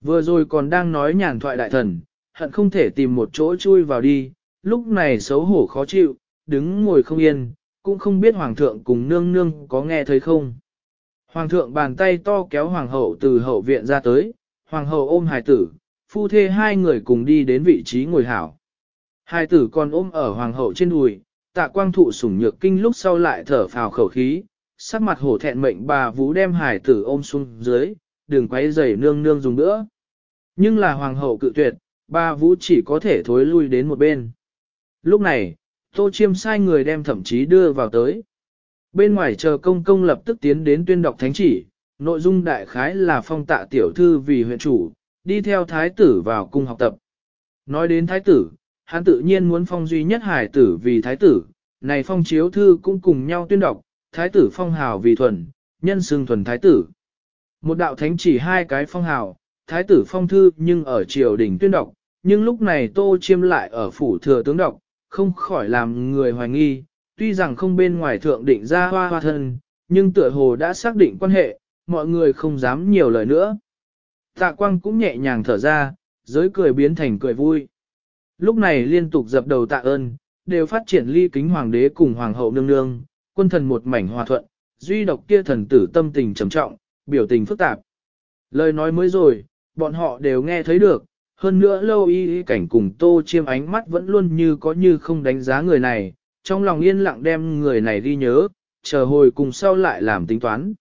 Vừa rồi còn đang nói nhàn thoại đại thần, hận không thể tìm một chỗ chui vào đi, lúc này xấu hổ khó chịu, đứng ngồi không yên, cũng không biết hoàng thượng cùng nương nương có nghe thấy không. Hoàng thượng bàn tay to kéo hoàng hậu từ hậu viện ra tới, hoàng hậu ôm hài tử, phu thê hai người cùng đi đến vị trí ngồi hảo. Hài tử còn ôm ở hoàng hậu trên đùi, tạ quang thụ sủng nhược kinh lúc sau lại thở phào khẩu khí, sắc mặt hổ thẹn mệnh bà vũ đem hài tử ôm xuống dưới, đừng quấy rầy nương nương dùng nữa. Nhưng là hoàng hậu cự tuyệt, ba vũ chỉ có thể thối lui đến một bên. Lúc này, tô chiêm sai người đem thậm chí đưa vào tới. Bên ngoài chờ công công lập tức tiến đến tuyên đọc thánh chỉ, nội dung đại khái là phong tạ tiểu thư vì huyện chủ, đi theo thái tử vào cung học tập. Nói đến thái tử, hắn tự nhiên muốn phong duy nhất hải tử vì thái tử, này phong chiếu thư cũng cùng nhau tuyên đọc, thái tử phong hào vì thuần, nhân xương thuần thái tử. Một đạo thánh chỉ hai cái phong hào, thái tử phong thư nhưng ở triều đình tuyên đọc, nhưng lúc này tô chiêm lại ở phủ thừa tướng đọc, không khỏi làm người hoài nghi, tuy rằng không bên ngoài thượng định ra hoa hoa thân, nhưng tựa hồ đã xác định quan hệ, mọi người không dám nhiều lời nữa. Tạ quang cũng nhẹ nhàng thở ra, giới cười biến thành cười vui. Lúc này liên tục dập đầu tạ ơn, đều phát triển ly kính hoàng đế cùng hoàng hậu nương nương, quân thần một mảnh hòa thuận, duy độc kia thần tử tâm tình trầm trọng, biểu tình phức tạp. Lời nói mới rồi, bọn họ đều nghe thấy được, hơn nữa lâu y cảnh cùng tô chiêm ánh mắt vẫn luôn như có như không đánh giá người này, trong lòng yên lặng đem người này đi nhớ, chờ hồi cùng sau lại làm tính toán.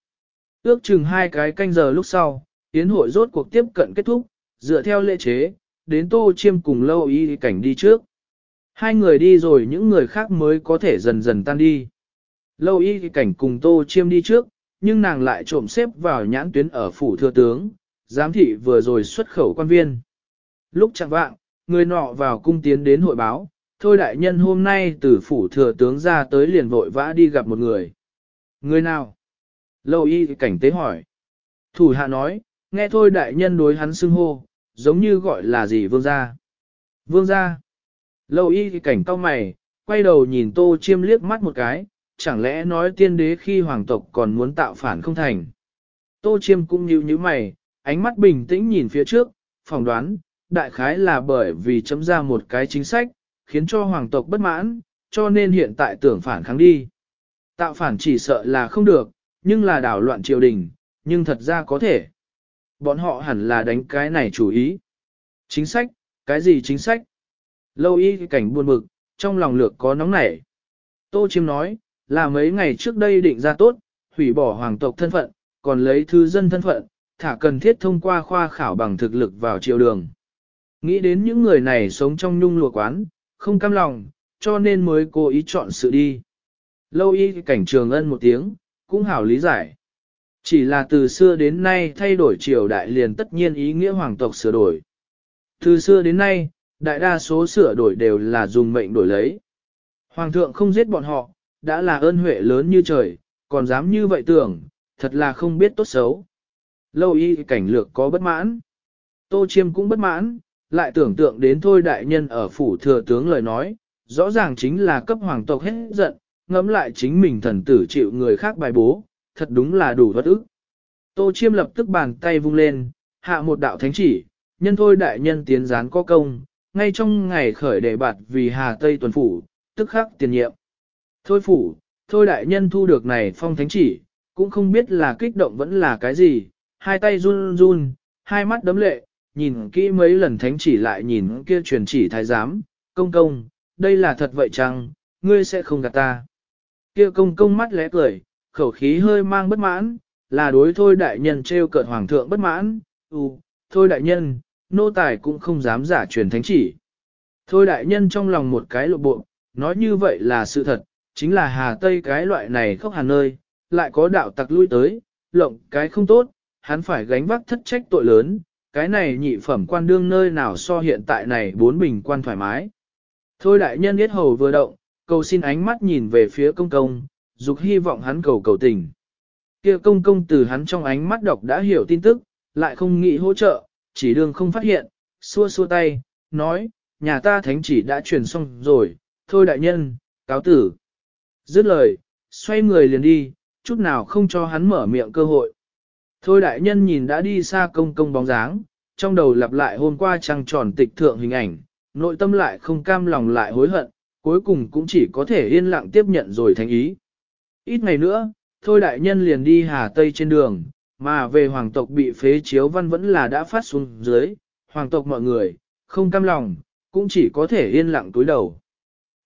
Ước chừng hai cái canh giờ lúc sau, tiến hội rốt cuộc tiếp cận kết thúc, dựa theo lệ chế, đến tô chiêm cùng lâu y cảnh đi trước. Hai người đi rồi những người khác mới có thể dần dần tan đi. Lâu y cảnh cùng tô chiêm đi trước, nhưng nàng lại trộm xếp vào nhãn tuyến ở phủ thừa tướng, giám thị vừa rồi xuất khẩu quan viên. Lúc chẳng vạng, người nọ vào cung tiến đến hội báo, thôi đại nhân hôm nay từ phủ thừa tướng ra tới liền vội vã đi gặp một người. Người nào? Lâu y cảnh tế hỏi. Thủ hạ nói, nghe thôi đại nhân đối hắn xưng hô, giống như gọi là gì vương gia. Vương gia. Lâu y cảnh cao mày, quay đầu nhìn tô chiêm liếc mắt một cái, chẳng lẽ nói tiên đế khi hoàng tộc còn muốn tạo phản không thành. Tô chiêm cũng như như mày, ánh mắt bình tĩnh nhìn phía trước, phỏng đoán, đại khái là bởi vì chấm ra một cái chính sách, khiến cho hoàng tộc bất mãn, cho nên hiện tại tưởng phản kháng đi. Tạo phản chỉ sợ là không được, nhưng là đảo loạn triều đình, nhưng thật ra có thể. Bọn họ hẳn là đánh cái này chủ ý. Chính sách, cái gì chính sách? Lâu y cảnh buồn bực, trong lòng lược có nóng nảy. Tô Chiêm nói, là mấy ngày trước đây định ra tốt, hủy bỏ hoàng tộc thân phận, còn lấy thư dân thân phận, thả cần thiết thông qua khoa khảo bằng thực lực vào triều đường. Nghĩ đến những người này sống trong nhung lụa quán, không cam lòng, cho nên mới cố ý chọn sự đi. Lâu y cảnh trường ân một tiếng, cũng hảo lý giải. Chỉ là từ xưa đến nay thay đổi triều đại liền tất nhiên ý nghĩa hoàng tộc sửa đổi. Từ xưa đến nay, đại đa số sửa đổi đều là dùng mệnh đổi lấy. Hoàng thượng không giết bọn họ, đã là ơn huệ lớn như trời, còn dám như vậy tưởng, thật là không biết tốt xấu. Lâu y cảnh lược có bất mãn. Tô chiêm cũng bất mãn, lại tưởng tượng đến thôi đại nhân ở phủ thừa tướng lời nói, rõ ràng chính là cấp hoàng tộc hết giận, ngẫm lại chính mình thần tử chịu người khác bài bố, thật đúng là đủ bất ức. Tô chiêm lập tức bàn tay vung lên, hạ một đạo thánh chỉ, nhân thôi đại nhân tiến gián có công, ngay trong ngày khởi đề bạt vì Hà Tây tuần phủ, tức khắc tiền nhiệm. Thôi phủ, thôi đại nhân thu được này phong thánh chỉ, cũng không biết là kích động vẫn là cái gì, hai tay run run, hai mắt đấm lệ, nhìn kỹ mấy lần thánh chỉ lại nhìn kia truyền chỉ thái giám, công công, đây là thật vậy chăng, ngươi sẽ không gạt ta. Kia công công mắt lẽ cười, khẩu khí hơi mang bất mãn, là đối thôi đại nhân treo cợt hoàng thượng bất mãn, ừ, thôi đại nhân, nô tài cũng không dám giả truyền thánh chỉ. Thôi đại nhân trong lòng một cái lộ bộ, nói như vậy là sự thật, chính là hà tây cái loại này khóc hàn nơi, lại có đạo tặc lui tới, lộng cái không tốt, hắn phải gánh vác thất trách tội lớn, cái này nhị phẩm quan đương nơi nào so hiện tại này bốn bình quan thoải mái. Thôi đại nhân biết hầu vừa động, cầu xin ánh mắt nhìn về phía công công, dục hy vọng hắn cầu cầu tình. kia công công từ hắn trong ánh mắt đọc đã hiểu tin tức, lại không nghĩ hỗ trợ, chỉ đương không phát hiện, xua xua tay, nói, nhà ta thánh chỉ đã truyền xong rồi, thôi đại nhân, cáo tử. Dứt lời, xoay người liền đi, chút nào không cho hắn mở miệng cơ hội. Thôi đại nhân nhìn đã đi xa công công bóng dáng, trong đầu lặp lại hôm qua trăng tròn tịch thượng hình ảnh, nội tâm lại không cam lòng lại hối hận, cuối cùng cũng chỉ có thể yên lặng tiếp nhận rồi thành ý. Ít ngày nữa, thôi đại nhân liền đi Hà Tây trên đường, mà về hoàng tộc bị phế chiếu văn vẫn là đã phát xuống dưới, hoàng tộc mọi người, không cam lòng, cũng chỉ có thể yên lặng túi đầu.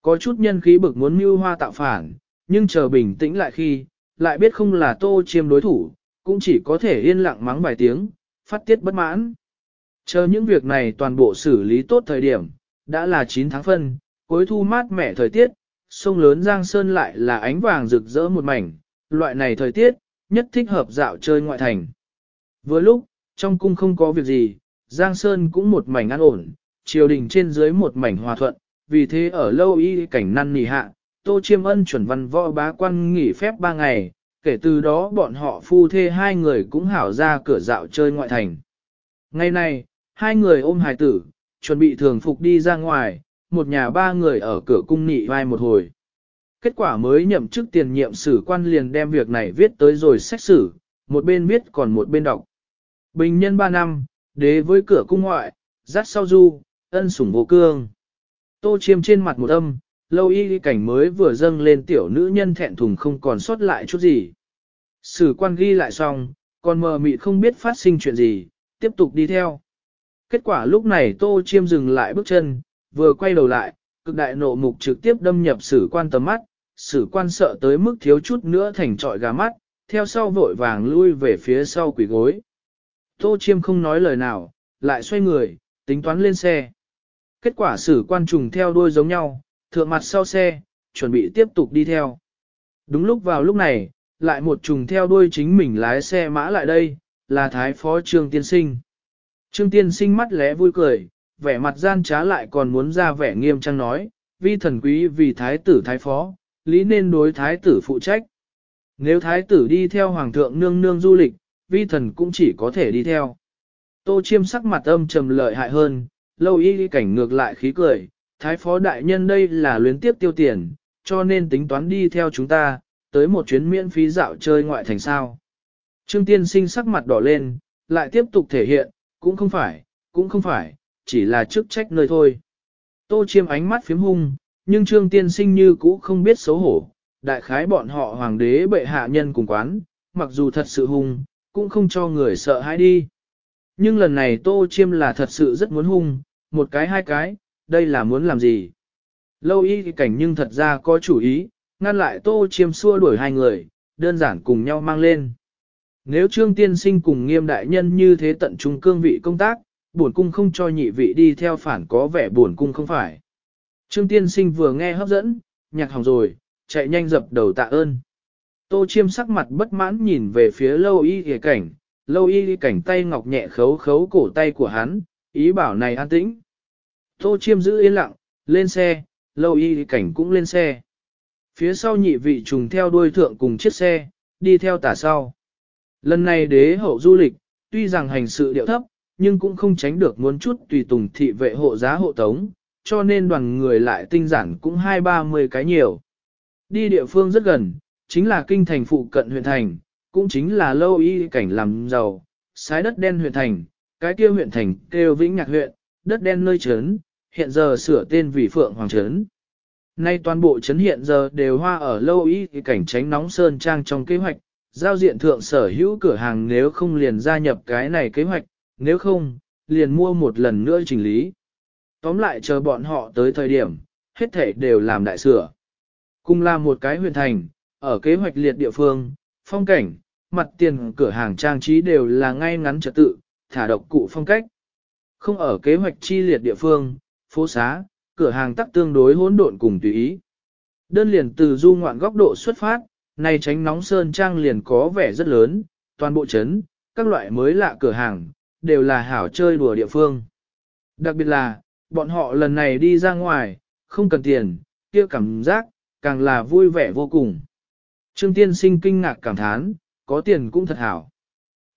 Có chút nhân khí bực muốn mưu hoa tạo phản, nhưng chờ bình tĩnh lại khi, lại biết không là tô chiêm đối thủ, cũng chỉ có thể yên lặng mắng vài tiếng, phát tiết bất mãn. Chờ những việc này toàn bộ xử lý tốt thời điểm, đã là 9 tháng phân, cuối thu mát mẻ thời tiết, sông lớn Giang Sơn lại là ánh vàng rực rỡ một mảnh, loại này thời tiết, nhất thích hợp dạo chơi ngoại thành. Vừa lúc, trong cung không có việc gì, Giang Sơn cũng một mảnh an ổn, triều đình trên dưới một mảnh hòa thuận, vì thế ở lâu y cảnh năn nỉ hạ, Tô Chiêm Ân chuẩn văn võ bá quan nghỉ phép ba ngày, kể từ đó bọn họ phu thê hai người cũng hảo ra cửa dạo chơi ngoại thành. Ngày này, hai người ôm hài tử, chuẩn bị thường phục đi ra ngoài, một nhà ba người ở cửa cung nị vai một hồi. Kết quả mới nhậm chức tiền nhiệm sử quan liền đem việc này viết tới rồi xét xử, một bên viết còn một bên đọc. Bình nhân ba năm, đế với cửa cung ngoại, dắt sau du, ân sủng vô cương. Tô chiêm trên mặt một âm, lâu y cảnh mới vừa dâng lên tiểu nữ nhân thẹn thùng không còn sót lại chút gì. Sử quan ghi lại xong, còn mờ mịt không biết phát sinh chuyện gì, tiếp tục đi theo. Kết quả lúc này tô chiêm dừng lại bước chân, vừa quay đầu lại, cực đại nộ mục trực tiếp đâm nhập sử quan tầm mắt, sử quan sợ tới mức thiếu chút nữa thành trọi gà mắt, theo sau vội vàng lui về phía sau quỷ gối. Tô chiêm không nói lời nào, lại xoay người, tính toán lên xe. Kết quả sử quan trùng theo đuôi giống nhau, thượng mặt sau xe, chuẩn bị tiếp tục đi theo. Đúng lúc vào lúc này, lại một trùng theo đuôi chính mình lái xe mã lại đây, là Thái Phó Trương Tiên Sinh. Trương Tiên Sinh mắt lẽ vui cười, vẻ mặt gian trá lại còn muốn ra vẻ nghiêm trang nói, vi thần quý vì Thái tử Thái Phó, lý nên đối Thái tử phụ trách. Nếu Thái tử đi theo Hoàng thượng nương nương du lịch, vi thần cũng chỉ có thể đi theo. Tô chiêm sắc mặt âm trầm lợi hại hơn, lâu y cảnh ngược lại khí cười, Thái Phó Đại Nhân đây là luyến tiếp tiêu tiền, cho nên tính toán đi theo chúng ta, tới một chuyến miễn phí dạo chơi ngoại thành sao. Trương Tiên Sinh sắc mặt đỏ lên, lại tiếp tục thể hiện, cũng không phải, cũng không phải, chỉ là chức trách nơi thôi. Tô chiêm ánh mắt phím hung, nhưng Trương Tiên Sinh như cũ không biết xấu hổ, đại khái bọn họ hoàng đế bệ hạ nhân cùng quán, mặc dù thật sự hung, cũng không cho người sợ hãi đi. Nhưng lần này Tô Chiêm là thật sự rất muốn hung, một cái hai cái, đây là muốn làm gì? Lâu y cảnh nhưng thật ra có chủ ý, ngăn lại Tô Chiêm xua đuổi hai người, đơn giản cùng nhau mang lên. Nếu Trương Tiên Sinh cùng nghiêm đại nhân như thế tận trung cương vị công tác, bổn cung không cho nhị vị đi theo phản có vẻ bổn cung không phải. Trương Tiên Sinh vừa nghe hấp dẫn, nhạc hỏng rồi, chạy nhanh dập đầu tạ ơn. Tô Chiêm sắc mặt bất mãn nhìn về phía lâu y thì cảnh, lâu y cảnh tay ngọc nhẹ khấu khấu cổ tay của hắn, ý bảo này an tĩnh. Tô Chiêm giữ yên lặng, lên xe, lâu y cảnh cũng lên xe. Phía sau nhị vị trùng theo đuôi thượng cùng chiếc xe, đi theo tả sau. Lần này đế hậu du lịch, tuy rằng hành sự điệu thấp, nhưng cũng không tránh được muốn chút tùy tùng thị vệ hộ giá hộ tống, cho nên đoàn người lại tinh giản cũng hai ba mươi cái nhiều. Đi địa phương rất gần, chính là kinh thành phụ cận huyện thành, cũng chính là lâu y cảnh làm giàu, sái đất đen huyện thành, cái kia huyện thành kêu vĩnh nhạc huyện, đất đen nơi trấn, hiện giờ sửa tên vì Phượng Hoàng Trấn. Nay toàn bộ trấn hiện giờ đều hoa ở lâu y cảnh tránh nóng sơn trang trong kế hoạch, giao diện thượng sở hữu cửa hàng nếu không liền gia nhập cái này kế hoạch, nếu không, liền mua một lần nữa chỉnh lý. Tóm lại chờ bọn họ tới thời điểm, hết thể đều làm đại sửa. Cùng làm một cái huyện thành, ở kế hoạch liệt địa phương, phong cảnh, mặt tiền cửa hàng trang trí đều là ngay ngắn trật tự, thả độc cụ phong cách. Không ở kế hoạch chi liệt địa phương, phố xá, cửa hàng tắc tương đối hỗn độn cùng tùy ý. Đơn liền từ du ngoạn góc độ xuất phát, này tránh nóng sơn trang liền có vẻ rất lớn, toàn bộ trấn, các loại mới lạ cửa hàng, đều là hảo chơi đùa địa phương. Đặc biệt là, bọn họ lần này đi ra ngoài, không cần tiền, kia cảm giác, càng là vui vẻ vô cùng. Trương tiên sinh kinh ngạc cảm thán, có tiền cũng thật hảo.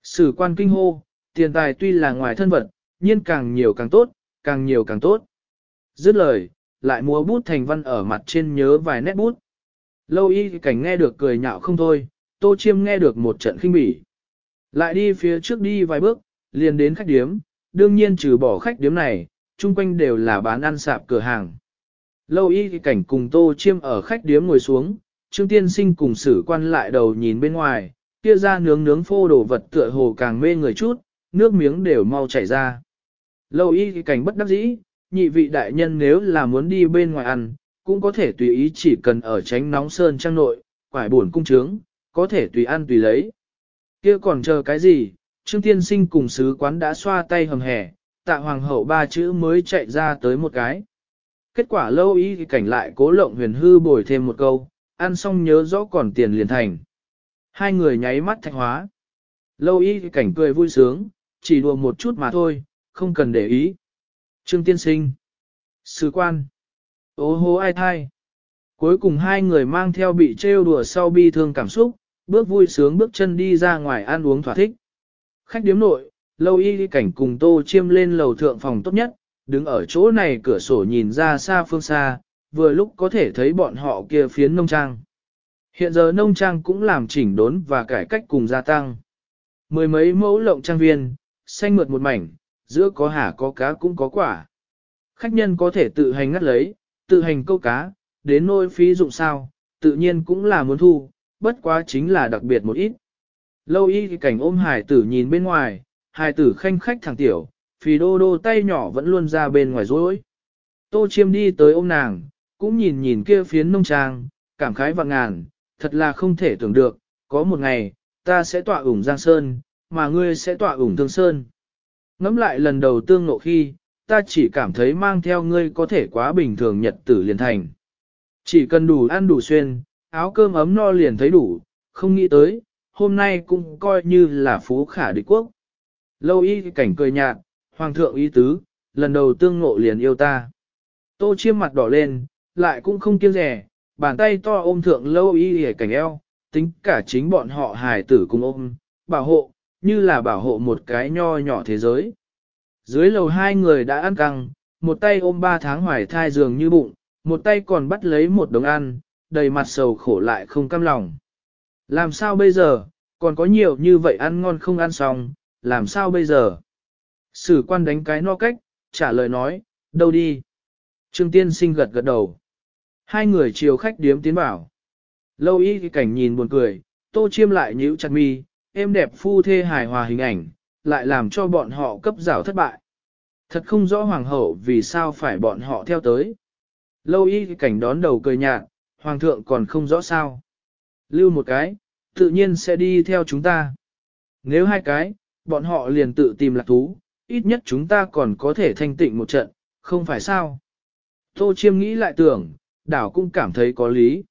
Sử quan kinh hô, tiền tài tuy là ngoài thân vật, nhiên càng nhiều càng tốt, càng nhiều càng tốt. Dứt lời, lại múa bút thành văn ở mặt trên nhớ vài nét bút. Lâu y cảnh nghe được cười nhạo không thôi, tô chiêm nghe được một trận khinh bỉ. Lại đi phía trước đi vài bước, liền đến khách điếm, đương nhiên trừ bỏ khách điếm này, chung quanh đều là bán ăn sạp cửa hàng. Lâu y cảnh cùng tô chiêm ở khách điếm ngồi xuống, Trương Tiên Sinh cùng sử quan lại đầu nhìn bên ngoài, kia ra nướng nướng phô đồ vật tựa hồ càng mê người chút, nước miếng đều mau chảy ra. Lâu y cảnh bất đắc dĩ, nhị vị đại nhân nếu là muốn đi bên ngoài ăn, cũng có thể tùy ý chỉ cần ở tránh nóng sơn trang nội, quải buồn cung trướng, có thể tùy ăn tùy lấy. Kia còn chờ cái gì, Trương Tiên Sinh cùng sứ quán đã xoa tay hầm hẻ, tạ hoàng hậu ba chữ mới chạy ra tới một cái. Kết quả lâu y cảnh lại cố lộng huyền hư bồi thêm một câu, ăn xong nhớ rõ còn tiền liền thành. Hai người nháy mắt thạch hóa. Lâu y cảnh cười vui sướng, chỉ đùa một chút mà thôi, không cần để ý. Trương tiên sinh. Sứ quan. Ô hô ai thai. Cuối cùng hai người mang theo bị trêu đùa sau bi thương cảm xúc, bước vui sướng bước chân đi ra ngoài ăn uống thỏa thích. Khách điếm nội, lâu y cảnh cùng tô chiêm lên lầu thượng phòng tốt nhất, đứng ở chỗ này cửa sổ nhìn ra xa phương xa, vừa lúc có thể thấy bọn họ kia phiến nông trang. Hiện giờ nông trang cũng làm chỉnh đốn và cải cách cùng gia tăng. Mười mấy mẫu lộng trang viên, xanh mượt một mảnh, giữa có hả có cá cũng có quả. Khách nhân có thể tự hành ngắt lấy, tự hành câu cá, đến nôi phí dụng sao, tự nhiên cũng là muốn thu, bất quá chính là đặc biệt một ít. Lâu y thì cảnh ôm hải tử nhìn bên ngoài, hải tử khanh khách thẳng tiểu, phì đô đô tay nhỏ vẫn luôn ra bên ngoài rối. Tô chiêm đi tới ôm nàng, cũng nhìn nhìn kia phiến nông trang, cảm khái và ngàn, thật là không thể tưởng được, có một ngày, ta sẽ tọa ủng Giang Sơn, mà ngươi sẽ tọa ủng Thương Sơn. Ngắm lại lần đầu tương ngộ khi, ta chỉ cảm thấy mang theo ngươi có thể quá bình thường nhật tử liền thành. Chỉ cần đủ ăn đủ xuyên, áo cơm ấm no liền thấy đủ, không nghĩ tới, hôm nay cũng coi như là phú khả địch quốc. Lâu y cảnh cười nhạt, hoàng thượng y tứ, lần đầu tương ngộ liền yêu ta. Tô chiêm mặt đỏ lên, lại cũng không kiêng rẻ, bàn tay to ôm thượng lâu y hề cảnh eo, tính cả chính bọn họ hài tử cùng ôm, bảo hộ, như là bảo hộ một cái nho nhỏ thế giới. Dưới lầu hai người đã ăn căng, một tay ôm ba tháng hoài thai giường như bụng, một tay còn bắt lấy một đống ăn, đầy mặt sầu khổ lại không cam lòng. Làm sao bây giờ, còn có nhiều như vậy ăn ngon không ăn xong, làm sao bây giờ? Sử quan đánh cái no cách, trả lời nói, đâu đi? Trương tiên sinh gật gật đầu. Hai người chiều khách điếm tiến bảo. Lâu y cái cảnh nhìn buồn cười, tô chiêm lại nhíu chặt mi, êm đẹp phu thê hài hòa hình ảnh, lại làm cho bọn họ cấp rào thất bại. Thật không rõ hoàng hậu vì sao phải bọn họ theo tới. Lâu y cái cảnh đón đầu cười nhạt, hoàng thượng còn không rõ sao. Lưu một cái, tự nhiên sẽ đi theo chúng ta. Nếu hai cái, bọn họ liền tự tìm lạc thú, ít nhất chúng ta còn có thể thanh tịnh một trận, không phải sao. Tô chiêm nghĩ lại tưởng, đảo cũng cảm thấy có lý.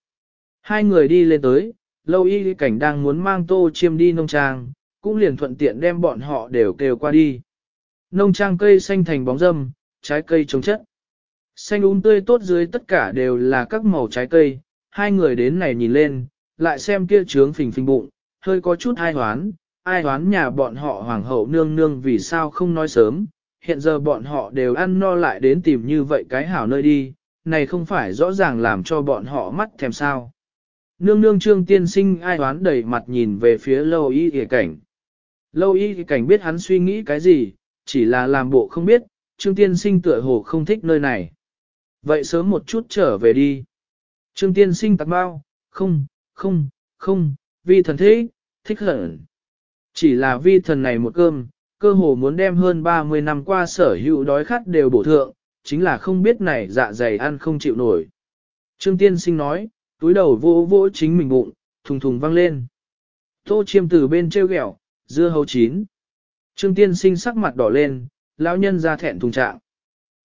Hai người đi lên tới, lâu y cảnh đang muốn mang tô chiêm đi nông trang, cũng liền thuận tiện đem bọn họ đều kêu qua đi. Nông trang cây xanh thành bóng râm, trái cây trồng chất. Xanh úng tươi tốt dưới tất cả đều là các màu trái cây, hai người đến này nhìn lên, lại xem kia trướng phình phình bụng, hơi có chút ai hoán, ai hoán nhà bọn họ hoàng hậu nương nương vì sao không nói sớm, hiện giờ bọn họ đều ăn no lại đến tìm như vậy cái hảo nơi đi, này không phải rõ ràng làm cho bọn họ mắt thèm sao. Nương nương trương tiên sinh ai đoán đầy mặt nhìn về phía lâu y hề cảnh. Lâu y hề cảnh biết hắn suy nghĩ cái gì, chỉ là làm bộ không biết, trương tiên sinh tựa hồ không thích nơi này. Vậy sớm một chút trở về đi. Trương tiên sinh tạc bao, không, không, không, vi thần thế, thích hận. Chỉ là vi thần này một cơm, cơ hồ muốn đem hơn 30 năm qua sở hữu đói khát đều bổ thượng, chính là không biết này dạ dày ăn không chịu nổi. Trương tiên sinh nói, túi đầu vỗ vỗ chính mình bụng, thùng thùng văng lên. Tô chiêm từ bên treo ghẹo, dưa hấu chín. Trương tiên sinh sắc mặt đỏ lên, lão nhân ra thẹn thùng trạng.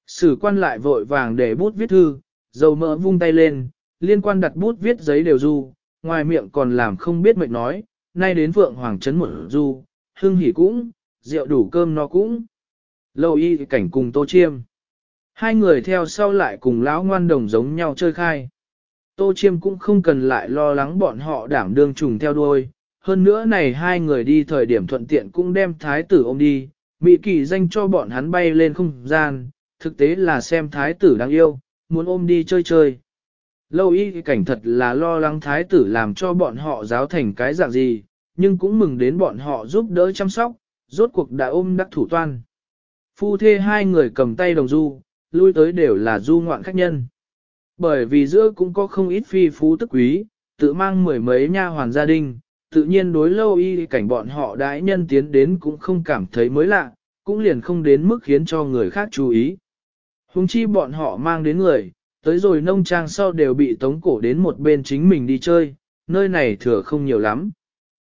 Sử quan lại vội vàng để bút viết thư, dầu mỡ vung tay lên, liên quan đặt bút viết giấy đều du, ngoài miệng còn làm không biết mệnh nói, nay đến vượng hoàng trấn một du, hương hỉ cũng, rượu đủ cơm no cũng. Lâu y cảnh cùng tô chiêm. Hai người theo sau lại cùng lão ngoan đồng giống nhau chơi khai. Tô chiêm cũng không cần lại lo lắng bọn họ đảm đương trùng theo đuôi. Hơn nữa này hai người đi thời điểm thuận tiện cũng đem thái tử ôm đi, Mỹ kỳ danh cho bọn hắn bay lên không gian, thực tế là xem thái tử đáng yêu, muốn ôm đi chơi chơi. Lâu y cảnh thật là lo lắng thái tử làm cho bọn họ giáo thành cái dạng gì, nhưng cũng mừng đến bọn họ giúp đỡ chăm sóc, rốt cuộc đã ôm đắc thủ toan. Phu thê hai người cầm tay đồng du, lui tới đều là du ngoạn khách nhân. Bởi vì giữa cũng có không ít phi phú tức quý, tự mang mười mấy nha hoàn gia đình, tự nhiên đối lâu y cảnh bọn họ đãi nhân tiến đến cũng không cảm thấy mới lạ, cũng liền không đến mức khiến cho người khác chú ý. Hùng chi bọn họ mang đến người, tới rồi nông trang sau đều bị tống cổ đến một bên chính mình đi chơi, nơi này thừa không nhiều lắm.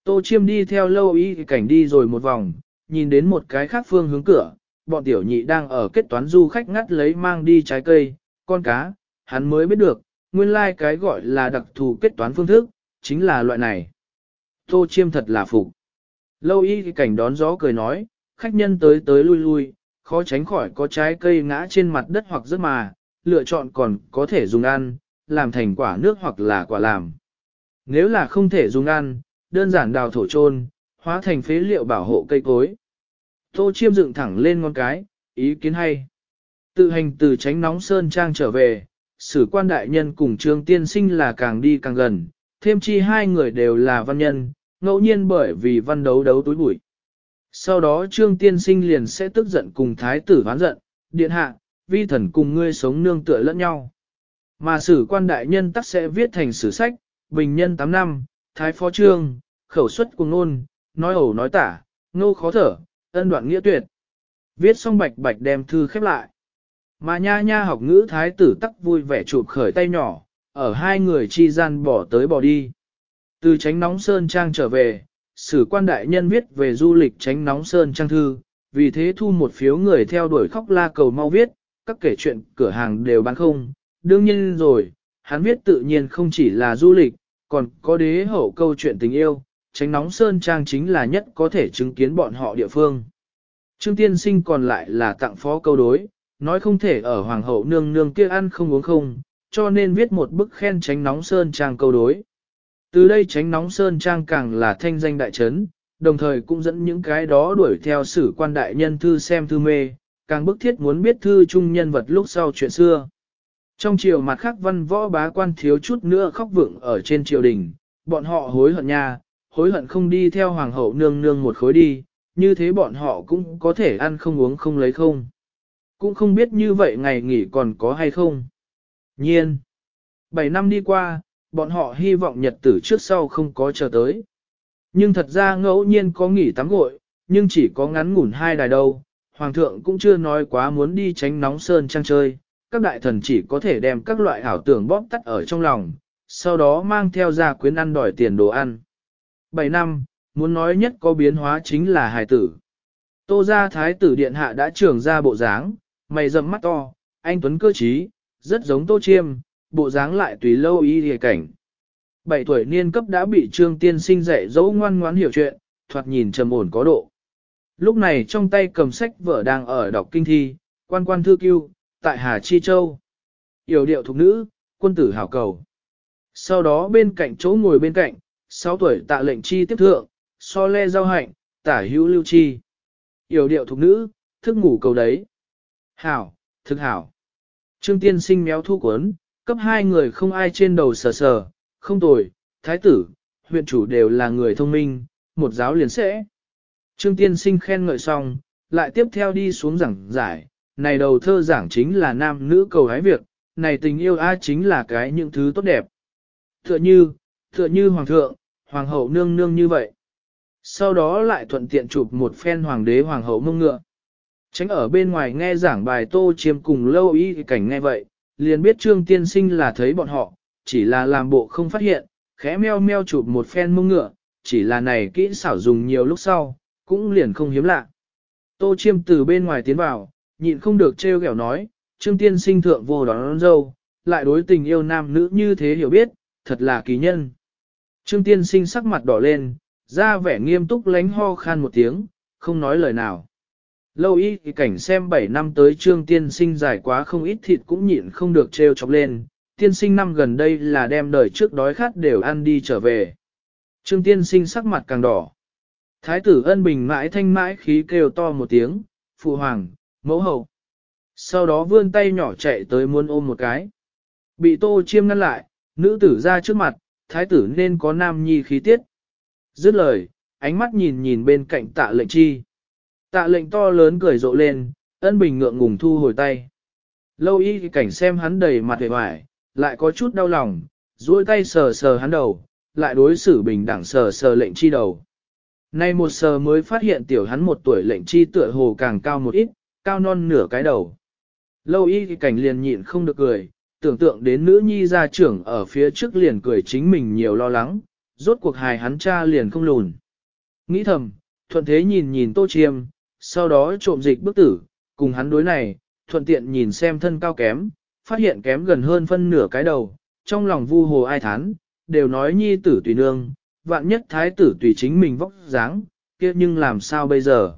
Tô chiêm đi theo lâu y cảnh đi rồi một vòng, nhìn đến một cái khác phương hướng cửa, bọn tiểu nhị đang ở kết toán du khách ngắt lấy mang đi trái cây, con cá, hắn mới biết được, nguyên lai like cái gọi là đặc thù kết toán phương thức, chính là loại này. Tô chiêm thật là phục. Lâu y cảnh đón gió cười nói, khách nhân tới tới lui lui, khó tránh khỏi có trái cây ngã trên mặt đất hoặc rớt mà, lựa chọn còn có thể dùng ăn, làm thành quả nước hoặc là quả làm. Nếu là không thể dùng ăn, đơn giản đào thổ trôn, hóa thành phế liệu bảo hộ cây cối. Tô chiêm dựng thẳng lên ngón cái, ý kiến hay. Tự hành từ tránh nóng sơn trang trở về, sử quan đại nhân cùng trương tiên sinh là càng đi càng gần, thêm chi hai người đều là văn nhân, ngẫu nhiên bởi vì văn đấu đấu túi bụi. Sau đó trương tiên sinh liền sẽ tức giận cùng thái tử ván giận, điện hạ, vi thần cùng ngươi sống nương tựa lẫn nhau. Mà sử quan đại nhân tắc sẽ viết thành sử sách, bình nhân 8 năm, thái phó trương, khẩu suất cùng nôn, nói ẩu nói tả, ngô khó thở, ân đoạn nghĩa tuyệt. Viết xong bạch bạch đem thư khép lại. Mà nha nha học ngữ thái tử tắc vui vẻ chụp khởi tay nhỏ, ở hai người chi gian bỏ tới bỏ đi. Từ tránh nóng sơn trang trở về, sử quan đại nhân viết về du lịch tránh nóng sơn trang thư, vì thế thu một phiếu người theo đuổi khóc la cầu mau viết, các kể chuyện cửa hàng đều bán không. Đương nhiên rồi, hắn viết tự nhiên không chỉ là du lịch, còn có đế hậu câu chuyện tình yêu, tránh nóng sơn trang chính là nhất có thể chứng kiến bọn họ địa phương. Trương tiên sinh còn lại là tặng phó câu đối, nói không thể ở hoàng hậu nương nương kia ăn không uống không, cho nên viết một bức khen tránh nóng sơn trang câu đối. Từ đây tránh nóng sơn trang càng là thanh danh đại trấn, đồng thời cũng dẫn những cái đó đuổi theo sử quan đại nhân thư xem thư mê, càng bức thiết muốn biết thư chung nhân vật lúc sau chuyện xưa. Trong triều mặt khác văn võ bá quan thiếu chút nữa khóc vượng ở trên triều đình, bọn họ hối hận nha, hối hận không đi theo hoàng hậu nương nương một khối đi, như thế bọn họ cũng có thể ăn không uống không lấy không. Cũng không biết như vậy ngày nghỉ còn có hay không. Nhiên. Bảy năm đi qua, bọn họ hy vọng nhật tử trước sau không có chờ tới. Nhưng thật ra ngẫu nhiên có nghỉ tắm gội, nhưng chỉ có ngắn ngủn hai đài đâu. Hoàng thượng cũng chưa nói quá muốn đi tránh nóng sơn trang chơi, các đại thần chỉ có thể đem các loại ảo tưởng bóp tắt ở trong lòng, sau đó mang theo ra quyến ăn đòi tiền đồ ăn. 7 năm, muốn nói nhất có biến hóa chính là hài tử. Tô gia thái tử điện hạ đã trưởng ra bộ dáng, mày rậm mắt to, anh Tuấn cơ trí, rất giống tô chiêm, bộ dáng lại tùy lâu y hề cảnh. Bảy tuổi niên cấp đã bị trương tiên sinh dạy dỗ ngoan ngoãn hiểu chuyện, thoạt nhìn trầm ổn có độ. Lúc này trong tay cầm sách vợ đang ở đọc kinh thi, quan quan thư kiêu, tại Hà Chi Châu. Yểu điệu thục nữ, quân tử hảo cầu. Sau đó bên cạnh chỗ ngồi bên cạnh, 6 tuổi tạ lệnh chi tiếp thượng, so le giao hạnh, tả hữu lưu chi. Yểu điệu thục nữ, thức ngủ cầu đấy. Hảo, thực hảo. Trương tiên sinh méo thu cuốn, cấp hai người không ai trên đầu sờ sờ, không tồi, thái tử, huyện chủ đều là người thông minh, một giáo liền sẽ. Trương tiên sinh khen ngợi xong, lại tiếp theo đi xuống giảng giải, này đầu thơ giảng chính là nam nữ cầu hái việc, này tình yêu ai chính là cái những thứ tốt đẹp. Tựa như, tựa như hoàng thượng, hoàng hậu nương nương như vậy. Sau đó lại thuận tiện chụp một phen hoàng đế hoàng hậu mông ngựa. Tránh ở bên ngoài nghe giảng bài tô chiêm cùng lâu ý cảnh nghe vậy, liền biết trương tiên sinh là thấy bọn họ, chỉ là làm bộ không phát hiện, khẽ meo meo chụp một phen mông ngựa, chỉ là này kỹ xảo dùng nhiều lúc sau, cũng liền không hiếm lạ. Tô chiêm từ bên ngoài tiến vào, nhịn không được trêu ghẹo nói, trương tiên sinh thượng vô đón, đón dâu, lại đối tình yêu nam nữ như thế hiểu biết, thật là kỳ nhân. Trương tiên sinh sắc mặt đỏ lên, ra vẻ nghiêm túc lánh ho khan một tiếng, không nói lời nào. Lâu y thì cảnh xem 7 năm tới trương tiên sinh dài quá không ít thịt cũng nhịn không được trêu chọc lên, tiên sinh năm gần đây là đem đời trước đói khát đều ăn đi trở về. Trương tiên sinh sắc mặt càng đỏ. Thái tử ân bình mãi thanh mãi khí kêu to một tiếng, phụ hoàng, mẫu hậu. Sau đó vươn tay nhỏ chạy tới muốn ôm một cái. Bị tô chiêm ngăn lại, nữ tử ra trước mặt, thái tử nên có nam nhi khí tiết. Dứt lời, ánh mắt nhìn nhìn bên cạnh tạ lệnh chi. Tạ lệnh to lớn cười rộ lên, ân bình ngượng ngùng thu hồi tay. Lâu y cảnh xem hắn đầy mặt hề hoài, lại có chút đau lòng, duỗi tay sờ sờ hắn đầu, lại đối xử bình đẳng sờ sờ lệnh chi đầu. Nay một sờ mới phát hiện tiểu hắn một tuổi lệnh chi tựa hồ càng cao một ít, cao non nửa cái đầu. Lâu y cảnh liền nhịn không được cười, tưởng tượng đến nữ nhi gia trưởng ở phía trước liền cười chính mình nhiều lo lắng, rốt cuộc hài hắn cha liền không lùn. Nghĩ thầm, thuận thế nhìn nhìn tô chiêm, sau đó trộm dịch bức tử, cùng hắn đối này, thuận tiện nhìn xem thân cao kém, phát hiện kém gần hơn phân nửa cái đầu, trong lòng vu hồ ai thán, đều nói nhi tử tùy nương, vạn nhất thái tử tùy chính mình vóc dáng, kia nhưng làm sao bây giờ?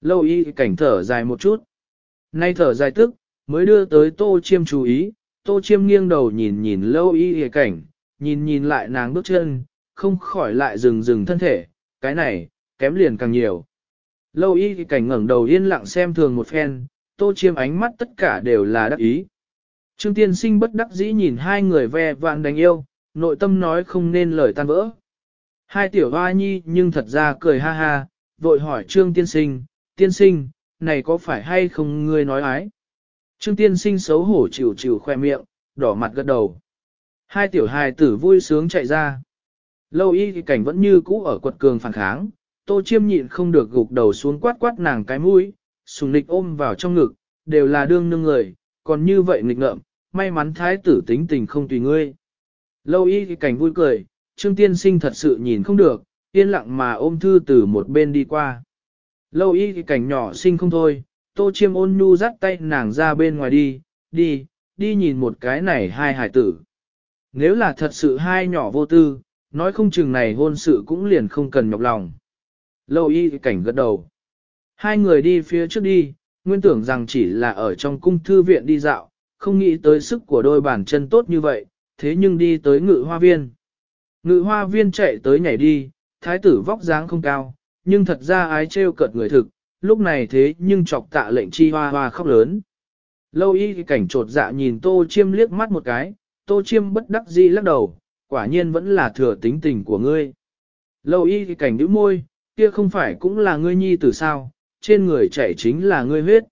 Lâu y cảnh thở dài một chút. Nay thở dài tức, mới đưa tới tô chiêm chú ý, tô chiêm nghiêng đầu nhìn nhìn lâu y cảnh, nhìn nhìn lại nàng bước chân, không khỏi lại dừng dừng thân thể, cái này, kém liền càng nhiều. Lâu y cảnh ngẩng đầu yên lặng xem thường một phen, tô chiêm ánh mắt tất cả đều là đắc ý. Trương tiên sinh bất đắc dĩ nhìn hai người ve vạn đánh yêu, nội tâm nói không nên lời tan vỡ. Hai tiểu hoa nhi nhưng thật ra cười ha ha, vội hỏi trương tiên sinh, tiên sinh, này có phải hay không ngươi nói ái? Trương tiên sinh xấu hổ chịu chịu khoe miệng, đỏ mặt gật đầu. Hai tiểu hài tử vui sướng chạy ra. Lâu y thì cảnh vẫn như cũ ở quật cường phản kháng, tô chiêm nhịn không được gục đầu xuống quát quát nàng cái mũi, sùng nịch ôm vào trong ngực, đều là đương nương người, còn như vậy nghịch ngợm, may mắn thái tử tính tình không tùy ngươi. Lâu y thì cảnh vui cười, trương tiên sinh thật sự nhìn không được, yên lặng mà ôm thư từ một bên đi qua. Lâu y thì cảnh nhỏ sinh không thôi, tô chiêm ôn nhu dắt tay nàng ra bên ngoài đi, đi, đi nhìn một cái này hai hải tử. Nếu là thật sự hai nhỏ vô tư, nói không chừng này hôn sự cũng liền không cần nhọc lòng. Lâu y cảnh gật đầu. Hai người đi phía trước đi, nguyên tưởng rằng chỉ là ở trong cung thư viện đi dạo, không nghĩ tới sức của đôi bàn chân tốt như vậy, thế nhưng đi tới ngự hoa viên. Ngự hoa viên chạy tới nhảy đi, thái tử vóc dáng không cao, nhưng thật ra ái trêu cợt người thực, lúc này thế nhưng chọc tạ lệnh chi hoa hoa khóc lớn. Lâu y cảnh trột dạ nhìn tô chiêm liếc mắt một cái, tô chiêm bất đắc dĩ lắc đầu, quả nhiên vẫn là thừa tính tình của ngươi. Lâu y cảnh đứa môi, kia không phải cũng là ngươi nhi tử sao, trên người chạy chính là ngươi huyết.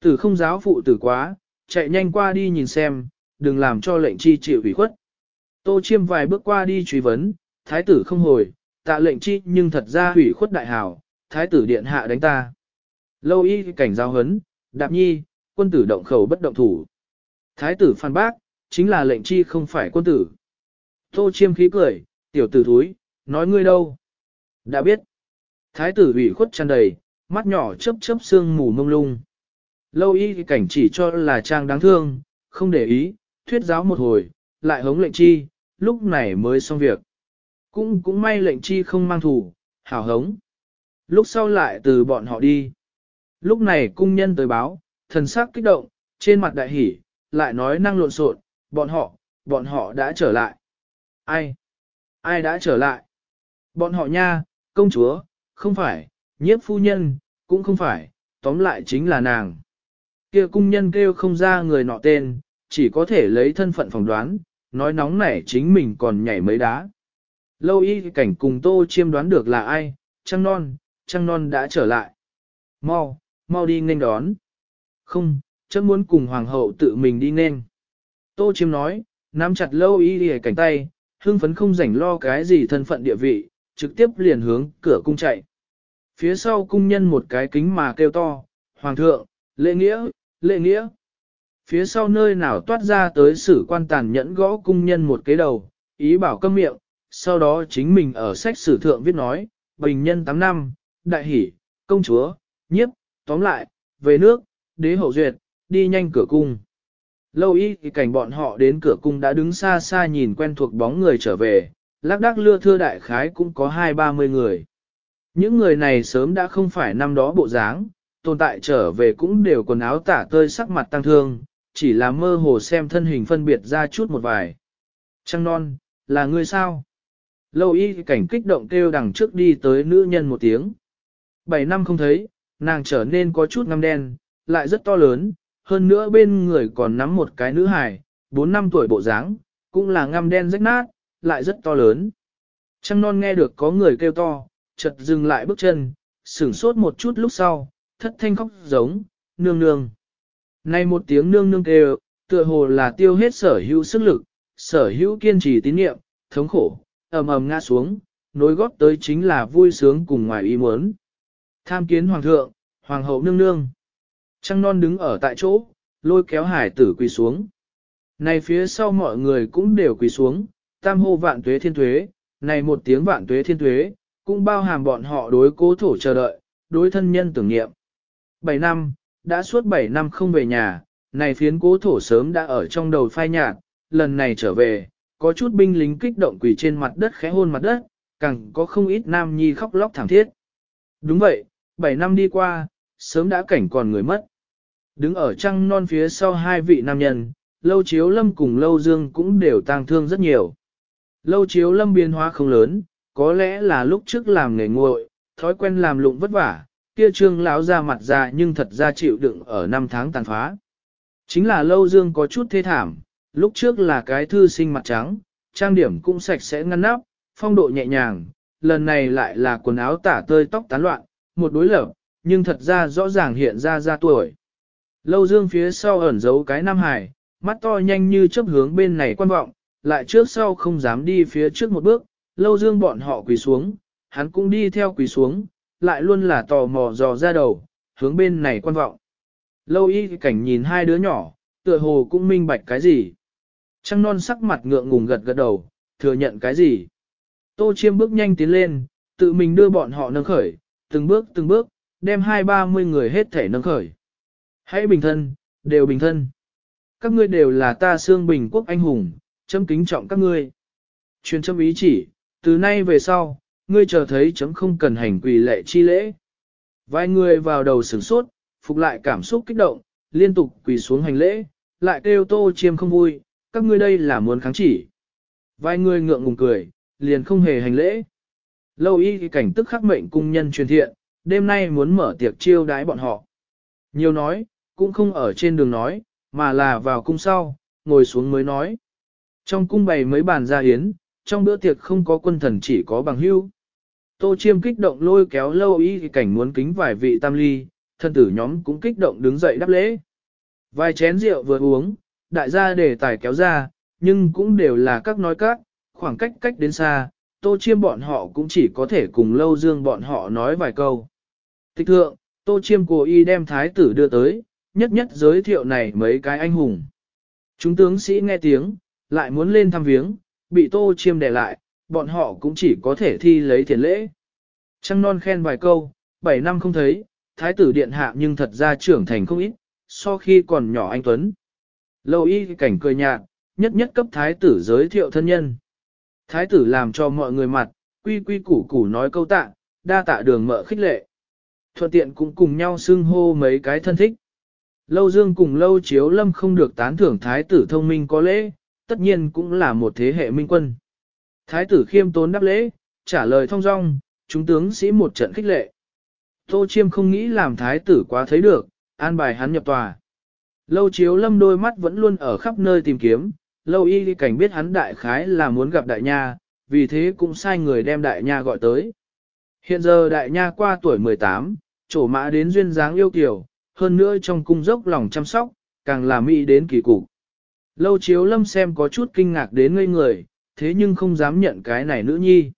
Tử không giáo phụ tử quá, chạy nhanh qua đi nhìn xem, đừng làm cho lệnh chi chịu ủy khuất. Tô chiêm vài bước qua đi truy vấn, thái tử không hồi, tạ lệnh chi nhưng thật ra hủy khuất đại hảo, thái tử điện hạ đánh ta. Lâu y cảnh giao hấn, đạp nhi, quân tử động khẩu bất động thủ. Thái tử phan bác, chính là lệnh chi không phải quân tử. Tô chiêm khí cười, tiểu tử thúi, nói ngươi đâu? Đã biết. Thái tử ủy khuất tràn đầy, mắt nhỏ chớp chớp sương mù mông lung. Lâu y cảnh chỉ cho là trang đáng thương, không để ý, thuyết giáo một hồi, lại hống lệnh chi, lúc này mới xong việc. Cũng cũng may lệnh chi không mang thủ, hào hống. Lúc sau lại từ bọn họ đi. Lúc này cung nhân tới báo, thần sắc kích động, trên mặt đại hỉ, lại nói năng lộn xộn, bọn họ, bọn họ đã trở lại. Ai? Ai đã trở lại? Bọn họ nha, công chúa, không phải, nhiếp phu nhân, cũng không phải, tóm lại chính là nàng. Kia cung nhân kêu không ra người nọ tên, chỉ có thể lấy thân phận phỏng đoán, nói nóng nảy chính mình còn nhảy mấy đá. Lâu y cảnh cùng tô chiêm đoán được là ai, trăng non, trăng non đã trở lại. Mau, mau đi nghênh đón. Không, chấm muốn cùng hoàng hậu tự mình đi nghênh. Tô chiêm nói, nắm chặt lâu y đi cảnh tay, hưng phấn không rảnh lo cái gì thân phận địa vị, trực tiếp liền hướng cửa cung chạy. Phía sau cung nhân một cái kính mà kêu to, Hoàng thượng, lệ nghĩa, lệ nghĩa. Phía sau nơi nào toát ra tới sử quan tàn nhẫn gõ cung nhân một cái đầu, ý bảo câm miệng, sau đó chính mình ở sách sử thượng viết nói, bình nhân 8 năm, đại hỷ, công chúa, nhiếp, tóm lại, về nước, đế hậu duyệt, đi nhanh cửa cung. Lâu y thì cảnh bọn họ đến cửa cung đã đứng xa xa nhìn quen thuộc bóng người trở về, lác đác lưa thưa đại khái cũng có hai ba mươi người. Những người này sớm đã không phải năm đó bộ dáng, tồn tại trở về cũng đều quần áo tả tơi sắc mặt tăng thương, chỉ là mơ hồ xem thân hình phân biệt ra chút một vài. Trăng non, là người sao? Lâu y cảnh kích động kêu đằng trước đi tới nữ nhân một tiếng. Bảy năm không thấy, nàng trở nên có chút ngăm đen, lại rất to lớn, hơn nữa bên người còn nắm một cái nữ hài, bốn năm tuổi bộ dáng, cũng là ngăm đen rách nát, lại rất to lớn. Trăng non nghe được có người kêu to, chợt dừng lại bước chân, sửng sốt một chút lúc sau, thất thanh khóc giống, nương nương. Nay một tiếng nương nương kêu, tựa hồ là tiêu hết sở hữu sức lực, sở hữu kiên trì tín niệm, thống khổ, ầm ầm ngã xuống, nối góp tới chính là vui sướng cùng ngoài ý muốn. Tham kiến hoàng thượng, hoàng hậu nương nương. Trăng non đứng ở tại chỗ, lôi kéo hải tử quỳ xuống. Này phía sau mọi người cũng đều quỳ xuống, tam hô vạn tuế thiên tuế, này một tiếng vạn tuế thiên tuế, cũng bao hàm bọn họ đối cố thổ chờ đợi, đối thân nhân tưởng niệm. Bảy năm, đã suốt bảy năm không về nhà, này phiến cố thổ sớm đã ở trong đầu phai nhạt, lần này trở về, có chút binh lính kích động quỳ trên mặt đất khẽ hôn mặt đất, càng có không ít nam nhi khóc lóc thảm thiết. Đúng vậy, bảy năm đi qua, sớm đã cảnh còn người mất. Đứng ở trăng non phía sau hai vị nam nhân, Lâu Chiếu Lâm cùng Lâu Dương cũng đều tang thương rất nhiều. Lâu Chiếu Lâm biến hóa không lớn, có lẽ là lúc trước làm nghề nguội, thói quen làm lụng vất vả, kia trương lão ra mặt ra nhưng thật ra chịu đựng ở năm tháng tàn phá. Chính là Lâu Dương có chút thê thảm, lúc trước là cái thư sinh mặt trắng, trang điểm cũng sạch sẽ ngăn nắp, phong độ nhẹ nhàng, lần này lại là quần áo tả tơi tóc tán loạn, một đối lập, nhưng thật ra rõ ràng hiện ra ra tuổi. Lâu dương phía sau ẩn giấu cái nam hải, mắt to nhanh như chớp hướng bên này quan vọng, lại trước sau không dám đi phía trước một bước, lâu dương bọn họ quỳ xuống, hắn cũng đi theo quỳ xuống, lại luôn là tò mò dò ra đầu, hướng bên này quan vọng. Lâu y cảnh nhìn hai đứa nhỏ, tựa hồ cũng minh bạch cái gì. Trăng non sắc mặt ngượng ngùng gật gật đầu, thừa nhận cái gì. Tô chiêm bước nhanh tiến lên, tự mình đưa bọn họ nâng khởi, từng bước từng bước, đem hai ba mươi người hết thể nâng khởi. Hãy bình thân, đều bình thân. Các ngươi đều là ta xương bình quốc anh hùng, chấm kính trọng các ngươi. Truyền chấm ý chỉ, từ nay về sau, ngươi chờ thấy chấm không cần hành quỳ lệ chi lễ. Vài người vào đầu sửng sốt, phục lại cảm xúc kích động, liên tục quỳ xuống hành lễ, lại kêu tô chiêm không vui, các ngươi đây là muốn kháng chỉ. Vài người ngượng ngùng cười, liền không hề hành lễ. Lâu y cảnh tức khắc mệnh cung nhân truyền thiện, đêm nay muốn mở tiệc chiêu đái bọn họ. Nhiều nói, cũng không ở trên đường nói, mà là vào cung sau, ngồi xuống mới nói. Trong cung bày mấy bàn gia yến, trong bữa tiệc không có quân thần chỉ có bằng hưu. Tô chiêm kích động lôi kéo lâu y cảnh muốn kính vài vị tam ly, thân tử nhóm cũng kích động đứng dậy đáp lễ. Vài chén rượu vừa uống, đại gia đề tài kéo ra, nhưng cũng đều là các nói các, khoảng cách cách đến xa, tô chiêm bọn họ cũng chỉ có thể cùng lâu dương bọn họ nói vài câu. Thích thượng, tô chiêm cố y đem thái tử đưa tới, nhất nhất giới thiệu này mấy cái anh hùng. Chúng tướng sĩ nghe tiếng, lại muốn lên thăm viếng, bị tô chiêm đè lại, bọn họ cũng chỉ có thể thi lấy thiền lễ. Trăng non khen vài câu, 7 năm không thấy, thái tử điện hạ nhưng thật ra trưởng thành không ít, so khi còn nhỏ anh Tuấn. Lâu y cảnh cười nhạt, nhất nhất cấp thái tử giới thiệu thân nhân. Thái tử làm cho mọi người mặt, quy quy củ củ nói câu tạ, đa tạ đường mợ khích lệ. Thuận tiện cũng cùng nhau xưng hô mấy cái thân thích. Lâu Dương cùng Lâu Chiếu Lâm không được tán thưởng thái tử thông minh có lễ, tất nhiên cũng là một thế hệ minh quân. Thái tử khiêm tốn đáp lễ, trả lời thông dong, chúng tướng sĩ một trận khích lệ. Tô Chiêm không nghĩ làm thái tử quá thấy được, an bài hắn nhập tòa. Lâu Chiếu Lâm đôi mắt vẫn luôn ở khắp nơi tìm kiếm, lâu y cảnh biết hắn đại khái là muốn gặp đại nha, vì thế cũng sai người đem đại nha gọi tới. Hiện giờ đại nha qua tuổi 18, trổ mã đến duyên dáng yêu kiều, hơn nữa trong cung dốc lòng chăm sóc, càng là mỹ đến kỳ cục. Lâu chiếu lâm xem có chút kinh ngạc đến ngây người, thế nhưng không dám nhận cái này nữ nhi.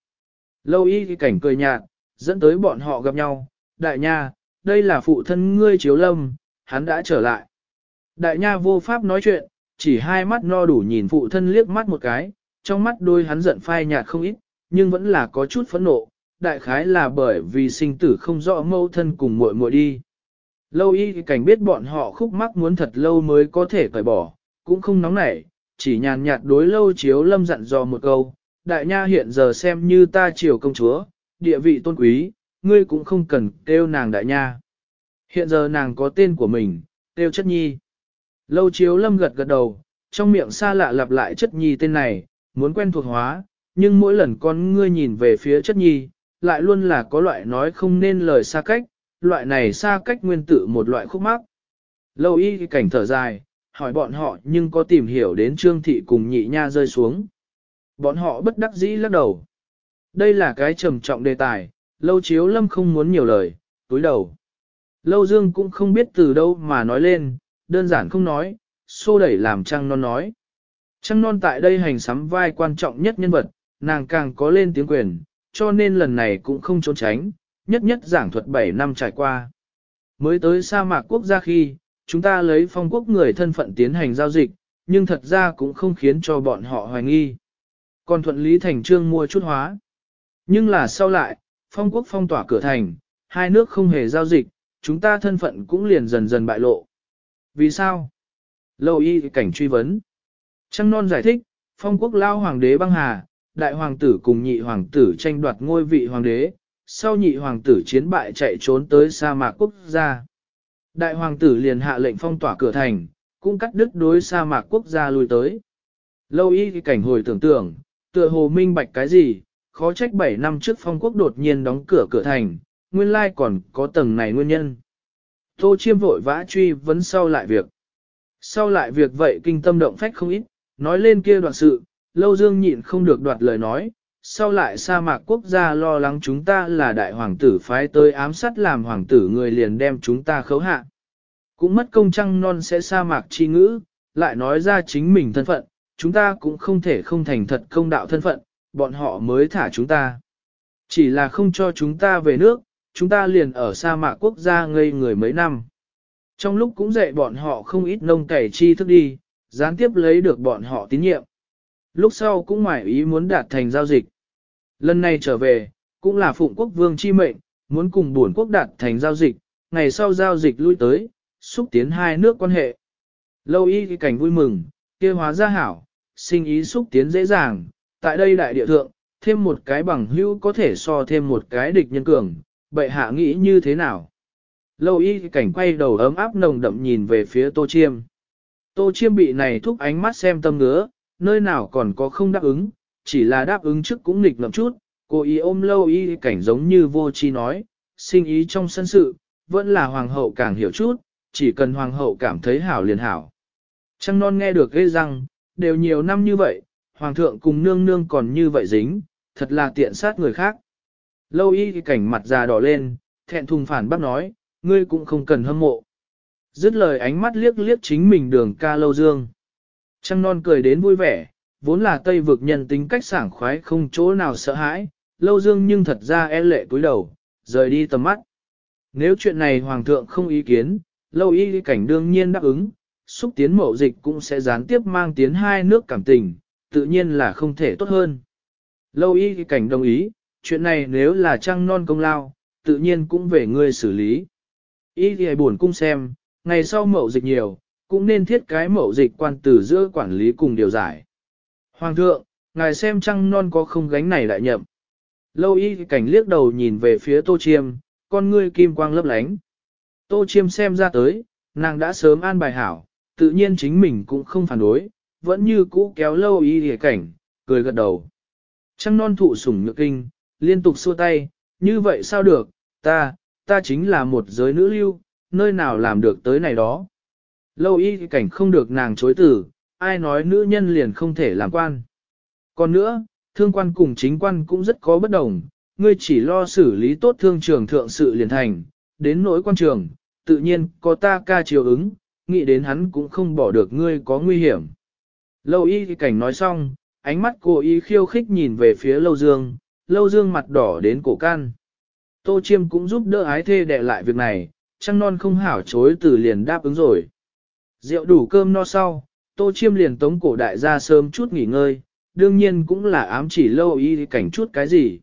Lâu y cảnh cười nhạt, dẫn tới bọn họ gặp nhau, đại nha, đây là phụ thân ngươi chiếu lâm, hắn đã trở lại. Đại nha vô pháp nói chuyện, chỉ hai mắt no đủ nhìn phụ thân liếc mắt một cái, trong mắt đôi hắn giận phai nhạt không ít, nhưng vẫn là có chút phẫn nộ, đại khái là bởi vì sinh tử không rõ mâu thân cùng muội muội đi. Lâu y cảnh biết bọn họ khúc mắc muốn thật lâu mới có thể cởi bỏ, cũng không nóng nảy, chỉ nhàn nhạt đối lâu chiếu lâm dặn dò một câu, đại nha hiện giờ xem như ta triều công chúa, địa vị tôn quý, ngươi cũng không cần kêu nàng đại nha. Hiện giờ nàng có tên của mình, kêu chất nhi. Lâu chiếu lâm gật gật đầu, trong miệng xa lạ lặp lại chất nhi tên này, muốn quen thuộc hóa, nhưng mỗi lần con ngươi nhìn về phía chất nhi, lại luôn là có loại nói không nên lời xa cách, loại này xa cách nguyên tử một loại khúc mắc. Lâu y cảnh thở dài, hỏi bọn họ nhưng có tìm hiểu đến trương thị cùng nhị nha rơi xuống. Bọn họ bất đắc dĩ lắc đầu. Đây là cái trầm trọng đề tài, lâu chiếu lâm không muốn nhiều lời, túi đầu. Lâu Dương cũng không biết từ đâu mà nói lên, đơn giản không nói, xô đẩy làm Trăng Non nói. Trăng Non tại đây hành sắm vai quan trọng nhất nhân vật, nàng càng có lên tiếng quyền, cho nên lần này cũng không trốn tránh, nhất nhất giảng thuật 7 năm trải qua. Mới tới sa mạc quốc gia khi, chúng ta lấy phong quốc người thân phận tiến hành giao dịch, nhưng thật ra cũng không khiến cho bọn họ hoài nghi. Còn thuận lý thành trương mua chút hóa. Nhưng là sau lại, phong quốc phong tỏa cửa thành, hai nước không hề giao dịch, chúng ta thân phận cũng liền dần dần bại lộ. Vì sao? Lâu y cảnh truy vấn. Trăng non giải thích, phong quốc lao hoàng đế băng hà, đại hoàng tử cùng nhị hoàng tử tranh đoạt ngôi vị hoàng đế, sau nhị hoàng tử chiến bại chạy trốn tới sa mạc quốc gia. Đại hoàng tử liền hạ lệnh phong tỏa cửa thành, cũng cắt đứt đối sa mạc quốc gia lui tới. Lâu y cảnh hồi tưởng tượng, tựa hồ minh bạch cái gì, khó trách 7 năm trước phong quốc đột nhiên đóng cửa cửa thành, nguyên lai còn có tầng này nguyên nhân. Tô chiêm vội vã truy vấn sau lại việc. Sau lại việc vậy kinh tâm động phách không ít, nói lên kia đoạn sự, lâu dương nhịn không được đoạt lời nói, sau lại sa mạc quốc gia lo lắng chúng ta là đại hoàng tử phái tới ám sát làm hoàng tử người liền đem chúng ta khấu hạ. Cũng mất công trăng non sẽ sa mạc chi ngữ, lại nói ra chính mình thân phận, chúng ta cũng không thể không thành thật công đạo thân phận, bọn họ mới thả chúng ta. Chỉ là không cho chúng ta về nước, chúng ta liền ở sa mạc quốc gia ngây người mấy năm. Trong lúc cũng dạy bọn họ không ít nông cày chi thức đi, gián tiếp lấy được bọn họ tín nhiệm. Lúc sau cũng ngoài ý muốn đạt thành giao dịch. Lần này trở về, cũng là phụng quốc vương chi mệnh, muốn cùng buồn quốc đạt thành giao dịch, ngày sau giao dịch lui tới, xúc tiến hai nước quan hệ. Lâu y cái cảnh vui mừng, kia hóa ra hảo, sinh ý xúc tiến dễ dàng, tại đây đại địa thượng, thêm một cái bằng hữu có thể so thêm một cái địch nhân cường, bệ hạ nghĩ như thế nào? Lâu y cảnh quay đầu ấm áp nồng đậm nhìn về phía tô chiêm. Tô chiêm bị này thúc ánh mắt xem tâm ngứa, nơi nào còn có không đáp ứng, chỉ là đáp ứng trước cũng nghịch ngậm chút, cô ý ôm lâu y cảnh giống như vô chi nói, sinh ý trong sân sự, vẫn là hoàng hậu càng hiểu chút, chỉ cần hoàng hậu cảm thấy hảo liền hảo. Trăng non nghe được ghê rằng, đều nhiều năm như vậy, hoàng thượng cùng nương nương còn như vậy dính, thật là tiện sát người khác. Lâu y cảnh mặt già đỏ lên, thẹn thùng phản bác nói, ngươi cũng không cần hâm mộ. Dứt lời ánh mắt liếc liếc chính mình đường ca lâu dương. Trăng non cười đến vui vẻ, vốn là tây vực nhân tính cách sảng khoái không chỗ nào sợ hãi, lâu dương nhưng thật ra e lệ cúi đầu, rời đi tầm mắt. Nếu chuyện này hoàng thượng không ý kiến, lâu y cảnh đương nhiên đáp ứng, xúc tiến mậu dịch cũng sẽ gián tiếp mang tiến hai nước cảm tình, tự nhiên là không thể tốt hơn. Lâu y cảnh đồng ý, chuyện này nếu là trăng non công lao, tự nhiên cũng về ngươi xử lý. Y thì buồn cung xem, ngày sau mậu dịch nhiều, cũng nên thiết cái mậu dịch quan tử giữa quản lý cùng điều giải. Hoàng thượng, ngài xem trăng non có không gánh này lại nhậm. Lâu y cảnh liếc đầu nhìn về phía tô chiêm, con ngươi kim quang lấp lánh. Tô chiêm xem ra tới, nàng đã sớm an bài hảo, tự nhiên chính mình cũng không phản đối, vẫn như cũ kéo lâu y hề cảnh, cười gật đầu. Trăng non thụ sủng nhược kinh, liên tục xua tay, như vậy sao được, ta, ta chính là một giới nữ lưu, nơi nào làm được tới này đó. Lâu y cảnh không được nàng chối từ, ai nói nữ nhân liền không thể làm quan. Còn nữa, thương quan cùng chính quan cũng rất có bất đồng, ngươi chỉ lo xử lý tốt thương trường thượng sự liền thành, đến nỗi quan trường, tự nhiên có ta ca chiều ứng, nghĩ đến hắn cũng không bỏ được ngươi có nguy hiểm. Lâu y cảnh nói xong, ánh mắt cô y khiêu khích nhìn về phía lâu dương, lâu dương mặt đỏ đến cổ can. Tô chiêm cũng giúp đỡ ái thê đệ lại việc này, trăng non không hảo chối từ liền đáp ứng rồi. Rượu đủ cơm no sau, tô chiêm liền tống cổ đại gia sớm chút nghỉ ngơi, đương nhiên cũng là ám chỉ lâu y cảnh chút cái gì.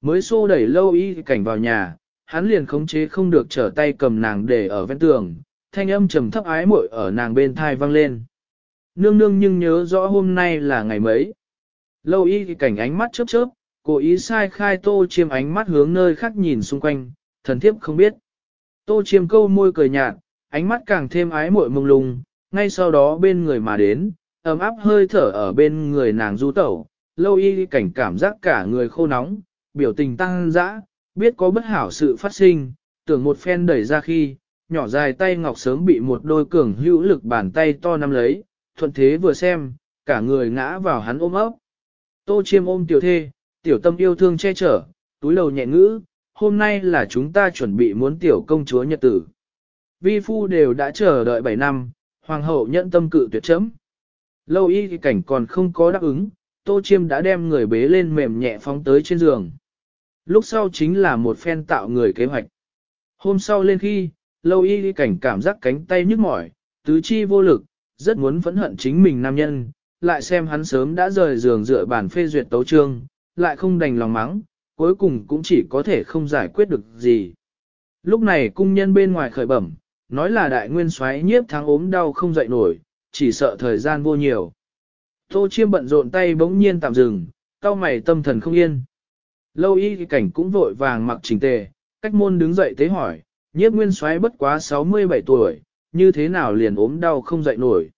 Mới xô đẩy lâu y cảnh vào nhà, hắn liền khống chế không được trở tay cầm nàng để ở ven tường, thanh âm trầm thấp ái muội ở nàng bên thai vang lên. Nương nương nhưng nhớ rõ hôm nay là ngày mấy. Lâu y cảnh ánh mắt chớp chớp, cố ý sai khai tô chiêm ánh mắt hướng nơi khác nhìn xung quanh, thần thiếp không biết. Tô chiêm câu môi cười nhạt, ánh mắt càng thêm ái muội mông lung, ngay sau đó bên người mà đến, ấm áp hơi thở ở bên người nàng du tẩu, lâu y cảnh cảm giác cả người khô nóng, biểu tình tăng dã, biết có bất hảo sự phát sinh, tưởng một phen đẩy ra khi, nhỏ dài tay ngọc sớm bị một đôi cường hữu lực bàn tay to nắm lấy, thuận thế vừa xem, cả người ngã vào hắn ôm ấp. Tô chiêm ôm tiểu thê, tiểu tâm yêu thương che chở, túi đầu nhẹ ngữ, hôm nay là chúng ta chuẩn bị muốn tiểu công chúa nhật tử. Vi phu đều đã chờ đợi 7 năm, hoàng hậu nhận tâm cự tuyệt chấm. Lâu y thì cảnh còn không có đáp ứng, tô chiêm đã đem người bế lên mềm nhẹ phóng tới trên giường. Lúc sau chính là một phen tạo người kế hoạch. Hôm sau lên khi, lâu y thì cảnh cảm giác cánh tay nhức mỏi, tứ chi vô lực, rất muốn phẫn hận chính mình nam nhân, lại xem hắn sớm đã rời giường dựa bản phê duyệt tấu trương, lại không đành lòng mắng, cuối cùng cũng chỉ có thể không giải quyết được gì. Lúc này cung nhân bên ngoài khởi bẩm, nói là đại nguyên xoáy nhiếp tháng ốm đau không dậy nổi, chỉ sợ thời gian vô nhiều. Tô chiêm bận rộn tay bỗng nhiên tạm dừng, cao mày tâm thần không yên. Lâu y cảnh cũng vội vàng mặc chỉnh tề, cách môn đứng dậy tế hỏi, nhiếp nguyên xoáy bất quá 67 tuổi, như thế nào liền ốm đau không dậy nổi.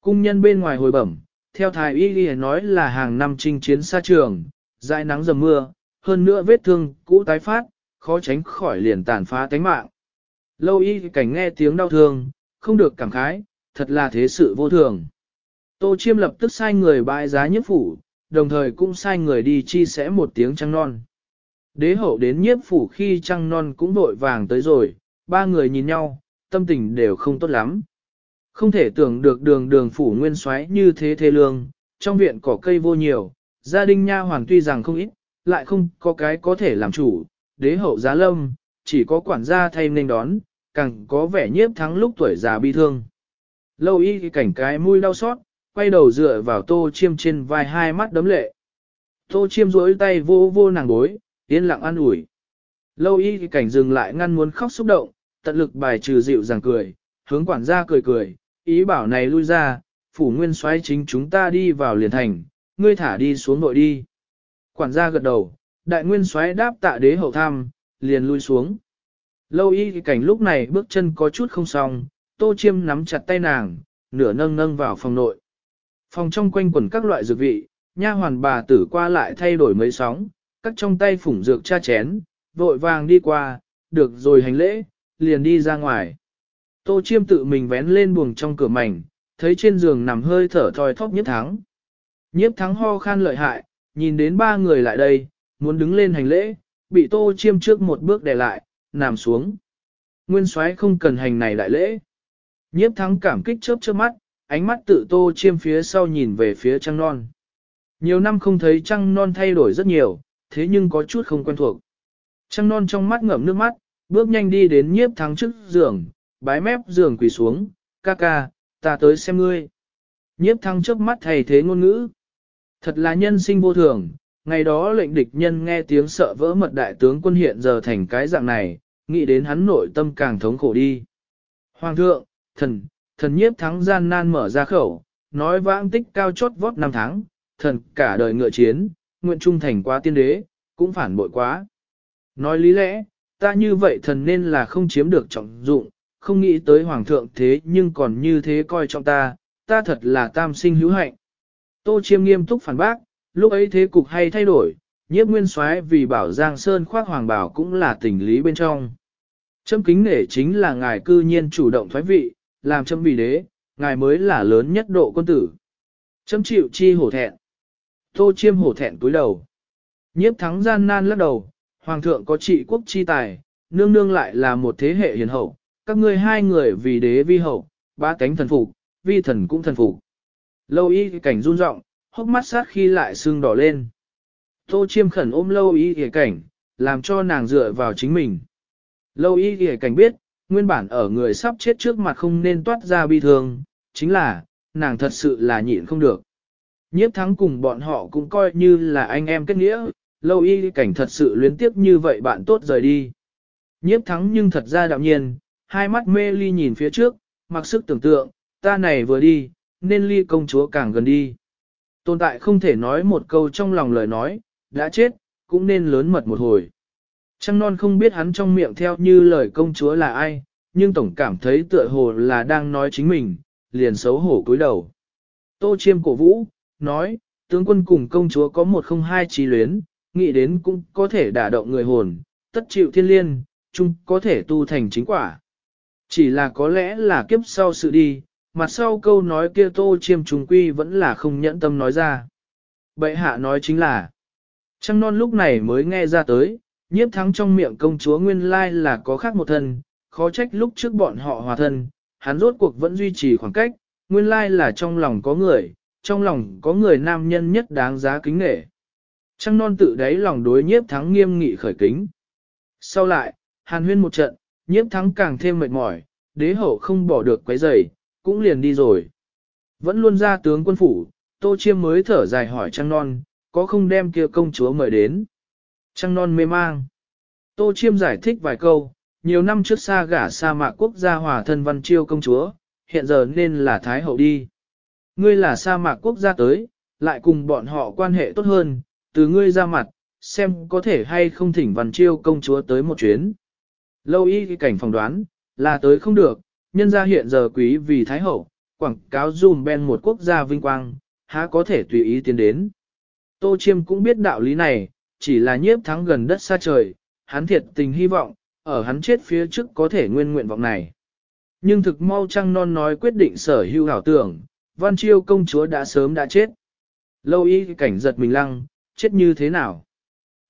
Cung nhân bên ngoài hồi bẩm, theo thái y y nói là hàng năm chinh chiến xa trường, dãi nắng dầm mưa, hơn nữa vết thương cũ tái phát, khó tránh khỏi liền tàn phá tánh mạng. Lâu y cảnh nghe tiếng đau thương, không được cảm khái, thật là thế sự vô thường. Tô Chiêm lập tức sai người bãi giá nhiếp phủ, đồng thời cũng sai người đi chi sẽ một tiếng trăng non. Đế hậu đến nhiếp phủ khi trăng non cũng vội vàng tới rồi, ba người nhìn nhau, tâm tình đều không tốt lắm. Không thể tưởng được đường đường phủ nguyên xoáy như thế thế lương, trong viện cỏ cây vô nhiều, gia đình nha hoàn tuy rằng không ít, lại không có cái có thể làm chủ, đế hậu giá lâm, chỉ có quản gia thay nên đón, càng có vẻ nhiếp thắng lúc tuổi già bi thương. Lâu y cảnh cái mũi đau xót, quay đầu dựa vào tô chiêm trên vai hai mắt đấm lệ. Tô chiêm rỗi tay vô vô nàng bối, yên lặng an ủi. Lâu y cảnh dừng lại ngăn muốn khóc xúc động, tận lực bài trừ dịu dàng cười, hướng quản gia cười cười, ý bảo này lui ra, phủ nguyên xoay chính chúng ta đi vào liền thành, ngươi thả đi xuống nội đi. Quản gia gật đầu, đại nguyên xoáy đáp tạ đế hậu tham, liền lui xuống. Lâu y cảnh lúc này bước chân có chút không xong, tô chiêm nắm chặt tay nàng, nửa nâng nâng vào phòng nội. Phòng trong quanh quần các loại dược vị, nha hoàn bà tử qua lại thay đổi mấy sóng, các trong tay phủng dược cha chén, vội vàng đi qua, được rồi hành lễ, liền đi ra ngoài. Tô chiêm tự mình vén lên buồng trong cửa mảnh, thấy trên giường nằm hơi thở thoi thóp nhất thắng. Nhiếp thắng ho khan lợi hại, nhìn đến ba người lại đây, muốn đứng lên hành lễ, bị tô chiêm trước một bước đè lại, nằm xuống. Nguyên soái không cần hành này đại lễ. Nhiếp thắng cảm kích chớp chớp mắt, ánh mắt tự tô chiêm phía sau nhìn về phía trăng non. Nhiều năm không thấy trăng non thay đổi rất nhiều, thế nhưng có chút không quen thuộc. Trăng non trong mắt ngậm nước mắt, bước nhanh đi đến nhiếp thắng trước giường, bái mép giường quỳ xuống, ca ca, ta tới xem ngươi. Nhiếp thắng trước mắt thay thế ngôn ngữ. Thật là nhân sinh vô thường, ngày đó lệnh địch nhân nghe tiếng sợ vỡ mật đại tướng quân hiện giờ thành cái dạng này, nghĩ đến hắn nội tâm càng thống khổ đi. Hoàng thượng, thần, thần nhiếp thắng gian nan mở ra khẩu, nói vãng tích cao chót vót năm tháng, thần cả đời ngựa chiến, nguyện trung thành quá tiên đế, cũng phản bội quá. Nói lý lẽ, ta như vậy thần nên là không chiếm được trọng dụng, không nghĩ tới hoàng thượng thế nhưng còn như thế coi trọng ta, ta thật là tam sinh hữu hạnh. Tô chiêm nghiêm túc phản bác, lúc ấy thế cục hay thay đổi, nhiếp nguyên soái vì bảo Giang Sơn khoác hoàng bảo cũng là tình lý bên trong. Châm kính nể chính là ngài cư nhiên chủ động thoái vị, làm châm vì đế, ngài mới là lớn nhất độ quân tử. Châm chịu chi hổ thẹn. Tô chiêm hổ thẹn túi đầu. Nhiếp thắng gian nan lắc đầu, hoàng thượng có trị quốc chi tài, nương nương lại là một thế hệ hiền hậu, các ngươi hai người vì đế vi hậu, ba cánh thần phục, vi thần cũng thần phục. Lâu y cảnh run rộng, hốc mắt sát khi lại sưng đỏ lên. Tô chiêm khẩn ôm lâu y kìa cảnh, làm cho nàng dựa vào chính mình. Lâu y kìa cảnh biết, nguyên bản ở người sắp chết trước mặt không nên toát ra bi thương, chính là, nàng thật sự là nhịn không được. Nhiếp thắng cùng bọn họ cũng coi như là anh em kết nghĩa, lâu y cảnh thật sự luyến tiếp như vậy bạn tốt rời đi. Nhiếp thắng nhưng thật ra đạm nhiên, hai mắt mê ly nhìn phía trước, mặc sức tưởng tượng, ta này vừa đi, nên ly công chúa càng gần đi. Tồn tại không thể nói một câu trong lòng lời nói, đã chết, cũng nên lớn mật một hồi. Trăng non không biết hắn trong miệng theo như lời công chúa là ai, nhưng tổng cảm thấy tựa hồ là đang nói chính mình, liền xấu hổ cúi đầu. Tô chiêm cổ vũ, nói, tướng quân cùng công chúa có một không hai trí luyến, nghĩ đến cũng có thể đả động người hồn, tất chịu thiên liên, chung có thể tu thành chính quả. Chỉ là có lẽ là kiếp sau sự đi, mặt sau câu nói kia tô chiêm trùng quy vẫn là không nhẫn tâm nói ra. Bệ hạ nói chính là, trăng non lúc này mới nghe ra tới, nhiếp thắng trong miệng công chúa nguyên lai là có khác một thân, khó trách lúc trước bọn họ hòa thân, hắn rốt cuộc vẫn duy trì khoảng cách, nguyên lai là trong lòng có người, trong lòng có người nam nhân nhất đáng giá kính nể. Trăng non tự đáy lòng đối nhiếp thắng nghiêm nghị khởi kính. Sau lại, hàn huyên một trận, nhiếp thắng càng thêm mệt mỏi, đế hậu không bỏ được quấy rầy cũng liền đi rồi. Vẫn luôn ra tướng quân phủ, tô chiêm mới thở dài hỏi trăng non, có không đem kia công chúa mời đến. Trăng non mê mang. Tô chiêm giải thích vài câu, nhiều năm trước xa gả sa mạc quốc gia hòa thân văn chiêu công chúa, hiện giờ nên là Thái hậu đi. Ngươi là sa mạc quốc gia tới, lại cùng bọn họ quan hệ tốt hơn, từ ngươi ra mặt, xem có thể hay không thỉnh văn chiêu công chúa tới một chuyến. Lâu y cảnh phỏng đoán, là tới không được, nhân gia hiện giờ quý vì Thái hậu, quảng cáo dùm ben một quốc gia vinh quang, há có thể tùy ý tiến đến. Tô Chiêm cũng biết đạo lý này, chỉ là nhiếp thắng gần đất xa trời, hắn thiệt tình hy vọng, ở hắn chết phía trước có thể nguyên nguyện vọng này. Nhưng thực mau trăng non nói quyết định sở hữu hảo tưởng, văn chiêu công chúa đã sớm đã chết. Lâu y cảnh giật mình lăng, chết như thế nào?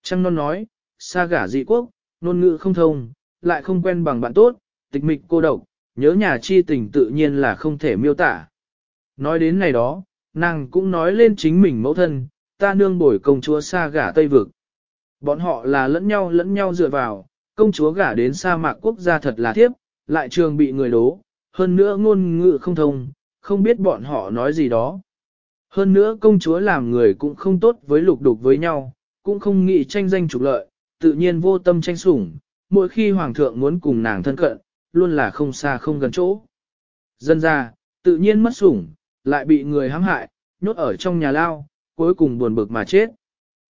Trăng non nói, xa gả dị quốc, ngôn ngữ không thông, lại không quen bằng bạn tốt, tịch mịch cô độc, nhớ nhà chi tình tự nhiên là không thể miêu tả. Nói đến này đó, nàng cũng nói lên chính mình mẫu thân, ta nương bồi công chúa xa gả Tây Vực. Bọn họ là lẫn nhau lẫn nhau dựa vào, công chúa gả đến sa mạc quốc gia thật là thiếp, lại trường bị người đố, hơn nữa ngôn ngữ không thông, không biết bọn họ nói gì đó. Hơn nữa công chúa làm người cũng không tốt với lục đục với nhau, cũng không nghĩ tranh danh trục lợi, tự nhiên vô tâm tranh sủng, mỗi khi hoàng thượng muốn cùng nàng thân cận, luôn là không xa không gần chỗ. Dân ra, tự nhiên mất sủng, lại bị người hãm hại, nhốt ở trong nhà lao, cuối cùng buồn bực mà chết.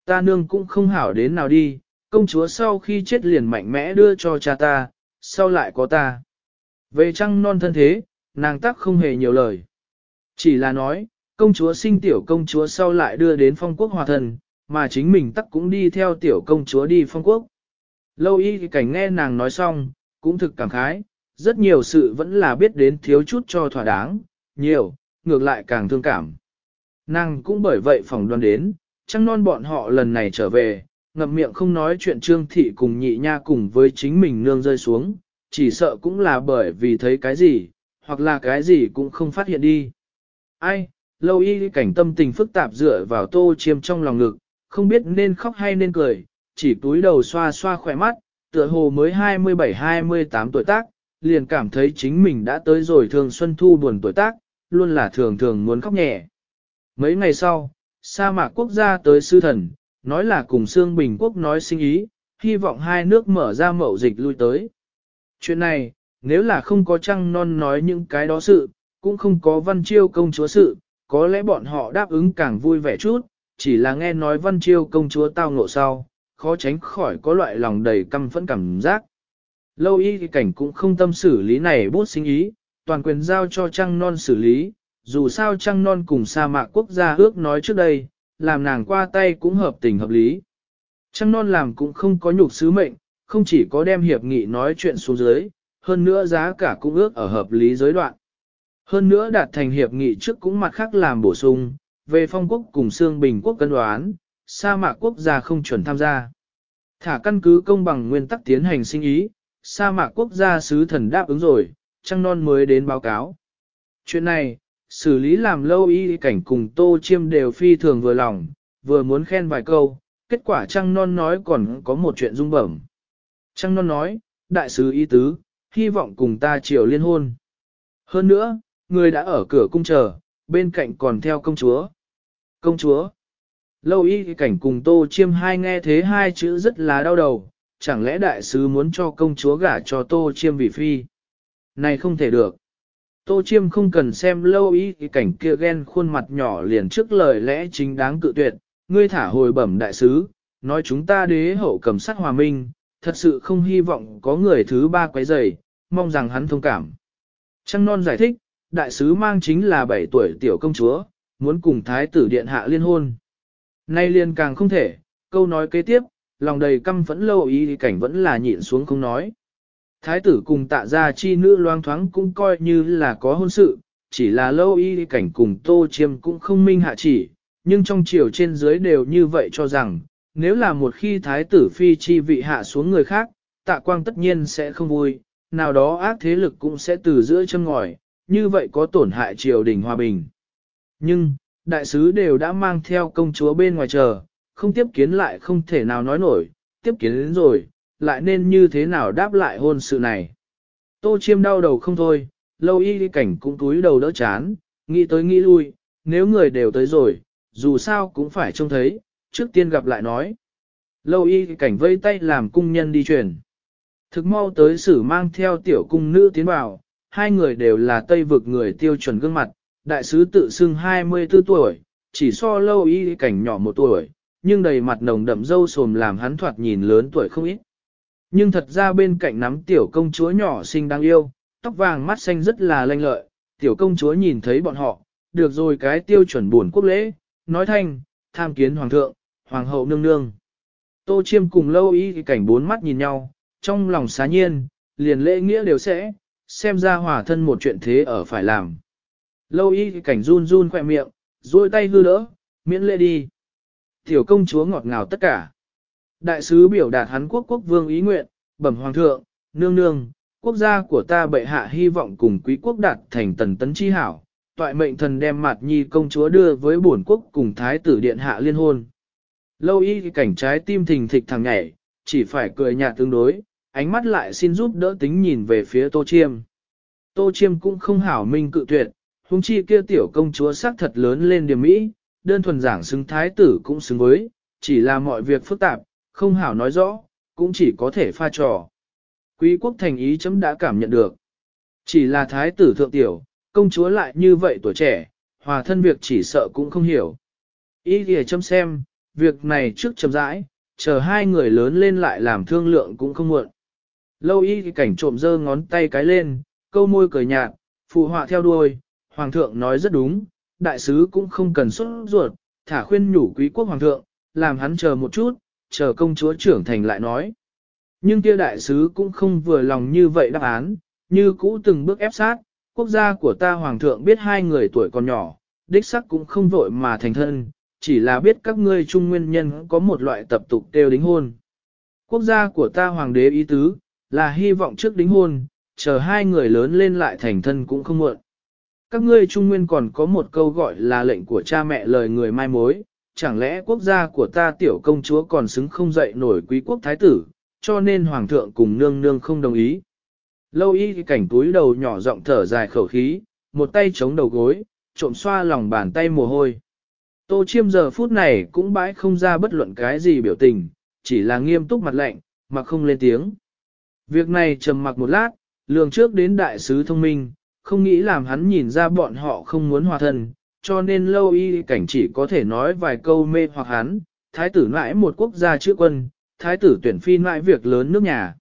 Ta nương cũng không hảo đến nào đi, công chúa sau khi chết liền mạnh mẽ đưa cho cha ta, sau lại có ta. Về trăng non thân thế, nàng tắc không hề nhiều lời. Chỉ là nói, công chúa sinh tiểu công chúa sau lại đưa đến phong quốc hòa thần, mà chính mình tắc cũng đi theo tiểu công chúa đi phong quốc. Lâu y cảnh nghe nàng nói xong, cũng thực cảm khái, rất nhiều sự vẫn là biết đến thiếu chút cho thỏa đáng, nhiều, ngược lại càng thương cảm. Nàng cũng bởi vậy phỏng đoán đến, trăng non bọn họ lần này trở về, ngậm miệng không nói chuyện trương thị cùng nhị nha cùng với chính mình nương rơi xuống, chỉ sợ cũng là bởi vì thấy cái gì, hoặc là cái gì cũng không phát hiện đi. Ai, lâu y cảnh tâm tình phức tạp dựa vào tô chiêm trong lòng ngực, không biết nên khóc hay nên cười, chỉ túi đầu xoa xoa khỏe mắt, tựa hồ mới 27-28 tuổi tác, liền cảm thấy chính mình đã tới rồi thường xuân thu buồn tuổi tác, luôn là thường thường muốn khóc nhẹ. Mấy ngày sau, sa mạc quốc gia tới sư thần, nói là cùng Sương Bình quốc nói sinh ý, hy vọng hai nước mở ra mậu dịch lui tới. Chuyện này, nếu là không có trăng non nói những cái đó sự, cũng không có văn chiêu công chúa sự, có lẽ bọn họ đáp ứng càng vui vẻ chút, chỉ là nghe nói văn chiêu công chúa tao ngộ sau, khó tránh khỏi có loại lòng đầy căm phẫn cảm giác. Lâu y thì cảnh cũng không tâm xử lý này bút sinh ý, toàn quyền giao cho trăng non xử lý, dù sao trăng non cùng sa mạc quốc gia ước nói trước đây, làm nàng qua tay cũng hợp tình hợp lý. Trăng non làm cũng không có nhục sứ mệnh, không chỉ có đem hiệp nghị nói chuyện xuống dưới, hơn nữa giá cả cũng ước ở hợp lý giới đoạn. Hơn nữa đạt thành hiệp nghị trước cũng mặt khác làm bổ sung, về phong quốc cùng xương bình quốc cân đoán, sa mạc quốc gia không chuẩn tham gia. Thả căn cứ công bằng nguyên tắc tiến hành sinh ý, sa mạc quốc gia sứ thần đáp ứng rồi, trăng non mới đến báo cáo. Chuyện này, xử lý làm lâu y cảnh cùng tô chiêm đều phi thường vừa lòng, vừa muốn khen vài câu, kết quả trăng non nói còn có một chuyện rung bẩm. Trăng non nói, đại sứ y tứ, hy vọng cùng ta chiều liên hôn. Hơn nữa, người đã ở cửa cung chờ, bên cạnh còn theo công chúa. Công chúa. Lâu y cảnh cùng tô chiêm hai nghe thế hai chữ rất là đau đầu, chẳng lẽ đại sứ muốn cho công chúa gả cho tô chiêm vì phi. Này không thể được. Tô chiêm không cần xem lâu y cảnh kia ghen khuôn mặt nhỏ liền trước lời lẽ chính đáng cự tuyệt, ngươi thả hồi bẩm đại sứ, nói chúng ta đế hậu cầm sắc hòa minh, thật sự không hy vọng có người thứ ba quấy rầy, mong rằng hắn thông cảm. Trăng non giải thích, đại sứ mang chính là 7 tuổi tiểu công chúa, muốn cùng thái tử điện hạ liên hôn. Nay liên càng không thể, câu nói kế tiếp, lòng đầy căm phẫn lâu ý cảnh vẫn là nhịn xuống không nói. Thái tử cùng tạ gia chi nữ loang thoáng cũng coi như là có hôn sự, chỉ là lâu y cảnh cùng tô chiêm cũng không minh hạ chỉ, nhưng trong chiều trên dưới đều như vậy cho rằng, nếu là một khi thái tử phi chi vị hạ xuống người khác, tạ quang tất nhiên sẽ không vui, nào đó ác thế lực cũng sẽ từ giữa châm ngòi, như vậy có tổn hại triều đình hòa bình. Nhưng, đại sứ đều đã mang theo công chúa bên ngoài chờ, không tiếp kiến lại không thể nào nói nổi, tiếp kiến đến rồi, lại nên như thế nào đáp lại hôn sự này. Tô chiêm đau đầu không thôi, lâu y cảnh cũng túi đầu đỡ chán, nghĩ tới nghĩ lui, nếu người đều tới rồi, dù sao cũng phải trông thấy, trước tiên gặp lại nói. Lâu y cảnh vây tay làm cung nhân đi truyền. Thực mau tới sử mang theo tiểu cung nữ tiến vào, hai người đều là tây vực người tiêu chuẩn gương mặt, đại sứ tự xưng 24 tuổi, chỉ so lâu y cảnh nhỏ một tuổi, nhưng đầy mặt nồng đậm dâu sồm làm hắn thoạt nhìn lớn tuổi không ít. Nhưng thật ra bên cạnh nắm tiểu công chúa nhỏ xinh đáng yêu, tóc vàng mắt xanh rất là lanh lợi, tiểu công chúa nhìn thấy bọn họ, được rồi cái tiêu chuẩn buồn quốc lễ, nói thanh, tham kiến hoàng thượng, hoàng hậu nương nương. Tô chiêm cùng lâu y cảnh bốn mắt nhìn nhau, trong lòng xá nhiên, liền lễ nghĩa đều sẽ, xem ra hòa thân một chuyện thế ở phải làm. Lâu y cảnh run run khỏe miệng, rồi tay hư đỡ, miễn lễ đi. Tiểu công chúa ngọt ngào tất cả. Đại sứ biểu đạt hắn quốc quốc vương ý nguyện, bẩm hoàng thượng, nương nương, quốc gia của ta bệ hạ hy vọng cùng quý quốc đạt thành tần tấn chi hảo, toại mệnh thần đem mặt nhi công chúa đưa với bổn quốc cùng thái tử điện hạ liên hôn. Lâu y cảnh trái tim thình thịch thằng nhảy, chỉ phải cười nhạt tương đối, ánh mắt lại xin giúp đỡ tính nhìn về phía tô chiêm. Tô chiêm cũng không hảo minh cự tuyệt, huống chi kia tiểu công chúa sắc thật lớn lên điểm mỹ, đơn thuần giảng xứng thái tử cũng xứng với, chỉ là mọi việc phức tạp, không hảo nói rõ, cũng chỉ có thể pha trò. Quý quốc thành ý chấm đã cảm nhận được. Chỉ là thái tử thượng tiểu, công chúa lại như vậy tuổi trẻ, hòa thân việc chỉ sợ cũng không hiểu. Ý kìa chấm xem, việc này trước chấm rãi, chờ hai người lớn lên lại làm thương lượng cũng không muộn. Lâu y cảnh trộm dơ ngón tay cái lên, câu môi cười nhạt, phụ họa theo đuôi, hoàng thượng nói rất đúng, đại sứ cũng không cần xuất ruột, thả khuyên nhủ quý quốc hoàng thượng, làm hắn chờ một chút, chờ công chúa trưởng thành lại nói. Nhưng kia đại sứ cũng không vừa lòng như vậy đáp án, như cũ từng bước ép sát, quốc gia của ta hoàng thượng biết hai người tuổi còn nhỏ, đích sắc cũng không vội mà thành thân, chỉ là biết các ngươi trung nguyên nhân có một loại tập tục tiêu đính hôn. Quốc gia của ta hoàng đế ý tứ, là hy vọng trước đính hôn, chờ hai người lớn lên lại thành thân cũng không muộn. Các ngươi trung nguyên còn có một câu gọi là lệnh của cha mẹ lời người mai mối, chẳng lẽ quốc gia của ta tiểu công chúa còn xứng không dậy nổi quý quốc thái tử, cho nên hoàng thượng cùng nương nương không đồng ý. Lâu y cảnh túi đầu nhỏ giọng thở dài khẩu khí, một tay chống đầu gối, trộm xoa lòng bàn tay mồ hôi. Tô chiêm giờ phút này cũng bãi không ra bất luận cái gì biểu tình, chỉ là nghiêm túc mặt lạnh, mà không lên tiếng. Việc này trầm mặc một lát, lường trước đến đại sứ thông minh, không nghĩ làm hắn nhìn ra bọn họ không muốn hòa thân, cho nên lâu y cảnh chỉ có thể nói vài câu mê hoặc hắn, thái tử nãi một quốc gia chữa quân, thái tử tuyển phi nãi việc lớn nước nhà.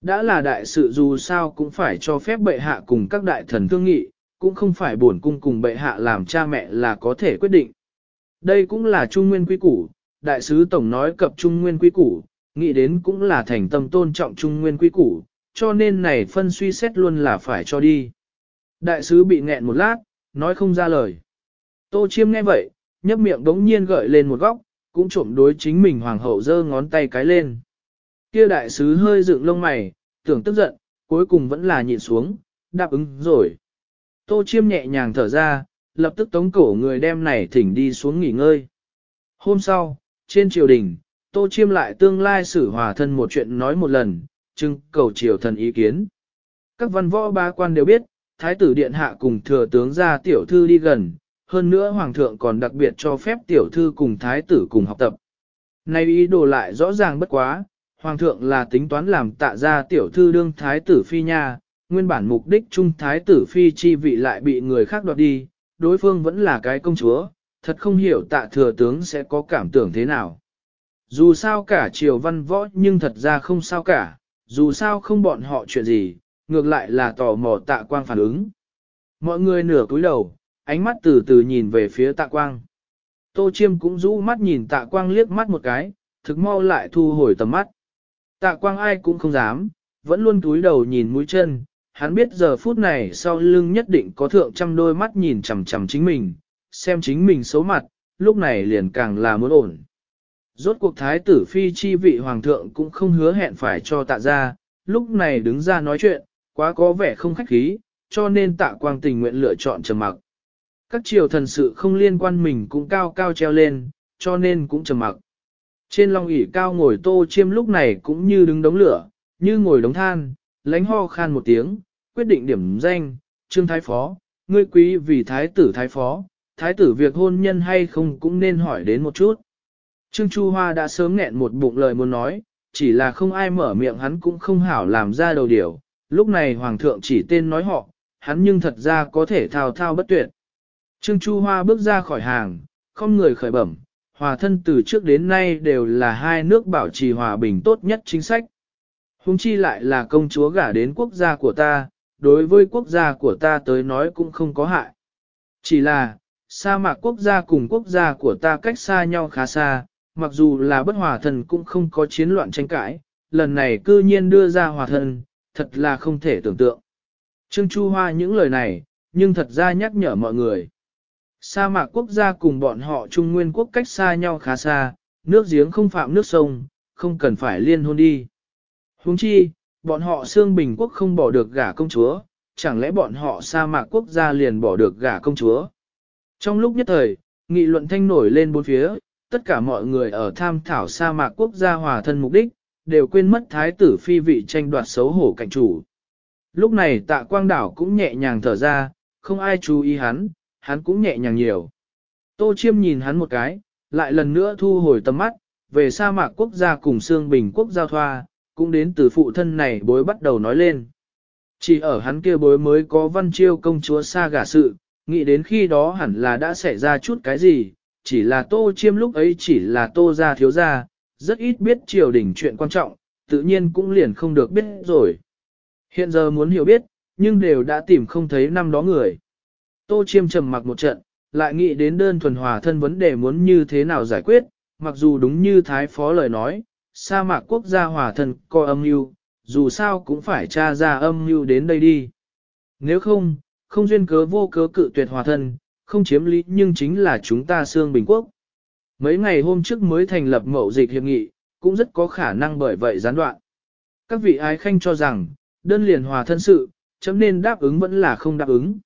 Đã là đại sự dù sao cũng phải cho phép bệ hạ cùng các đại thần thương nghị, cũng không phải bổn cung cùng bệ hạ làm cha mẹ là có thể quyết định. Đây cũng là trung nguyên quy củ, đại sứ tổng nói cập trung nguyên quy củ, nghĩ đến cũng là thành tâm tôn trọng trung nguyên quy củ, cho nên này phân suy xét luôn là phải cho đi. Đại sứ bị nghẹn một lát, nói không ra lời. Tô chiêm nghe vậy, nhấp miệng đống nhiên gợi lên một góc, cũng trộm đối chính mình hoàng hậu giơ ngón tay cái lên. Kia đại sứ hơi dựng lông mày, tưởng tức giận, cuối cùng vẫn là nhịn xuống, đáp ứng rồi. Tô chiêm nhẹ nhàng thở ra, lập tức tống cổ người đem này thỉnh đi xuống nghỉ ngơi. Hôm sau, trên triều đình, Tô chiêm lại tương lai xử hòa thân một chuyện nói một lần, trưng cầu triều thần ý kiến. Các văn võ ba quan đều biết, Thái tử Điện Hạ cùng thừa tướng ra tiểu thư đi gần, hơn nữa Hoàng thượng còn đặc biệt cho phép tiểu thư cùng Thái tử cùng học tập. Này ý đồ lại rõ ràng bất quá, Hoàng thượng là tính toán làm tạ ra tiểu thư đương Thái tử Phi nha, nguyên bản mục đích trung Thái tử Phi chi vị lại bị người khác đoạt đi, đối phương vẫn là cái công chúa, thật không hiểu tạ thừa tướng sẽ có cảm tưởng thế nào. Dù sao cả triều văn võ nhưng thật ra không sao cả, dù sao không bọn họ chuyện gì, ngược lại là tò mò tạ quang phản ứng. Mọi người nửa cúi đầu, ánh mắt từ từ nhìn về phía tạ quang. Tô chiêm cũng rũ mắt nhìn tạ quang liếc mắt một cái, thực mau lại thu hồi tầm mắt. Tạ quang ai cũng không dám, vẫn luôn túi đầu nhìn mũi chân, hắn biết giờ phút này sau lưng nhất định có thượng trăm đôi mắt nhìn chằm chằm chính mình, xem chính mình xấu mặt, lúc này liền càng là muốn ổn. Rốt cuộc thái tử phi chi vị hoàng thượng cũng không hứa hẹn phải cho tạ ra, lúc này đứng ra nói chuyện, quá có vẻ không khách khí, cho nên tạ quang tình nguyện lựa chọn trầm mặc. Các triều thần sự không liên quan mình cũng cao cao treo lên, cho nên cũng trầm mặc. Trên long ỷ cao ngồi tô chiêm lúc này cũng như đứng đống lửa, như ngồi đống than, lánh ho khan một tiếng, quyết định điểm danh, trương thái phó, ngươi quý vì thái tử thái phó, thái tử việc hôn nhân hay không cũng nên hỏi đến một chút. Trương Chu Hoa đã sớm nghẹn một bụng lời muốn nói, chỉ là không ai mở miệng hắn cũng không hảo làm ra đầu điều, lúc này hoàng thượng chỉ tên nói họ, hắn nhưng thật ra có thể thao thao bất tuyệt. Trương Chu Hoa bước ra khỏi hàng, không người khởi bẩm, hòa thân từ trước đến nay đều là hai nước bảo trì hòa bình tốt nhất chính sách. Hùng chi lại là công chúa gả đến quốc gia của ta, đối với quốc gia của ta tới nói cũng không có hại. Chỉ là, sa mạc quốc gia cùng quốc gia của ta cách xa nhau khá xa, mặc dù là bất hòa thần cũng không có chiến loạn tranh cãi, lần này cư nhiên đưa ra hòa thân, thật là không thể tưởng tượng. Trương Chu Hoa những lời này, nhưng thật ra nhắc nhở mọi người. Sa mạc quốc gia cùng bọn họ Trung Nguyên quốc cách xa nhau khá xa, nước giếng không phạm nước sông, không cần phải liên hôn đi. Huống chi, bọn họ xương bình quốc không bỏ được gả công chúa, chẳng lẽ bọn họ sa mạc quốc gia liền bỏ được gả công chúa. Trong lúc nhất thời, nghị luận thanh nổi lên bốn phía, tất cả mọi người ở tham thảo sa mạc quốc gia hòa thân mục đích, đều quên mất thái tử phi vị tranh đoạt xấu hổ cảnh chủ. Lúc này tạ quang đảo cũng nhẹ nhàng thở ra, không ai chú ý hắn, hắn cũng nhẹ nhàng nhiều. Tô chiêm nhìn hắn một cái, lại lần nữa thu hồi tầm mắt, về sa mạc quốc gia cùng xương bình quốc giao thoa, cũng đến từ phụ thân này bối bắt đầu nói lên. Chỉ ở hắn kia bối mới có văn chiêu công chúa xa gả sự, nghĩ đến khi đó hẳn là đã xảy ra chút cái gì, chỉ là tô chiêm lúc ấy chỉ là tô gia thiếu gia, rất ít biết triều đình chuyện quan trọng, tự nhiên cũng liền không được biết rồi. Hiện giờ muốn hiểu biết, nhưng đều đã tìm không thấy năm đó người. Tô chiêm trầm mặc một trận, lại nghĩ đến đơn thuần hòa thân vấn đề muốn như thế nào giải quyết, mặc dù đúng như Thái Phó lời nói, sa mạc quốc gia hòa thân có âm mưu, dù sao cũng phải tra ra âm mưu đến đây đi. Nếu không, không duyên cớ vô cớ cự tuyệt hòa thân, không chiếm lý nhưng chính là chúng ta xương Bình Quốc. Mấy ngày hôm trước mới thành lập mậu dịch hiệp nghị, cũng rất có khả năng bởi vậy gián đoạn. Các vị ái khanh cho rằng, đơn liền hòa thân sự, chấm nên đáp ứng vẫn là không đáp ứng.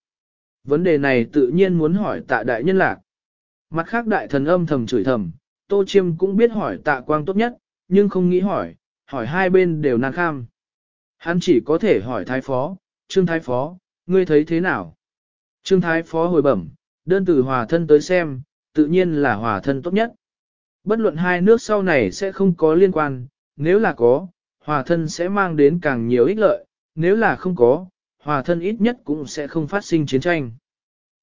Vấn đề này tự nhiên muốn hỏi tạ đại nhân lạc. Mặt khác đại thần âm thầm chửi thầm, Tô Chiêm cũng biết hỏi tạ quang tốt nhất, nhưng không nghĩ hỏi, hỏi hai bên đều nan kham. Hắn chỉ có thể hỏi thái phó, trương thái phó, ngươi thấy thế nào? Trương thái phó hồi bẩm, đơn từ hòa thân tới xem, tự nhiên là hòa thân tốt nhất. Bất luận hai nước sau này sẽ không có liên quan, nếu là có, hòa thân sẽ mang đến càng nhiều ích lợi, nếu là không có, hòa thân ít nhất cũng sẽ không phát sinh chiến tranh.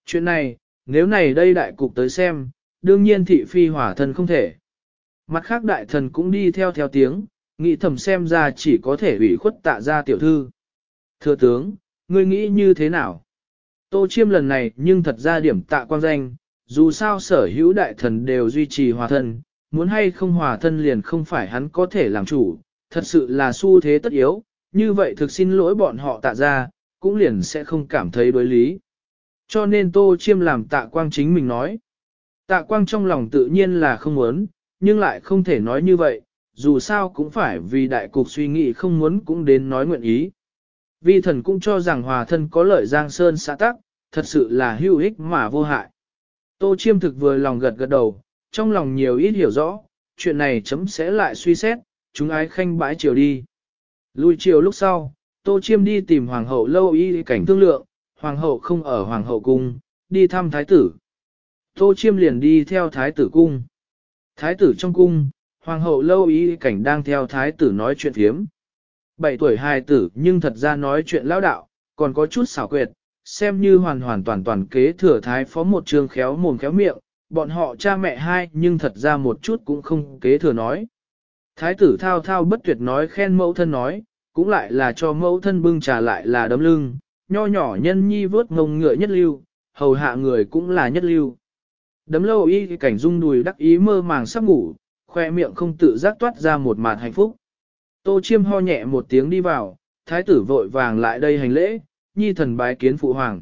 Chuyện này, nếu này đây đại cục tới xem, đương nhiên thị phi hòa thân không thể. Mặt khác đại thần cũng đi theo theo tiếng, nghĩ thầm xem ra chỉ có thể ủy khuất tạ ra tiểu thư. Thưa tướng, ngươi nghĩ như thế nào? Tô chiêm lần này nhưng thật ra điểm tạ quan danh, dù sao sở hữu đại thần đều duy trì hòa thân, muốn hay không hòa thân liền không phải hắn có thể làm chủ, thật sự là xu thế tất yếu, như vậy thực xin lỗi bọn họ tạ ra, cũng liền sẽ không cảm thấy đối lý. Cho nên Tô Chiêm làm tạ quang chính mình nói. Tạ quang trong lòng tự nhiên là không muốn, nhưng lại không thể nói như vậy, dù sao cũng phải vì đại cục suy nghĩ không muốn cũng đến nói nguyện ý. Vi thần cũng cho rằng hòa thân có lợi giang sơn xã tắc, thật sự là hữu ích mà vô hại. Tô chiêm thực vừa lòng gật gật đầu, trong lòng nhiều ít hiểu rõ, chuyện này chấm sẽ lại suy xét, chúng ái khanh bãi chiều đi. Lui chiều lúc sau, Tô chiêm đi tìm hoàng hậu lâu y cảnh thương lượng, hoàng hậu không ở hoàng hậu cung, đi thăm thái tử. Tô chiêm liền đi theo thái tử cung. Thái tử trong cung, hoàng hậu lâu y cảnh đang theo thái tử nói chuyện thiếm. Bảy tuổi hài tử nhưng thật ra nói chuyện lão đạo, còn có chút xảo quyệt, xem như hoàn hoàn toàn toàn kế thừa thái phó một trường khéo mồm khéo miệng, bọn họ cha mẹ hai nhưng thật ra một chút cũng không kế thừa nói. Thái tử thao thao bất tuyệt nói khen mẫu thân nói, cũng lại là cho mẫu thân bưng trà lại là đấm lưng, nho nhỏ nhân nhi vớt ngông ngựa nhất lưu, hầu hạ người cũng là nhất lưu. Đấm lâu y cảnh rung đùi đắc ý mơ màng sắp ngủ, khoe miệng không tự giác toát ra một màn hạnh phúc. Tô chiêm ho nhẹ một tiếng đi vào, thái tử vội vàng lại đây hành lễ, nhi thần bái kiến phụ hoàng.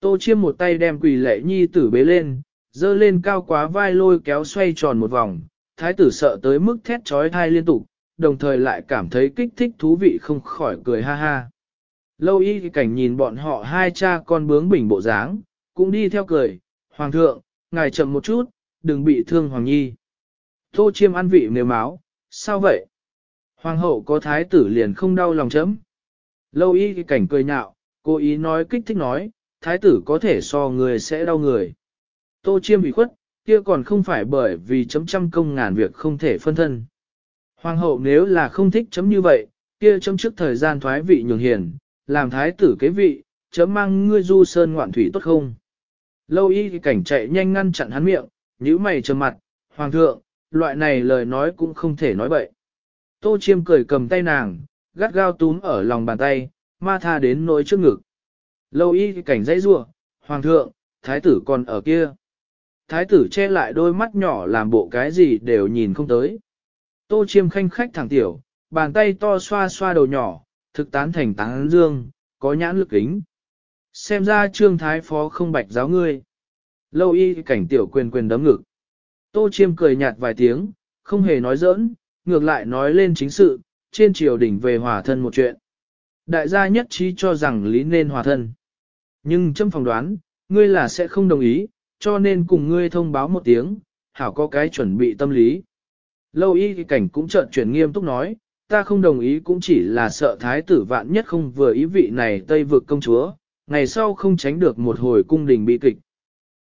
Tô chiêm một tay đem quỳ lệ nhi tử bế lên, dơ lên cao quá vai lôi kéo xoay tròn một vòng, thái tử sợ tới mức thét trói thai liên tục, đồng thời lại cảm thấy kích thích thú vị không khỏi cười ha ha. Lâu y cảnh nhìn bọn họ hai cha con bướng bỉnh bộ dáng, cũng đi theo cười, Hoàng thượng, ngài chậm một chút, đừng bị thương Hoàng Nhi. Tô chiêm ăn vị nếu máu, sao vậy? Hoàng hậu có thái tử liền không đau lòng chấm. Lâu y cảnh cười nhạo, cố ý nói kích thích nói, thái tử có thể so người sẽ đau người. Tô chiêm bị khuất, kia còn không phải bởi vì chấm trăm công ngàn việc không thể phân thân. Hoàng hậu nếu là không thích chấm như vậy, kia chấm trước thời gian thoái vị nhường hiền, làm thái tử kế vị, chấm mang ngươi du sơn ngoạn thủy tốt không? Lâu y cảnh chạy nhanh ngăn chặn hắn miệng, nhíu mày trầm mặt, hoàng thượng, loại này lời nói cũng không thể nói bậy. Tô chiêm cười cầm tay nàng, gắt gao túm ở lòng bàn tay, ma tha đến nỗi trước ngực. Lâu y cảnh dãy rua, hoàng thượng, thái tử còn ở kia. Thái tử che lại đôi mắt nhỏ làm bộ cái gì đều nhìn không tới. Tô chiêm khanh khách thẳng tiểu, bàn tay to xoa xoa đầu nhỏ, thực tán thành tán dương, có nhãn lực kính. Xem ra trương thái phó không bạch giáo ngươi. Lâu y cảnh tiểu quyền quyền đấm ngực. Tô chiêm cười nhạt vài tiếng, không hề nói giỡn, ngược lại nói lên chính sự, trên triều đỉnh về hòa thân một chuyện. Đại gia nhất trí cho rằng lý nên hòa thân. Nhưng châm phòng đoán, ngươi là sẽ không đồng ý, cho nên cùng ngươi thông báo một tiếng, hảo có cái chuẩn bị tâm lý. Lâu y cảnh cũng chợt chuyển nghiêm túc nói, ta không đồng ý cũng chỉ là sợ thái tử vạn nhất không vừa ý vị này tây vực công chúa, ngày sau không tránh được một hồi cung đình bị kịch.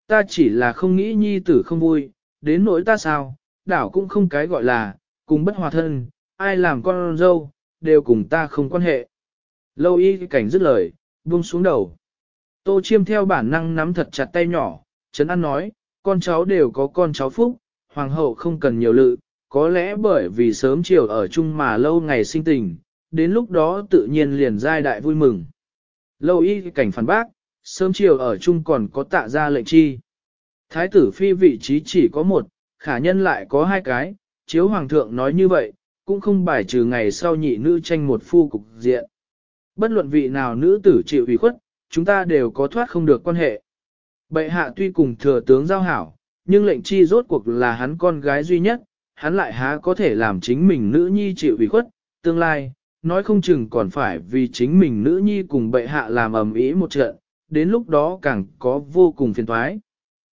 Ta chỉ là không nghĩ nhi tử không vui, đến nỗi ta sao, đảo cũng không cái gọi là, cùng bất hòa thân, ai làm con dâu, đều cùng ta không quan hệ. Lâu y cảnh dứt lời, buông xuống đầu. Tô chiêm theo bản năng nắm thật chặt tay nhỏ, Trấn An nói, con cháu đều có con cháu phúc, hoàng hậu không cần nhiều lự, có lẽ bởi vì sớm chiều ở chung mà lâu ngày sinh tình, đến lúc đó tự nhiên liền giai đại vui mừng. Lâu y cảnh phản bác, sớm chiều ở chung còn có tạ ra lệnh chi. Thái tử phi vị trí chỉ có một, khả nhân lại có hai cái, chiếu hoàng thượng nói như vậy, cũng không bài trừ ngày sau nhị nữ tranh một phu cục diện. Bất luận vị nào nữ tử chịu ủy khuất, chúng ta đều có thoát không được quan hệ. Bệ hạ tuy cùng thừa tướng giao hảo, nhưng lệnh chi rốt cuộc là hắn con gái duy nhất, hắn lại há có thể làm chính mình nữ nhi chịu ủy khuất, tương lai, nói không chừng còn phải vì chính mình nữ nhi cùng bệ hạ làm ầm ĩ một trận, đến lúc đó càng có vô cùng phiền toái.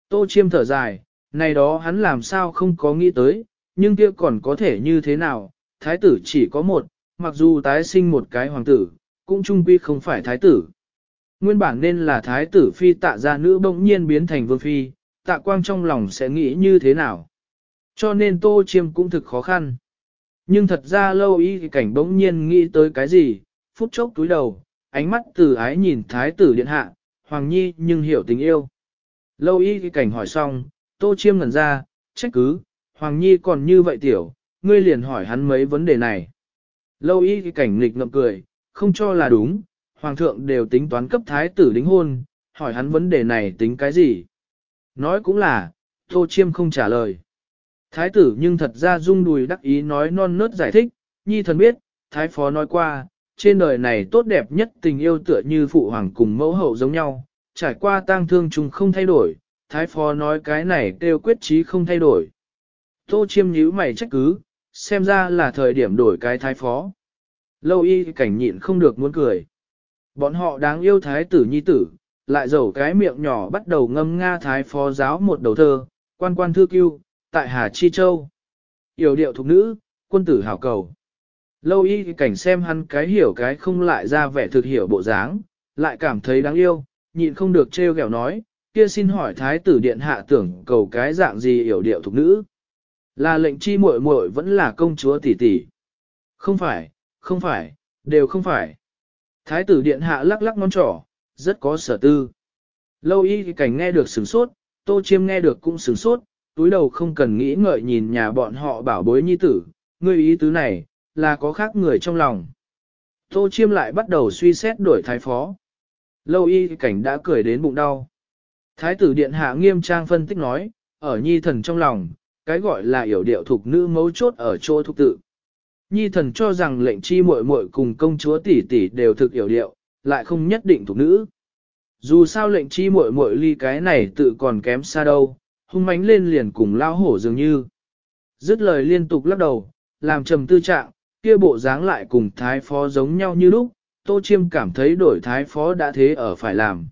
Tô chiêm thở dài, này đó hắn làm sao không có nghĩ tới, nhưng kia còn có thể như thế nào, thái tử chỉ có một, mặc dù tái sinh một cái hoàng tử, cũng trung quy không phải thái tử. Nguyên bản nên là thái tử phi tạ gia nữ bỗng nhiên biến thành vương phi, tạ quang trong lòng sẽ nghĩ như thế nào. Cho nên tô chiêm cũng thực khó khăn. Nhưng thật ra lâu y cảnh bỗng nhiên nghĩ tới cái gì, phút chốc túi đầu, ánh mắt từ ái nhìn thái tử điện hạ, hoàng nhi nhưng hiểu tình yêu. Lâu y cảnh hỏi xong, tô chiêm ngẩn ra, trách cứ, hoàng nhi còn như vậy tiểu, ngươi liền hỏi hắn mấy vấn đề này. Lâu y cảnh nghịch ngậm cười, không cho là đúng, hoàng thượng đều tính toán cấp thái tử đính hôn, hỏi hắn vấn đề này tính cái gì. Nói cũng là, tô chiêm không trả lời. Thái tử nhưng thật ra rung đùi đắc ý nói non nớt giải thích, nhi thần biết, thái phó nói qua, trên đời này tốt đẹp nhất tình yêu tựa như phụ hoàng cùng mẫu hậu giống nhau, trải qua tang thương chung không thay đổi, thái phó nói cái này kêu quyết trí không thay đổi. Tô chiêm nhíu mày trách cứ, xem ra là thời điểm đổi cái thái phó. Lâu y cảnh nhịn không được muốn cười. Bọn họ đáng yêu thái tử nhi tử, lại dầu cái miệng nhỏ bắt đầu ngâm nga thái phó giáo một đầu thơ, quan quan thư cưu, tại Hà Chi Châu. Yểu điệu thục nữ, quân tử hảo cầu. Lâu y cảnh xem hắn cái hiểu cái không lại ra vẻ thực hiểu bộ dáng, lại cảm thấy đáng yêu, nhịn không được trêu ghẹo nói, kia xin hỏi thái tử điện hạ tưởng cầu cái dạng gì hiểu điệu thục nữ. Là lệnh chi muội muội vẫn là công chúa tỷ tỷ. Không phải, không phải, đều không phải. Thái tử điện hạ lắc lắc ngón trỏ, rất có sở tư. Lâu y cảnh nghe được sửng sốt, tô chiêm nghe được cũng sửng sốt, túi đầu không cần nghĩ ngợi nhìn nhà bọn họ bảo bối nhi tử, ngươi ý tứ này, là có khác người trong lòng. Tô chiêm lại bắt đầu suy xét đổi thái phó. Lâu y cảnh đã cười đến bụng đau. Thái tử điện hạ nghiêm trang phân tích nói, ở nhi thần trong lòng, cái gọi là hiểu điệu thuộc nữ mấu chốt ở chỗ thục tự. Nhi thần cho rằng lệnh chi muội muội cùng công chúa tỷ tỷ đều thực hiểu điệu, lại không nhất định thuộc nữ. Dù sao lệnh chi muội muội ly cái này tự còn kém xa đâu, hung mánh lên liền cùng lao hổ dường như. Dứt lời liên tục lắc đầu, làm trầm tư trạng, kia bộ dáng lại cùng thái phó giống nhau như lúc, tô chiêm cảm thấy đổi thái phó đã thế ở phải làm.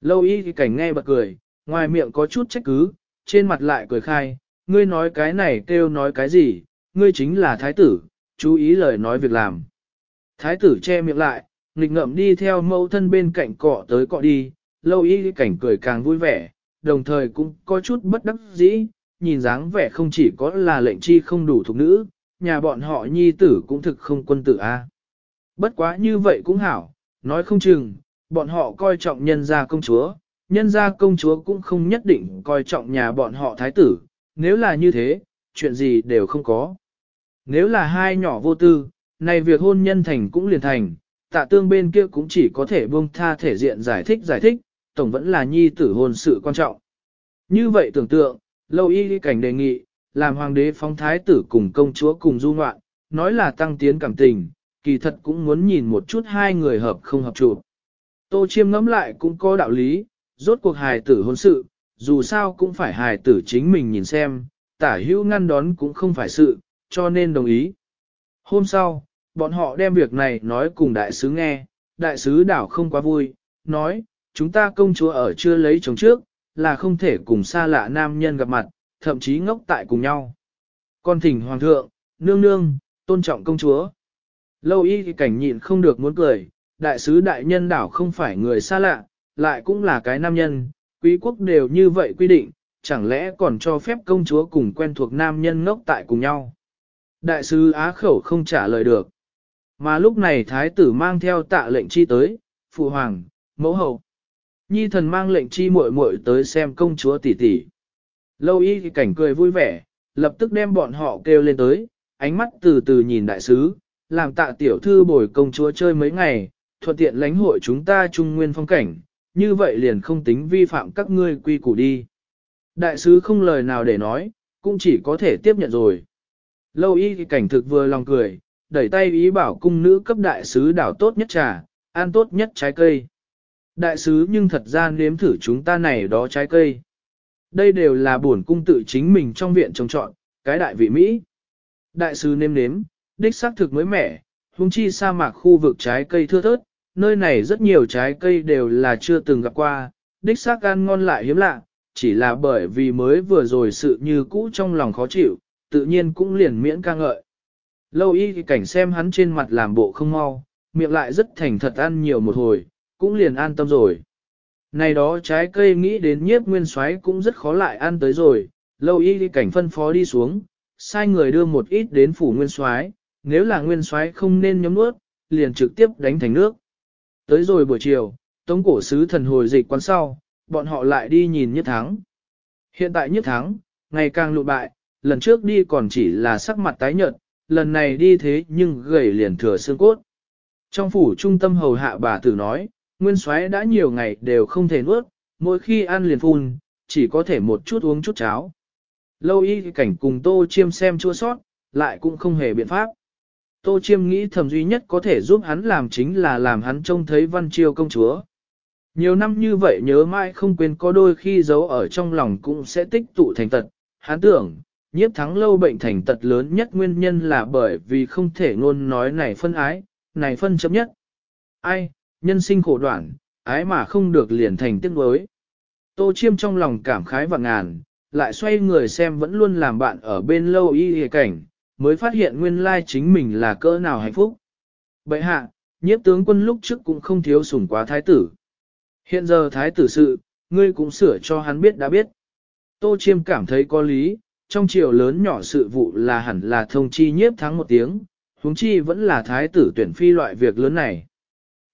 Lâu y thì cảnh nghe bật cười, ngoài miệng có chút trách cứ, trên mặt lại cười khai, ngươi nói cái này kêu nói cái gì, ngươi chính là thái tử, chú ý lời nói việc làm. Thái tử che miệng lại, nghịch ngậm đi theo mẫu thân bên cạnh cọ tới cọ đi, lâu y cảnh cười càng vui vẻ, đồng thời cũng có chút bất đắc dĩ, nhìn dáng vẻ không chỉ có là lệnh chi không đủ thuộc nữ, nhà bọn họ nhi tử cũng thực không quân tử a. Bất quá như vậy cũng hảo, nói không chừng, bọn họ coi trọng nhân gia công chúa, nhân gia công chúa cũng không nhất định coi trọng nhà bọn họ thái tử, nếu là như thế, chuyện gì đều không có. Nếu là hai nhỏ vô tư, này việc hôn nhân thành cũng liền thành, tạ tương bên kia cũng chỉ có thể buông tha thể diện giải thích giải thích, tổng vẫn là nhi tử hôn sự quan trọng. Như vậy tưởng tượng, lâu y cảnh đề nghị, làm hoàng đế phong thái tử cùng công chúa cùng du ngoạn, nói là tăng tiến cảm tình, kỳ thật cũng muốn nhìn một chút hai người hợp không hợp trụ. Tô chiêm ngẫm lại cũng có đạo lý, rốt cuộc hài tử hôn sự, dù sao cũng phải hài tử chính mình nhìn xem, tả hữu ngăn đón cũng không phải sự, cho nên đồng ý. Hôm sau, bọn họ đem việc này nói cùng đại sứ nghe, đại sứ đảo không quá vui, nói, chúng ta công chúa ở chưa lấy chồng trước, là không thể cùng xa lạ nam nhân gặp mặt, thậm chí ngốc tại cùng nhau. Con thỉnh hoàng thượng, nương nương, tôn trọng công chúa. Lâu y thì cảnh nhịn không được muốn cười, đại sứ đại nhân đảo không phải người xa lạ, lại cũng là cái nam nhân, quý quốc đều như vậy quy định, chẳng lẽ còn cho phép công chúa cùng quen thuộc nam nhân ngốc tại cùng nhau. Đại sứ Á khẩu không trả lời được. Mà lúc này thái tử mang theo tạ lệnh chi tới, phụ hoàng, mẫu hậu. Nhi thần mang lệnh chi muội muội tới xem công chúa tỷ tỷ. Lâu y thì cảnh cười vui vẻ, lập tức đem bọn họ kêu lên tới, ánh mắt từ từ nhìn đại sứ, làm tạ tiểu thư bồi công chúa chơi mấy ngày, thuận tiện lãnh hội chúng ta trung nguyên phong cảnh, như vậy liền không tính vi phạm các ngươi quy củ đi. Đại sứ không lời nào để nói, cũng chỉ có thể tiếp nhận rồi. Lâu y thì cảnh thực vừa lòng cười, đẩy tay ý bảo cung nữ cấp đại sứ đảo tốt nhất trà, ăn tốt nhất trái cây. Đại sứ nhưng thật ra nếm thử chúng ta này đó trái cây. Đây đều là buồn cung tự chính mình trong viện trồng trọn, cái đại vị Mỹ. Đại sứ nếm nếm, đích xác thực mới mẻ, hung chi sa mạc khu vực trái cây thưa thớt, nơi này rất nhiều trái cây đều là chưa từng gặp qua, đích xác ăn ngon lại hiếm lạ, chỉ là bởi vì mới vừa rồi sự như cũ trong lòng khó chịu, tự nhiên cũng liền miễn ca ngợi. Lâu y thì cảnh xem hắn trên mặt làm bộ không mau, miệng lại rất thành thật ăn nhiều một hồi, cũng liền an tâm rồi. Này đó trái cây nghĩ đến nhiếp nguyên xoáy cũng rất khó lại ăn tới rồi, lâu y thì cảnh phân phó đi xuống, sai người đưa một ít đến phủ nguyên xoáy, nếu là nguyên xoáy không nên nhấm nuốt, liền trực tiếp đánh thành nước. Tới rồi buổi chiều, tống cổ sứ thần hồi dịch quán sau, bọn họ lại đi nhìn nhất thắng. Hiện tại nhất thắng, ngày càng lụ bại, lần trước đi còn chỉ là sắc mặt tái nhợt, lần này đi thế nhưng gầy liền thừa xương cốt. Trong phủ trung tâm hầu hạ bà tử nói, nguyên soái đã nhiều ngày đều không thể nuốt, mỗi khi ăn liền phun, chỉ có thể một chút uống chút cháo. Lâu y cảnh cùng tô chiêm xem chua sót, lại cũng không hề biện pháp. Tô chiêm nghĩ thầm duy nhất có thể giúp hắn làm chính là làm hắn trông thấy văn chiêu công chúa. Nhiều năm như vậy nhớ mãi không quên có đôi khi giấu ở trong lòng cũng sẽ tích tụ thành tật. Hắn tưởng, nhiếp thắng lâu bệnh thành tật lớn nhất nguyên nhân là bởi vì không thể ngôn nói này phân ái, này phân chấp nhất. Ai, nhân sinh khổ đoạn, ái mà không được liền thành tiếc nuối. Tô chiêm trong lòng cảm khái và ngàn, lại xoay người xem vẫn luôn làm bạn ở bên lâu y hề cảnh, mới phát hiện nguyên lai chính mình là cỡ nào hạnh phúc. Bậy hạ, nhiếp tướng quân lúc trước cũng không thiếu sủng quá thái tử. Hiện giờ thái tử sự, ngươi cũng sửa cho hắn biết đã biết. Tô chiêm cảm thấy có lý, trong triều lớn nhỏ sự vụ là hẳn là thông chi nhiếp thắng một tiếng, huống chi vẫn là thái tử tuyển phi loại việc lớn này.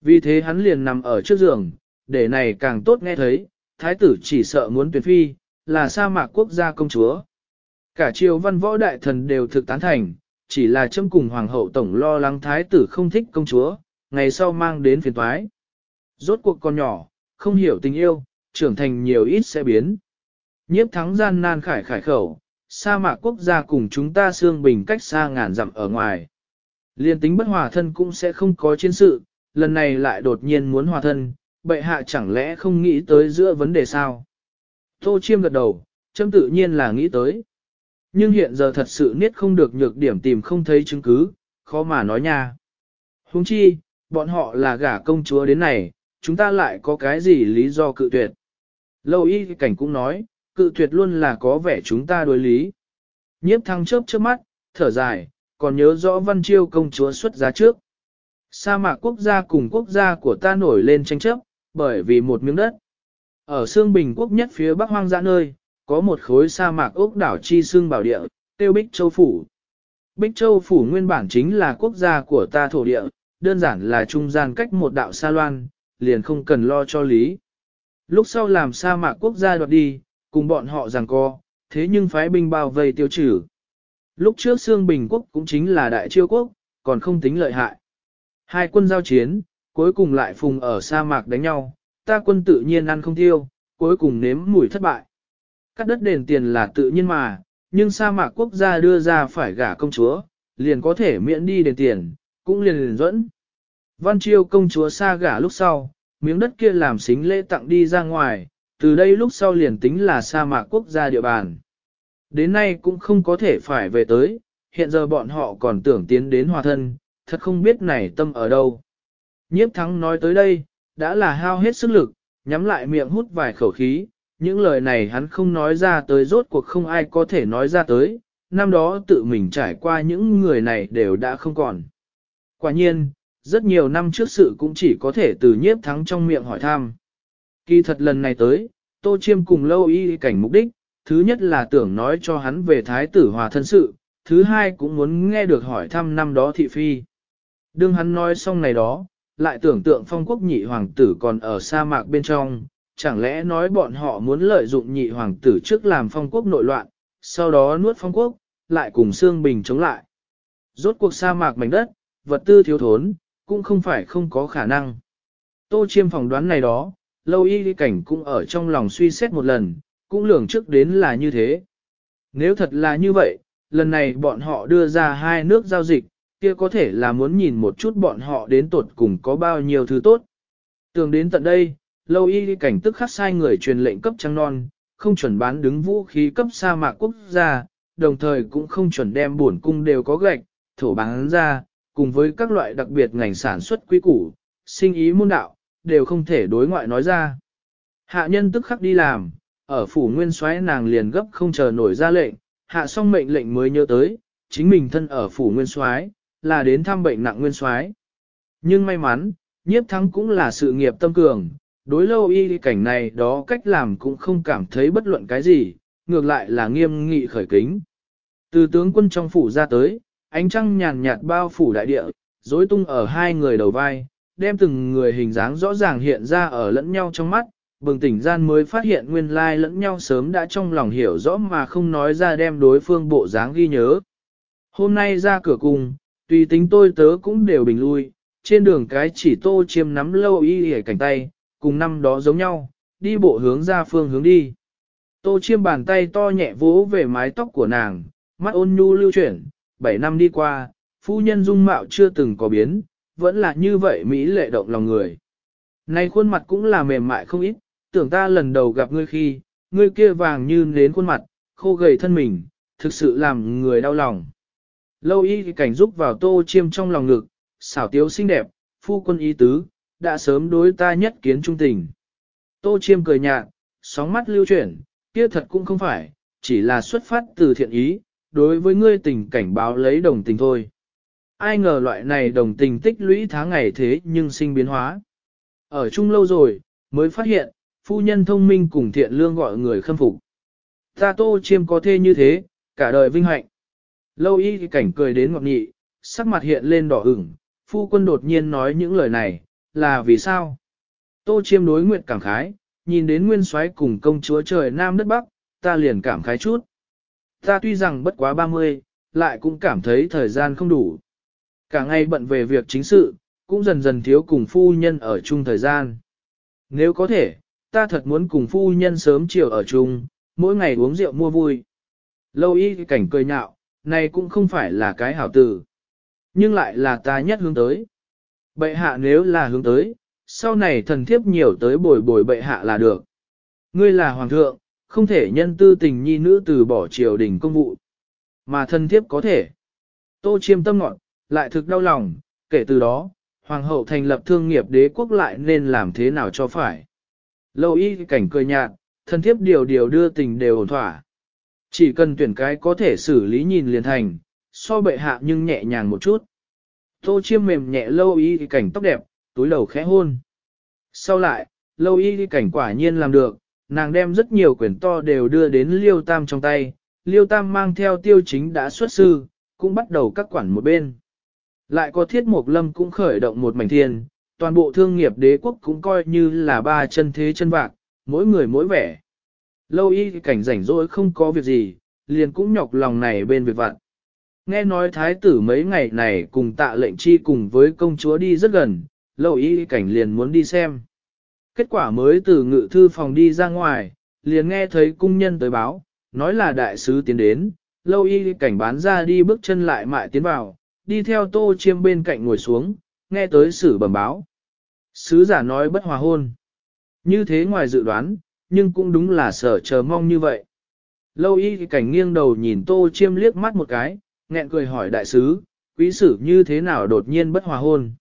Vì thế hắn liền nằm ở trước giường, để này càng tốt nghe thấy, thái tử chỉ sợ muốn tuyển phi, là sa mạc quốc gia công chúa. Cả triều văn võ đại thần đều thực tán thành, chỉ là châm cùng hoàng hậu tổng lo lắng thái tử không thích công chúa, ngày sau mang đến phiền toái. Rốt cuộc con nhỏ, không hiểu tình yêu, trưởng thành nhiều ít sẽ biến. Nhiếp thắng gian nan khải khải khẩu, sa mạc quốc gia cùng chúng ta xương bình cách xa ngàn dặm ở ngoài. Liên tính bất hòa thân cũng sẽ không có chiến sự, lần này lại đột nhiên muốn hòa thân, bệ hạ chẳng lẽ không nghĩ tới giữa vấn đề sao? Tô chiêm gật đầu, châm tự nhiên là nghĩ tới. Nhưng hiện giờ thật sự niết không được nhược điểm tìm không thấy chứng cứ, khó mà nói nha. Huống chi, bọn họ là gả công chúa đến này, chúng ta lại có cái gì lý do cự tuyệt. Lâu y cảnh cũng nói, cự tuyệt luôn là có vẻ chúng ta đối lý. Nhiếp thăng chớp trước mắt, thở dài, còn nhớ rõ văn chiêu công chúa xuất giá trước. Sa mạc quốc gia cùng quốc gia của ta nổi lên tranh chấp, bởi vì một miếng đất. Ở xương Bình quốc nhất phía bắc hoang dã nơi, có một khối sa mạc ốc đảo chi xương bảo địa, tiêu Bích Châu Phủ. Bích Châu Phủ nguyên bản chính là quốc gia của ta thổ địa, đơn giản là trung gian cách một đạo sa loan, liền không cần lo cho lý. Lúc sau làm sa mạc quốc gia đoạt đi, cùng bọn họ giằng co, thế nhưng phái binh bao vây tiêu trừ. Lúc trước Sương Bình quốc cũng chính là đại chiêu quốc, còn không tính lợi hại. Hai quân giao chiến, cuối cùng lại phùng ở sa mạc đánh nhau, ta quân tự nhiên ăn không tiêu, cuối cùng nếm mùi thất bại. Cắt đất đền tiền là tự nhiên mà, nhưng sa mạc quốc gia đưa ra phải gả công chúa, liền có thể miễn đi đền tiền, cũng liền liền dẫn. Văn chiêu công chúa xa gả lúc sau, miếng đất kia làm xính lễ tặng đi ra ngoài, từ đây lúc sau liền tính là sa mạc quốc gia địa bàn. Đến nay cũng không có thể phải về tới, hiện giờ bọn họ còn tưởng tiến đến hòa thân, thật không biết này tâm ở đâu. Nhiếp thắng nói tới đây, đã là hao hết sức lực, nhắm lại miệng hút vài khẩu khí, những lời này hắn không nói ra tới rốt cuộc không ai có thể nói ra tới, năm đó tự mình trải qua những người này đều đã không còn. Quả nhiên, rất nhiều năm trước sự cũng chỉ có thể từ nhiếp thắng trong miệng hỏi thăm. Kỳ thật lần này tới, Tô Chiêm cùng lâu y cảnh mục đích, thứ nhất là tưởng nói cho hắn về thái tử hòa thân sự, thứ hai cũng muốn nghe được hỏi thăm năm đó thị phi. Đương hắn nói xong này đó, lại tưởng tượng phong quốc nhị hoàng tử còn ở sa mạc bên trong, chẳng lẽ nói bọn họ muốn lợi dụng nhị hoàng tử trước làm phong quốc nội loạn, sau đó nuốt phong quốc, lại cùng xương bình chống lại. Rốt cuộc sa mạc mảnh đất, vật tư thiếu thốn, cũng không phải không có khả năng. Tô chiêm phỏng đoán này đó, lâu y cảnh cũng ở trong lòng suy xét một lần, cũng lường trước đến là như thế. Nếu thật là như vậy, lần này bọn họ đưa ra hai nước giao dịch, kia có thể là muốn nhìn một chút bọn họ đến tột cùng có bao nhiêu thứ tốt. Tưởng đến tận đây, lâu y cảnh tức khắc sai người truyền lệnh cấp trăng non, không chuẩn bán đứng vũ khí cấp sa mạc quốc gia, đồng thời cũng không chuẩn đem bổn cung đều có gạch, thổ bán ra, cùng với các loại đặc biệt ngành sản xuất quý củ, sinh ý môn đạo, đều không thể đối ngoại nói ra. Hạ nhân tức khắc đi làm, ở phủ nguyên soái nàng liền gấp không chờ nổi ra lệnh, hạ xong mệnh lệnh mới nhớ tới, chính mình thân ở phủ nguyên soái là đến thăm bệnh nặng nguyên soái. Nhưng may mắn, nhiếp thắng cũng là sự nghiệp tâm cường, đối lâu y cảnh này đó cách làm cũng không cảm thấy bất luận cái gì, ngược lại là nghiêm nghị khởi kính. Từ tướng quân trong phủ ra tới, ánh trăng nhàn nhạt bao phủ đại địa, rối tung ở hai người đầu vai, đem từng người hình dáng rõ ràng hiện ra ở lẫn nhau trong mắt, bừng tỉnh gian mới phát hiện nguyên lai lẫn nhau sớm đã trong lòng hiểu rõ mà không nói ra đem đối phương bộ dáng ghi nhớ. Hôm nay ra cửa cùng, tùy tính tôi tớ cũng đều bình lui, trên đường cái chỉ tô chiêm nắm lâu y hề cảnh tay, cùng năm đó giống nhau, đi bộ hướng ra phương hướng đi. Tô chiêm bàn tay to nhẹ vỗ về mái tóc của nàng, mắt ôn nhu lưu chuyển, bảy năm đi qua, phu nhân dung mạo chưa từng có biến, vẫn là như vậy Mỹ lệ động lòng người. Nay khuôn mặt cũng là mềm mại không ít, tưởng ta lần đầu gặp ngươi khi, ngươi kia vàng như nến khuôn mặt, khô gầy thân mình, thực sự làm người đau lòng. Lâu y cảnh giúp vào tô chiêm trong lòng ngực, xảo tiếu xinh đẹp, phu quân y tứ, đã sớm đối ta nhất kiến trung tình. Tô chiêm cười nhạt, sóng mắt lưu chuyển, kia thật cũng không phải, chỉ là xuất phát từ thiện ý, đối với ngươi tình cảnh báo lấy đồng tình thôi. Ai ngờ loại này đồng tình tích lũy tháng ngày thế nhưng sinh biến hóa. Ở chung lâu rồi, mới phát hiện, phu nhân thông minh cùng thiện lương gọi người khâm phục. Ta tô chiêm có thê như thế, cả đời vinh hạnh. Lâu y cảnh cười đến ngọt nghị, sắc mặt hiện lên đỏ ửng, phu quân đột nhiên nói những lời này, là vì sao? Tô chiêm đối nguyện cảm khái, nhìn đến nguyên soái cùng công chúa trời nam đất bắc, ta liền cảm khái chút. Ta tuy rằng bất quá 30, lại cũng cảm thấy thời gian không đủ. Cả ngày bận về việc chính sự, cũng dần dần thiếu cùng phu nhân ở chung thời gian. Nếu có thể, ta thật muốn cùng phu nhân sớm chiều ở chung, mỗi ngày uống rượu mua vui. Lâu y cảnh cười nhạo, này cũng không phải là cái hảo tử, nhưng lại là ta nhất hướng tới. Bệ hạ nếu là hướng tới, sau này thần thiếp nhiều tới bồi bồi bệ hạ là được. Ngươi là hoàng thượng, không thể nhân tư tình nhi nữ từ bỏ triều đình công vụ. Mà thần thiếp có thể. Tô chiêm tâm ngọn, lại thực đau lòng, kể từ đó, hoàng hậu thành lập thương nghiệp đế quốc lại nên làm thế nào cho phải. Lâu y cảnh cười nhạt, thân thiếp điều điều đưa tình đều ổn thỏa. Chỉ cần tuyển cái có thể xử lý nhìn liền thành, so bệ hạ nhưng nhẹ nhàng một chút. Tô chiêm mềm nhẹ lâu y cảnh tóc đẹp, túi đầu khẽ hôn. Sau lại, lâu y cảnh quả nhiên làm được, nàng đem rất nhiều quyển to đều đưa đến liêu tam trong tay, liêu tam mang theo tiêu chính đã xuất sư, cũng bắt đầu các quản một bên. Lại có thiết mục lâm cũng khởi động một mảnh thiên, toàn bộ thương nghiệp đế quốc cũng coi như là ba chân thế chân vạc, mỗi người mỗi vẻ. Lâu y cảnh rảnh rỗi không có việc gì, liền cũng nhọc lòng này bên việc vặn. Nghe nói thái tử mấy ngày này cùng tạ lệnh chi cùng với công chúa đi rất gần, lâu y cảnh liền muốn đi xem. Kết quả mới từ ngự thư phòng đi ra ngoài, liền nghe thấy cung nhân tới báo, nói là đại sứ tiến đến, lâu y cảnh bán ra đi bước chân lại mại tiến vào, đi theo tô chiêm bên cạnh ngồi xuống, nghe tới sử bẩm báo. Sứ giả nói bất hòa hôn. Như thế ngoài dự đoán, nhưng cũng đúng là sở chờ mong như vậy. Lâu y cảnh nghiêng đầu nhìn tô chiêm liếc mắt một cái, nghẹn cười hỏi đại sứ, quý sử như thế nào đột nhiên bất hòa hôn.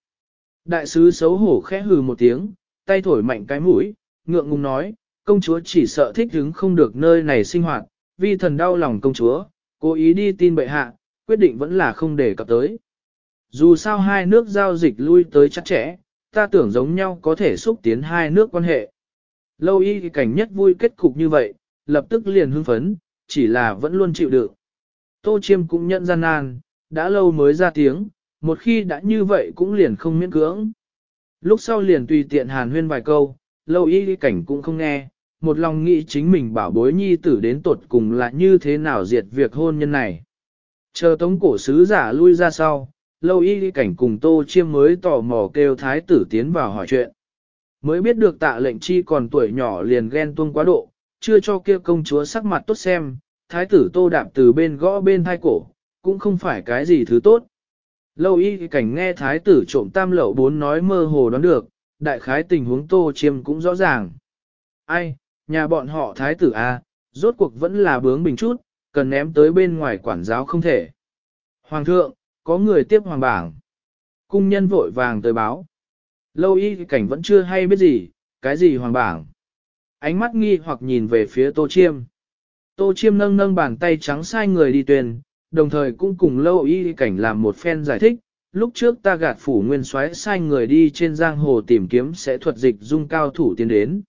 Đại sứ xấu hổ khẽ hừ một tiếng, tay thổi mạnh cái mũi, ngượng ngùng nói, công chúa chỉ sợ thích hứng không được nơi này sinh hoạt, vì thần đau lòng công chúa, cố ý đi tin bệ hạ, quyết định vẫn là không để cập tới. Dù sao hai nước giao dịch lui tới chắc chẽ, ta tưởng giống nhau có thể xúc tiến hai nước quan hệ. Lâu y cảnh nhất vui kết cục như vậy, lập tức liền hưng phấn, chỉ là vẫn luôn chịu đựng. Tô Chiêm cũng nhận gian nan, đã lâu mới ra tiếng, một khi đã như vậy cũng liền không miễn cưỡng. Lúc sau liền tùy tiện hàn huyên vài câu, lâu y cảnh cũng không nghe, một lòng nghĩ chính mình bảo bối nhi tử đến tột cùng là như thế nào diệt việc hôn nhân này. Chờ tống cổ sứ giả lui ra sau, lâu y cảnh cùng tô chiêm mới tò mò kêu thái tử tiến vào hỏi chuyện. Mới biết được tạ lệnh chi còn tuổi nhỏ liền ghen tuông quá độ, chưa cho kia công chúa sắc mặt tốt xem, thái tử tô đạp từ bên gõ bên thai cổ, cũng không phải cái gì thứ tốt. Lâu y cảnh nghe thái tử trộm tam lậu bốn nói mơ hồ đoán được, đại khái tình huống tô chiêm cũng rõ ràng. Ai, nhà bọn họ thái tử A, rốt cuộc vẫn là bướng bình chút, cần ném tới bên ngoài quản giáo không thể. Hoàng thượng, có người tiếp hoàng bảng. Cung nhân vội vàng tới báo. Lâu y cảnh vẫn chưa hay biết gì, cái gì hoàng bảng. Ánh mắt nghi hoặc nhìn về phía tô chiêm. Tô chiêm nâng nâng bàn tay trắng sai người đi tuyên, đồng thời cũng cùng lâu y cảnh làm một phen giải thích. Lúc trước ta gạt phủ nguyên soái sai người đi trên giang hồ tìm kiếm sẽ thuật dịch dung cao thủ tiến đến.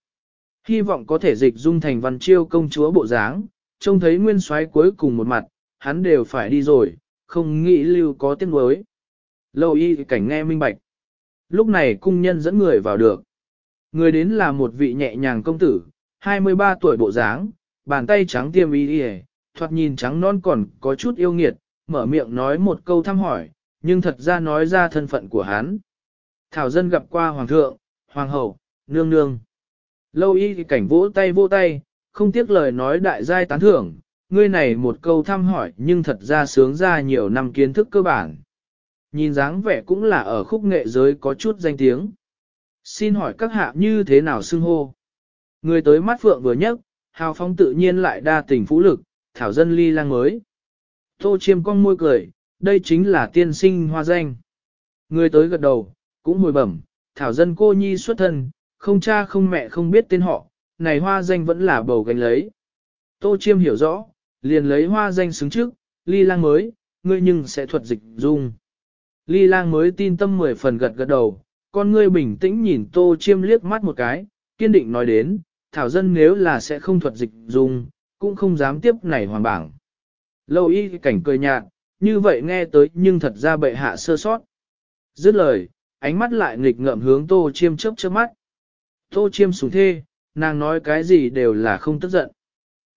Hy vọng có thể dịch dung thành văn chiêu công chúa bộ dáng, trông thấy nguyên soái cuối cùng một mặt, hắn đều phải đi rồi, không nghĩ lưu có tiếng nuối. Lâu y cảnh nghe minh bạch. Lúc này cung nhân dẫn người vào được. Người đến là một vị nhẹ nhàng công tử, 23 tuổi bộ dáng, bàn tay trắng tiêm y đi thoạt nhìn trắng non còn có chút yêu nghiệt, mở miệng nói một câu thăm hỏi, nhưng thật ra nói ra thân phận của hắn. Thảo dân gặp qua hoàng thượng, hoàng hậu, nương nương. Lâu y cảnh vỗ tay vỗ tay, không tiếc lời nói đại giai tán thưởng, ngươi này một câu thăm hỏi nhưng thật ra sướng ra nhiều năm kiến thức cơ bản. Nhìn dáng vẻ cũng là ở khúc nghệ giới có chút danh tiếng. Xin hỏi các hạ như thế nào xưng hô? Người tới mắt phượng vừa nhấc, hào phong tự nhiên lại đa tình phú lực, thảo dân ly lang mới. Tô chiêm cong môi cười, đây chính là tiên sinh hoa danh. Người tới gật đầu, cũng hồi bẩm, thảo dân cô nhi xuất thân, không cha không mẹ không biết tên họ, này hoa danh vẫn là bầu gánh lấy. Tô chiêm hiểu rõ, liền lấy hoa danh xứng trước, ly lang mới, ngươi nhưng sẽ thuật dịch dung. Ly lang mới tin tâm mười phần gật gật đầu, con ngươi bình tĩnh nhìn tô chiêm liếc mắt một cái, kiên định nói đến, thảo dân nếu là sẽ không thuật dịch dung, cũng không dám tiếp này hoàng bảng. Lâu y cảnh cười nhạt, như vậy nghe tới nhưng thật ra bệ hạ sơ sót. Dứt lời, ánh mắt lại nghịch ngợm hướng tô chiêm chớp chớp mắt. Tô chiêm sủng thê, nàng nói cái gì đều là không tức giận.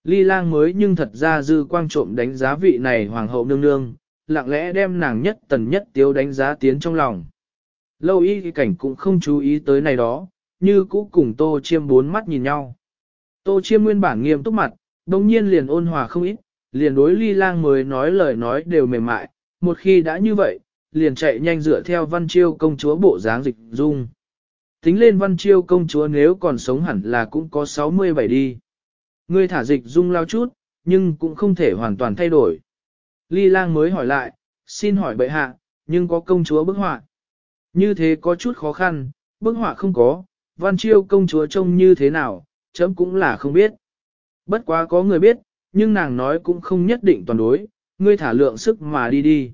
Ly lang mới nhưng thật ra dư quang trộm đánh giá vị này hoàng hậu nương nương, lặng lẽ đem nàng nhất tần nhất tiếu đánh giá tiến trong lòng. Lâu y cảnh cũng không chú ý tới này đó, như cũ cùng tô chiêm bốn mắt nhìn nhau. Tô chiêm nguyên bản nghiêm túc mặt, đồng nhiên liền ôn hòa không ít, liền đối ly lang mới nói lời nói đều mềm mại, một khi đã như vậy, liền chạy nhanh dựa theo văn chiêu công chúa bộ dáng dịch dung. Tính lên văn chiêu công chúa nếu còn sống hẳn là cũng có 67 đi. Ngươi thả dịch dung lao chút, nhưng cũng không thể hoàn toàn thay đổi. Ly lang mới hỏi lại, xin hỏi bệ hạ, nhưng có công chúa bức họa. Như thế có chút khó khăn, bức họa không có, văn chiêu công chúa trông như thế nào, chấm cũng là không biết. Bất quá có người biết, nhưng nàng nói cũng không nhất định toàn đối, ngươi thả lượng sức mà đi đi.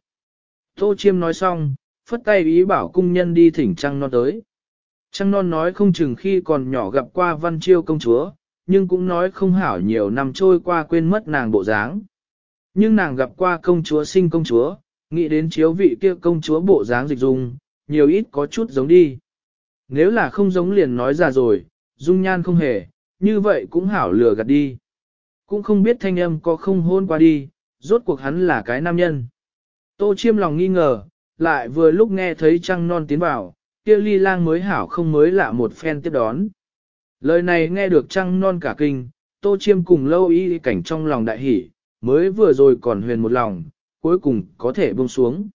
Tô Chiêm nói xong, phất tay ý bảo cung nhân đi thỉnh Trăng Non tới. Trăng Non nói không chừng khi còn nhỏ gặp qua văn chiêu công chúa, nhưng cũng nói không hảo nhiều năm trôi qua quên mất nàng bộ dáng. Nhưng nàng gặp qua công chúa sinh công chúa, nghĩ đến chiếu vị kia công chúa bộ dáng dịch dung, nhiều ít có chút giống đi. Nếu là không giống liền nói ra rồi, dung nhan không hề, như vậy cũng hảo lừa gạt đi. Cũng không biết thanh âm có không hôn qua đi, rốt cuộc hắn là cái nam nhân. Tô chiêm lòng nghi ngờ, lại vừa lúc nghe thấy trăng non tiến vào, kia ly lang mới hảo không mới lạ một phen tiếp đón. Lời này nghe được trăng non cả kinh, tô chiêm cùng lâu y cảnh trong lòng đại hỷ, mới vừa rồi còn huyền một lòng, cuối cùng có thể buông xuống.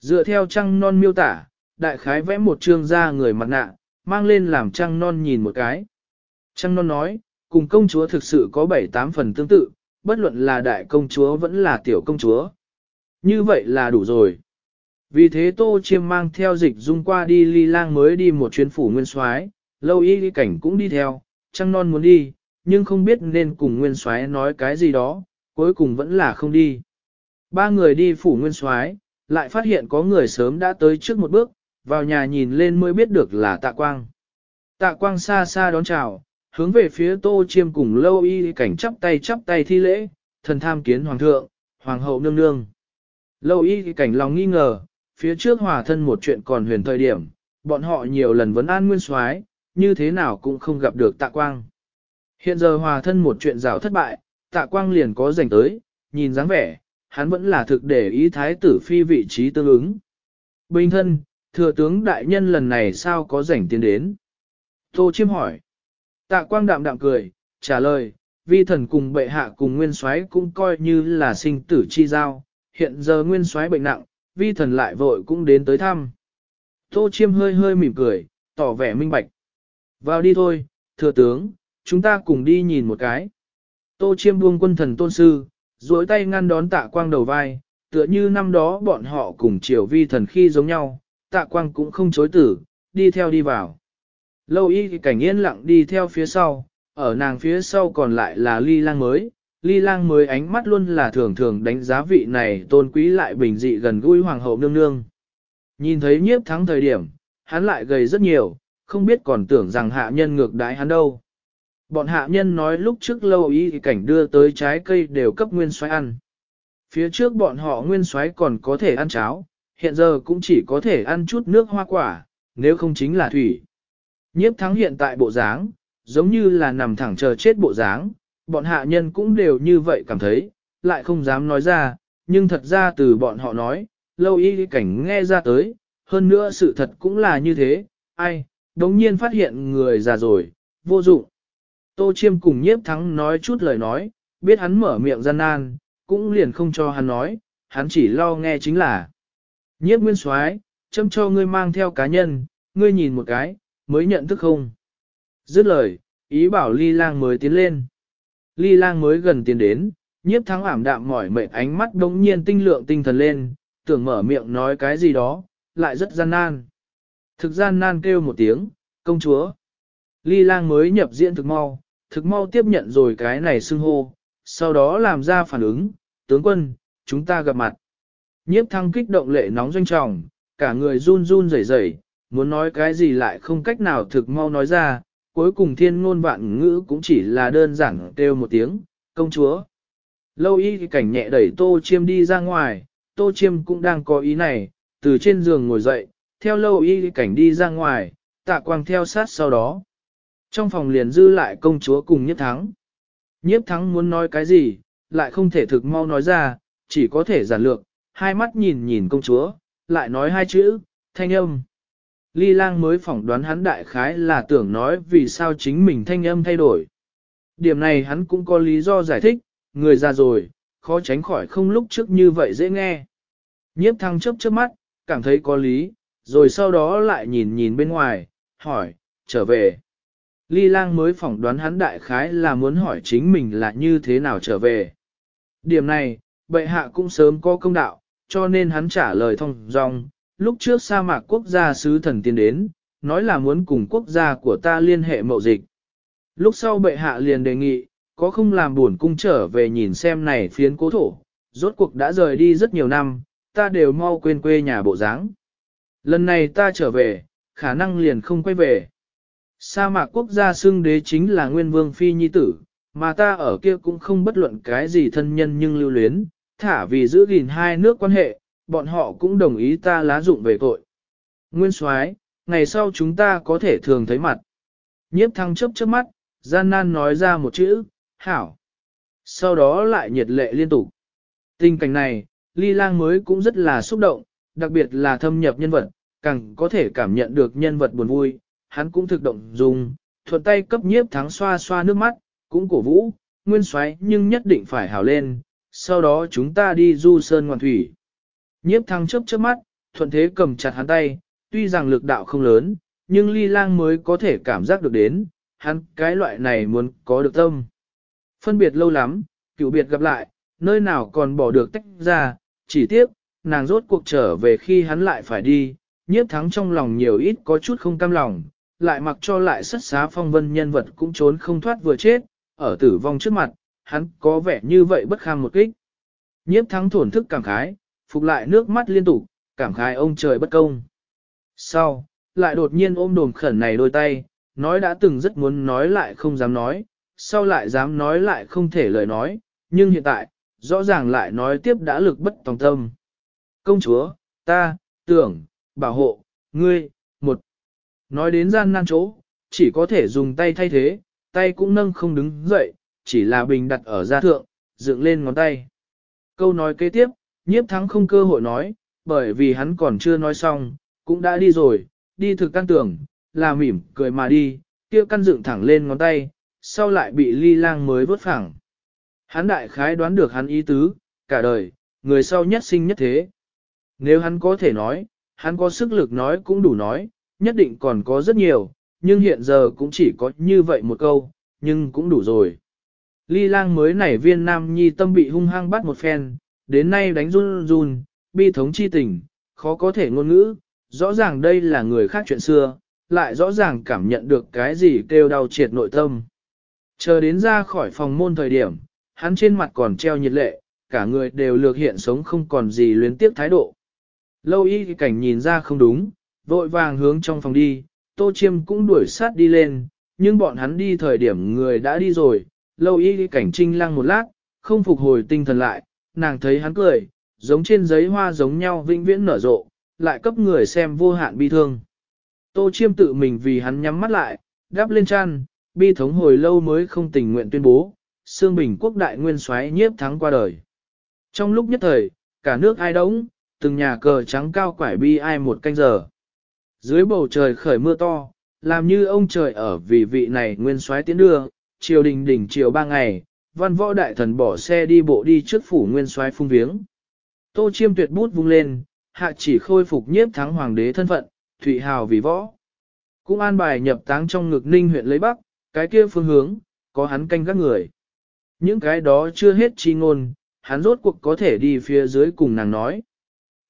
Dựa theo trăng non miêu tả, đại khái vẽ một trương ra người mặt nạ, mang lên làm trăng non nhìn một cái. Trăng non nói, cùng công chúa thực sự có bảy tám phần tương tự, bất luận là đại công chúa vẫn là tiểu công chúa. Như vậy là đủ rồi. Vì thế Tô Chiêm mang theo dịch dung qua đi ly lang mới đi một chuyến phủ nguyên soái lâu y cảnh cũng đi theo, trăng non muốn đi, nhưng không biết nên cùng nguyên soái nói cái gì đó, cuối cùng vẫn là không đi. Ba người đi phủ nguyên soái lại phát hiện có người sớm đã tới trước một bước, vào nhà nhìn lên mới biết được là tạ quang. Tạ quang xa xa đón chào, hướng về phía tô chiêm cùng lâu y cảnh chắp tay chắp tay thi lễ, thần tham kiến hoàng thượng, hoàng hậu nương nương. Lâu y cảnh lòng nghi ngờ, phía trước hòa thân một chuyện còn huyền thời điểm, bọn họ nhiều lần vấn an nguyên soái như thế nào cũng không gặp được tạ quang. Hiện giờ hòa thân một chuyện rào thất bại, tạ quang liền có rảnh tới, nhìn dáng vẻ, hắn vẫn là thực để ý thái tử phi vị trí tương ứng. Bình thân, thừa tướng đại nhân lần này sao có rảnh tiến đến? Tô chiêm hỏi. Tạ quang đạm đạm cười, trả lời, vi thần cùng bệ hạ cùng nguyên soái cũng coi như là sinh tử chi giao, hiện giờ nguyên soái bệnh nặng, vi thần lại vội cũng đến tới thăm. Tô chiêm hơi hơi mỉm cười, tỏ vẻ minh bạch. Vào đi thôi, thừa tướng, chúng ta cùng đi nhìn một cái. Tô chiêm buông quân thần tôn sư, duỗi tay ngăn đón tạ quang đầu vai, tựa như năm đó bọn họ cùng triều vi thần khi giống nhau, tạ quang cũng không chối tử, đi theo đi vào. Lâu y cảnh yên lặng đi theo phía sau, ở nàng phía sau còn lại là ly lang mới. Ly lang mới ánh mắt luôn là thường thường đánh giá vị này tôn quý lại bình dị gần gũi hoàng hậu nương nương. Nhìn thấy nhiếp thắng thời điểm, hắn lại gầy rất nhiều, không biết còn tưởng rằng hạ nhân ngược đái hắn đâu. Bọn hạ nhân nói lúc trước lâu y cảnh đưa tới trái cây đều cấp nguyên xoáy ăn. Phía trước bọn họ nguyên xoáy còn có thể ăn cháo, hiện giờ cũng chỉ có thể ăn chút nước hoa quả, nếu không chính là thủy. Nhiếp thắng hiện tại bộ dáng, giống như là nằm thẳng chờ chết bộ dáng, bọn hạ nhân cũng đều như vậy cảm thấy, lại không dám nói ra, nhưng thật ra từ bọn họ nói, lâu y cảnh nghe ra tới, hơn nữa sự thật cũng là như thế, ai, đống nhiên phát hiện người già rồi, vô dụng. Tô Chiêm cùng nhiếp thắng nói chút lời nói, biết hắn mở miệng gian nan, cũng liền không cho hắn nói, hắn chỉ lo nghe chính là. Nhiếp nguyên soái châm cho ngươi mang theo cá nhân, ngươi nhìn một cái, mới nhận thức không. Dứt lời, ý bảo ly lang mới tiến lên. Ly lang mới gần tiến đến, nhiếp thắng ảm đạm mỏi mệt ánh mắt đống nhiên tinh lượng tinh thần lên, tưởng mở miệng nói cái gì đó, lại rất gian nan. Thực gian nan kêu một tiếng, công chúa. Ly lang mới nhập diễn thực mau, thực mau tiếp nhận rồi cái này xưng hô, sau đó làm ra phản ứng, tướng quân, chúng ta gặp mặt. Nhiếp thăng kích động lệ nóng doanh trọng, cả người run run rẩy rẩy, muốn nói cái gì lại không cách nào thực mau nói ra, cuối cùng thiên ngôn vạn ngữ cũng chỉ là đơn giản kêu một tiếng, công chúa. Lâu y cảnh nhẹ đẩy tô chiêm đi ra ngoài, tô chiêm cũng đang có ý này, từ trên giường ngồi dậy, theo lâu y cảnh đi ra ngoài, tạ quang theo sát sau đó. Trong phòng liền dư lại công chúa cùng nhiếp thắng. Nhiếp thắng muốn nói cái gì, lại không thể thực mau nói ra, chỉ có thể giản lược, hai mắt nhìn nhìn công chúa, lại nói hai chữ, thanh âm. Ly lang mới phỏng đoán hắn đại khái là tưởng nói vì sao chính mình thanh âm thay đổi. Điểm này hắn cũng có lý do giải thích, người già rồi, khó tránh khỏi không lúc trước như vậy dễ nghe. Nhiếp thăng chớp trước mắt, cảm thấy có lý, rồi sau đó lại nhìn nhìn bên ngoài, hỏi, trở về. Ly lang mới phỏng đoán hắn đại khái là muốn hỏi chính mình là như thế nào trở về. Điểm này, bệ hạ cũng sớm có công đạo, cho nên hắn trả lời thông dong, lúc trước sa mạc quốc gia sứ thần tiến đến, nói là muốn cùng quốc gia của ta liên hệ mậu dịch. Lúc sau bệ hạ liền đề nghị, có không làm buồn cung trở về nhìn xem này phiến cố thổ, rốt cuộc đã rời đi rất nhiều năm, ta đều mau quên quê nhà bộ dáng. Lần này ta trở về, khả năng liền không quay về. Sa mạc quốc gia xưng đế chính là nguyên vương phi nhi tử, mà ta ở kia cũng không bất luận cái gì thân nhân nhưng lưu luyến, thả vì giữ gìn hai nước quan hệ, bọn họ cũng đồng ý ta lá dụng về tội. Nguyên soái, ngày sau chúng ta có thể thường thấy mặt. Nhiếp thăng chấp chớp mắt, gian nan nói ra một chữ, hảo. Sau đó lại nhiệt lệ liên tục. Tình cảnh này, ly lang mới cũng rất là xúc động, đặc biệt là thâm nhập nhân vật, càng có thể cảm nhận được nhân vật buồn vui, hắn cũng thực động dùng, thuận tay cấp nhiếp thắng xoa xoa nước mắt, cũng cổ vũ, nguyên xoáy nhưng nhất định phải hảo lên, sau đó chúng ta đi du sơn ngoan thủy. Nhiếp Thăng chớp chớp mắt, thuận thế cầm chặt hắn tay, tuy rằng lực đạo không lớn, nhưng ly lang mới có thể cảm giác được đến, hắn cái loại này muốn có được tâm. Phân biệt lâu lắm, cựu biệt gặp lại, nơi nào còn bỏ được tách ra, chỉ tiếc, nàng rốt cuộc trở về khi hắn lại phải đi, nhiếp thắng trong lòng nhiều ít có chút không cam lòng, lại mặc cho lại sất xá phong vân nhân vật cũng trốn không thoát vừa chết, ở tử vong trước mặt, hắn có vẻ như vậy bất kham một kích. Nhiếp thắng thổn thức cảm khái, phục lại nước mắt liên tục, cảm khái ông trời bất công. Sau, lại đột nhiên ôm đồm khẩn này đôi tay, nói đã từng rất muốn nói lại không dám nói, sau lại dám nói lại không thể lời nói, nhưng hiện tại, rõ ràng lại nói tiếp đã lực bất tòng tâm. Công chúa, ta, tưởng, bảo hộ, ngươi, một. Nói đến gian nan chỗ, chỉ có thể dùng tay thay thế, tay cũng nâng không đứng dậy, chỉ là bình đặt ở gia thượng, dựng lên ngón tay. Câu nói kế tiếp, nhiếp thắng không cơ hội nói, bởi vì hắn còn chưa nói xong, cũng đã đi rồi, đi thực căn tưởng, là mỉm, cười mà đi, kia căn dựng thẳng lên ngón tay, sau lại bị ly lang mới vớt phẳng. Hắn đại khái đoán được hắn ý tứ, cả đời, người sau nhất sinh nhất thế. Nếu hắn có thể nói, hắn có sức lực nói cũng đủ nói, nhất định còn có rất nhiều, nhưng hiện giờ cũng chỉ có như vậy một câu, nhưng cũng đủ rồi. Ly lang mới nảy viên nam nhi tâm bị hung hăng bắt một phen, đến nay đánh run run, bi thống chi tình, khó có thể ngôn ngữ, rõ ràng đây là người khác chuyện xưa, lại rõ ràng cảm nhận được cái gì kêu đau triệt nội tâm. Chờ đến ra khỏi phòng môn thời điểm, hắn trên mặt còn treo nhiệt lệ, cả người đều lược hiện sống không còn gì luyến tiếp thái độ. Lâu y cảnh nhìn ra không đúng, vội vàng hướng trong phòng đi, tô chiêm cũng đuổi sát đi lên, nhưng bọn hắn đi thời điểm người đã đi rồi, lâu y cảnh trinh lăng một lát, không phục hồi tinh thần lại, nàng thấy hắn cười, giống trên giấy hoa giống nhau vĩnh viễn nở rộ, lại cấp người xem vô hạn bi thương. Tô chiêm tự mình vì hắn nhắm mắt lại, đáp lên chăn, bi thống hồi lâu mới không tình nguyện tuyên bố, Sương Bình quốc đại nguyên soái nhiếp thắng qua đời. Trong lúc nhất thời, cả nước ai đống, từng nhà cờ trắng cao quải bi ai một canh giờ. Dưới bầu trời khởi mưa to, làm như ông trời ở vì vị này nguyên soái tiến đưa, triều đình đỉnh triều ba ngày, văn võ đại thần bỏ xe đi bộ đi trước phủ nguyên soái phung viếng. Tô chiêm tuyệt bút vung lên, hạ chỉ khôi phục nhiếp thắng hoàng đế thân phận, thủy hào vì võ. Cũng an bài nhập táng trong ngực ninh huyện lấy bắc, cái kia phương hướng, có hắn canh các người. Những cái đó chưa hết chi ngôn, hắn rốt cuộc có thể đi phía dưới cùng nàng nói.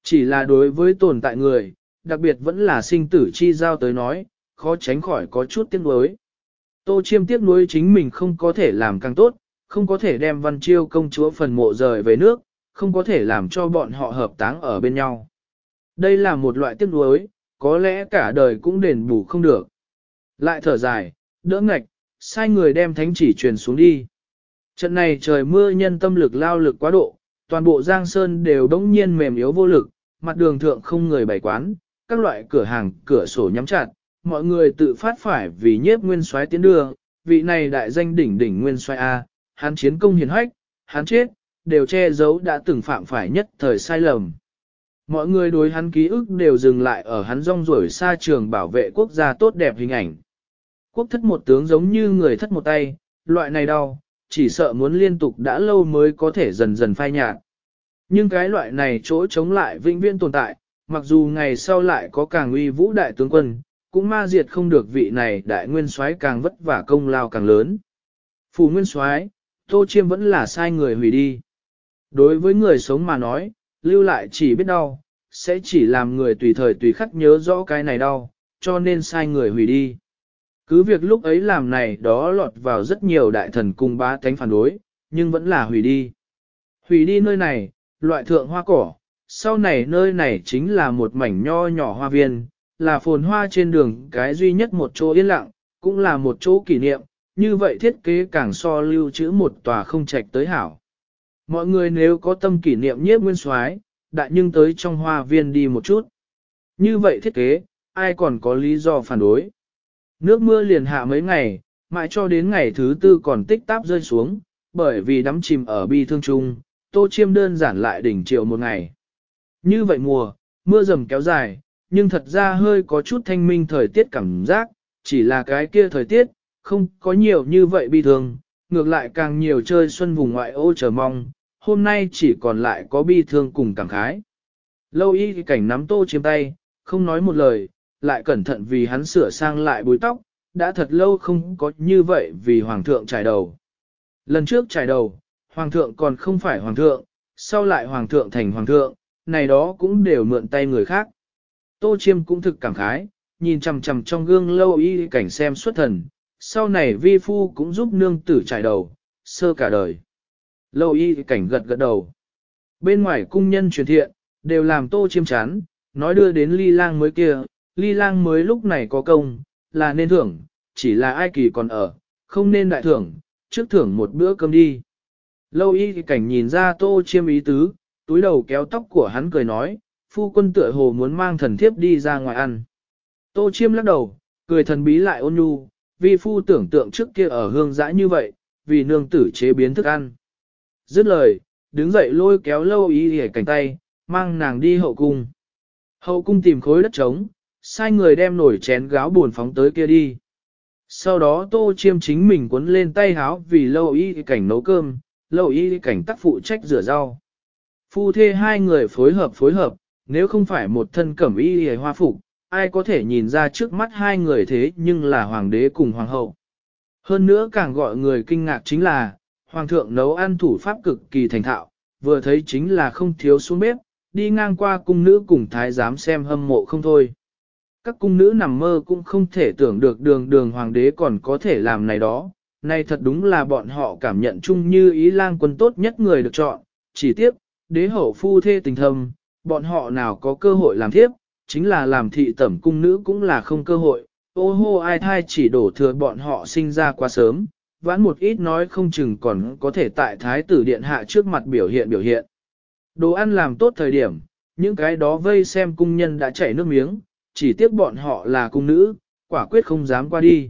Chỉ là đối với tồn tại người, đặc biệt vẫn là sinh tử chi giao tới nói, khó tránh khỏi có chút tiếc nuối. Tô chiêm tiếc nuối chính mình không có thể làm càng tốt, không có thể đem văn chiêu công chúa phần mộ rời về nước, không có thể làm cho bọn họ hợp táng ở bên nhau. Đây là một loại tiếc nuối, có lẽ cả đời cũng đền bù không được. Lại thở dài, đỡ ngạch, sai người đem thánh chỉ truyền xuống đi. Trận này trời mưa nhân tâm lực lao lực quá độ, toàn bộ Giang Sơn đều đống nhiên mềm yếu vô lực, mặt đường thượng không người bày quán, các loại cửa hàng, cửa sổ nhắm chặt, mọi người tự phát phải vì nhiếp nguyên soái tiến đưa, vị này đại danh đỉnh đỉnh nguyên soái A, hắn chiến công hiền hách, hắn chết, đều che giấu đã từng phạm phải nhất thời sai lầm. Mọi người đối hắn ký ức đều dừng lại ở hắn rong ruổi xa trường bảo vệ quốc gia tốt đẹp hình ảnh. Quốc thất một tướng giống như người thất một tay, loại này đau, chỉ sợ muốn liên tục đã lâu mới có thể dần dần phai nhạt. Nhưng cái loại này chỗ chống lại vĩnh viễn tồn tại, mặc dù ngày sau lại có càng uy vũ đại tướng quân, cũng ma diệt không được vị này đại nguyên soái càng vất vả công lao càng lớn. phù nguyên soái, Tô Chiêm vẫn là sai người hủy đi. Đối với người sống mà nói, lưu lại chỉ biết đau, sẽ chỉ làm người tùy thời tùy khắc nhớ rõ cái này đau, cho nên sai người hủy đi. Cứ việc lúc ấy làm này đó lọt vào rất nhiều đại thần cung bá tánh phản đối, nhưng vẫn là hủy đi. Hủy đi nơi này, loại thượng hoa cỏ, sau này nơi này chính là một mảnh nho nhỏ hoa viên, là phồn hoa trên đường cái duy nhất một chỗ yên lặng, cũng là một chỗ kỷ niệm, như vậy thiết kế càng so lưu trữ một tòa không trạch tới hảo. Mọi người nếu có tâm kỷ niệm nhiếp nguyên soái đại nhưng tới trong hoa viên đi một chút. Như vậy thiết kế, ai còn có lý do phản đối. Nước mưa liền hạ mấy ngày, mãi cho đến ngày thứ tư còn tích táp rơi xuống, bởi vì đắm chìm ở bi thương chung, tô chiêm đơn giản lại đỉnh triệu một ngày. Như vậy mùa, mưa rầm kéo dài, nhưng thật ra hơi có chút thanh minh thời tiết cảm giác, chỉ là cái kia thời tiết, không có nhiều như vậy bi thương, ngược lại càng nhiều chơi xuân vùng ngoại ô chờ mong, hôm nay chỉ còn lại có bi thương cùng cảm khái. Lâu y cảnh nắm tô chiêm tay, không nói một lời, lại cẩn thận vì hắn sửa sang lại búi tóc, đã thật lâu không có như vậy vì hoàng thượng trải đầu. Lần trước trải đầu, hoàng thượng còn không phải hoàng thượng, sau lại hoàng thượng thành hoàng thượng, này đó cũng đều mượn tay người khác. Tô chiêm cũng thực cảm khái, nhìn chằm chằm trong gương lâu y cảnh xem xuất thần, sau này vi phu cũng giúp nương tử trải đầu, sơ cả đời. Lâu y cảnh gật gật đầu. Bên ngoài cung nhân truyền thiện, đều làm tô chiêm chán, nói đưa đến ly lang mới kia, ly lang mới lúc này có công, là nên thưởng, chỉ là ai kỳ còn ở, không nên đại thưởng, trước thưởng một bữa cơm đi. Lâu y cảnh nhìn ra tô chiêm ý tứ, túi đầu kéo tóc của hắn cười nói, phu quân tựa hồ muốn mang thần thiếp đi ra ngoài ăn. Tô chiêm lắc đầu, cười thần bí lại ôn nhu, Vi phu tưởng tượng trước kia ở hương dã như vậy, vì nương tử chế biến thức ăn. Dứt lời, đứng dậy lôi kéo lâu ý hề cảnh tay, mang nàng đi hậu cung. Hậu cung tìm khối đất trống, sai người đem nổi chén gáo buồn phóng tới kia đi. Sau đó tô chiêm chính mình cuốn lên tay háo vì lâu ý cảnh nấu cơm, lâu ý cảnh tác phụ trách rửa rau. Phu thê hai người phối hợp phối hợp, nếu không phải một thân cẩm y hề hoa phục, ai có thể nhìn ra trước mắt hai người thế nhưng là hoàng đế cùng hoàng hậu. Hơn nữa càng gọi người kinh ngạc chính là, hoàng thượng nấu ăn thủ pháp cực kỳ thành thạo, vừa thấy chính là không thiếu xuống bếp, đi ngang qua cung nữ cùng thái giám xem hâm mộ không thôi. Các cung nữ nằm mơ cũng không thể tưởng được đường đường hoàng đế còn có thể làm này đó, này thật đúng là bọn họ cảm nhận chung như ý lang quân tốt nhất người được chọn, chỉ tiếp, đế hậu phu thê tình thâm, bọn họ nào có cơ hội làm thiếp, chính là làm thị tẩm cung nữ cũng là không cơ hội, ô hô ai thai chỉ đổ thừa bọn họ sinh ra quá sớm, vãn một ít nói không chừng còn có thể tại thái tử điện hạ trước mặt biểu hiện biểu hiện. Đồ ăn làm tốt thời điểm, những cái đó vây xem cung nhân đã chảy nước miếng, chỉ tiếc bọn họ là cung nữ, quả quyết không dám qua đi.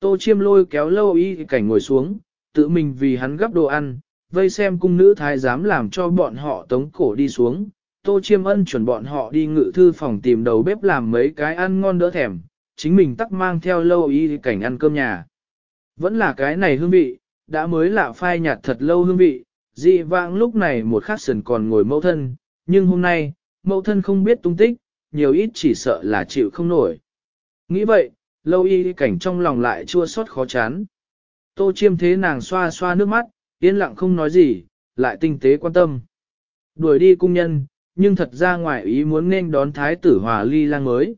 Tô chiêm lôi kéo lâu y cảnh ngồi xuống, tự mình vì hắn gấp đồ ăn, vây xem cung nữ thái dám làm cho bọn họ tống cổ đi xuống. Tô chiêm ân chuẩn bọn họ đi ngự thư phòng tìm đầu bếp làm mấy cái ăn ngon đỡ thèm, chính mình tắc mang theo lâu y cảnh ăn cơm nhà. Vẫn là cái này hương vị, đã mới lạ phai nhạt thật lâu hương vị, dị vãng lúc này một khắc sần còn ngồi mẫu thân, nhưng hôm nay, mẫu thân không biết tung tích, nhiều ít chỉ sợ là chịu không nổi. Nghĩ vậy, lâu y cảnh trong lòng lại chua xót khó chán. Tô chiêm thế nàng xoa xoa nước mắt, yên lặng không nói gì, lại tinh tế quan tâm. Đuổi đi cung nhân, nhưng thật ra ngoài ý muốn nên đón thái tử hòa ly lang mới.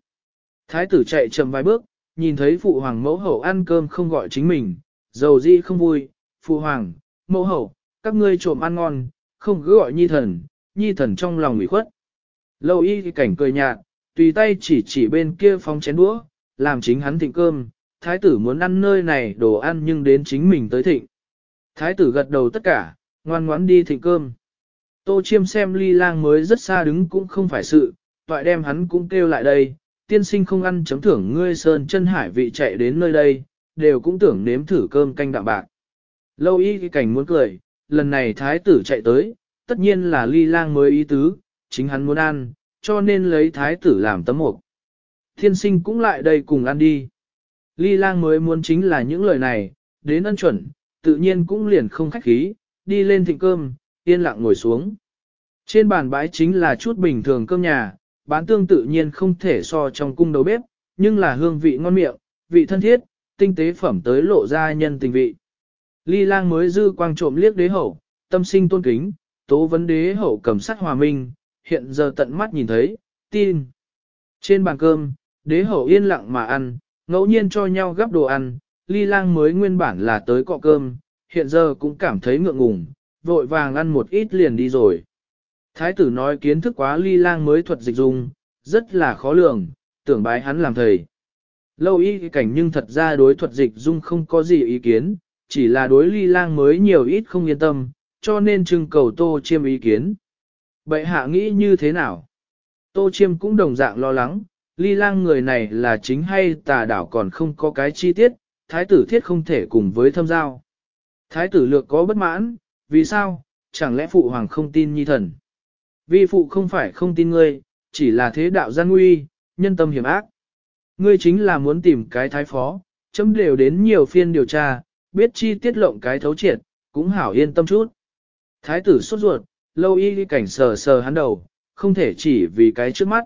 Thái tử chạy chậm vài bước, nhìn thấy phụ hoàng mẫu hậu ăn cơm không gọi chính mình, dầu di không vui, phụ hoàng, mẫu hậu, các ngươi trộm ăn ngon, không cứ gọi nhi thần, nhi thần trong lòng ủy khuất. Lâu y cảnh cười nhạt, tùy tay chỉ chỉ bên kia phóng chén đũa, làm chính hắn thịnh cơm, thái tử muốn ăn nơi này đồ ăn nhưng đến chính mình tới thịnh. Thái tử gật đầu tất cả, ngoan ngoãn đi thịnh cơm. Tô chiêm xem ly lang mới rất xa đứng cũng không phải sự, toại đem hắn cũng kêu lại đây, tiên sinh không ăn chấm thưởng ngươi sơn chân hải vị chạy đến nơi đây, đều cũng tưởng nếm thử cơm canh đạm bạc. Lâu y cảnh muốn cười, lần này thái tử chạy tới, tất nhiên là ly lang mới ý tứ, chính hắn muốn ăn, cho nên lấy thái tử làm tấm mục. Thiên sinh cũng lại đây cùng ăn đi. Ly lang mới muốn chính là những lời này, đến ân chuẩn, tự nhiên cũng liền không khách khí, đi lên thịnh cơm, yên lặng ngồi xuống. Trên bàn bãi chính là chút bình thường cơm nhà, bán tương tự nhiên không thể so trong cung đầu bếp, nhưng là hương vị ngon miệng, vị thân thiết, tinh tế phẩm tới lộ ra nhân tình vị. Ly lang mới dư quang trộm liếc đế hậu, tâm sinh tôn kính, tố vấn đế hậu cầm sắt hòa minh, hiện giờ tận mắt nhìn thấy, tin. Trên bàn cơm, đế hậu yên lặng mà ăn, ngẫu nhiên cho nhau gắp đồ ăn, ly lang mới nguyên bản là tới cọ cơm, hiện giờ cũng cảm thấy ngượng ngùng, vội vàng ăn một ít liền đi rồi. Thái tử nói kiến thức quá ly lang mới thuật dịch dung, rất là khó lường, tưởng bái hắn làm thầy. Lâu y cảnh nhưng thật ra đối thuật dịch dung không có gì ý kiến, chỉ là đối ly lang mới nhiều ít không yên tâm, cho nên trưng cầu tô chiêm ý kiến. Bệ hạ nghĩ như thế nào? Tô chiêm cũng đồng dạng lo lắng, ly lang người này là chính hay tà đảo còn không có cái chi tiết, thái tử thiết không thể cùng với thâm giao. Thái tử lược có bất mãn, vì sao, chẳng lẽ phụ hoàng không tin nhi thần? Vi phụ không phải không tin ngươi, chỉ là thế đạo gian nguy, nhân tâm hiểm ác. Ngươi chính là muốn tìm cái thái phó, chấm đều đến nhiều phiên điều tra, biết chi tiết lộng cái thấu triệt, cũng hảo yên tâm chút. Thái tử sốt ruột, lâu y cảnh sờ sờ hắn đầu, không thể chỉ vì cái trước mắt.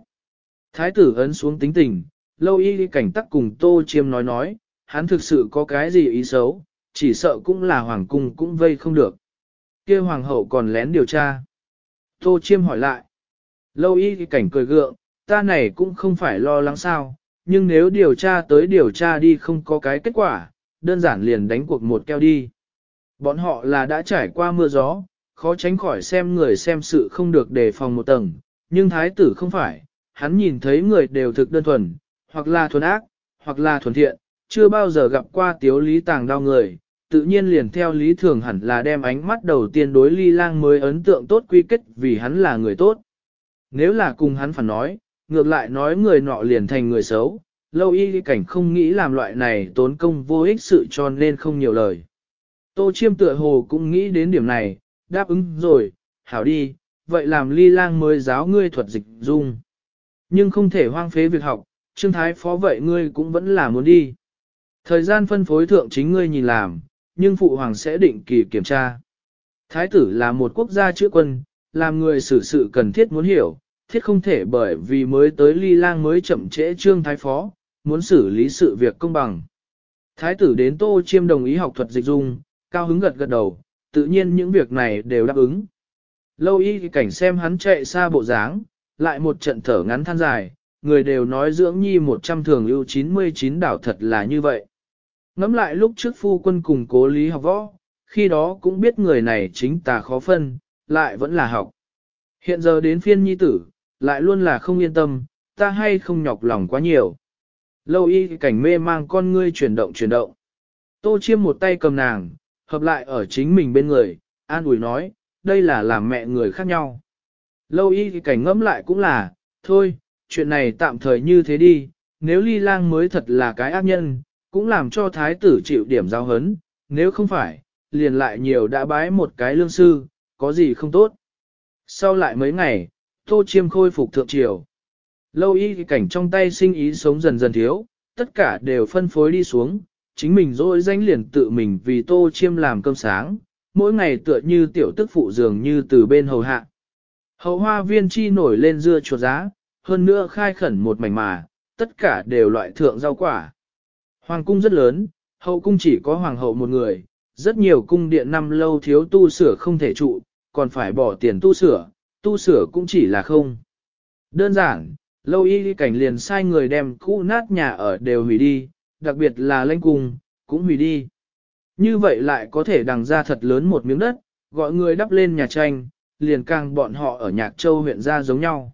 Thái tử ấn xuống tính tình, lâu y cảnh tắc cùng tô chiêm nói nói, hắn thực sự có cái gì ý xấu, chỉ sợ cũng là hoàng cung cũng vây không được kia hoàng hậu còn lén điều tra. Tô chiêm hỏi lại. Lâu y cảnh cười gượng, ta này cũng không phải lo lắng sao, nhưng nếu điều tra tới điều tra đi không có cái kết quả, đơn giản liền đánh cuộc một keo đi. Bọn họ là đã trải qua mưa gió, khó tránh khỏi xem người xem sự không được đề phòng một tầng, nhưng thái tử không phải, hắn nhìn thấy người đều thực đơn thuần, hoặc là thuần ác, hoặc là thuần thiện, chưa bao giờ gặp qua tiếu lý tàng đau người, tự nhiên liền theo lý thường hẳn là đem ánh mắt đầu tiên đối ly lang mới ấn tượng tốt quy kết vì hắn là người tốt. Nếu là cùng hắn phản nói, ngược lại nói người nọ liền thành người xấu, lâu y cảnh không nghĩ làm loại này tốn công vô ích sự cho nên không nhiều lời. Tô chiêm tựa hồ cũng nghĩ đến điểm này, đáp ứng rồi, hảo đi, vậy làm ly lang mới giáo ngươi thuật dịch dung. Nhưng không thể hoang phế việc học, trương thái phó vậy ngươi cũng vẫn là muốn đi. Thời gian phân phối thượng chính ngươi nhìn làm, nhưng phụ hoàng sẽ định kỳ kiểm tra. Thái tử là một quốc gia chữa quân, làm người xử sự cần thiết muốn hiểu, thiết không thể bởi vì mới tới ly lang mới chậm trễ trương thái phó, muốn xử lý sự việc công bằng. Thái tử đến tô chiêm đồng ý học thuật dịch dung, cao hứng gật gật đầu, tự nhiên những việc này đều đáp ứng. Lâu y cảnh xem hắn chạy xa bộ dáng, lại một trận thở ngắn than dài, người đều nói dưỡng nhi 100 thường ưu 99 đảo thật là như vậy. Ngắm lại lúc trước phu quân cùng cố lý học võ, khi đó cũng biết người này chính tà khó phân, lại vẫn là học. Hiện giờ đến phiên nhi tử, lại luôn là không yên tâm, ta hay không nhọc lòng quá nhiều. Lâu y cảnh mê mang con ngươi chuyển động chuyển động. Tô chiêm một tay cầm nàng, hợp lại ở chính mình bên người, an ủi nói, đây là làm mẹ người khác nhau. Lâu y cảnh ngẫm lại cũng là, thôi, chuyện này tạm thời như thế đi, nếu ly lang mới thật là cái ác nhân, cũng làm cho thái tử chịu điểm giao hấn, nếu không phải, liền lại nhiều đã bái một cái lương sư, có gì không tốt. Sau lại mấy ngày, tô chiêm khôi phục thượng triều. Lâu y cảnh trong tay sinh ý sống dần dần thiếu, tất cả đều phân phối đi xuống, chính mình dỗi danh liền tự mình vì tô chiêm làm cơm sáng, mỗi ngày tựa như tiểu tức phụ dường như từ bên hầu hạ. Hậu hoa viên chi nổi lên dưa chuột giá, hơn nữa khai khẩn một mảnh mà, tất cả đều loại thượng rau quả. Hoàng cung rất lớn, hậu cung chỉ có hoàng hậu một người, rất nhiều cung điện năm lâu thiếu tu sửa không thể trụ, còn phải bỏ tiền tu sửa, tu sửa cũng chỉ là không. Đơn giản, lâu y cảnh liền sai người đem cũ nát nhà ở đều hủy đi, đặc biệt là lãnh cung, cũng hủy đi. Như vậy lại có thể đằng ra thật lớn một miếng đất, gọi người đắp lên nhà tranh, liền càng bọn họ ở Nhạc Châu huyện ra giống nhau.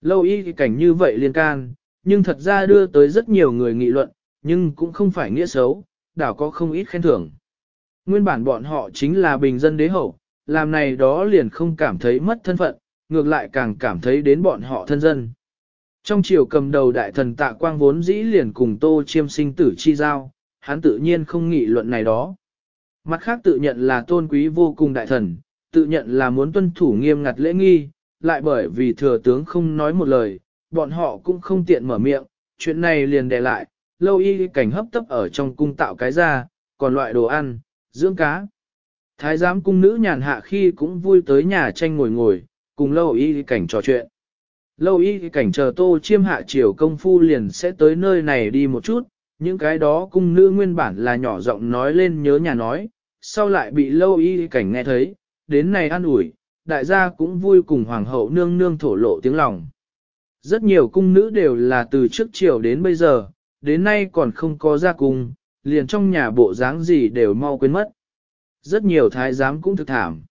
Lâu y cảnh như vậy liên can, nhưng thật ra đưa tới rất nhiều người nghị luận, nhưng cũng không phải nghĩa xấu, đảo có không ít khen thưởng. Nguyên bản bọn họ chính là bình dân đế hậu, làm này đó liền không cảm thấy mất thân phận, ngược lại càng cảm thấy đến bọn họ thân dân. Trong chiều cầm đầu đại thần tạ quang vốn dĩ liền cùng tô chiêm sinh tử chi giao, hắn tự nhiên không nghị luận này đó. Mặt khác tự nhận là tôn quý vô cùng đại thần, tự nhận là muốn tuân thủ nghiêm ngặt lễ nghi, lại bởi vì thừa tướng không nói một lời, bọn họ cũng không tiện mở miệng, chuyện này liền đè lại, lâu y cảnh hấp tấp ở trong cung tạo cái ra, còn loại đồ ăn, dưỡng cá. Thái giám cung nữ nhàn hạ khi cũng vui tới nhà tranh ngồi ngồi, cùng lâu y cảnh trò chuyện. Lâu y cảnh chờ tô chiêm hạ chiều công phu liền sẽ tới nơi này đi một chút, những cái đó cung nữ nguyên bản là nhỏ giọng nói lên nhớ nhà nói, sau lại bị lâu y cảnh nghe thấy, đến này ăn ủi, đại gia cũng vui cùng hoàng hậu nương nương thổ lộ tiếng lòng. Rất nhiều cung nữ đều là từ trước chiều đến bây giờ, đến nay còn không có ra cung, liền trong nhà bộ dáng gì đều mau quên mất. Rất nhiều thái giám cũng thực thảm.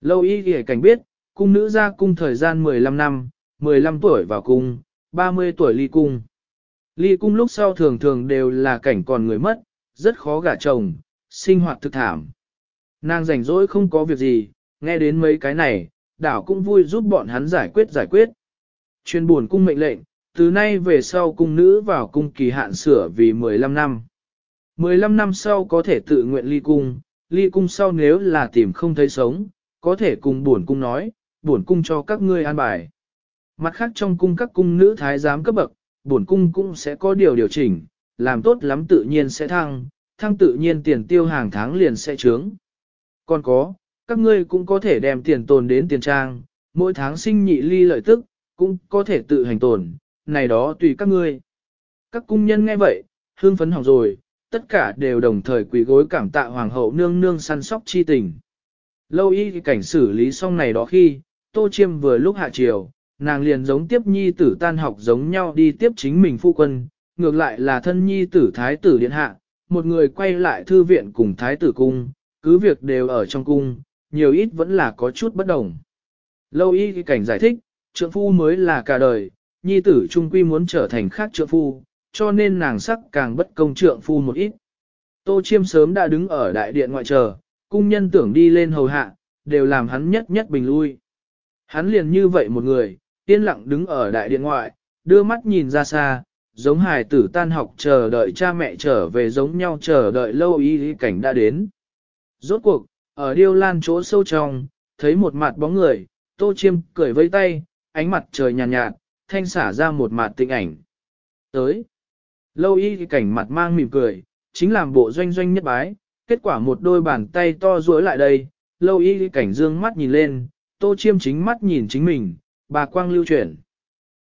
Lâu y ghề cảnh biết, cung nữ ra cung thời gian 15 năm, 15 tuổi vào cung, 30 tuổi ly cung. Ly cung lúc sau thường thường đều là cảnh còn người mất, rất khó gả chồng, sinh hoạt thực thảm. Nàng rảnh rỗi không có việc gì, nghe đến mấy cái này, đảo cũng vui giúp bọn hắn giải quyết giải quyết. Chuyên buồn cung mệnh lệnh, từ nay về sau cung nữ vào cung kỳ hạn sửa vì 15 năm. 15 năm sau có thể tự nguyện ly cung, ly cung sau nếu là tìm không thấy sống, có thể cùng buồn cung nói, buồn cung cho các ngươi an bài. Mặt khác trong cung các cung nữ thái giám cấp bậc, buồn cung cũng sẽ có điều điều chỉnh, làm tốt lắm tự nhiên sẽ thăng, thăng tự nhiên tiền tiêu hàng tháng liền sẽ trướng. Còn có, các ngươi cũng có thể đem tiền tồn đến tiền trang, mỗi tháng sinh nhị ly lợi tức, cũng có thể tự hành tồn, này đó tùy các ngươi. Các cung nhân nghe vậy, hương phấn hỏng rồi, tất cả đều đồng thời quỳ gối cảm tạ hoàng hậu nương nương săn sóc chi tình. Lâu y cảnh xử lý xong này đó khi, Tô Chiêm vừa lúc hạ chiều, nàng liền giống tiếp nhi tử tan học giống nhau đi tiếp chính mình phu quân, ngược lại là thân nhi tử thái tử điện hạ, một người quay lại thư viện cùng thái tử cung, cứ việc đều ở trong cung, nhiều ít vẫn là có chút bất đồng. Lâu y cảnh giải thích, trượng phu mới là cả đời, nhi tử trung quy muốn trở thành khác trượng phu, cho nên nàng sắc càng bất công trượng phu một ít. Tô chiêm sớm đã đứng ở đại điện ngoại chờ, cung nhân tưởng đi lên hầu hạ, đều làm hắn nhất nhất bình lui. Hắn liền như vậy một người, yên lặng đứng ở đại điện ngoại, đưa mắt nhìn ra xa, giống hài tử tan học chờ đợi cha mẹ trở về giống nhau chờ đợi lâu y cảnh đã đến. Rốt cuộc, ở điêu lan chỗ sâu trong, thấy một mặt bóng người, tô chiêm cười với tay, ánh mặt trời nhàn nhạt, nhạt, thanh xả ra một mặt tịnh ảnh. Tới, lâu y cảnh mặt mang mỉm cười, chính làm bộ doanh doanh nhất bái, kết quả một đôi bàn tay to duỗi lại đây, lâu y cảnh dương mắt nhìn lên, tô chiêm chính mắt nhìn chính mình, bà quang lưu chuyển.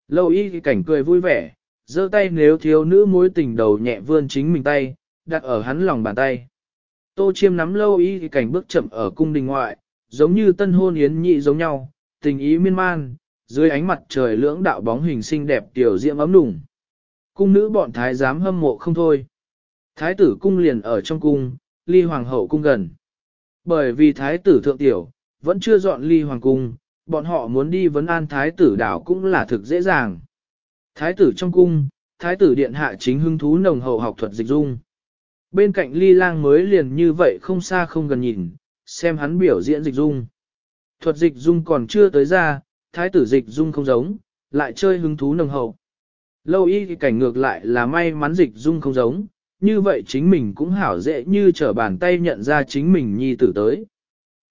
Lâu y cảnh cười vui vẻ, giơ tay nếu thiếu nữ mối tình đầu nhẹ vươn chính mình tay, đặt ở hắn lòng bàn tay. Tô chiêm nắm lâu y cảnh bước chậm ở cung đình ngoại, giống như tân hôn yến nhị giống nhau, tình ý miên man, dưới ánh mặt trời lưỡng đạo bóng hình xinh đẹp tiểu diễm ấm nùng. Cung nữ bọn thái giám hâm mộ không thôi. Thái tử cung liền ở trong cung, ly hoàng hậu cung gần. Bởi vì thái tử thượng tiểu, vẫn chưa dọn ly hoàng cung, bọn họ muốn đi vấn an thái tử đảo cũng là thực dễ dàng. Thái tử trong cung, thái tử điện hạ chính hưng thú nồng hậu học thuật dịch dung. Bên cạnh ly lang mới liền như vậy không xa không gần nhìn, xem hắn biểu diễn dịch dung. Thuật dịch dung còn chưa tới ra, thái tử dịch dung không giống, lại chơi hứng thú nồng hậu. Lâu y thì cảnh ngược lại là may mắn dịch dung không giống, như vậy chính mình cũng hảo dễ như trở bàn tay nhận ra chính mình nhi tử tới.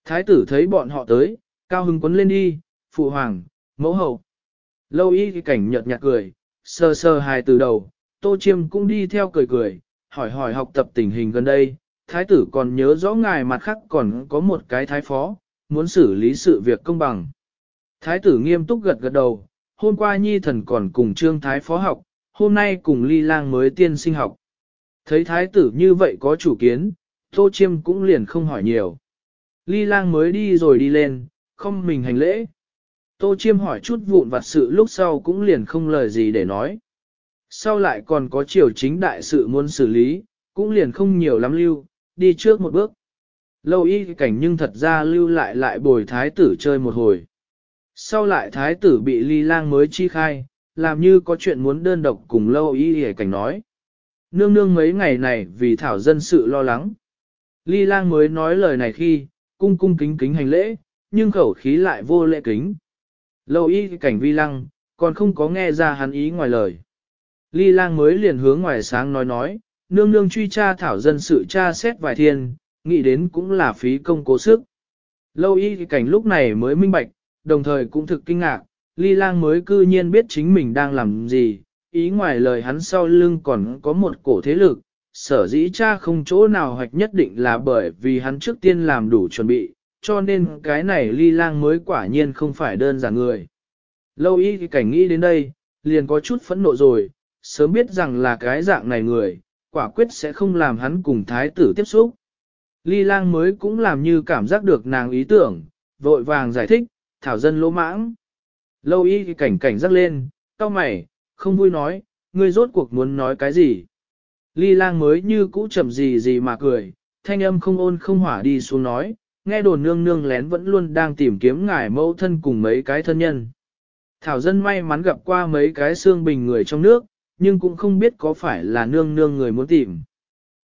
Thái tử thấy bọn họ tới, cao hứng quấn lên đi, phụ hoàng, mẫu hậu. Lâu y thì cảnh nhợt nhạt cười, sơ sơ hài từ đầu, tô chiêm cũng đi theo cười cười, hỏi hỏi học tập tình hình gần đây. Thái tử còn nhớ rõ ngài mặt khác còn có một cái thái phó, muốn xử lý sự việc công bằng. Thái tử nghiêm túc gật gật đầu, hôm qua nhi thần còn cùng trương thái phó học, hôm nay cùng ly lang mới tiên sinh học. Thấy thái tử như vậy có chủ kiến, tô chiêm cũng liền không hỏi nhiều. Ly lang mới đi rồi đi lên, không mình hành lễ. Tô chiêm hỏi chút vụn vặt sự lúc sau cũng liền không lời gì để nói. Sau lại còn có triều chính đại sự muốn xử lý, cũng liền không nhiều lắm lưu, đi trước một bước. Lâu y cảnh nhưng thật ra lưu lại lại bồi thái tử chơi một hồi. Sau lại thái tử bị ly lang mới chi khai, làm như có chuyện muốn đơn độc cùng lâu y cảnh nói. Nương nương mấy ngày này vì thảo dân sự lo lắng. Ly lang mới nói lời này khi, cung cung kính kính hành lễ, nhưng khẩu khí lại vô lễ kính. Lâu y cảnh vi lăng, còn không có nghe ra hắn ý ngoài lời. Ly lang mới liền hướng ngoài sáng nói nói, nương nương truy tra thảo dân sự tra xét vài thiên, nghĩ đến cũng là phí công cố sức. Lâu y cảnh lúc này mới minh bạch, đồng thời cũng thực kinh ngạc, ly lang mới cư nhiên biết chính mình đang làm gì, ý ngoài lời hắn sau lưng còn có một cổ thế lực, sở dĩ cha không chỗ nào hoạch nhất định là bởi vì hắn trước tiên làm đủ chuẩn bị, cho nên cái này ly lang mới quả nhiên không phải đơn giản người. Lâu y cảnh nghĩ đến đây, liền có chút phẫn nộ rồi, sớm biết rằng là cái dạng này người, quả quyết sẽ không làm hắn cùng thái tử tiếp xúc. Ly lang mới cũng làm như cảm giác được nàng ý tưởng, vội vàng giải thích, thảo dân lỗ mãng. Lâu y cảnh cảnh rắc lên, cao mày, không vui nói, ngươi rốt cuộc muốn nói cái gì. Ly lang mới như cũ chậm gì gì mà cười, thanh âm không ôn không hỏa đi xuống nói, nghe đồn nương nương lén vẫn luôn đang tìm kiếm ngài mẫu thân cùng mấy cái thân nhân. Thảo dân may mắn gặp qua mấy cái xương bình người trong nước, nhưng cũng không biết có phải là nương nương người muốn tìm.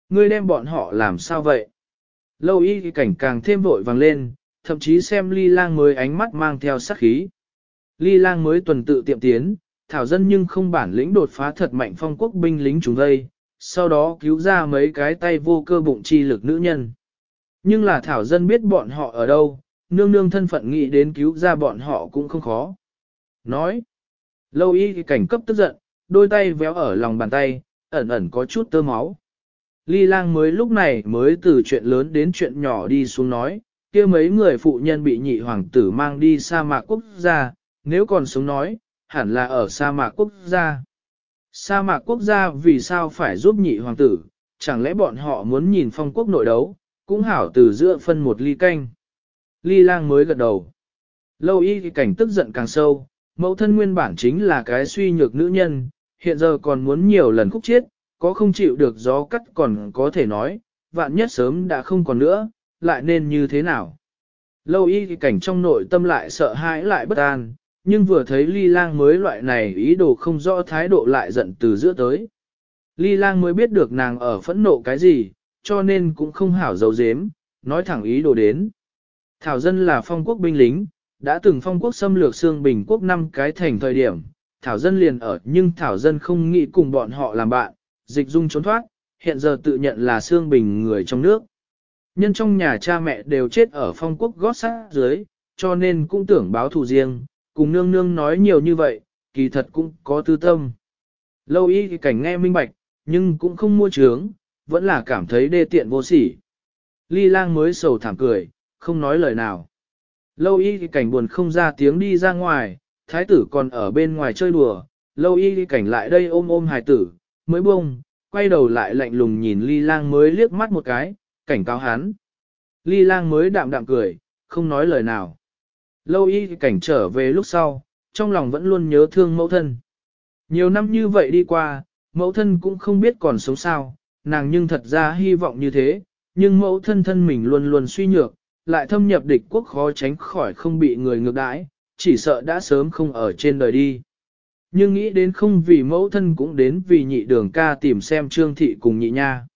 Ngươi đem bọn họ làm sao vậy? Lâu y cảnh càng thêm vội vàng lên, thậm chí xem ly lang mới ánh mắt mang theo sát khí. Ly lang mới tuần tự tiệm tiến, thảo dân nhưng không bản lĩnh đột phá thật mạnh phong quốc binh lính chúng đây, sau đó cứu ra mấy cái tay vô cơ bụng chi lực nữ nhân. Nhưng là thảo dân biết bọn họ ở đâu, nương nương thân phận nghĩ đến cứu ra bọn họ cũng không khó. Nói, lâu y cảnh cấp tức giận, đôi tay véo ở lòng bàn tay, ẩn ẩn có chút tơ máu. Ly lang mới lúc này mới từ chuyện lớn đến chuyện nhỏ đi xuống nói, kia mấy người phụ nhân bị nhị hoàng tử mang đi sa mạc quốc gia, nếu còn sống nói, hẳn là ở sa mạc quốc gia. Sa mạc quốc gia vì sao phải giúp nhị hoàng tử, chẳng lẽ bọn họ muốn nhìn phong quốc nội đấu, cũng hảo từ giữa phân một ly canh. Ly lang mới gật đầu. Lâu y thì cảnh tức giận càng sâu, mẫu thân nguyên bản chính là cái suy nhược nữ nhân, hiện giờ còn muốn nhiều lần khúc chết, có không chịu được gió cắt còn có thể nói, vạn nhất sớm đã không còn nữa, lại nên như thế nào. Lâu y thì cảnh trong nội tâm lại sợ hãi lại bất an, nhưng vừa thấy ly lang mới loại này ý đồ không rõ thái độ lại giận từ giữa tới. Ly lang mới biết được nàng ở phẫn nộ cái gì, cho nên cũng không hảo dấu dếm, nói thẳng ý đồ đến. Thảo dân là phong quốc binh lính, đã từng phong quốc xâm lược xương bình quốc năm cái thành thời điểm, Thảo dân liền ở nhưng Thảo dân không nghĩ cùng bọn họ làm bạn, dịch dung trốn thoát, hiện giờ tự nhận là xương bình người trong nước. Nhân trong nhà cha mẹ đều chết ở phong quốc gót sát dưới, cho nên cũng tưởng báo thù riêng, cùng nương nương nói nhiều như vậy, kỳ thật cũng có tư tâm. Lâu y thì cảnh nghe minh bạch, nhưng cũng không mua trướng, vẫn là cảm thấy đê tiện vô sỉ. Ly lang mới sầu thảm cười, không nói lời nào. Lâu y thì cảnh buồn không ra tiếng đi ra ngoài, thái tử còn ở bên ngoài chơi đùa, lâu y thì cảnh lại đây ôm ôm hài tử, mới bông, quay đầu lại lạnh lùng nhìn ly lang mới liếc mắt một cái, cảnh cáo hắn. Ly lang mới đạm đạm cười, không nói lời nào. Lâu y cảnh trở về lúc sau, trong lòng vẫn luôn nhớ thương mẫu thân. Nhiều năm như vậy đi qua, mẫu thân cũng không biết còn sống sao, nàng nhưng thật ra hy vọng như thế, nhưng mẫu thân thân mình luôn luôn suy nhược, lại thâm nhập địch quốc khó tránh khỏi không bị người ngược đãi, chỉ sợ đã sớm không ở trên đời đi. Nhưng nghĩ đến không vì mẫu thân cũng đến vì nhị đường ca tìm xem trương thị cùng nhị nha.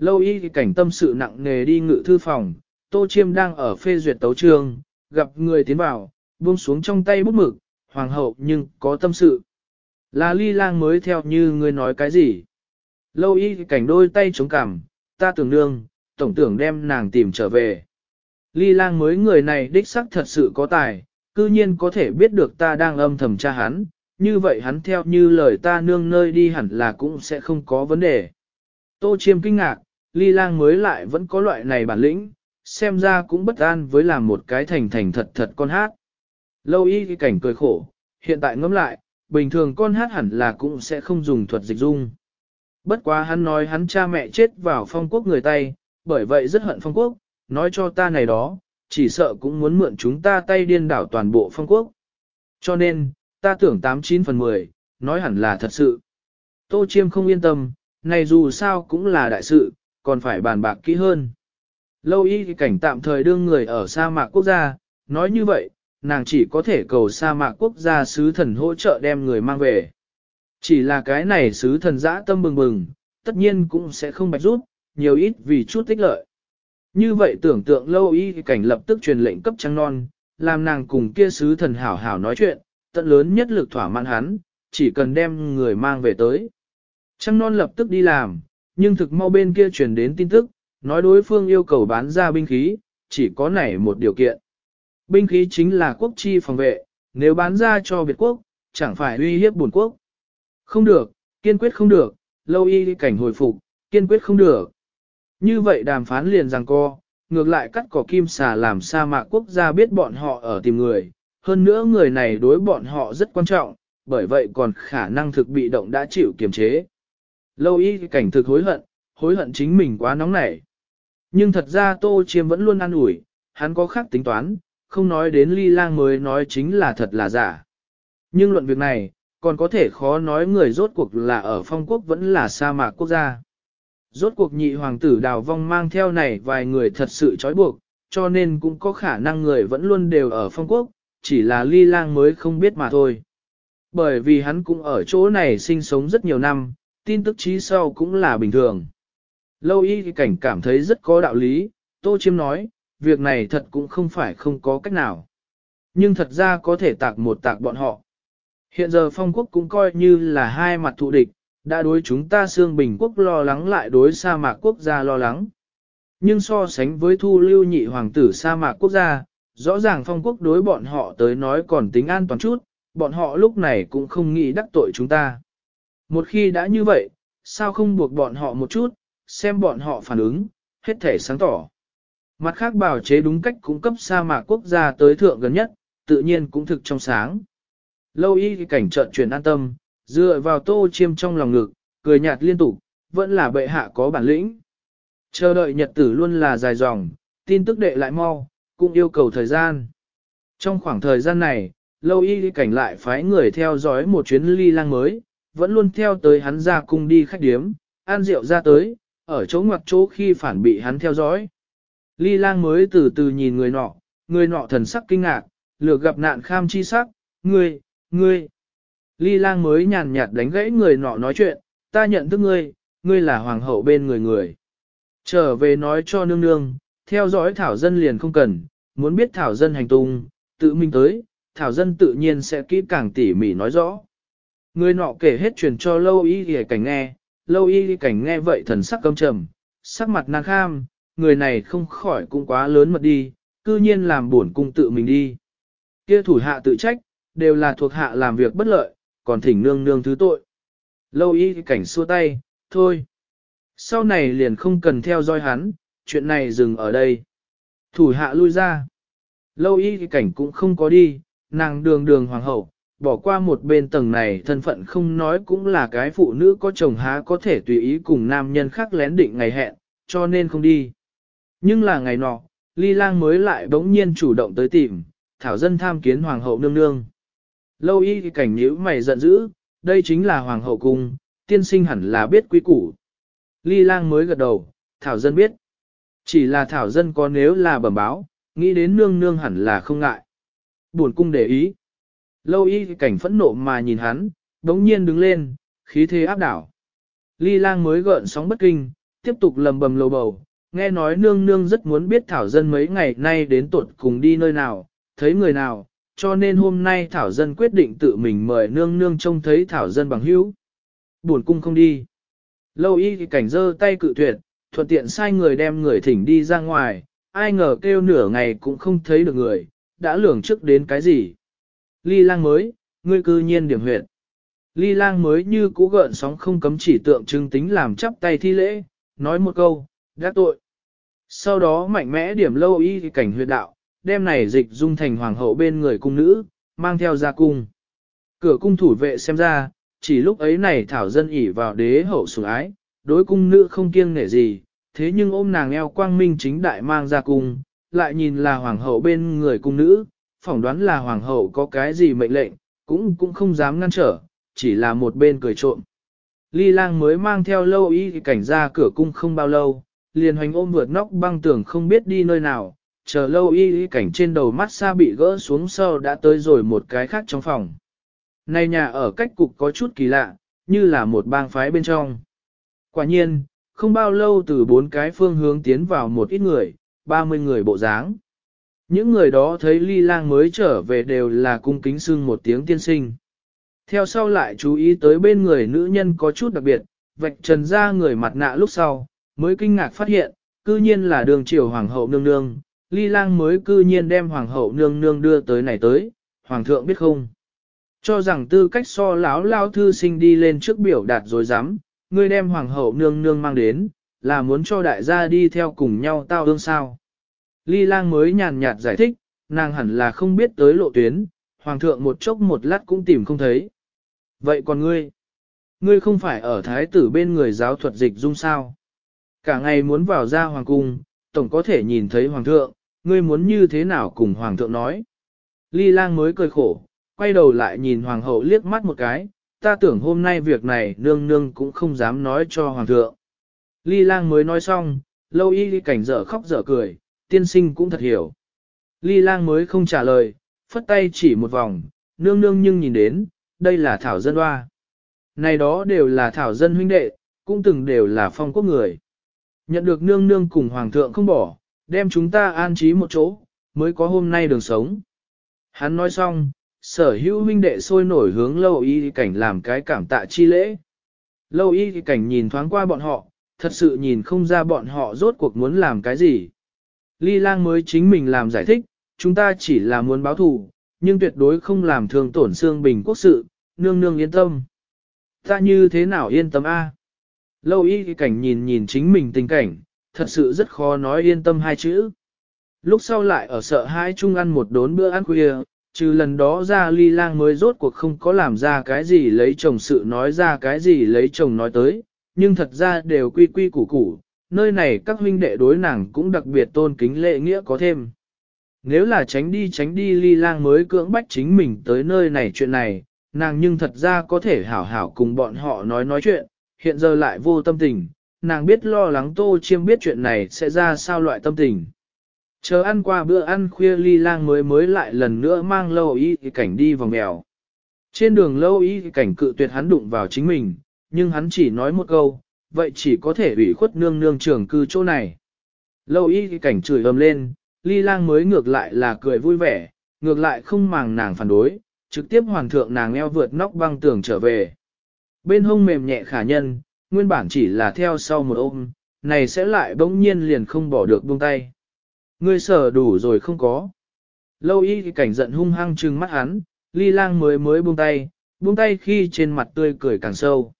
Lâu y cảnh tâm sự nặng nề đi ngự thư phòng, tô chiêm đang ở phê duyệt tấu trường, gặp người tiến vào, buông xuống trong tay bút mực, hoàng hậu nhưng có tâm sự. Là ly lang mới theo như ngươi nói cái gì. Lâu y cảnh đôi tay chống cằm, ta tưởng nương, tổng tưởng đem nàng tìm trở về. Ly lang mới người này đích sắc thật sự có tài, cư nhiên có thể biết được ta đang âm thầm tra hắn, như vậy hắn theo như lời ta nương nơi đi hẳn là cũng sẽ không có vấn đề. Tô chiêm kinh ngạc, ly lang mới lại vẫn có loại này bản lĩnh, xem ra cũng bất an với làm một cái thành thành thật thật con hát. Lâu y cái cảnh cười khổ, hiện tại ngẫm lại, bình thường con hát hẳn là cũng sẽ không dùng thuật dịch dung. Bất quá hắn nói hắn cha mẹ chết vào phong quốc người tay, bởi vậy rất hận phong quốc, nói cho ta này đó, chỉ sợ cũng muốn mượn chúng ta tay điên đảo toàn bộ phong quốc. Cho nên, ta tưởng 89 phần 10, nói hẳn là thật sự. Tô Chiêm không yên tâm, này dù sao cũng là đại sự, còn phải bàn bạc kỹ hơn. Lâu y cảnh tạm thời đương người ở sa mạc quốc gia, nói như vậy, nàng chỉ có thể cầu sa mạc quốc gia sứ thần hỗ trợ đem người mang về. Chỉ là cái này sứ thần dã tâm bừng bừng, tất nhiên cũng sẽ không bạch rút, nhiều ít vì chút tích lợi. Như vậy tưởng tượng lâu y cảnh lập tức truyền lệnh cấp trăng non, làm nàng cùng kia sứ thần hảo hảo nói chuyện, tận lớn nhất lực thỏa mãn hắn, chỉ cần đem người mang về tới. Trăng non lập tức đi làm, nhưng thực mau bên kia truyền đến tin tức, nói đối phương yêu cầu bán ra binh khí, chỉ có nảy một điều kiện. Binh khí chính là quốc chi phòng vệ, nếu bán ra cho Việt quốc, chẳng phải uy hiếp buồn quốc. Không được, kiên quyết không được, lâu y cảnh hồi phục, kiên quyết không được. Như vậy đàm phán liền rằng co, ngược lại cắt cỏ kim xà làm sa mạc quốc gia biết bọn họ ở tìm người, hơn nữa người này đối bọn họ rất quan trọng, bởi vậy còn khả năng thực bị động đã chịu kiềm chế. Lâu y cảnh thực hối hận, hối hận chính mình quá nóng nảy. Nhưng thật ra Tô Chiêm vẫn luôn an ủi, hắn có khác tính toán, không nói đến ly lang mới nói chính là thật là giả. Nhưng luận việc này, còn có thể khó nói người rốt cuộc là ở phong quốc vẫn là sa mạc quốc gia. Rốt cuộc nhị hoàng tử đào vong mang theo này vài người thật sự trói buộc, cho nên cũng có khả năng người vẫn luôn đều ở phong quốc, chỉ là ly lang mới không biết mà thôi. Bởi vì hắn cũng ở chỗ này sinh sống rất nhiều năm, tin tức trí sau cũng là bình thường. Lâu y cảnh cảm thấy rất có đạo lý, Tô Chiêm nói, việc này thật cũng không phải không có cách nào. Nhưng thật ra có thể tạc một tạc bọn họ. Hiện giờ phong quốc cũng coi như là hai mặt thụ địch, đã đối chúng ta xương bình quốc lo lắng lại đối sa mạc quốc gia lo lắng. Nhưng so sánh với thu lưu nhị hoàng tử sa mạc quốc gia, rõ ràng phong quốc đối bọn họ tới nói còn tính an toàn chút, bọn họ lúc này cũng không nghĩ đắc tội chúng ta. Một khi đã như vậy, sao không buộc bọn họ một chút, xem bọn họ phản ứng, hết thể sáng tỏ. Mặt khác bảo chế đúng cách cung cấp sa mạc quốc gia tới thượng gần nhất, tự nhiên cũng thực trong sáng. Lâu y cảnh trợn truyền an tâm, dựa vào tô chiêm trong lòng ngực, cười nhạt liên tục, vẫn là bệ hạ có bản lĩnh. Chờ đợi nhật tử luôn là dài dòng, tin tức đệ lại mau, cũng yêu cầu thời gian. Trong khoảng thời gian này, lâu y cảnh lại phái người theo dõi một chuyến ly lang mới, vẫn luôn theo tới hắn ra cung đi khách điếm, an rượu ra tới, ở chỗ ngoặc chỗ khi phản bị hắn theo dõi. Ly lang mới từ từ nhìn người nọ, người nọ thần sắc kinh ngạc, lược gặp nạn kham chi sắc, ngươi, ngươi. Ly lang mới nhàn nhạt đánh gãy người nọ nói chuyện, ta nhận thức ngươi, ngươi là hoàng hậu bên người người. Trở về nói cho nương nương, theo dõi thảo dân liền không cần, muốn biết thảo dân hành tung, tự mình tới, thảo dân tự nhiên sẽ kỹ càng tỉ mỉ nói rõ. Người nọ kể hết truyền cho lâu y y cảnh nghe, lâu y y cảnh nghe vậy thần sắc căm trầm, sắc mặt nàng kham, người này không khỏi cũng quá lớn mật đi, cư nhiên làm buồn cung tự mình đi. Kia thủ hạ tự trách, đều là thuộc hạ làm việc bất lợi, còn thỉnh nương nương thứ tội. Lâu y cảnh xua tay, thôi. Sau này liền không cần theo dõi hắn, chuyện này dừng ở đây. Thủ hạ lui ra. Lâu y cảnh cũng không có đi, nàng đường đường hoàng hậu, bỏ qua một bên tầng này thân phận không nói cũng là cái phụ nữ có chồng há có thể tùy ý cùng nam nhân khác lén định ngày hẹn, cho nên không đi. Nhưng là ngày nọ, ly lang mới lại bỗng nhiên chủ động tới tìm, thảo dân tham kiến hoàng hậu nương nương. Lâu y cảnh nhíu mày giận dữ, đây chính là hoàng hậu cung, tiên sinh hẳn là biết quý củ. Ly lang mới gật đầu, thảo dân biết. Chỉ là thảo dân có nếu là bẩm báo, nghĩ đến nương nương hẳn là không ngại. Buồn cung để ý. Lâu y cảnh phẫn nộ mà nhìn hắn, đống nhiên đứng lên, khí thế áp đảo. Ly lang mới gợn sóng bất kinh, tiếp tục lầm bầm lầu bầu, nghe nói nương nương rất muốn biết thảo dân mấy ngày nay đến tuột cùng đi nơi nào, thấy người nào, cho nên hôm nay thảo dân quyết định tự mình mời nương nương trông thấy thảo dân bằng hữu. Buồn cung không đi. Lâu y cảnh giơ tay cự tuyệt, thuận tiện sai người đem người thỉnh đi ra ngoài, ai ngờ kêu nửa ngày cũng không thấy được người, đã lường trước đến cái gì. Ly lang mới, ngươi cư nhiên điểm huyệt. Ly lang mới như cũ gợn sóng không cấm chỉ tượng trưng tính làm chắp tay thi lễ, nói một câu, gác tội. Sau đó mạnh mẽ điểm lâu y cảnh huyệt đạo, đem này dịch dung thành hoàng hậu bên người cung nữ, mang theo ra cung. Cửa cung thủ vệ xem ra, chỉ lúc ấy này thảo dân ỉ vào đế hậu sủng ái, đối cung nữ không kiêng nể gì, thế nhưng ôm nàng eo quang minh chính đại mang ra cung, lại nhìn là hoàng hậu bên người cung nữ, phỏng đoán là hoàng hậu có cái gì mệnh lệnh, cũng cũng không dám ngăn trở, chỉ là một bên cười trộm. Ly lang mới mang theo lâu y cảnh ra cửa cung không bao lâu, liền hoành ôm vượt nóc băng tường không biết đi nơi nào, chờ lâu y cảnh trên đầu mắt xa bị gỡ xuống sau đã tới rồi một cái khác trong phòng. Này nhà ở cách cục có chút kỳ lạ, như là một bang phái bên trong. Quả nhiên, không bao lâu từ bốn cái phương hướng tiến vào một ít người, 30 người bộ dáng. Những người đó thấy ly lang mới trở về đều là cung kính xưng một tiếng tiên sinh. Theo sau lại chú ý tới bên người nữ nhân có chút đặc biệt, vạch trần ra người mặt nạ lúc sau, mới kinh ngạc phát hiện, cư nhiên là đường triều hoàng hậu nương nương, ly lang mới cư nhiên đem hoàng hậu nương nương đưa tới này tới, hoàng thượng biết không. Cho rằng tư cách so láo lao thư sinh đi lên trước biểu đạt rồi dám, ngươi đem hoàng hậu nương nương mang đến, là muốn cho đại gia đi theo cùng nhau tao đương sao. Ly lang mới nhàn nhạt giải thích, nàng hẳn là không biết tới lộ tuyến, hoàng thượng một chốc một lát cũng tìm không thấy. Vậy còn ngươi? Ngươi không phải ở thái tử bên người giáo thuật dịch dung sao? Cả ngày muốn vào ra hoàng cung, tổng có thể nhìn thấy hoàng thượng, ngươi muốn như thế nào cùng hoàng thượng nói. Ly lang mới cười khổ, quay đầu lại nhìn hoàng hậu liếc mắt một cái, ta tưởng hôm nay việc này nương nương cũng không dám nói cho hoàng thượng. Ly lang mới nói xong, lâu y cảnh dở khóc dở cười, tiên sinh cũng thật hiểu. Ly lang mới không trả lời, phất tay chỉ một vòng, nương nương nhưng nhìn đến, đây là thảo dân hoa. Này đó đều là thảo dân huynh đệ, cũng từng đều là phong quốc người. Nhận được nương nương cùng hoàng thượng không bỏ, đem chúng ta an trí một chỗ, mới có hôm nay đường sống. Hắn nói xong, sở hữu huynh đệ sôi nổi hướng lâu y cảnh làm cái cảm tạ chi lễ. Lâu y cảnh nhìn thoáng qua bọn họ, thật sự nhìn không ra bọn họ rốt cuộc muốn làm cái gì. Ly lang mới chính mình làm giải thích, chúng ta chỉ là muốn báo thù, nhưng tuyệt đối không làm thương tổn xương bình quốc sự, nương nương yên tâm. Ta như thế nào yên tâm a? Lâu y cảnh nhìn nhìn chính mình tình cảnh, thật sự rất khó nói yên tâm hai chữ. Lúc sau lại ở sợ hai chung ăn một đốn bữa ăn khuya, trừ lần đó ra ly lang mới rốt cuộc không có làm ra cái gì lấy chồng sự nói ra cái gì lấy chồng nói tới, nhưng thật ra đều quy quy củ củ, nơi này các huynh đệ đối nàng cũng đặc biệt tôn kính lệ nghĩa có thêm. Nếu là tránh đi tránh đi ly lang mới cưỡng bách chính mình tới nơi này chuyện này, nàng nhưng thật ra có thể hảo hảo cùng bọn họ nói nói chuyện, hiện giờ lại vô tâm tình, nàng biết lo lắng tô chiêm biết chuyện này sẽ ra sao loại tâm tình. Chờ ăn qua bữa ăn khuya ly lang mới mới lại lần nữa mang lâu y cảnh đi vòng mèo. Trên đường lâu y cảnh cự tuyệt hắn đụng vào chính mình, nhưng hắn chỉ nói một câu, vậy chỉ có thể ủy khuất nương nương trường cư chỗ này. Lâu y cảnh chửi ầm lên, ly lang mới ngược lại là cười vui vẻ, ngược lại không màng nàng phản đối, trực tiếp hoàn thượng nàng eo vượt nóc băng tường trở về. Bên hông mềm nhẹ khả nhân, nguyên bản chỉ là theo sau một ôm, này sẽ lại bỗng nhiên liền không bỏ được buông tay. Ngươi sở đủ rồi không có. Lâu y cảnh giận hung hăng trừng mắt hắn, ly lang mới mới buông tay, buông tay khi trên mặt tươi cười càng sâu.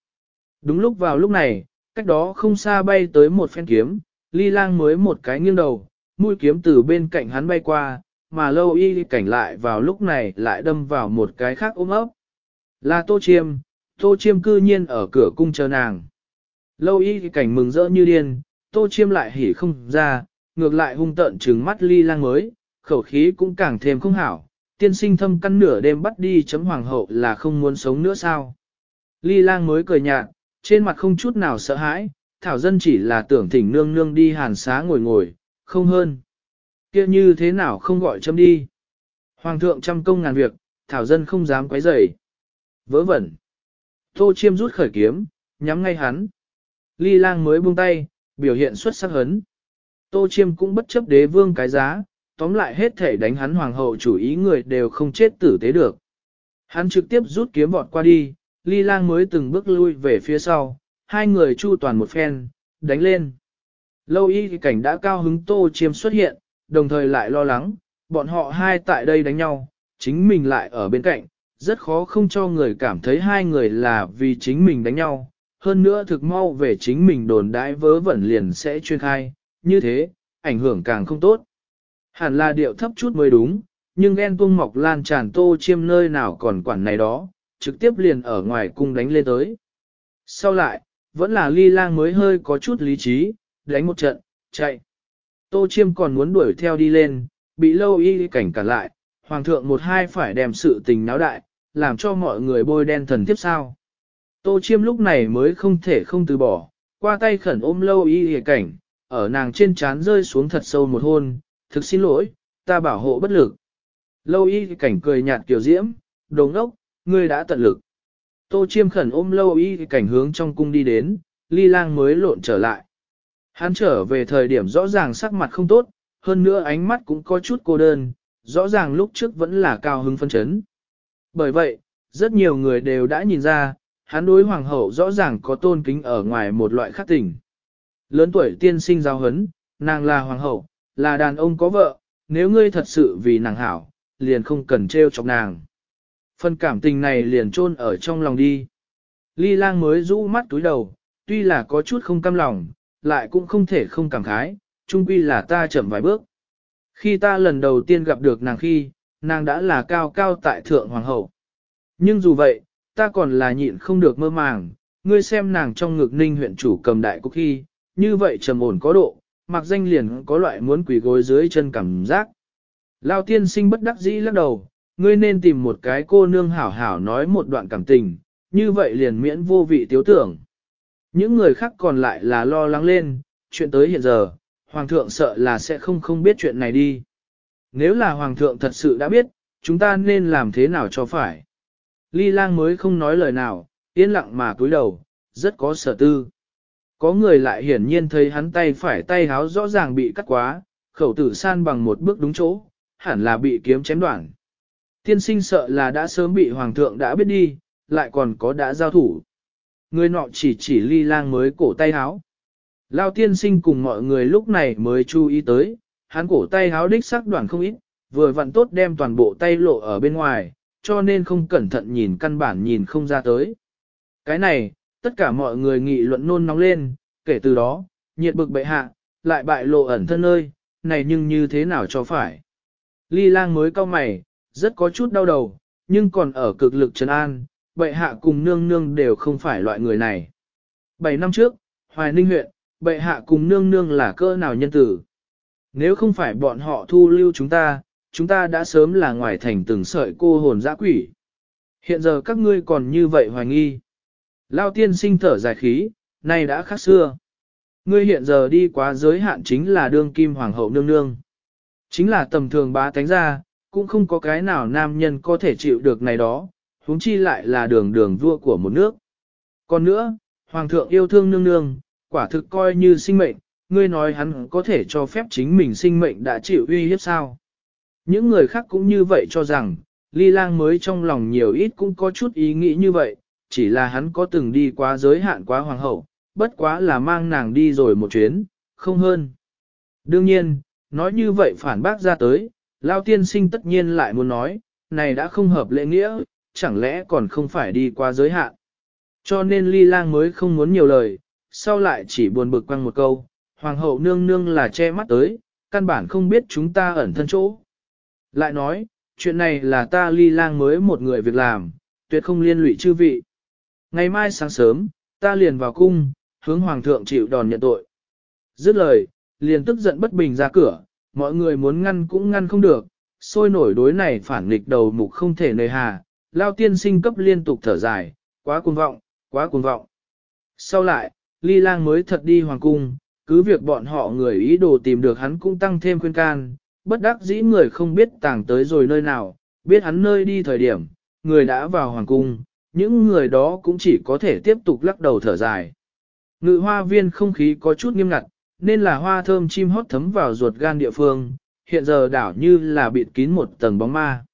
Đúng lúc vào lúc này, cách đó không xa bay tới một phen kiếm, ly lang mới một cái nghiêng đầu, mũi kiếm từ bên cạnh hắn bay qua, mà lâu y cảnh lại vào lúc này lại đâm vào một cái khác ôm ấp. Là tô chiêm, tô chiêm cư nhiên ở cửa cung chờ nàng. Lâu y cảnh mừng rỡ như điên, tô chiêm lại hỉ không ra, ngược lại hung tợn trừng mắt ly lang mới, khẩu khí cũng càng thêm không hảo, tiên sinh thâm căn nửa đêm bắt đi chấm hoàng hậu là không muốn sống nữa sao. Ly lang mới cười nhạt, trên mặt không chút nào sợ hãi, thảo dân chỉ là tưởng thỉnh nương nương đi hàn xá ngồi ngồi, không hơn. kia như thế nào không gọi châm đi. Hoàng thượng trăm công ngàn việc, thảo dân không dám quấy rầy. Vớ vẩn. Tô chiêm rút khởi kiếm, nhắm ngay hắn. Ly lang mới buông tay, biểu hiện xuất sắc hấn. Tô chiêm cũng bất chấp đế vương cái giá, tóm lại hết thể đánh hắn hoàng hậu chủ ý người đều không chết tử tế được. Hắn trực tiếp rút kiếm vọt qua đi, ly lang mới từng bước lui về phía sau, hai người chu toàn một phen, đánh lên. Lâu y thì cảnh đã cao hứng tô chiêm xuất hiện, đồng thời lại lo lắng, bọn họ hai tại đây đánh nhau, chính mình lại ở bên cạnh, rất khó không cho người cảm thấy hai người là vì chính mình đánh nhau, hơn nữa thực mau về chính mình đồn đãi vớ vẩn liền sẽ chuyên khai, như thế, ảnh hưởng càng không tốt. Hẳn là điệu thấp chút mới đúng, nhưng ghen tuông mọc lan tràn tô chiêm nơi nào còn quản này đó, trực tiếp liền ở ngoài cung đánh lên tới. Sau lại, vẫn là ly lang mới hơi có chút lý trí, đánh một trận, chạy. Tô chiêm còn muốn đuổi theo đi lên, bị lâu y cảnh cản lại, hoàng thượng một hai phải đem sự tình náo đại, làm cho mọi người bôi đen thần tiếp sao. Tô chiêm lúc này mới không thể không từ bỏ, qua tay khẩn ôm lâu y cảnh, ở nàng trên trán rơi xuống thật sâu một hôn, thực xin lỗi, ta bảo hộ bất lực. Lâu y cảnh cười nhạt kiểu diễm, đồ ngốc, ngươi đã tận lực. Tô chiêm khẩn ôm lâu y cảnh hướng trong cung đi đến, ly lang mới lộn trở lại. Hắn trở về thời điểm rõ ràng sắc mặt không tốt, hơn nữa ánh mắt cũng có chút cô đơn, rõ ràng lúc trước vẫn là cao hứng phân chấn. Bởi vậy, rất nhiều người đều đã nhìn ra, hắn đối hoàng hậu rõ ràng có tôn kính ở ngoài một loại khác tình. Lớn tuổi tiên sinh giao hấn, nàng là hoàng hậu, là đàn ông có vợ, nếu ngươi thật sự vì nàng hảo, liền không cần trêu chọc nàng. Phần cảm tình này liền chôn ở trong lòng đi. Ly lang mới rũ mắt túi đầu, tuy là có chút không cam lòng, lại cũng không thể không cảm khái, chung quy là ta chậm vài bước. Khi ta lần đầu tiên gặp được nàng khi, nàng đã là cao cao tại thượng hoàng hậu. Nhưng dù vậy, ta còn là nhịn không được mơ màng, ngươi xem nàng trong ngực ninh huyện chủ cầm đại cục khi, như vậy trầm ổn có độ, mặc danh liền có loại muốn quỷ gối dưới chân cảm giác. Lao tiên sinh bất đắc dĩ lắc đầu, ngươi nên tìm một cái cô nương hảo hảo nói một đoạn cảm tình, như vậy liền miễn vô vị tiếu tưởng. Những người khác còn lại là lo lắng lên, chuyện tới hiện giờ, Hoàng thượng sợ là sẽ không không biết chuyện này đi. Nếu là Hoàng thượng thật sự đã biết, chúng ta nên làm thế nào cho phải. Ly lang mới không nói lời nào, yên lặng mà cúi đầu, rất có sở tư. Có người lại hiển nhiên thấy hắn tay phải tay háo rõ ràng bị cắt quá, khẩu tử san bằng một bước đúng chỗ, hẳn là bị kiếm chém đoạn. Tiên sinh sợ là đã sớm bị hoàng thượng đã biết đi, lại còn có đã giao thủ. Người nọ chỉ chỉ ly lang mới cổ tay háo. Lao tiên sinh cùng mọi người lúc này mới chú ý tới, hắn cổ tay háo đích sắc đoạn không ít, vừa vặn tốt đem toàn bộ tay lộ ở bên ngoài, cho nên không cẩn thận nhìn căn bản nhìn không ra tới. Cái này, tất cả mọi người nghị luận nôn nóng lên, kể từ đó, nhiệt bực bệ hạ, lại bại lộ ẩn thân ơi, này nhưng như thế nào cho phải. Ly lang mới cau mày, rất có chút đau đầu, nhưng còn ở cực lực trấn an, bệ hạ cùng nương nương đều không phải loại người này. Bảy năm trước, Hoài Ninh huyện, bệ hạ cùng nương nương là cơ nào nhân tử. Nếu không phải bọn họ thu lưu chúng ta, chúng ta đã sớm là ngoài thành từng sợi cô hồn dã quỷ. Hiện giờ các ngươi còn như vậy hoài nghi. Lao tiên sinh thở dài khí, nay đã khác xưa. Ngươi hiện giờ đi quá giới hạn chính là đương kim hoàng hậu nương nương. Chính là tầm thường bá tánh ra, cũng không có cái nào nam nhân có thể chịu được này đó, huống chi lại là đường đường vua của một nước. Còn nữa, hoàng thượng yêu thương nương nương, quả thực coi như sinh mệnh, ngươi nói hắn có thể cho phép chính mình sinh mệnh đã chịu uy hiếp sao. Những người khác cũng như vậy cho rằng, ly lang mới trong lòng nhiều ít cũng có chút ý nghĩ như vậy, chỉ là hắn có từng đi quá giới hạn quá hoàng hậu, bất quá là mang nàng đi rồi một chuyến, không hơn. Đương nhiên, nói như vậy phản bác ra tới, Lao tiên sinh tất nhiên lại muốn nói, này đã không hợp lễ nghĩa, chẳng lẽ còn không phải đi qua giới hạn. Cho nên ly lang mới không muốn nhiều lời, sau lại chỉ buồn bực quăng một câu, hoàng hậu nương nương là che mắt tới, căn bản không biết chúng ta ẩn thân chỗ. Lại nói, chuyện này là ta ly lang mới một người việc làm, tuyệt không liên lụy chư vị. Ngày mai sáng sớm, ta liền vào cung, hướng hoàng thượng chịu đòn nhận tội. Dứt lời, liền tức giận bất bình ra cửa, mọi người muốn ngăn cũng ngăn không được, sôi nổi đối này phản nghịch đầu mục không thể nơi hà, lao tiên sinh cấp liên tục thở dài, quá cuồng vọng, quá cuồng vọng. Sau lại, ly lang mới thật đi hoàng cung, cứ việc bọn họ người ý đồ tìm được hắn cũng tăng thêm khuyên can, bất đắc dĩ người không biết tàng tới rồi nơi nào, biết hắn nơi đi thời điểm, người đã vào hoàng cung, những người đó cũng chỉ có thể tiếp tục lắc đầu thở dài. Ngự hoa viên không khí có chút nghiêm ngặt, nên là hoa thơm chim hót thấm vào ruột gan địa phương, hiện giờ đảo như là bịt kín một tầng bóng ma.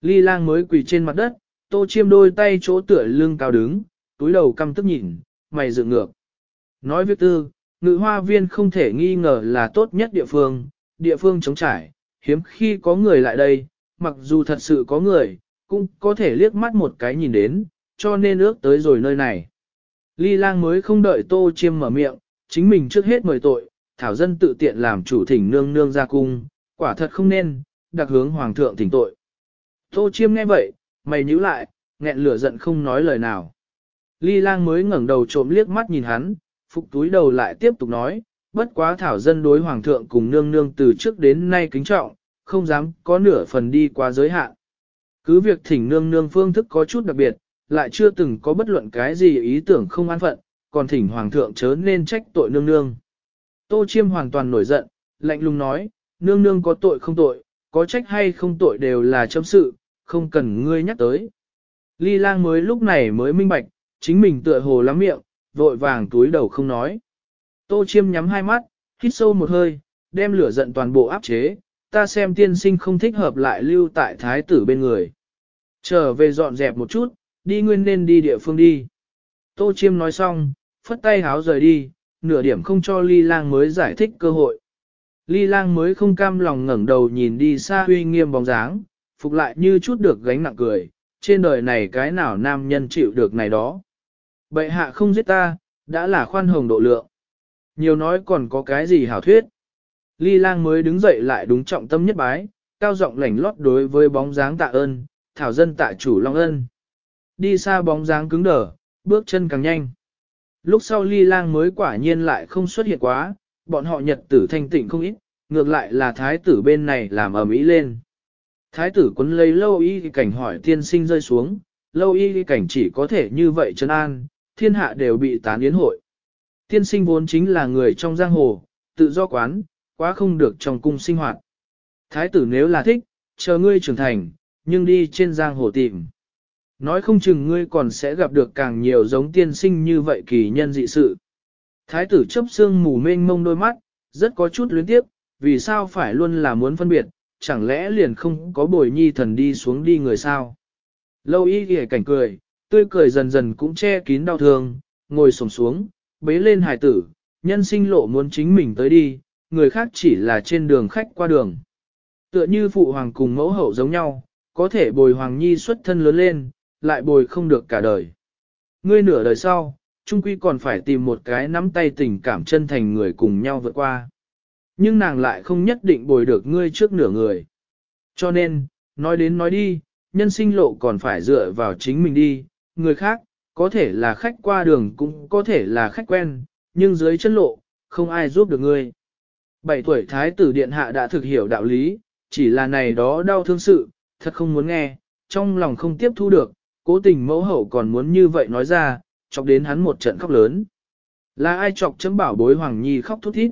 Ly lang mới quỳ trên mặt đất, tô chiêm đôi tay chỗ tựa lưng cao đứng, túi đầu căm tức nhìn, mày dựng ngược. Nói viết tư, ngự hoa viên không thể nghi ngờ là tốt nhất địa phương, địa phương chống trải, hiếm khi có người lại đây, mặc dù thật sự có người, cũng có thể liếc mắt một cái nhìn đến, cho nên ước tới rồi nơi này. Ly lang mới không đợi tô chiêm mở miệng, chính mình trước hết mời tội, thảo dân tự tiện làm chủ thỉnh nương nương ra cung, quả thật không nên, đặc hướng hoàng thượng thỉnh tội. Tô chiêm nghe vậy, mày nhíu lại, nghẹn lửa giận không nói lời nào. Ly lang mới ngẩng đầu trộm liếc mắt nhìn hắn, phục túi đầu lại tiếp tục nói, bất quá thảo dân đối hoàng thượng cùng nương nương từ trước đến nay kính trọng, không dám có nửa phần đi quá giới hạn. Cứ việc thỉnh nương nương phương thức có chút đặc biệt, lại chưa từng có bất luận cái gì ý tưởng không an phận, còn thỉnh hoàng thượng chớ nên trách tội nương nương. Tô Chiêm hoàn toàn nổi giận, lạnh lùng nói, nương nương có tội không tội, có trách hay không tội đều là chấm sự, không cần ngươi nhắc tới. Ly lang mới lúc này mới minh bạch, chính mình tựa hồ lắm miệng, vội vàng túi đầu không nói. Tô Chiêm nhắm hai mắt, hít sâu một hơi, đem lửa giận toàn bộ áp chế, ta xem tiên sinh không thích hợp lại lưu tại thái tử bên người. Trở về dọn dẹp một chút, đi nguyên nên đi địa phương đi. Tô Chiêm nói xong, phất tay háo rời đi, nửa điểm không cho ly lang mới giải thích cơ hội. Ly lang mới không cam lòng ngẩng đầu nhìn đi xa uy nghiêm bóng dáng, phục lại như chút được gánh nặng cười, trên đời này cái nào nam nhân chịu được này đó. Bệ hạ không giết ta, đã là khoan hồng độ lượng. Nhiều nói còn có cái gì hảo thuyết. Ly lang mới đứng dậy lại đúng trọng tâm nhất bái, cao giọng lảnh lót đối với bóng dáng tạ ơn, thảo dân tạ chủ long ân. Đi xa bóng dáng cứng đờ, bước chân càng nhanh. Lúc sau ly lang mới quả nhiên lại không xuất hiện quá, bọn họ nhật tử thanh tịnh không ít, ngược lại là thái tử bên này làm ở mỹ lên. Thái tử quấn lấy lâu y cảnh hỏi tiên sinh rơi xuống, lâu y cảnh chỉ có thể như vậy trấn an, thiên hạ đều bị tán yến hội. Tiên sinh vốn chính là người trong giang hồ, tự do quán, quá không được trong cung sinh hoạt. Thái tử nếu là thích, chờ ngươi trưởng thành, nhưng đi trên giang hồ tìm. Nói không chừng ngươi còn sẽ gặp được càng nhiều giống tiên sinh như vậy kỳ nhân dị sự. Thái tử chấp xương mù mênh mông đôi mắt, rất có chút luyến tiếp, vì sao phải luôn là muốn phân biệt, chẳng lẽ liền không có bồi nhi thần đi xuống đi người sao. Lâu y ghề cảnh cười, tươi cười dần dần cũng che kín đau thương, ngồi sổng xuống, bế lên hải tử, nhân sinh lộ muốn chính mình tới đi, người khác chỉ là trên đường khách qua đường. Tựa như phụ hoàng cùng mẫu hậu giống nhau, có thể bồi hoàng nhi xuất thân lớn lên, lại bồi không được cả đời. Ngươi nửa đời sau, trung quy còn phải tìm một cái nắm tay tình cảm chân thành người cùng nhau vượt qua. Nhưng nàng lại không nhất định bồi được ngươi trước nửa người. Cho nên, nói đến nói đi, nhân sinh lộ còn phải dựa vào chính mình đi, người khác, có thể là khách qua đường cũng có thể là khách quen, nhưng dưới chân lộ, không ai giúp được ngươi. Bảy tuổi thái tử điện hạ đã thực hiểu đạo lý, chỉ là này đó đau thương sự, thật không muốn nghe, trong lòng không tiếp thu được, cố tình mẫu hậu còn muốn như vậy nói ra, chọc đến hắn một trận khóc lớn. Là ai chọc chấm bảo bối Hoàng Nhi khóc thút thít.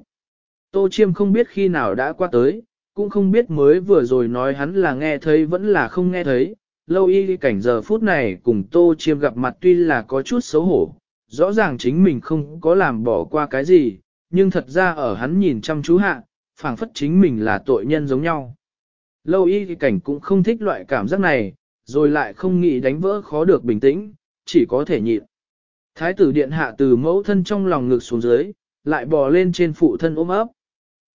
Tô Chiêm không biết khi nào đã qua tới, cũng không biết mới vừa rồi nói hắn là nghe thấy vẫn là không nghe thấy. Lâu y cảnh giờ phút này cùng Tô Chiêm gặp mặt tuy là có chút xấu hổ, rõ ràng chính mình không có làm bỏ qua cái gì, nhưng thật ra ở hắn nhìn chăm chú hạ, phảng phất chính mình là tội nhân giống nhau. Lâu y cảnh cũng không thích loại cảm giác này, rồi lại không nghĩ đánh vỡ khó được bình tĩnh, chỉ có thể nhịn. Thái tử điện hạ từ mẫu thân trong lòng ngực xuống dưới, lại bò lên trên phụ thân ôm ấp.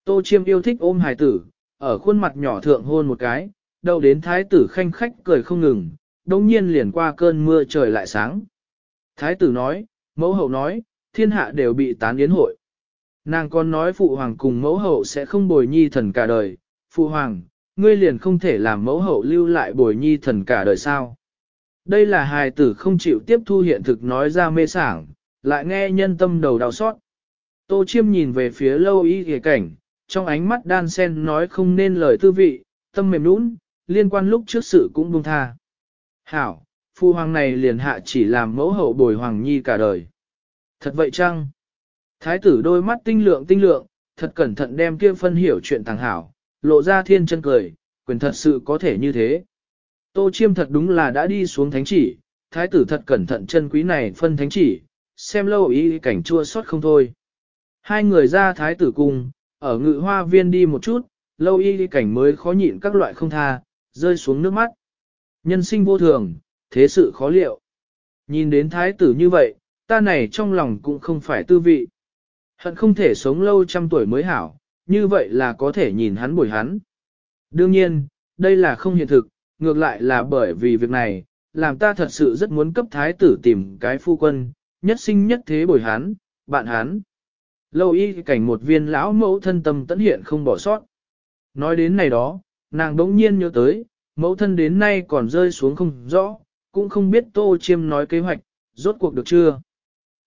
Tô chiêm yêu thích ôm hài tử, ở khuôn mặt nhỏ thượng hôn một cái, đầu đến thái tử khanh khách cười không ngừng, đồng nhiên liền qua cơn mưa trời lại sáng. Thái tử nói, mẫu hậu nói, thiên hạ đều bị tán yến hội. Nàng còn nói phụ hoàng cùng mẫu hậu sẽ không bồi nhi thần cả đời, phụ hoàng, ngươi liền không thể làm mẫu hậu lưu lại bồi nhi thần cả đời sao. Đây là hài tử không chịu tiếp thu hiện thực nói ra mê sảng, lại nghe nhân tâm đầu đau xót. Tô chiêm nhìn về phía lâu y ghề cảnh, trong ánh mắt đan sen nói không nên lời tư vị, tâm mềm nũng, liên quan lúc trước sự cũng buông tha. Hảo, phu hoàng này liền hạ chỉ làm mẫu hậu bồi hoàng nhi cả đời. Thật vậy chăng? Thái tử đôi mắt tinh lượng tinh lượng, thật cẩn thận đem kia phân hiểu chuyện thằng hảo, lộ ra thiên chân cười, quyền thật sự có thể như thế. Tô chiêm thật đúng là đã đi xuống thánh chỉ, thái tử thật cẩn thận chân quý này phân thánh chỉ, xem lâu ý cảnh chua xót không thôi. Hai người ra thái tử cùng, ở ngự hoa viên đi một chút, lâu y cảnh mới khó nhịn các loại không tha, rơi xuống nước mắt. Nhân sinh vô thường, thế sự khó liệu. Nhìn đến thái tử như vậy, ta này trong lòng cũng không phải tư vị. Hận không thể sống lâu trăm tuổi mới hảo, như vậy là có thể nhìn hắn bồi hắn. Đương nhiên, đây là không hiện thực, ngược lại là bởi vì việc này, làm ta thật sự rất muốn cấp thái tử tìm cái phu quân, nhất sinh nhất thế bồi hắn, bạn hắn. Lâu y cảnh một viên lão mẫu thân tâm tẫn hiện không bỏ sót. Nói đến này đó, nàng đống nhiên nhớ tới, mẫu thân đến nay còn rơi xuống không rõ, cũng không biết tô chiêm nói kế hoạch, rốt cuộc được chưa.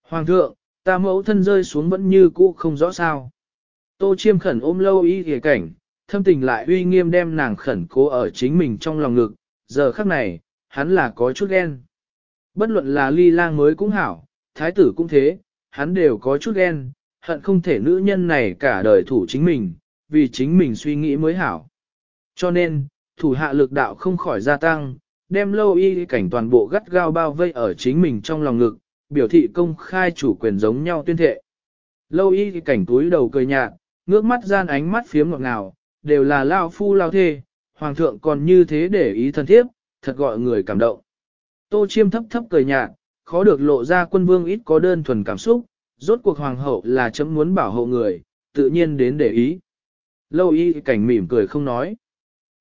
Hoàng thượng, ta mẫu thân rơi xuống vẫn như cũ không rõ sao. Tô chiêm khẩn ôm lâu y ghề cảnh, thâm tình lại uy nghiêm đem nàng khẩn cố ở chính mình trong lòng ngực, giờ khắc này, hắn là có chút ghen. Bất luận là ly lang mới cũng hảo, thái tử cũng thế, hắn đều có chút ghen, hận không thể nữ nhân này cả đời thủ chính mình, vì chính mình suy nghĩ mới hảo. Cho nên, thủ hạ lực đạo không khỏi gia tăng, đem lâu y cảnh toàn bộ gắt gao bao vây ở chính mình trong lòng ngực, biểu thị công khai chủ quyền giống nhau tuyên thệ. Lâu y cảnh túi đầu cười nhạt, ngước mắt gian ánh mắt phiếm ngọt ngào, đều là lao phu lao thê, hoàng thượng còn như thế để ý thân thiếp, thật gọi người cảm động. Tô chiêm thấp thấp cười nhạt, khó được lộ ra quân vương ít có đơn thuần cảm xúc, rốt cuộc hoàng hậu là chấm muốn bảo hộ người, tự nhiên đến để ý. Lâu y cảnh mỉm cười không nói.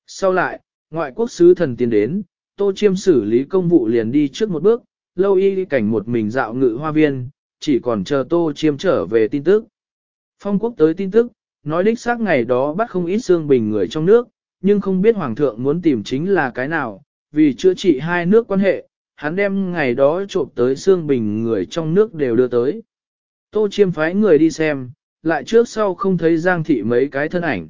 Sau lại, ngoại quốc sứ thần tiến đến, tô chiêm xử lý công vụ liền đi trước một bước, lâu y cảnh một mình dạo ngự hoa viên, chỉ còn chờ tô chiêm trở về tin tức. Phong quốc tới tin tức, nói đích xác ngày đó bắt không ít xương bình người trong nước, nhưng không biết hoàng thượng muốn tìm chính là cái nào, vì chữa trị hai nước quan hệ, hắn đem ngày đó trộm tới xương bình người trong nước đều đưa tới. Tô chiêm phái người đi xem, lại trước sau không thấy Giang thị mấy cái thân ảnh.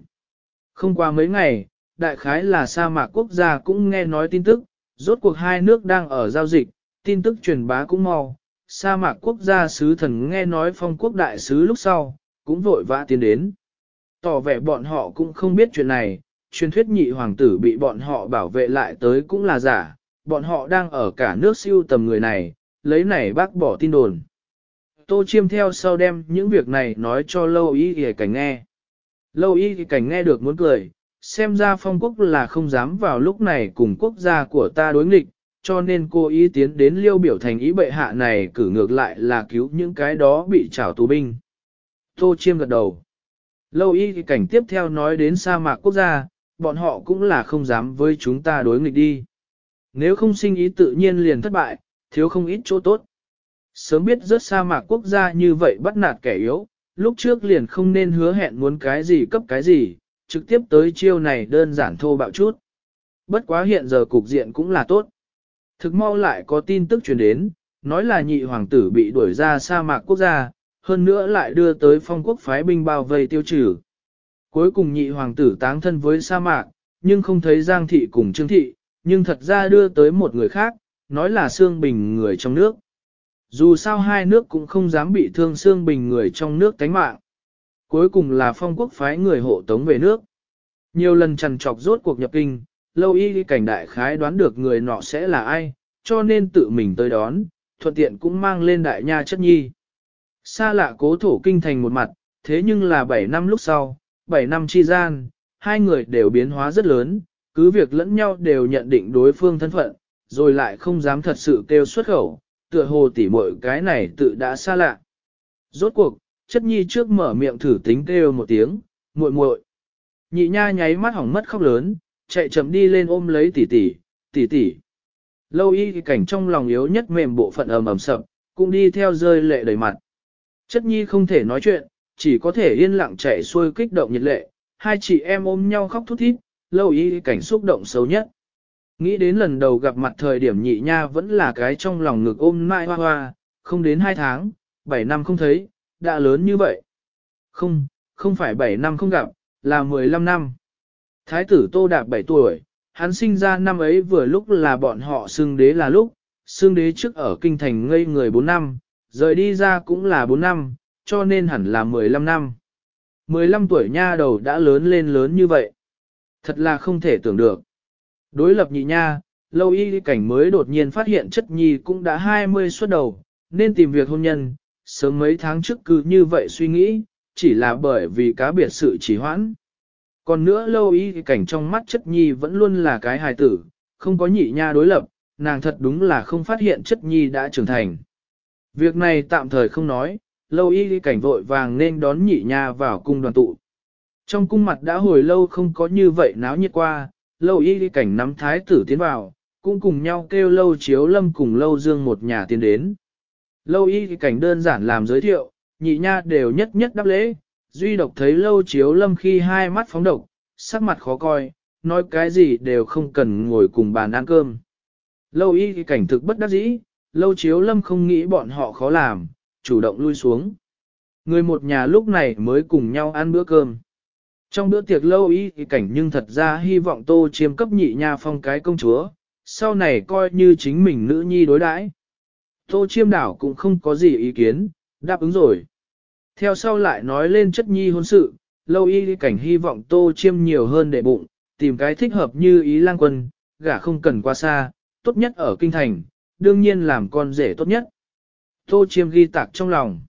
Không qua mấy ngày, đại khái là sa mạc quốc gia cũng nghe nói tin tức, rốt cuộc hai nước đang ở giao dịch, tin tức truyền bá cũng mau. Sa mạc quốc gia sứ thần nghe nói phong quốc đại sứ lúc sau, cũng vội vã tiến đến. Tỏ vẻ bọn họ cũng không biết chuyện này, truyền thuyết nhị hoàng tử bị bọn họ bảo vệ lại tới cũng là giả, bọn họ đang ở cả nước siêu tầm người này, lấy này bác bỏ tin đồn. Tô chiêm theo sau đem những việc này nói cho lâu y thì cảnh nghe. Lâu y cảnh nghe được muốn cười, xem ra phong quốc là không dám vào lúc này cùng quốc gia của ta đối nghịch, cho nên cô ý tiến đến liêu biểu thành ý bệ hạ này cử ngược lại là cứu những cái đó bị trảo tù binh. Tô chiêm gật đầu. Lâu y cảnh tiếp theo nói đến sa mạc quốc gia, bọn họ cũng là không dám với chúng ta đối nghịch đi. Nếu không sinh ý tự nhiên liền thất bại, thiếu không ít chỗ tốt. Sớm biết rớt sa mạc quốc gia như vậy bắt nạt kẻ yếu, lúc trước liền không nên hứa hẹn muốn cái gì cấp cái gì, trực tiếp tới chiêu này đơn giản thô bạo chút. Bất quá hiện giờ cục diện cũng là tốt. Thực mau lại có tin tức truyền đến, nói là nhị hoàng tử bị đuổi ra sa mạc quốc gia, hơn nữa lại đưa tới phong quốc phái binh bao vây tiêu trừ. Cuối cùng nhị hoàng tử táng thân với sa mạc, nhưng không thấy Giang thị cùng Trương thị, nhưng thật ra đưa tới một người khác, nói là Sương Bình người trong nước. Dù sao hai nước cũng không dám bị thương Sương Bình người trong nước tánh mạng. Cuối cùng là phong quốc phái người hộ tống về nước. Nhiều lần trằn trọc rốt cuộc nhập kinh, lâu y cảnh đại khái đoán được người nọ sẽ là ai, cho nên tự mình tới đón, thuận tiện cũng mang lên đại nha chất nhi. Xa lạ cố thổ kinh thành một mặt, thế nhưng là 7 năm lúc sau, 7 năm chi gian, hai người đều biến hóa rất lớn, cứ việc lẫn nhau đều nhận định đối phương thân phận, rồi lại không dám thật sự kêu xuất khẩu, tựa hồ tỉ muội cái này tự đã xa lạ. Rốt cuộc, chất nhi trước mở miệng thử tính kêu một tiếng, muội muội. Nhị nha nháy mắt hỏng mất khóc lớn, chạy chậm đi lên ôm lấy tỷ tỷ, tỷ tỷ. Lâu y cảnh trong lòng yếu nhất mềm bộ phận ầm ầm sập, cũng đi theo rơi lệ đầy mặt. Chất nhi không thể nói chuyện, chỉ có thể yên lặng chạy xuôi kích động nhiệt lệ, hai chị em ôm nhau khóc thút thít, lâu y cảnh xúc động xấu nhất. Nghĩ đến lần đầu gặp mặt thời điểm nhị nha vẫn là cái trong lòng ngực ôm mai hoa hoa, không đến hai tháng, bảy năm không thấy, đã lớn như vậy. Không, không phải bảy năm không gặp, là mười lăm năm. Thái tử Tô Đạp bảy tuổi, hắn sinh ra năm ấy vừa lúc là bọn họ xưng đế là lúc, xưng đế trước ở kinh thành ngây người bốn năm, rời đi ra cũng là bốn năm, cho nên hẳn là mười lăm năm. Mười lăm tuổi nha đầu đã lớn lên lớn như vậy. Thật là không thể tưởng được. Đối lập nhị nha, lâu y cảnh mới đột nhiên phát hiện chất nhi cũng đã 20 xuất đầu, nên tìm việc hôn nhân, sớm mấy tháng trước cứ như vậy suy nghĩ, chỉ là bởi vì cá biệt sự trì hoãn. Còn nữa lâu y cảnh trong mắt chất nhi vẫn luôn là cái hài tử, không có nhị nha đối lập, nàng thật đúng là không phát hiện chất nhi đã trưởng thành. Việc này tạm thời không nói, lâu y cảnh vội vàng nên đón nhị nha vào cung đoàn tụ. Trong cung mặt đã hồi lâu không có như vậy náo nhiệt qua, lâu y cảnh nắm thái tử tiến vào, cũng cùng nhau kêu lâu chiếu lâm cùng lâu dương một nhà tiến đến. Lâu y cảnh đơn giản làm giới thiệu, nhị nha đều nhất nhất đáp lễ, duy độc thấy lâu chiếu lâm khi hai mắt phóng độc, sắc mặt khó coi, nói cái gì đều không cần ngồi cùng bàn ăn cơm. Lâu y cảnh thực bất đắc dĩ, lâu chiếu lâm không nghĩ bọn họ khó làm, chủ động lui xuống. Người một nhà lúc này mới cùng nhau ăn bữa cơm. Trong bữa tiệc lâu y thì cảnh nhưng thật ra hy vọng tô chiêm cấp nhị nha phong cái công chúa, sau này coi như chính mình nữ nhi đối đãi. Tô chiêm đảo cũng không có gì ý kiến, đáp ứng rồi. Theo sau lại nói lên chất nhi hôn sự, lâu y cảnh hy vọng tô chiêm nhiều hơn để bụng, tìm cái thích hợp như ý lang quân, gả không cần qua xa, tốt nhất ở kinh thành, đương nhiên làm con rể tốt nhất. Tô chiêm ghi tạc trong lòng.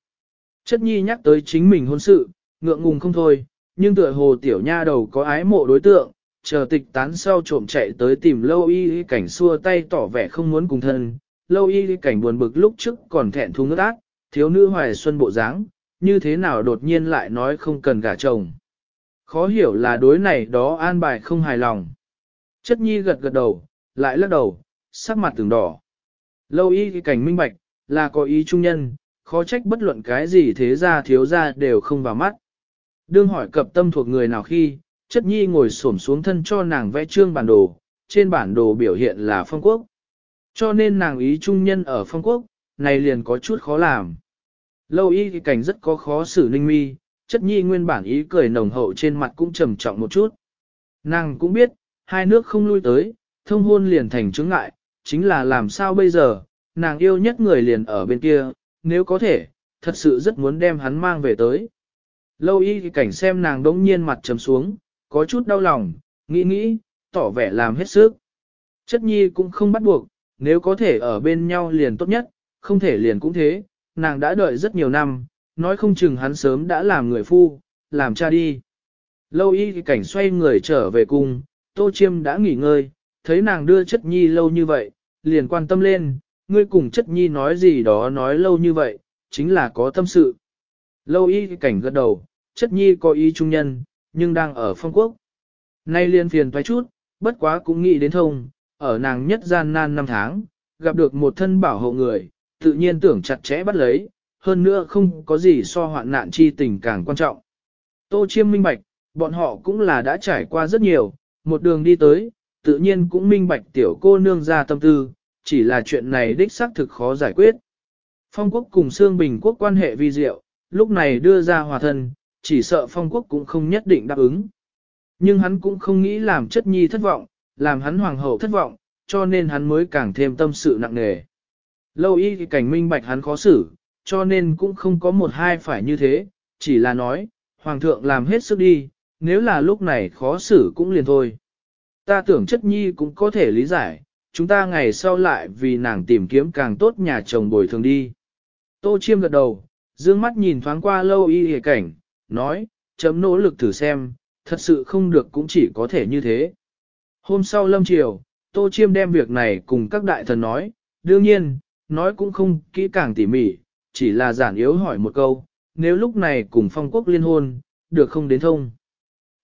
Chất nhi nhắc tới chính mình hôn sự, ngượng ngùng không thôi, nhưng tựa hồ tiểu nha đầu có ái mộ đối tượng, chờ tịch tán sau trộm chạy tới tìm lâu y cảnh xua tay tỏ vẻ không muốn cùng thân. Lâu y cảnh buồn bực lúc trước còn thẹn thùng ngất ác, thiếu nữ hoài xuân bộ dáng, như thế nào đột nhiên lại nói không cần gả chồng. Khó hiểu là đối này đó an bài không hài lòng. Chất nhi gật gật đầu, lại lắc đầu, sắc mặt từng đỏ. Lâu y cảnh minh bạch, là có ý trung nhân, khó trách bất luận cái gì thế ra thiếu ra đều không vào mắt. Đương hỏi cập tâm thuộc người nào khi, chất nhi ngồi xổm xuống thân cho nàng vẽ trương bản đồ, trên bản đồ biểu hiện là phong quốc. Cho nên nàng ý trung nhân ở phong quốc, này liền có chút khó làm. Lâu y cái cảnh rất có khó xử ninh mi, chất nhi nguyên bản ý cười nồng hậu trên mặt cũng trầm trọng một chút. Nàng cũng biết, hai nước không lui tới, thông hôn liền thành chứng ngại, chính là làm sao bây giờ, nàng yêu nhất người liền ở bên kia, nếu có thể, thật sự rất muốn đem hắn mang về tới. Lâu y thì cảnh xem nàng đống nhiên mặt trầm xuống, có chút đau lòng, nghĩ nghĩ, tỏ vẻ làm hết sức. Chất nhi cũng không bắt buộc, nếu có thể ở bên nhau liền tốt nhất, không thể liền cũng thế, nàng đã đợi rất nhiều năm, nói không chừng hắn sớm đã làm người phu, làm cha đi. Lâu y thì cảnh xoay người trở về cùng tô chiêm đã nghỉ ngơi, thấy nàng đưa chất nhi lâu như vậy, liền quan tâm lên, ngươi cùng chất nhi nói gì đó nói lâu như vậy, chính là có tâm sự. Lâu y cảnh gật đầu, chất nhi có ý trung nhân, nhưng đang ở phong quốc. Nay liền phiền thoái chút, bất quá cũng nghĩ đến thông, ở nàng nhất gian nan năm tháng, gặp được một thân bảo hộ người, tự nhiên tưởng chặt chẽ bắt lấy, hơn nữa không có gì so hoạn nạn chi tình càng quan trọng. Tô chiêm minh bạch, bọn họ cũng là đã trải qua rất nhiều, một đường đi tới, tự nhiên cũng minh bạch tiểu cô nương ra tâm tư, chỉ là chuyện này đích xác thực khó giải quyết. Phong quốc cùng Sương Bình quốc quan hệ vi diệu, lúc này đưa ra hòa thân, chỉ sợ phong quốc cũng không nhất định đáp ứng. Nhưng hắn cũng không nghĩ làm chất nhi thất vọng, làm hắn hoàng hậu thất vọng, cho nên hắn mới càng thêm tâm sự nặng nề. Lâu y thì cảnh minh bạch hắn khó xử, cho nên cũng không có một hai phải như thế, chỉ là nói, hoàng thượng làm hết sức đi, nếu là lúc này khó xử cũng liền thôi. Ta tưởng chất nhi cũng có thể lý giải, chúng ta ngày sau lại vì nàng tìm kiếm càng tốt nhà chồng bồi thường đi. Tô chiêm gật đầu, dương mắt nhìn thoáng qua lâu y hề cảnh, nói, chấm nỗ lực thử xem, thật sự không được cũng chỉ có thể như thế. Hôm sau lâm chiều, Tô Chiêm đem việc này cùng các đại thần nói, đương nhiên, nói cũng không kỹ càng tỉ mỉ, chỉ là giản yếu hỏi một câu, nếu lúc này cùng phong quốc liên hôn, được không đến thông.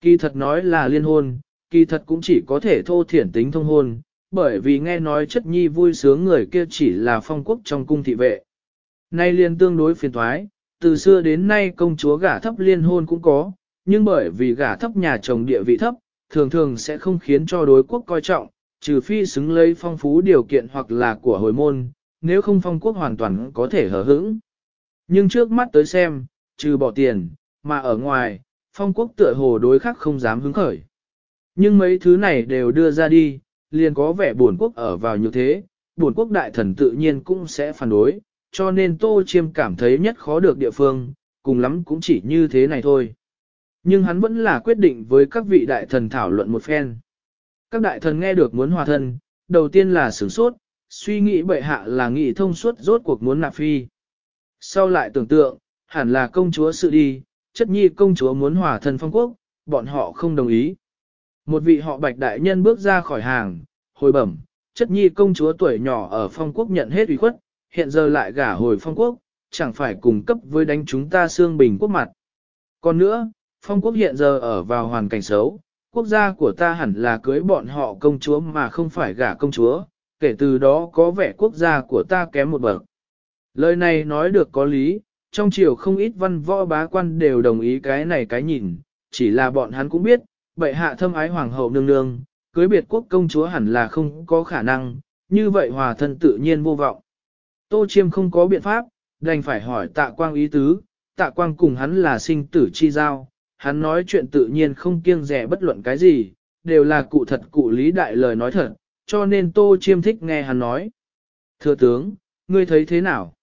Kỳ thật nói là liên hôn, kỳ thật cũng chỉ có thể thô thiển tính thông hôn, bởi vì nghe nói chất nhi vui sướng người kia chỉ là phong quốc trong cung thị vệ. Nay liên tương đối phiền thoái, từ xưa đến nay công chúa gả thấp liên hôn cũng có, nhưng bởi vì gả thấp nhà chồng địa vị thấp, thường thường sẽ không khiến cho đối quốc coi trọng, trừ phi xứng lấy phong phú điều kiện hoặc là của hồi môn, nếu không phong quốc hoàn toàn có thể hở hững. Nhưng trước mắt tới xem, trừ bỏ tiền, mà ở ngoài, phong quốc tựa hồ đối khác không dám hứng khởi. Nhưng mấy thứ này đều đưa ra đi, liền có vẻ buồn quốc ở vào như thế, buồn quốc đại thần tự nhiên cũng sẽ phản đối, cho nên Tô Chiêm cảm thấy nhất khó được địa phương, cùng lắm cũng chỉ như thế này thôi. Nhưng hắn vẫn là quyết định với các vị đại thần thảo luận một phen. Các đại thần nghe được muốn hòa thân, đầu tiên là sửng sốt, suy nghĩ bệ hạ là nghị thông suốt rốt cuộc muốn nạp phi. Sau lại tưởng tượng, hẳn là công chúa sự đi, chất nhi công chúa muốn hòa thân phong quốc, bọn họ không đồng ý. Một vị họ bạch đại nhân bước ra khỏi hàng, hồi bẩm, chất nhi công chúa tuổi nhỏ ở phong quốc nhận hết ủy khuất, hiện giờ lại gả hồi phong quốc, chẳng phải cùng cấp với đánh chúng ta xương bình quốc mặt. Còn nữa, phong quốc hiện giờ ở vào hoàn cảnh xấu, quốc gia của ta hẳn là cưới bọn họ công chúa mà không phải gả công chúa, kể từ đó có vẻ quốc gia của ta kém một bậc. Lời này nói được có lý, trong triều không ít văn võ bá quan đều đồng ý cái này cái nhìn, chỉ là bọn hắn cũng biết, bệ hạ thâm ái hoàng hậu nương nương, cưới biệt quốc công chúa hẳn là không có khả năng, như vậy hòa thân tự nhiên vô vọng. Tô Chiêm không có biện pháp, đành phải hỏi tạ quang ý tứ, tạ quang cùng hắn là sinh tử chi giao, hắn nói chuyện tự nhiên không kiêng rẻ bất luận cái gì, đều là cụ thật cụ lý đại lời nói thật, cho nên Tô Chiêm thích nghe hắn nói. Thừa tướng, ngươi thấy thế nào?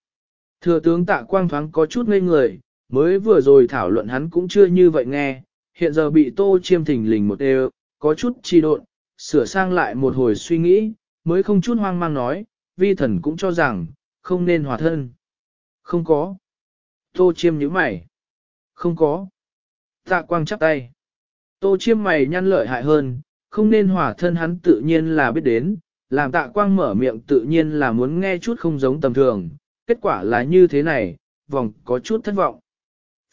Thừa tướng tạ quang thoáng có chút ngây người, mới vừa rồi thảo luận hắn cũng chưa như vậy nghe, hiện giờ bị Tô Chiêm thỉnh lình một đều, có chút chi độn, sửa sang lại một hồi suy nghĩ, mới không chút hoang mang nói, vi thần cũng cho rằng, không nên hòa thân. Không có. Tô Chiêm nhíu mày. Không có. Tạ quang chắp tay. Tô chiêm mày nhăn lợi hại hơn, không nên hòa thân hắn tự nhiên là biết đến, làm tạ quang mở miệng tự nhiên là muốn nghe chút không giống tầm thường, kết quả là như thế này, vòng có chút thất vọng.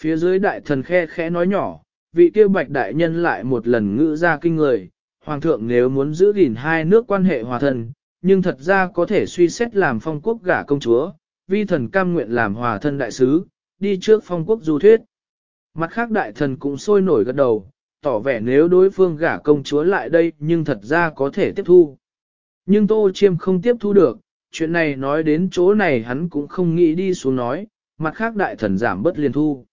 Phía dưới đại thần khe khẽ nói nhỏ, vị kia bạch đại nhân lại một lần ngữ ra kinh người, hoàng thượng nếu muốn giữ gìn hai nước quan hệ hòa thân, nhưng thật ra có thể suy xét làm phong quốc gả công chúa, vi thần cam nguyện làm hòa thân đại sứ, đi trước phong quốc du thuyết. Mặt khác đại thần cũng sôi nổi gật đầu, tỏ vẻ nếu đối phương gả công chúa lại đây nhưng thật ra có thể tiếp thu. Nhưng Tô Chiêm không tiếp thu được, chuyện này nói đến chỗ này hắn cũng không nghĩ đi xuống nói, mặt khác đại thần giảm bớt liền thu.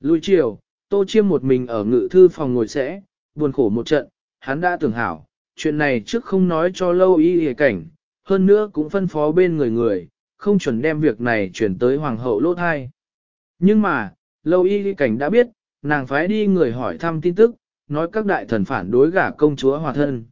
Lui chiều, tô chiêm một mình ở ngự thư phòng ngồi sẽ, buồn khổ một trận, hắn đã tưởng hảo, chuyện này trước không nói cho lâu y hề cảnh, hơn nữa cũng phân phó bên người người, không chuẩn đem việc này chuyển tới hoàng hậu lỗ thai. Nhưng mà, lâu y cảnh đã biết, nàng phái đi người hỏi thăm tin tức, nói các đại thần phản đối gả công chúa hòa thân.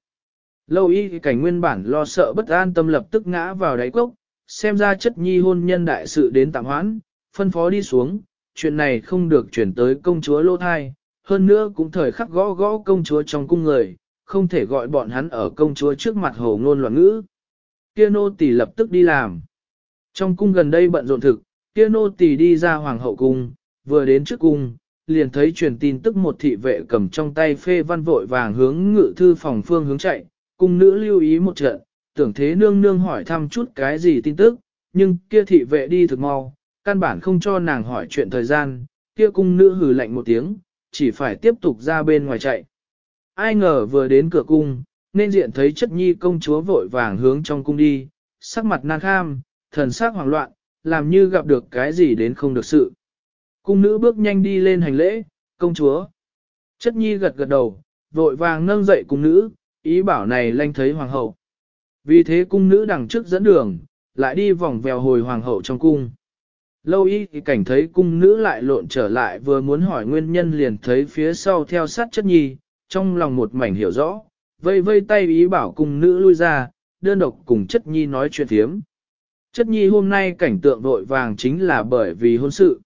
Lâu y cảnh nguyên bản lo sợ bất an tâm lập tức ngã vào đáy cốc, xem ra chất nhi hôn nhân đại sự đến tạm hoãn, phân phó đi xuống, chuyện này không được chuyển tới công chúa lô thai, hơn nữa cũng thời khắc gõ gõ công chúa trong cung người, không thể gọi bọn hắn ở công chúa trước mặt hồ ngôn loạn ngữ. Kia nô tỳ lập tức đi làm. Trong cung gần đây bận rộn thực, kia nô tỳ đi ra hoàng hậu cung, vừa đến trước cung, liền thấy truyền tin tức một thị vệ cầm trong tay phê văn vội vàng hướng ngự thư phòng phương hướng chạy, cung nữ lưu ý một trận, tưởng thế nương nương hỏi thăm chút cái gì tin tức, nhưng kia thị vệ đi thực mau, căn bản không cho nàng hỏi chuyện thời gian, kia cung nữ hừ lạnh một tiếng, chỉ phải tiếp tục ra bên ngoài chạy. Ai ngờ vừa đến cửa cung, nên diện thấy chất nhi công chúa vội vàng hướng trong cung đi, sắc mặt nan kham, thần sắc hoảng loạn, làm như gặp được cái gì đến không được sự. Cung nữ bước nhanh đi lên hành lễ, công chúa. Chất nhi gật gật đầu, vội vàng nâng dậy cung nữ, ý bảo này lanh thấy hoàng hậu. Vì thế cung nữ đằng trước dẫn đường, lại đi vòng vèo hồi hoàng hậu trong cung. Lâu y thì cảnh thấy cung nữ lại lộn trở lại vừa muốn hỏi nguyên nhân liền thấy phía sau theo sát chất nhi, trong lòng một mảnh hiểu rõ, vây vây tay ý bảo cung nữ lui ra, đơn độc cùng chất nhi nói chuyện thiếm. Chất nhi hôm nay cảnh tượng vội vàng chính là bởi vì hôn sự.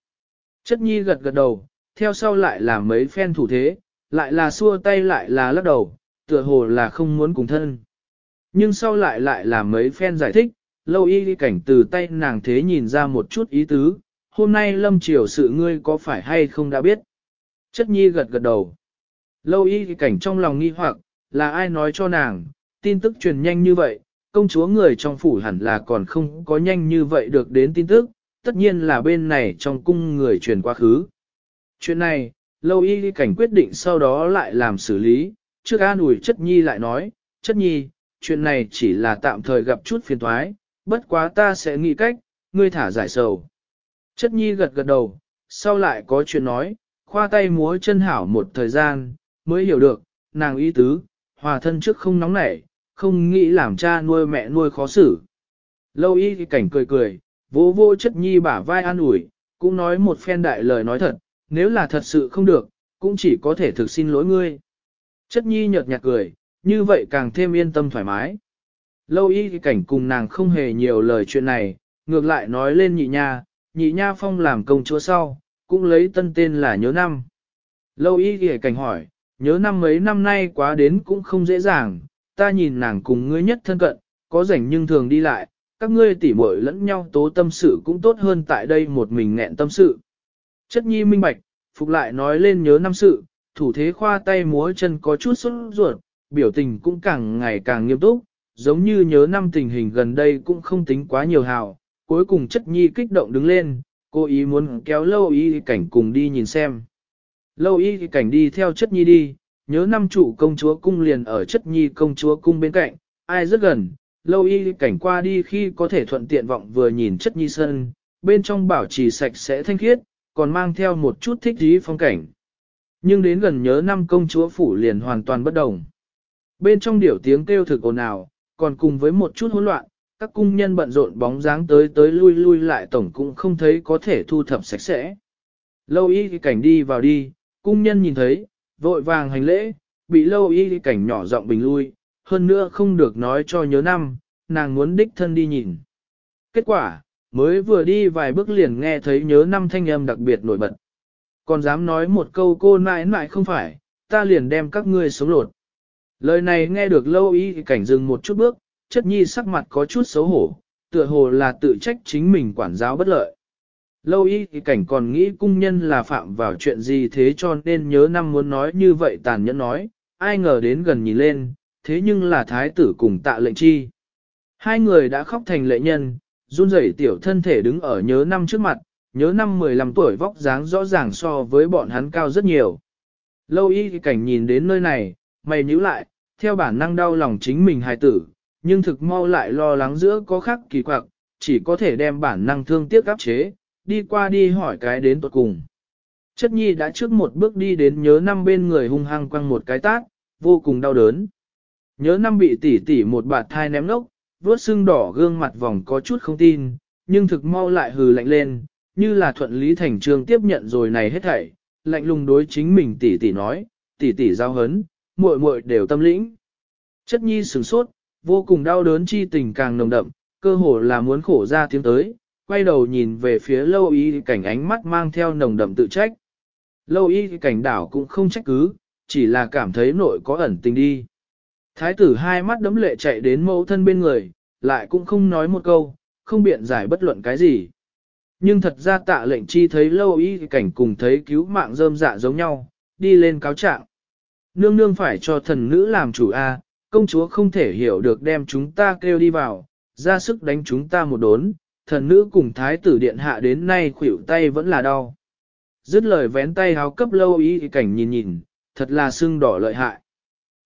Chất nhi gật gật đầu, theo sau lại là mấy phen thủ thế, lại là xua tay lại là lắc đầu, tựa hồ là không muốn cùng thân. Nhưng sau lại lại là mấy phen giải thích, lâu y cảnh từ tay nàng thế nhìn ra một chút ý tứ, hôm nay lâm triều sự ngươi có phải hay không đã biết. Chất nhi gật gật đầu. Lâu y cảnh trong lòng nghi hoặc, là ai nói cho nàng, tin tức truyền nhanh như vậy, công chúa người trong phủ hẳn là còn không có nhanh như vậy được đến tin tức, tất nhiên là bên này trong cung người truyền quá khứ. Chuyện này, lâu y cảnh quyết định sau đó lại làm xử lý, trước an ủi chất nhi lại nói, chất nhi, chuyện này chỉ là tạm thời gặp chút phiền thoái, bất quá ta sẽ nghĩ cách, ngươi thả giải sầu. Chất nhi gật gật đầu, sau lại có chuyện nói, khoa tay múa chân hảo một thời gian, mới hiểu được, nàng ý tứ, hòa thân trước không nóng nảy, không nghĩ làm cha nuôi mẹ nuôi khó xử. Lâu y thì cảnh cười cười, vô vô chất nhi bả vai an ủi, cũng nói một phen đại lời nói thật, nếu là thật sự không được, cũng chỉ có thể thực xin lỗi ngươi. Chất nhi nhợt nhạt cười, như vậy càng thêm yên tâm thoải mái. Lâu y thì cảnh cùng nàng không hề nhiều lời chuyện này, ngược lại nói lên nhị nha, nhị nha phong làm công chúa sau, cũng lấy tân tên là nhớ năm. Lâu y thì cảnh hỏi, nhớ năm mấy năm nay quá đến cũng không dễ dàng, ta nhìn nàng cùng ngươi nhất thân cận, có rảnh nhưng thường đi lại, các ngươi tỉ muội lẫn nhau tố tâm sự cũng tốt hơn tại đây một mình nghẹn tâm sự. Chất nhi minh bạch, phục lại nói lên nhớ năm sự, thủ thế khoa tay múa chân có chút sốt ruột, biểu tình cũng càng ngày càng nghiêm túc, giống như nhớ năm tình hình gần đây cũng không tính quá nhiều hào. Cuối cùng chất nhi kích động đứng lên, cô ý muốn kéo lâu y cảnh cùng đi nhìn xem. Lâu y cảnh đi theo chất nhi đi, nhớ năm chủ công chúa cung liền ở chất nhi công chúa cung bên cạnh, ai rất gần, lâu y cảnh qua đi khi có thể thuận tiện vọng vừa nhìn chất nhi sân, bên trong bảo trì sạch sẽ thanh khiết, còn mang theo một chút thích dí phong cảnh. Nhưng đến gần nhớ năm công chúa phủ liền hoàn toàn bất đồng. Bên trong điểu tiếng kêu thực ồn ào, còn cùng với một chút hỗn loạn, các cung nhân bận rộn bóng dáng tới tới lui lui lại tổng cũng không thấy có thể thu thập sạch sẽ. Lâu y cảnh đi vào đi, cung nhân nhìn thấy, vội vàng hành lễ, bị lâu y cảnh nhỏ giọng bình lui, hơn nữa không được nói cho nhớ năm, nàng muốn đích thân đi nhìn. Kết quả, mới vừa đi vài bước liền nghe thấy nhớ năm thanh âm đặc biệt nổi bật. Còn dám nói một câu cô mãi mãi không phải, ta liền đem các ngươi sống lột. Lời này nghe được lâu y cảnh dừng một chút bước, chất nhi sắc mặt có chút xấu hổ, tựa hồ là tự trách chính mình quản giáo bất lợi. Lâu y cảnh còn nghĩ cung nhân là phạm vào chuyện gì thế cho nên nhớ năm muốn nói như vậy tàn nhẫn nói, ai ngờ đến gần nhìn lên, thế nhưng là thái tử cùng tạ lệnh chi. Hai người đã khóc thành lệ nhân, run rẩy tiểu thân thể đứng ở nhớ năm trước mặt, nhớ năm 15 tuổi vóc dáng rõ ràng so với bọn hắn cao rất nhiều. Lâu y cảnh nhìn đến nơi này, mày nhíu lại, theo bản năng đau lòng chính mình hài tử, nhưng thực mau lại lo lắng giữa có khắc kỳ quặc, chỉ có thể đem bản năng thương tiếc áp chế, đi qua đi hỏi cái đến tuột cùng. Chất nhi đã trước một bước đi đến nhớ năm bên người hung hăng quăng một cái tát, vô cùng đau đớn. Nhớ năm bị tỉ tỉ một bạt thai ném nốc, vuốt sưng đỏ gương mặt vòng có chút không tin, nhưng thực mau lại hừ lạnh lên, như là thuận lý thành trường tiếp nhận rồi này hết thảy, lạnh lùng đối chính mình tỉ tỉ nói, tỉ tỉ giao hấn, muội muội đều tâm lĩnh. Chất nhi sửng sốt, vô cùng đau đớn chi tình càng nồng đậm, cơ hồ là muốn khổ ra tiếng tới, quay đầu nhìn về phía lâu y cảnh ánh mắt mang theo nồng đậm tự trách. Lâu y cảnh đảo cũng không trách cứ, chỉ là cảm thấy nội có ẩn tình đi. Thái tử hai mắt đấm lệ chạy đến mẫu thân bên người, lại cũng không nói một câu, không biện giải bất luận cái gì. Nhưng thật ra tạ lệnh chi thấy lâu y cảnh cùng thấy cứu mạng rơm dạ giống nhau, đi lên cáo trạng. Nương nương phải cho thần nữ làm chủ A, công chúa không thể hiểu được đem chúng ta kêu đi vào, ra sức đánh chúng ta một đốn, thần nữ cùng thái tử điện hạ đến nay khuỷu tay vẫn là đau. Dứt lời vén tay háo cấp lâu y cảnh nhìn nhìn, thật là sưng đỏ lợi hại.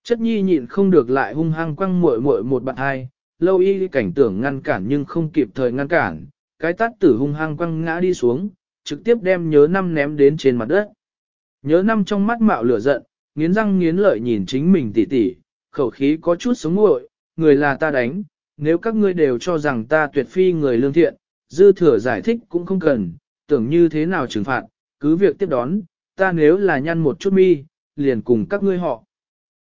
Chất nhi nhịn không được lại hung hăng quăng muội muội một bạn hai, lâu y cảnh tưởng ngăn cản nhưng không kịp thời ngăn cản, cái tát tử hung hăng quăng ngã đi xuống, trực tiếp đem nhớ năm ném đến trên mặt đất. Nhớ năm trong mắt mạo lửa giận, nghiến răng nghiến lợi nhìn chính mình tỉ tỉ, khẩu khí có chút sống nguội, người là ta đánh, nếu các ngươi đều cho rằng ta tuyệt phi người lương thiện, dư thừa giải thích cũng không cần, tưởng như thế nào trừng phạt, cứ việc tiếp đón, ta nếu là nhăn một chút mi, liền cùng các ngươi họ.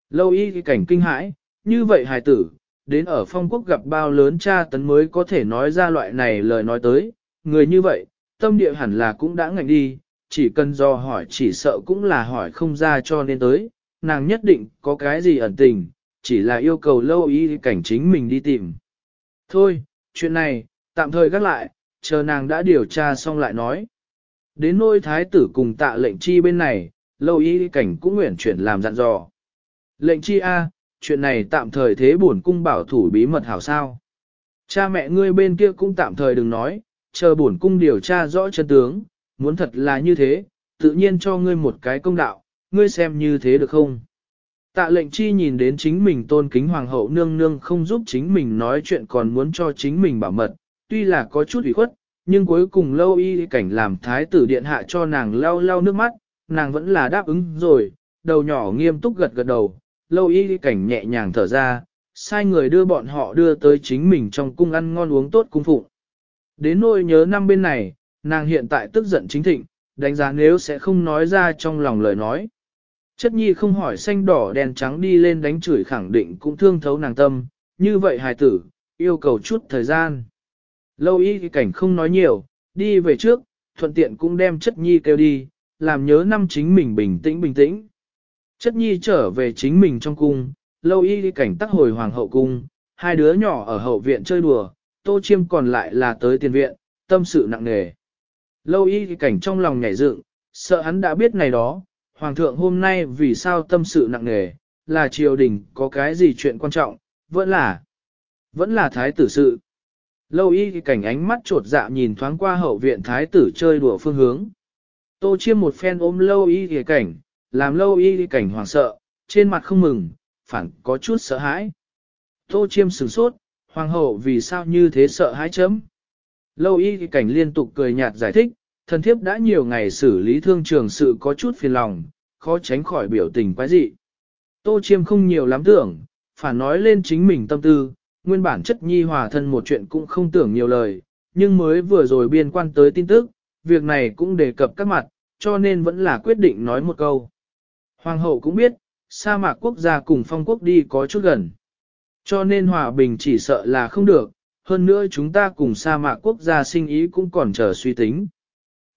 Lâu y cái cảnh kinh hãi, như vậy hài tử, đến ở phong quốc gặp bao lớn cha tấn mới có thể nói ra loại này lời nói tới, người như vậy, tâm địa hẳn là cũng đã ngạnh đi, chỉ cần do hỏi chỉ sợ cũng là hỏi không ra cho nên tới, nàng nhất định có cái gì ẩn tình, chỉ là yêu cầu lâu y cảnh chính mình đi tìm. Thôi, chuyện này, tạm thời gác lại, chờ nàng đã điều tra xong lại nói. Đến nôi thái tử cùng tạ lệnh chi bên này, lâu y cảnh cũng nguyện chuyển làm dặn dò. Lệnh chi A, chuyện này tạm thời thế bổn cung bảo thủ bí mật hảo sao. Cha mẹ ngươi bên kia cũng tạm thời đừng nói, chờ bổn cung điều tra rõ chân tướng, muốn thật là như thế, tự nhiên cho ngươi một cái công đạo, ngươi xem như thế được không? Tạ lệnh chi nhìn đến chính mình tôn kính hoàng hậu nương nương không giúp chính mình nói chuyện còn muốn cho chính mình bảo mật, tuy là có chút ủy khuất, nhưng cuối cùng lâu y cảnh làm thái tử điện hạ cho nàng lau lau nước mắt, nàng vẫn là đáp ứng rồi, đầu nhỏ nghiêm túc gật gật đầu, lâu y cảnh nhẹ nhàng thở ra, sai người đưa bọn họ đưa tới chính mình trong cung ăn ngon uống tốt cung phụng. Đến nỗi nhớ năm bên này, nàng hiện tại tức giận chính thịnh, đánh giá nếu sẽ không nói ra trong lòng lời nói. Chất nhi không hỏi xanh đỏ đèn trắng đi lên đánh chửi khẳng định cũng thương thấu nàng tâm, như vậy hài tử, yêu cầu chút thời gian. Lâu y cảnh không nói nhiều, đi về trước, thuận tiện cũng đem chất nhi kêu đi, làm nhớ năm chính mình bình tĩnh bình tĩnh. Chất nhi trở về chính mình trong cung, lâu y cảnh tắc hồi hoàng hậu cung, hai đứa nhỏ ở hậu viện chơi đùa, tô chiêm còn lại là tới tiền viện, tâm sự nặng nề. Lâu y cảnh trong lòng nhảy dựng, sợ hắn đã biết này đó, hoàng thượng hôm nay vì sao tâm sự nặng nề, là triều đình có cái gì chuyện quan trọng, vẫn là, vẫn là thái tử sự. Lâu y cảnh ánh mắt trột dạ nhìn thoáng qua hậu viện thái tử chơi đùa phương hướng. Tô chiêm một phen ôm lâu y cảnh, làm lâu y cảnh hoàng sợ, trên mặt không mừng, phản có chút sợ hãi. Tô chiêm sửng sốt, hoàng hậu vì sao như thế sợ hãi chấm. Lâu y cảnh liên tục cười nhạt giải thích, thần thiếp đã nhiều ngày xử lý thương trường sự có chút phiền lòng, khó tránh khỏi biểu tình quái dị. Tô chiêm không nhiều lắm tưởng, phản nói lên chính mình tâm tư, nguyên bản chất nhi hòa thân một chuyện cũng không tưởng nhiều lời, nhưng mới vừa rồi biên quan tới tin tức, việc này cũng đề cập các mặt, cho nên vẫn là quyết định nói một câu. Hoàng hậu cũng biết, sa mạc quốc gia cùng phong quốc đi có chút gần. Cho nên hòa bình chỉ sợ là không được, hơn nữa chúng ta cùng sa mạc quốc gia sinh ý cũng còn chờ suy tính.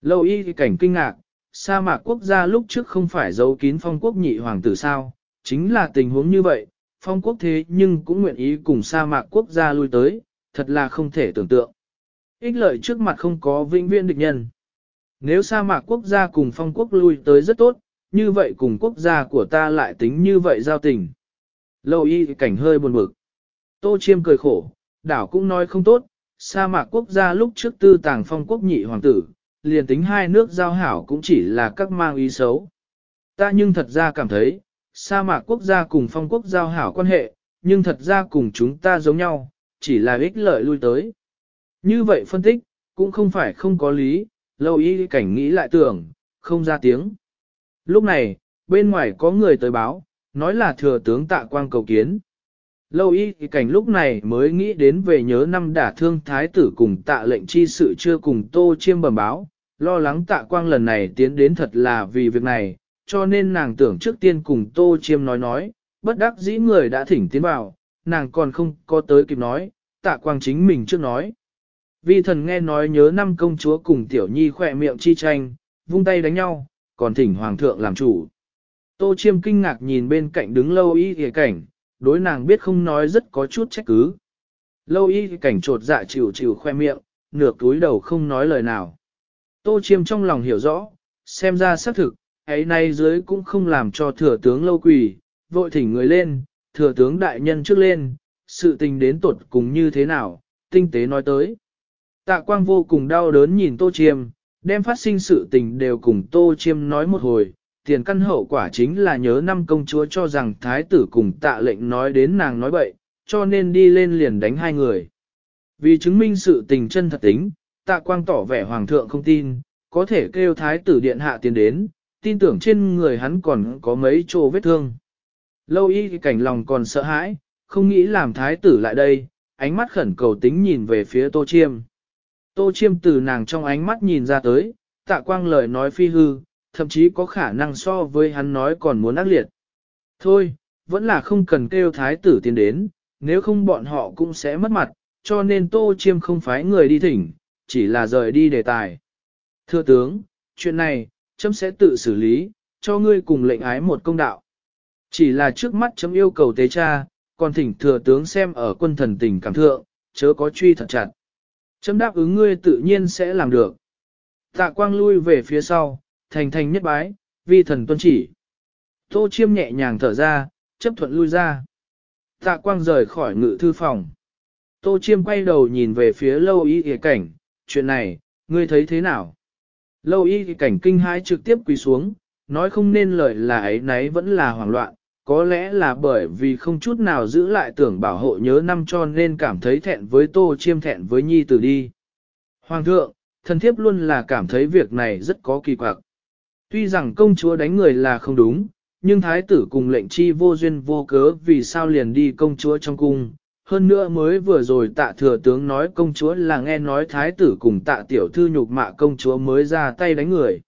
Lâu y cảnh kinh ngạc, sa mạc quốc gia lúc trước không phải giấu kín phong quốc nhị hoàng tử sao, chính là tình huống như vậy, phong quốc thế nhưng cũng nguyện ý cùng sa mạc quốc gia lui tới, thật là không thể tưởng tượng. Ích lợi trước mặt không có vĩnh viễn địch nhân. Nếu sa mạc quốc gia cùng phong quốc lui tới rất tốt, như vậy cùng quốc gia của ta lại tính như vậy giao tình. Lâu y cảnh hơi buồn bực. Tô chiêm cười khổ, đảo cũng nói không tốt, sa mạc quốc gia lúc trước tư tàng phong quốc nhị hoàng tử, liền tính hai nước giao hảo cũng chỉ là các mang ý xấu. Ta nhưng thật ra cảm thấy, sa mạc quốc gia cùng phong quốc giao hảo quan hệ, nhưng thật ra cùng chúng ta giống nhau, chỉ là ích lợi lui tới. Như vậy phân tích, cũng không phải không có lý, lâu ý cảnh nghĩ lại tưởng, không ra tiếng. Lúc này, bên ngoài có người tới báo, nói là thừa tướng tạ quang cầu kiến. Lâu y thì cảnh lúc này mới nghĩ đến về nhớ năm đả thương thái tử cùng tạ lệnh chi sự chưa cùng tô chiêm bẩm báo, lo lắng tạ quang lần này tiến đến thật là vì việc này, cho nên nàng tưởng trước tiên cùng tô chiêm nói nói, bất đắc dĩ người đã thỉnh tiến vào, nàng còn không có tới kịp nói, tạ quang chính mình trước nói. Vi thần nghe nói nhớ năm công chúa cùng tiểu nhi khỏe miệng chi tranh, vung tay đánh nhau, còn thỉnh hoàng thượng làm chủ. Tô chiêm kinh ngạc nhìn bên cạnh đứng lâu y thì cảnh, đối nàng biết không nói rất có chút trách cứ. Lâu y cảnh trột dạ chịu chịu khoe miệng, nửa túi đầu không nói lời nào. Tô chiêm trong lòng hiểu rõ, xem ra xác thực, ấy nay dưới cũng không làm cho thừa tướng lâu quỳ, vội thỉnh người lên, thừa tướng đại nhân trước lên, sự tình đến tuột cùng như thế nào, tinh tế nói tới. Tạ quang vô cùng đau đớn nhìn tô chiêm, đem phát sinh sự tình đều cùng tô chiêm nói một hồi, tiền căn hậu quả chính là nhớ năm công chúa cho rằng thái tử cùng tạ lệnh nói đến nàng nói bậy, cho nên đi lên liền đánh hai người. Vì chứng minh sự tình chân thật tính, tạ quang tỏ vẻ hoàng thượng không tin, có thể kêu thái tử điện hạ tiền đến, tin tưởng trên người hắn còn có mấy chỗ vết thương. Lâu y cảnh lòng còn sợ hãi, không nghĩ làm thái tử lại đây, ánh mắt khẩn cầu tính nhìn về phía tô chiêm. Tô chiêm từ nàng trong ánh mắt nhìn ra tới, tạ quang lời nói phi hư, thậm chí có khả năng so với hắn nói còn muốn ác liệt. Thôi, vẫn là không cần kêu thái tử tiến đến, nếu không bọn họ cũng sẽ mất mặt, cho nên tô chiêm không phái người đi thỉnh, chỉ là rời đi đề tài. Thưa tướng, chuyện này, chấm sẽ tự xử lý, cho ngươi cùng lệnh ái một công đạo. Chỉ là trước mắt chấm yêu cầu tế cha, còn thỉnh thừa tướng xem ở quân thần tình cảm thượng, chớ có truy thật chặt. Chấm đáp ứng ngươi tự nhiên sẽ làm được. Tạ quang lui về phía sau, thành thành nhất bái, vi thần tuân chỉ. Tô chiêm nhẹ nhàng thở ra, chấp thuận lui ra. Tạ quang rời khỏi ngự thư phòng. Tô chiêm quay đầu nhìn về phía lâu y kìa cảnh, chuyện này, ngươi thấy thế nào? Lâu y kìa cảnh kinh hãi trực tiếp quỳ xuống, nói không nên lời là ấy nấy vẫn là hoảng loạn, có lẽ là bởi vì không chút nào giữ lại tưởng bảo hộ nhớ năm cho nên cảm thấy thẹn với tô chiêm thẹn với nhi tử đi. Hoàng thượng, thần thiếp luôn là cảm thấy việc này rất có kỳ quặc. Tuy rằng công chúa đánh người là không đúng, nhưng thái tử cùng lệnh chi vô duyên vô cớ vì sao liền đi công chúa trong cung. Hơn nữa mới vừa rồi tạ thừa tướng nói công chúa là nghe nói thái tử cùng tạ tiểu thư nhục mạ công chúa mới ra tay đánh người.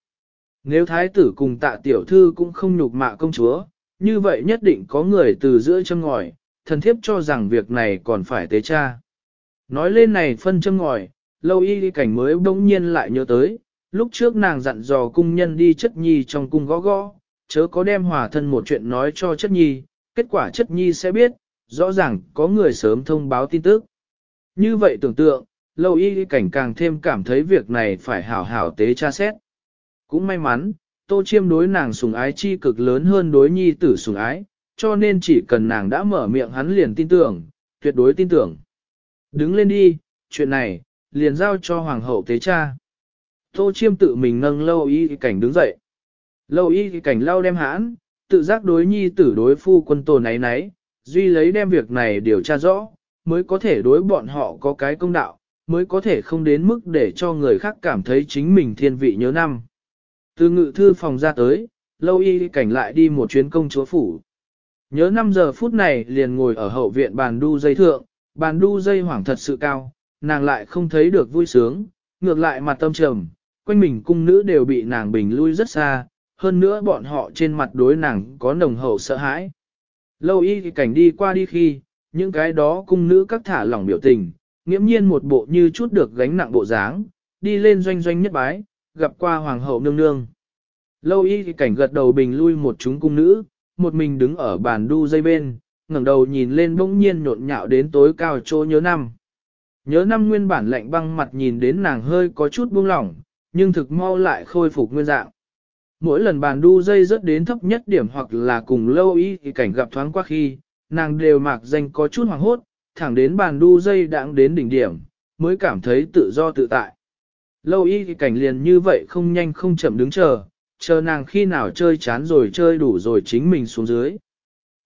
Nếu thái tử cùng tạ tiểu thư cũng không nhục mạ công chúa, như vậy nhất định có người từ giữa chân ngòi, thần thiếp cho rằng việc này còn phải tế cha. Nói lên này phân châm ngòi, lâu y cảnh mới bỗng nhiên lại nhớ tới, lúc trước nàng dặn dò cung nhân đi chất nhi trong cung gõ gõ, chớ có đem hòa thân một chuyện nói cho chất nhi, kết quả chất nhi sẽ biết, rõ ràng có người sớm thông báo tin tức. Như vậy tưởng tượng, lâu y cảnh càng thêm cảm thấy việc này phải hảo hảo tế tra xét. Cũng may mắn, tô chiêm đối nàng sùng ái chi cực lớn hơn đối nhi tử sùng ái, cho nên chỉ cần nàng đã mở miệng hắn liền tin tưởng, tuyệt đối tin tưởng. Đứng lên đi, chuyện này, liền giao cho hoàng hậu tế cha. Tô chiêm tự mình nâng lâu y cảnh đứng dậy. Lâu y cảnh lau đem hãn, tự giác đối nhi tử đối phu quân tổ náy nấy, duy lấy đem việc này điều tra rõ, mới có thể đối bọn họ có cái công đạo, mới có thể không đến mức để cho người khác cảm thấy chính mình thiên vị nhớ năm. Từ ngự thư phòng ra tới, lâu y cảnh lại đi một chuyến công chúa phủ. Nhớ 5 giờ phút này liền ngồi ở hậu viện bàn đu dây thượng, bàn đu dây hoảng thật sự cao, nàng lại không thấy được vui sướng, ngược lại mặt tâm trầm, quanh mình cung nữ đều bị nàng bình lui rất xa, hơn nữa bọn họ trên mặt đối nàng có nồng hậu sợ hãi. Lâu y thì cảnh đi qua đi khi, những cái đó cung nữ các thả lỏng biểu tình, nghiễm nhiên một bộ như chút được gánh nặng bộ dáng, đi lên doanh doanh nhất bái, gặp qua hoàng hậu nương nương. Lâu y thì cảnh gật đầu bình lui một chúng cung nữ, một mình đứng ở bàn đu dây bên, ngẩng đầu nhìn lên bỗng nhiên nhộn nhạo đến tối cao chỗ nhớ năm. Nhớ năm nguyên bản lạnh băng mặt nhìn đến nàng hơi có chút buông lỏng, nhưng thực mau lại khôi phục nguyên dạng. Mỗi lần bàn đu dây rớt đến thấp nhất điểm hoặc là cùng lâu ý thì cảnh gặp thoáng qua khi, nàng đều mạc danh có chút hoàng hốt, thẳng đến bàn đu dây đãng đến đỉnh điểm, mới cảm thấy tự do tự tại. Lâu y thì cảnh liền như vậy không nhanh không chậm đứng chờ, chờ nàng khi nào chơi chán rồi chơi đủ rồi chính mình xuống dưới.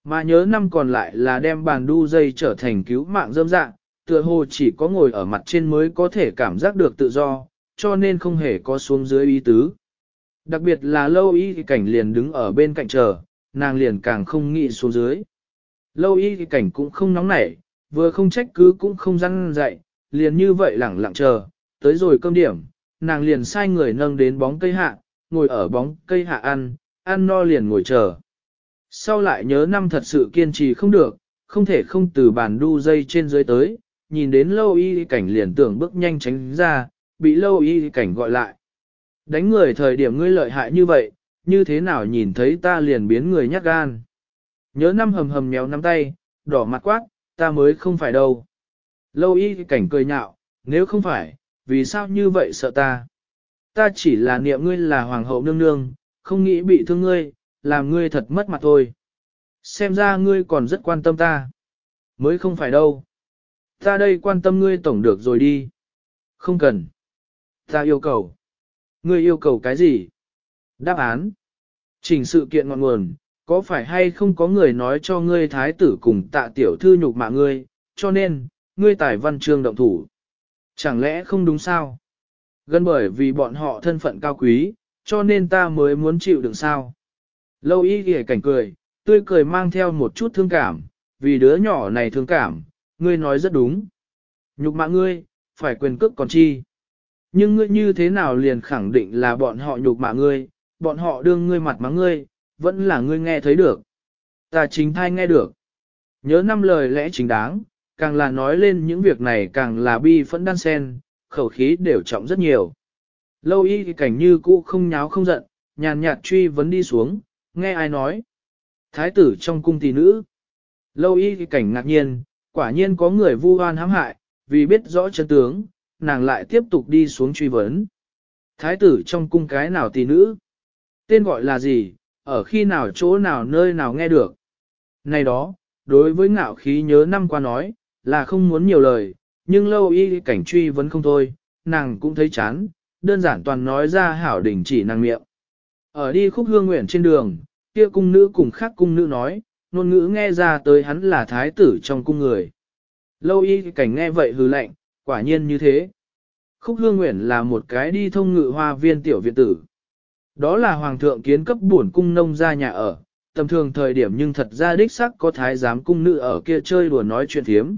Mà nhớ năm còn lại là đem bàn đu dây trở thành cứu mạng dâm dạng, tựa hồ chỉ có ngồi ở mặt trên mới có thể cảm giác được tự do, cho nên không hề có xuống dưới ý tứ. Đặc biệt là lâu y cảnh liền đứng ở bên cạnh chờ, nàng liền càng không nghĩ xuống dưới. Lâu y cảnh cũng không nóng nảy, vừa không trách cứ cũng không răn dạy, liền như vậy lẳng lặng chờ, tới rồi cơm điểm, nàng liền sai người nâng đến bóng cây hạ, ngồi ở bóng cây hạ ăn, ăn no liền ngồi chờ. Sau lại nhớ năm thật sự kiên trì không được, không thể không từ bàn đu dây trên dưới tới, nhìn đến lâu y cảnh liền tưởng bước nhanh tránh ra, bị lâu y cảnh gọi lại. Đánh người thời điểm ngươi lợi hại như vậy, như thế nào nhìn thấy ta liền biến người nhát gan. Nhớ năm hầm hầm méo nắm tay, đỏ mặt quát, ta mới không phải đâu. Lâu y cảnh cười nhạo, nếu không phải, vì sao như vậy sợ ta? Ta chỉ là niệm ngươi là hoàng hậu nương nương, không nghĩ bị thương ngươi, làm ngươi thật mất mặt thôi. Xem ra ngươi còn rất quan tâm ta. Mới không phải đâu. Ta đây quan tâm ngươi tổng được rồi đi. Không cần. Ta yêu cầu. Ngươi yêu cầu cái gì? Đáp án. Trình sự kiện ngọn nguồn, có phải hay không có người nói cho ngươi thái tử cùng tạ tiểu thư nhục mạ ngươi, cho nên, ngươi tài văn chương động thủ. Chẳng lẽ không đúng sao? Gần bởi vì bọn họ thân phận cao quý, cho nên ta mới muốn chịu đựng sao. Lâu y ghề cảnh cười, tươi cười mang theo một chút thương cảm, vì đứa nhỏ này thương cảm, ngươi nói rất đúng. Nhục mạ ngươi, phải quyền cước còn chi. Nhưng ngươi như thế nào liền khẳng định là bọn họ nhục mạ ngươi, bọn họ đương ngươi mặt mắng ngươi, vẫn là ngươi nghe thấy được. Ta chính thai nghe được. Nhớ năm lời lẽ chính đáng, càng là nói lên những việc này càng là bi phẫn đan sen, khẩu khí đều trọng rất nhiều. Lâu y cảnh như cũ không nháo không giận, nhàn nhạt truy vấn đi xuống, nghe ai nói. Thái tử trong cung tỷ nữ. Lâu y cảnh ngạc nhiên, quả nhiên có người vu oan hãm hại, vì biết rõ chân tướng, nàng lại tiếp tục đi xuống truy vấn. Thái tử trong cung cái nào tỷ nữ? Tên gọi là gì? Ở khi nào chỗ nào nơi nào nghe được? Này đó, đối với ngạo khí nhớ năm qua nói, là không muốn nhiều lời, nhưng lâu y cảnh truy vấn không thôi, nàng cũng thấy chán, đơn giản toàn nói ra hảo đỉnh chỉ nàng miệng. Ở đi khúc hương nguyện trên đường, kia cung nữ cùng khác cung nữ nói, ngôn ngữ nghe ra tới hắn là thái tử trong cung người. Lâu y cảnh nghe vậy hừ lạnh, quả nhiên như thế. Khúc hương nguyện là một cái đi thông ngự hoa viên tiểu viện tử. Đó là hoàng thượng kiến cấp bổn cung nông ra nhà ở, tầm thường thời điểm nhưng thật ra đích sắc có thái giám cung nữ ở kia chơi đùa nói chuyện thiếm.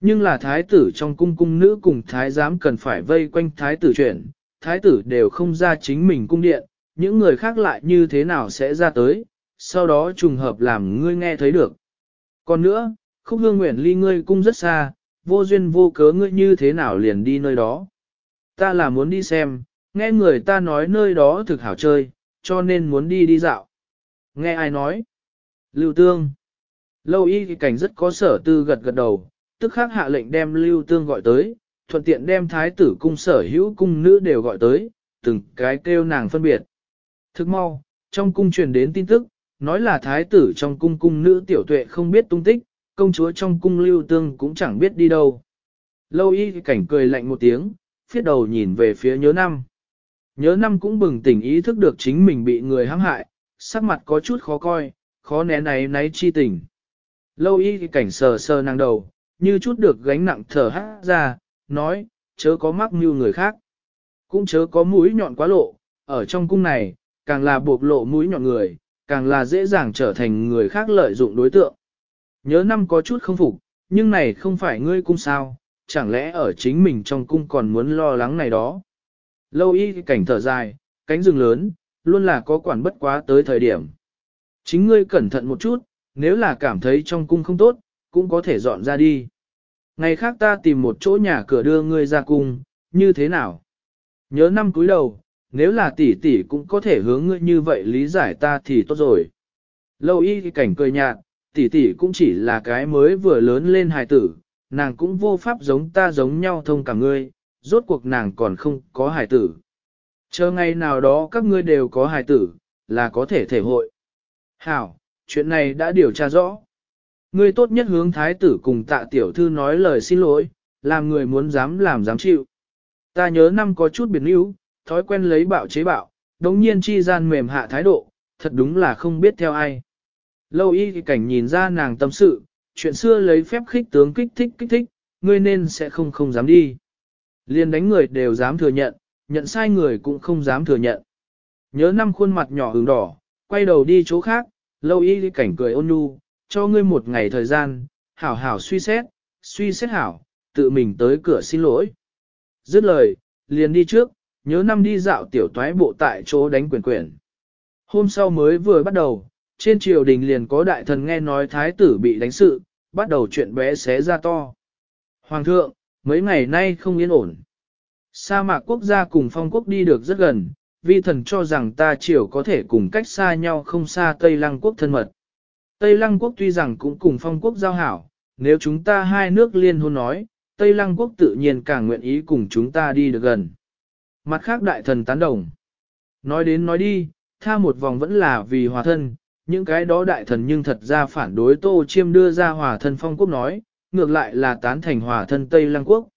Nhưng là thái tử trong cung cung nữ cùng thái giám cần phải vây quanh thái tử chuyện, thái tử đều không ra chính mình cung điện, những người khác lại như thế nào sẽ ra tới, sau đó trùng hợp làm ngươi nghe thấy được. Còn nữa, khúc hương nguyện ly ngươi cung rất xa, vô duyên vô cớ ngươi như thế nào liền đi nơi đó. Ta là muốn đi xem, nghe người ta nói nơi đó thực hảo chơi, cho nên muốn đi đi dạo. Nghe ai nói? Lưu Tương. Lâu y cảnh rất có sở tư gật gật đầu, tức khắc hạ lệnh đem Lưu Tương gọi tới, thuận tiện đem thái tử cung sở hữu cung nữ đều gọi tới, từng cái kêu nàng phân biệt. Thức mau, trong cung truyền đến tin tức, nói là thái tử trong cung cung nữ tiểu tuệ không biết tung tích, công chúa trong cung lưu tương cũng chẳng biết đi đâu. Lâu y cảnh cười lạnh một tiếng, phiết đầu nhìn về phía nhớ năm. Nhớ năm cũng bừng tỉnh ý thức được chính mình bị người hãm hại, sắc mặt có chút khó coi, khó né náy náy chi tình. Lâu y cảnh sờ sờ nàng đầu, như chút được gánh nặng thở hát ra, nói, chớ có mắc mưu người khác. Cũng chớ có mũi nhọn quá lộ, ở trong cung này, càng là buộc lộ mũi nhọn người, càng là dễ dàng trở thành người khác lợi dụng đối tượng. Nhớ năm có chút không phục, nhưng này không phải ngươi cung sao, chẳng lẽ ở chính mình trong cung còn muốn lo lắng này đó. Lâu y cảnh thở dài, cánh rừng lớn, luôn là có quản bất quá tới thời điểm. Chính ngươi cẩn thận một chút, nếu là cảm thấy trong cung không tốt, cũng có thể dọn ra đi. Ngày khác ta tìm một chỗ nhà cửa đưa ngươi ra cung, như thế nào? Nhớ năm cúi đầu, nếu là tỷ tỷ cũng có thể hướng ngươi như vậy lý giải ta thì tốt rồi. Lâu y cảnh cười nhạt, tỷ tỷ cũng chỉ là cái mới vừa lớn lên hài tử, nàng cũng vô pháp giống ta giống nhau thông cả ngươi, rốt cuộc nàng còn không có hài tử. Chờ ngày nào đó các ngươi đều có hài tử, là có thể thể hội. Hảo, chuyện này đã điều tra rõ. Ngươi tốt nhất hướng thái tử cùng tạ tiểu thư nói lời xin lỗi, làm người muốn dám làm dám chịu. Ta nhớ năm có chút biệt níu, thói quen lấy bạo chế bạo, đống nhiên chi gian mềm hạ thái độ, thật đúng là không biết theo ai. Lâu y thì cảnh nhìn ra nàng tâm sự, chuyện xưa lấy phép khích tướng kích thích kích thích, ngươi nên sẽ không không dám đi. Liên đánh người đều dám thừa nhận, nhận sai người cũng không dám thừa nhận. Nhớ năm khuôn mặt nhỏ hứng đỏ, quay đầu đi chỗ khác, lâu y cảnh cười ôn nhu, cho ngươi một ngày thời gian, hảo hảo suy xét, suy xét hảo, tự mình tới cửa xin lỗi. Dứt lời, liền đi trước, nhớ năm đi dạo tiểu toái bộ tại chỗ đánh quyền quyển. Hôm sau mới vừa bắt đầu, trên triều đình liền có đại thần nghe nói thái tử bị đánh sự, bắt đầu chuyện bé xé ra to. Hoàng thượng, mấy ngày nay không yên ổn. Sa mạc quốc gia cùng phong quốc đi được rất gần, vi thần cho rằng ta triều có thể cùng cách xa nhau không xa Tây Lăng quốc thân mật. Tây Lăng quốc tuy rằng cũng cùng phong quốc giao hảo, nếu chúng ta hai nước liên hôn nói, Tây Lăng quốc tự nhiên càng nguyện ý cùng chúng ta đi được gần. Mặt khác đại thần tán đồng. Nói đến nói đi, tha một vòng vẫn là vì hòa thân, những cái đó đại thần nhưng thật ra phản đối Tô Chiêm đưa ra hòa thân phong quốc nói, ngược lại là tán thành hòa thân Tây Lăng quốc.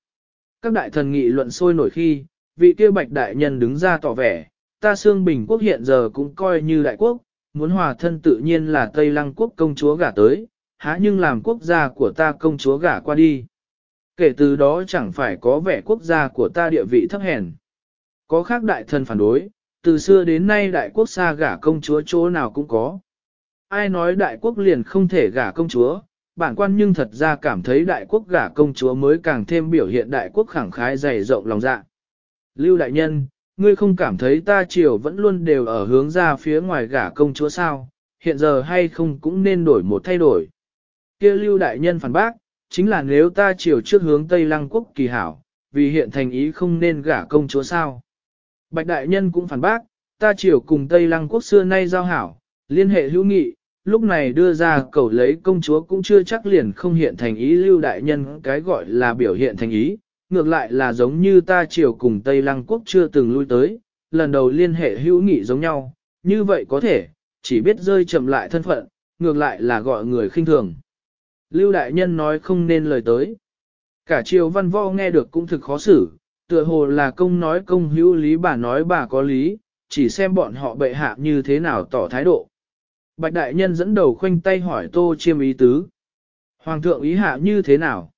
Các đại thần nghị luận sôi nổi khi, vị kia bạch đại nhân đứng ra tỏ vẻ, ta xương bình quốc hiện giờ cũng coi như đại quốc, muốn hòa thân tự nhiên là Tây Lăng quốc công chúa gả tới, há nhưng làm quốc gia của ta công chúa gả qua đi. Kể từ đó chẳng phải có vẻ quốc gia của ta địa vị thấp hèn. Có khác đại thần phản đối, từ xưa đến nay đại quốc xa gả công chúa chỗ nào cũng có. Ai nói đại quốc liền không thể gả công chúa, bản quan nhưng thật ra cảm thấy đại quốc gả công chúa mới càng thêm biểu hiện đại quốc khẳng khái dày rộng lòng dạ. Lưu đại nhân, ngươi không cảm thấy ta triều vẫn luôn đều ở hướng ra phía ngoài gả công chúa sao, hiện giờ hay không cũng nên đổi một thay đổi. kia lưu đại nhân phản bác, chính là nếu ta triều trước hướng Tây Lăng quốc kỳ hảo, vì hiện thành ý không nên gả công chúa sao. Bạch đại nhân cũng phản bác, ta triều cùng Tây Lăng quốc xưa nay giao hảo, liên hệ hữu nghị, lúc này đưa ra cầu lấy công chúa cũng chưa chắc liền không hiện thành ý lưu đại nhân cái gọi là biểu hiện thành ý, ngược lại là giống như ta triều cùng Tây Lăng quốc chưa từng lui tới, lần đầu liên hệ hữu nghị giống nhau, như vậy có thể, chỉ biết rơi chậm lại thân phận, ngược lại là gọi người khinh thường. Lưu đại nhân nói không nên lời tới. Cả triều văn võ nghe được cũng thực khó xử, tựa hồ là công nói công hữu lý bà nói bà có lý, chỉ xem bọn họ bệ hạ như thế nào tỏ thái độ. Bạch đại nhân dẫn đầu khoanh tay hỏi tô chiêm ý tứ. Hoàng thượng ý hạ như thế nào?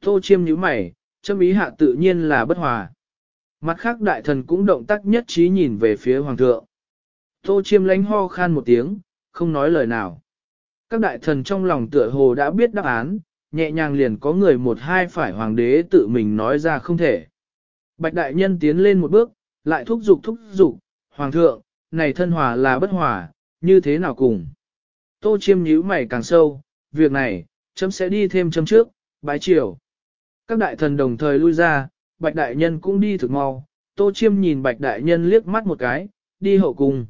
Tô chiêm nhíu mày, châm ý hạ tự nhiên là bất hòa. Mặt khác đại thần cũng động tác nhất trí nhìn về phía hoàng thượng. Tô chiêm lánh ho khan một tiếng, không nói lời nào. Các đại thần trong lòng tựa hồ đã biết đáp án, nhẹ nhàng liền có người một hai phải hoàng đế tự mình nói ra không thể. Bạch đại nhân tiến lên một bước, lại thúc giục thúc giục, hoàng thượng, này thân hòa là bất hòa, như thế nào cùng. Tô chiêm nhíu mày càng sâu, việc này, chấm sẽ đi thêm chấm trước, bái chiều. Các đại thần đồng thời lui ra, bạch đại nhân cũng đi thực mau, tô chiêm nhìn bạch đại nhân liếc mắt một cái, đi hậu cung.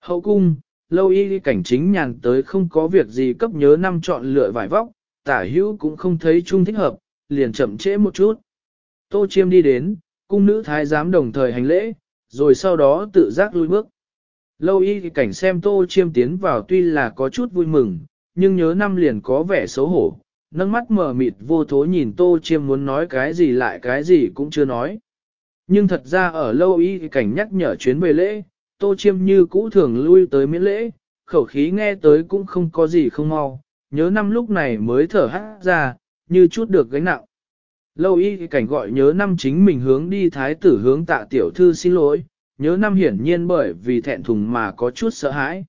Hậu cung, lâu y cảnh chính nhàn tới không có việc gì cấp nhớ năm chọn lựa vải vóc, tả hữu cũng không thấy chung thích hợp, liền chậm trễ một chút. Tô chiêm đi đến, cung nữ thái giám đồng thời hành lễ, rồi sau đó tự giác lui bước. Lâu y cảnh xem tô chiêm tiến vào tuy là có chút vui mừng, nhưng nhớ năm liền có vẻ xấu hổ, nâng mắt mở mịt vô thố nhìn tô chiêm muốn nói cái gì lại cái gì cũng chưa nói. Nhưng thật ra ở lâu y cảnh nhắc nhở chuyến về lễ, tô chiêm như cũ thường lui tới miễn lễ, khẩu khí nghe tới cũng không có gì không mau, nhớ năm lúc này mới thở hát ra, như chút được gánh nặng. Lâu y cảnh gọi nhớ năm chính mình hướng đi thái tử hướng tạ tiểu thư xin lỗi, nhớ năm hiển nhiên bởi vì thẹn thùng mà có chút sợ hãi.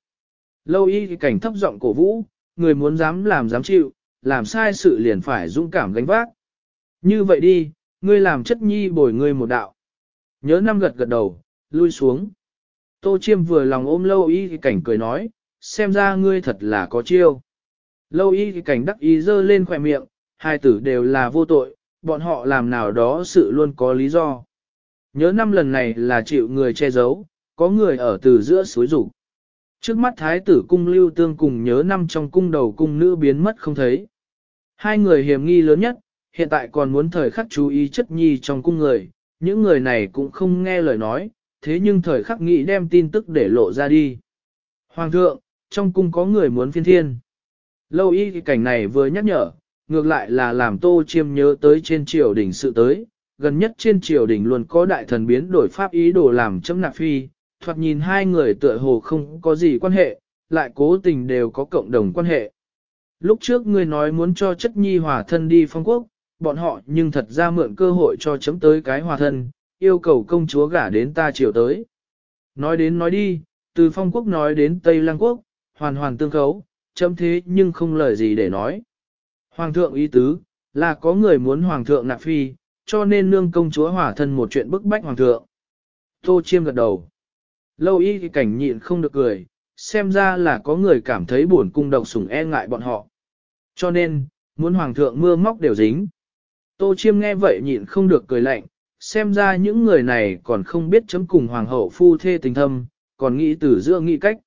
Lâu y cảnh thấp giọng cổ vũ, người muốn dám làm dám chịu, làm sai sự liền phải dũng cảm gánh vác. Như vậy đi, ngươi làm chất nhi bồi ngươi một đạo. Nhớ năm gật gật đầu, lui xuống. Tô chiêm vừa lòng ôm lâu y cảnh cười nói, xem ra ngươi thật là có chiêu. Lâu y cảnh đắc ý dơ lên khỏe miệng, hai tử đều là vô tội, bọn họ làm nào đó sự luôn có lý do. Nhớ năm lần này là chịu người che giấu, có người ở từ giữa suối rủ. Trước mắt thái tử cung lưu tương cùng nhớ năm trong cung đầu cung nữ biến mất không thấy. Hai người hiểm nghi lớn nhất, hiện tại còn muốn thời khắc chú ý chất nhi trong cung người, những người này cũng không nghe lời nói, thế nhưng thời khắc nghĩ đem tin tức để lộ ra đi. Hoàng thượng, trong cung có người muốn phiên thiên. Lâu y cảnh này vừa nhắc nhở, ngược lại là làm tô chiêm nhớ tới trên triều đỉnh sự tới, gần nhất trên triều đình luôn có đại thần biến đổi pháp ý đồ làm chấm nạp phi, thoạt nhìn hai người tựa hồ không có gì quan hệ, lại cố tình đều có cộng đồng quan hệ. Lúc trước ngươi nói muốn cho chất nhi hòa thân đi phong quốc, bọn họ nhưng thật ra mượn cơ hội cho chấm tới cái hòa thân, yêu cầu công chúa gả đến ta triều tới. Nói đến nói đi, từ phong quốc nói đến Tây Lăng quốc, hoàn hoàn tương khấu, chấm thế nhưng không lời gì để nói. Hoàng thượng ý tứ, là có người muốn hoàng thượng nạp phi, cho nên nương công chúa hỏa thân một chuyện bức bách hoàng thượng. Tô chiêm gật đầu. Lâu y thì cảnh nhịn không được cười, xem ra là có người cảm thấy buồn cung độc sủng e ngại bọn họ. Cho nên, muốn hoàng thượng mưa móc đều dính. Tô chiêm nghe vậy nhịn không được cười lạnh, xem ra những người này còn không biết chấm cùng hoàng hậu phu thê tình thâm, còn nghĩ từ giữa nghĩ cách.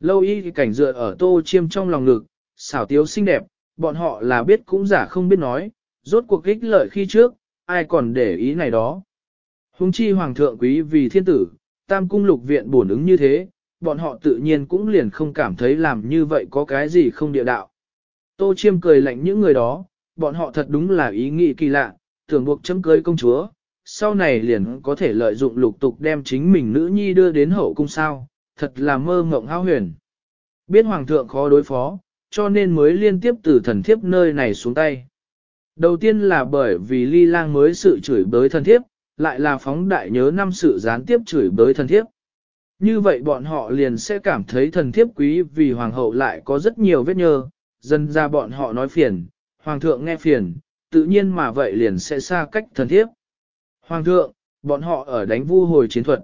Lâu y thì cảnh dựa ở tô chiêm trong lòng ngực, xảo tiếu xinh đẹp, bọn họ là biết cũng giả không biết nói, rốt cuộc ích lợi khi trước, ai còn để ý này đó. Hùng chi hoàng thượng quý vì thiên tử, tam cung lục viện bổn ứng như thế, bọn họ tự nhiên cũng liền không cảm thấy làm như vậy có cái gì không địa đạo. Tô chiêm cười lạnh những người đó, bọn họ thật đúng là ý nghĩ kỳ lạ, tưởng buộc chấm cưới công chúa, sau này liền có thể lợi dụng lục tục đem chính mình nữ nhi đưa đến hậu cung sao, thật là mơ mộng hao huyền. Biết hoàng thượng khó đối phó, cho nên mới liên tiếp từ thần thiếp nơi này xuống tay. Đầu tiên là bởi vì ly lang mới sự chửi bới thân thiếp, lại là phóng đại nhớ năm sự gián tiếp chửi bới thần thiếp. Như vậy bọn họ liền sẽ cảm thấy thần thiếp quý vì hoàng hậu lại có rất nhiều vết nhơ, dần ra bọn họ nói phiền, hoàng thượng nghe phiền, tự nhiên mà vậy liền sẽ xa cách thần thiếp. Hoàng thượng, bọn họ ở đánh vu hồi chiến thuật.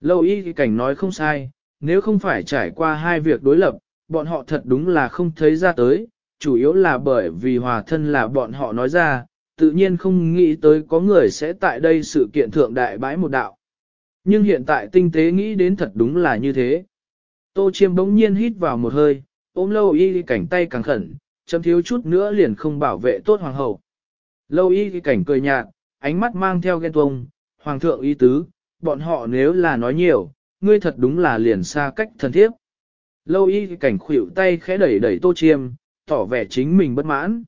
Lâu y cảnh nói không sai, nếu không phải trải qua hai việc đối lập, bọn họ thật đúng là không thấy ra tới, chủ yếu là bởi vì hòa thân là bọn họ nói ra, tự nhiên không nghĩ tới có người sẽ tại đây sự kiện thượng đại bãi một đạo. Nhưng hiện tại tinh tế nghĩ đến thật đúng là như thế. Tô chiêm bỗng nhiên hít vào một hơi, ôm lâu y cảnh tay càng khẩn, chấm thiếu chút nữa liền không bảo vệ tốt hoàng hậu. Lâu y cảnh cười nhạt, ánh mắt mang theo ghen tuông, hoàng thượng y tứ, bọn họ nếu là nói nhiều, ngươi thật đúng là liền xa cách thân thiếp. Lâu y cảnh khuỷu tay khẽ đẩy đẩy tô chiêm, tỏ vẻ chính mình bất mãn.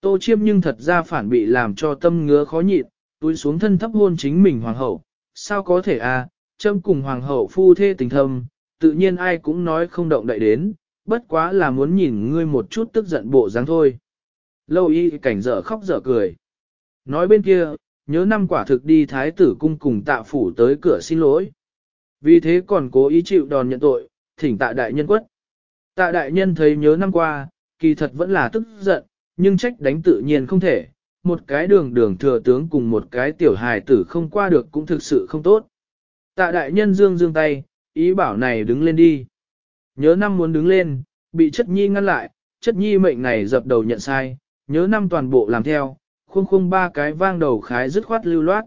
Tô chiêm nhưng thật ra phản bị làm cho tâm ngứa khó nhịn, túi xuống thân thấp hôn chính mình hoàng hậu. Sao có thể à, châm cùng hoàng hậu phu thê tình thâm, tự nhiên ai cũng nói không động đậy đến, bất quá là muốn nhìn ngươi một chút tức giận bộ dáng thôi. Lâu y cảnh dở khóc dở cười. Nói bên kia, nhớ năm quả thực đi thái tử cung cùng tạ phủ tới cửa xin lỗi. Vì thế còn cố ý chịu đòn nhận tội, thỉnh tạ đại nhân quất. Tạ đại nhân thấy nhớ năm qua, kỳ thật vẫn là tức giận, nhưng trách đánh tự nhiên không thể. Một cái đường đường thừa tướng cùng một cái tiểu hài tử không qua được cũng thực sự không tốt. Tạ đại nhân dương dương tay, ý bảo này đứng lên đi. Nhớ năm muốn đứng lên, bị chất nhi ngăn lại, chất nhi mệnh này dập đầu nhận sai, nhớ năm toàn bộ làm theo, khung khung ba cái vang đầu khái dứt khoát lưu loát.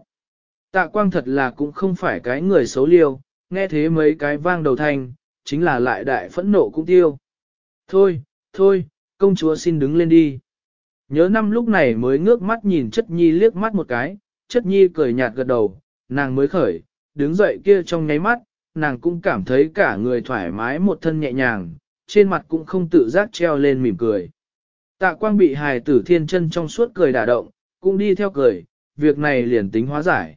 Tạ quang thật là cũng không phải cái người xấu liêu, nghe thế mấy cái vang đầu thành, chính là lại đại phẫn nộ cũng tiêu. Thôi, thôi, công chúa xin đứng lên đi. Nhớ năm lúc này mới ngước mắt nhìn chất nhi liếc mắt một cái, chất nhi cười nhạt gật đầu, nàng mới khởi, đứng dậy kia trong nháy mắt, nàng cũng cảm thấy cả người thoải mái một thân nhẹ nhàng, trên mặt cũng không tự giác treo lên mỉm cười. Tạ quang bị hài tử thiên chân trong suốt cười đả động, cũng đi theo cười, việc này liền tính hóa giải.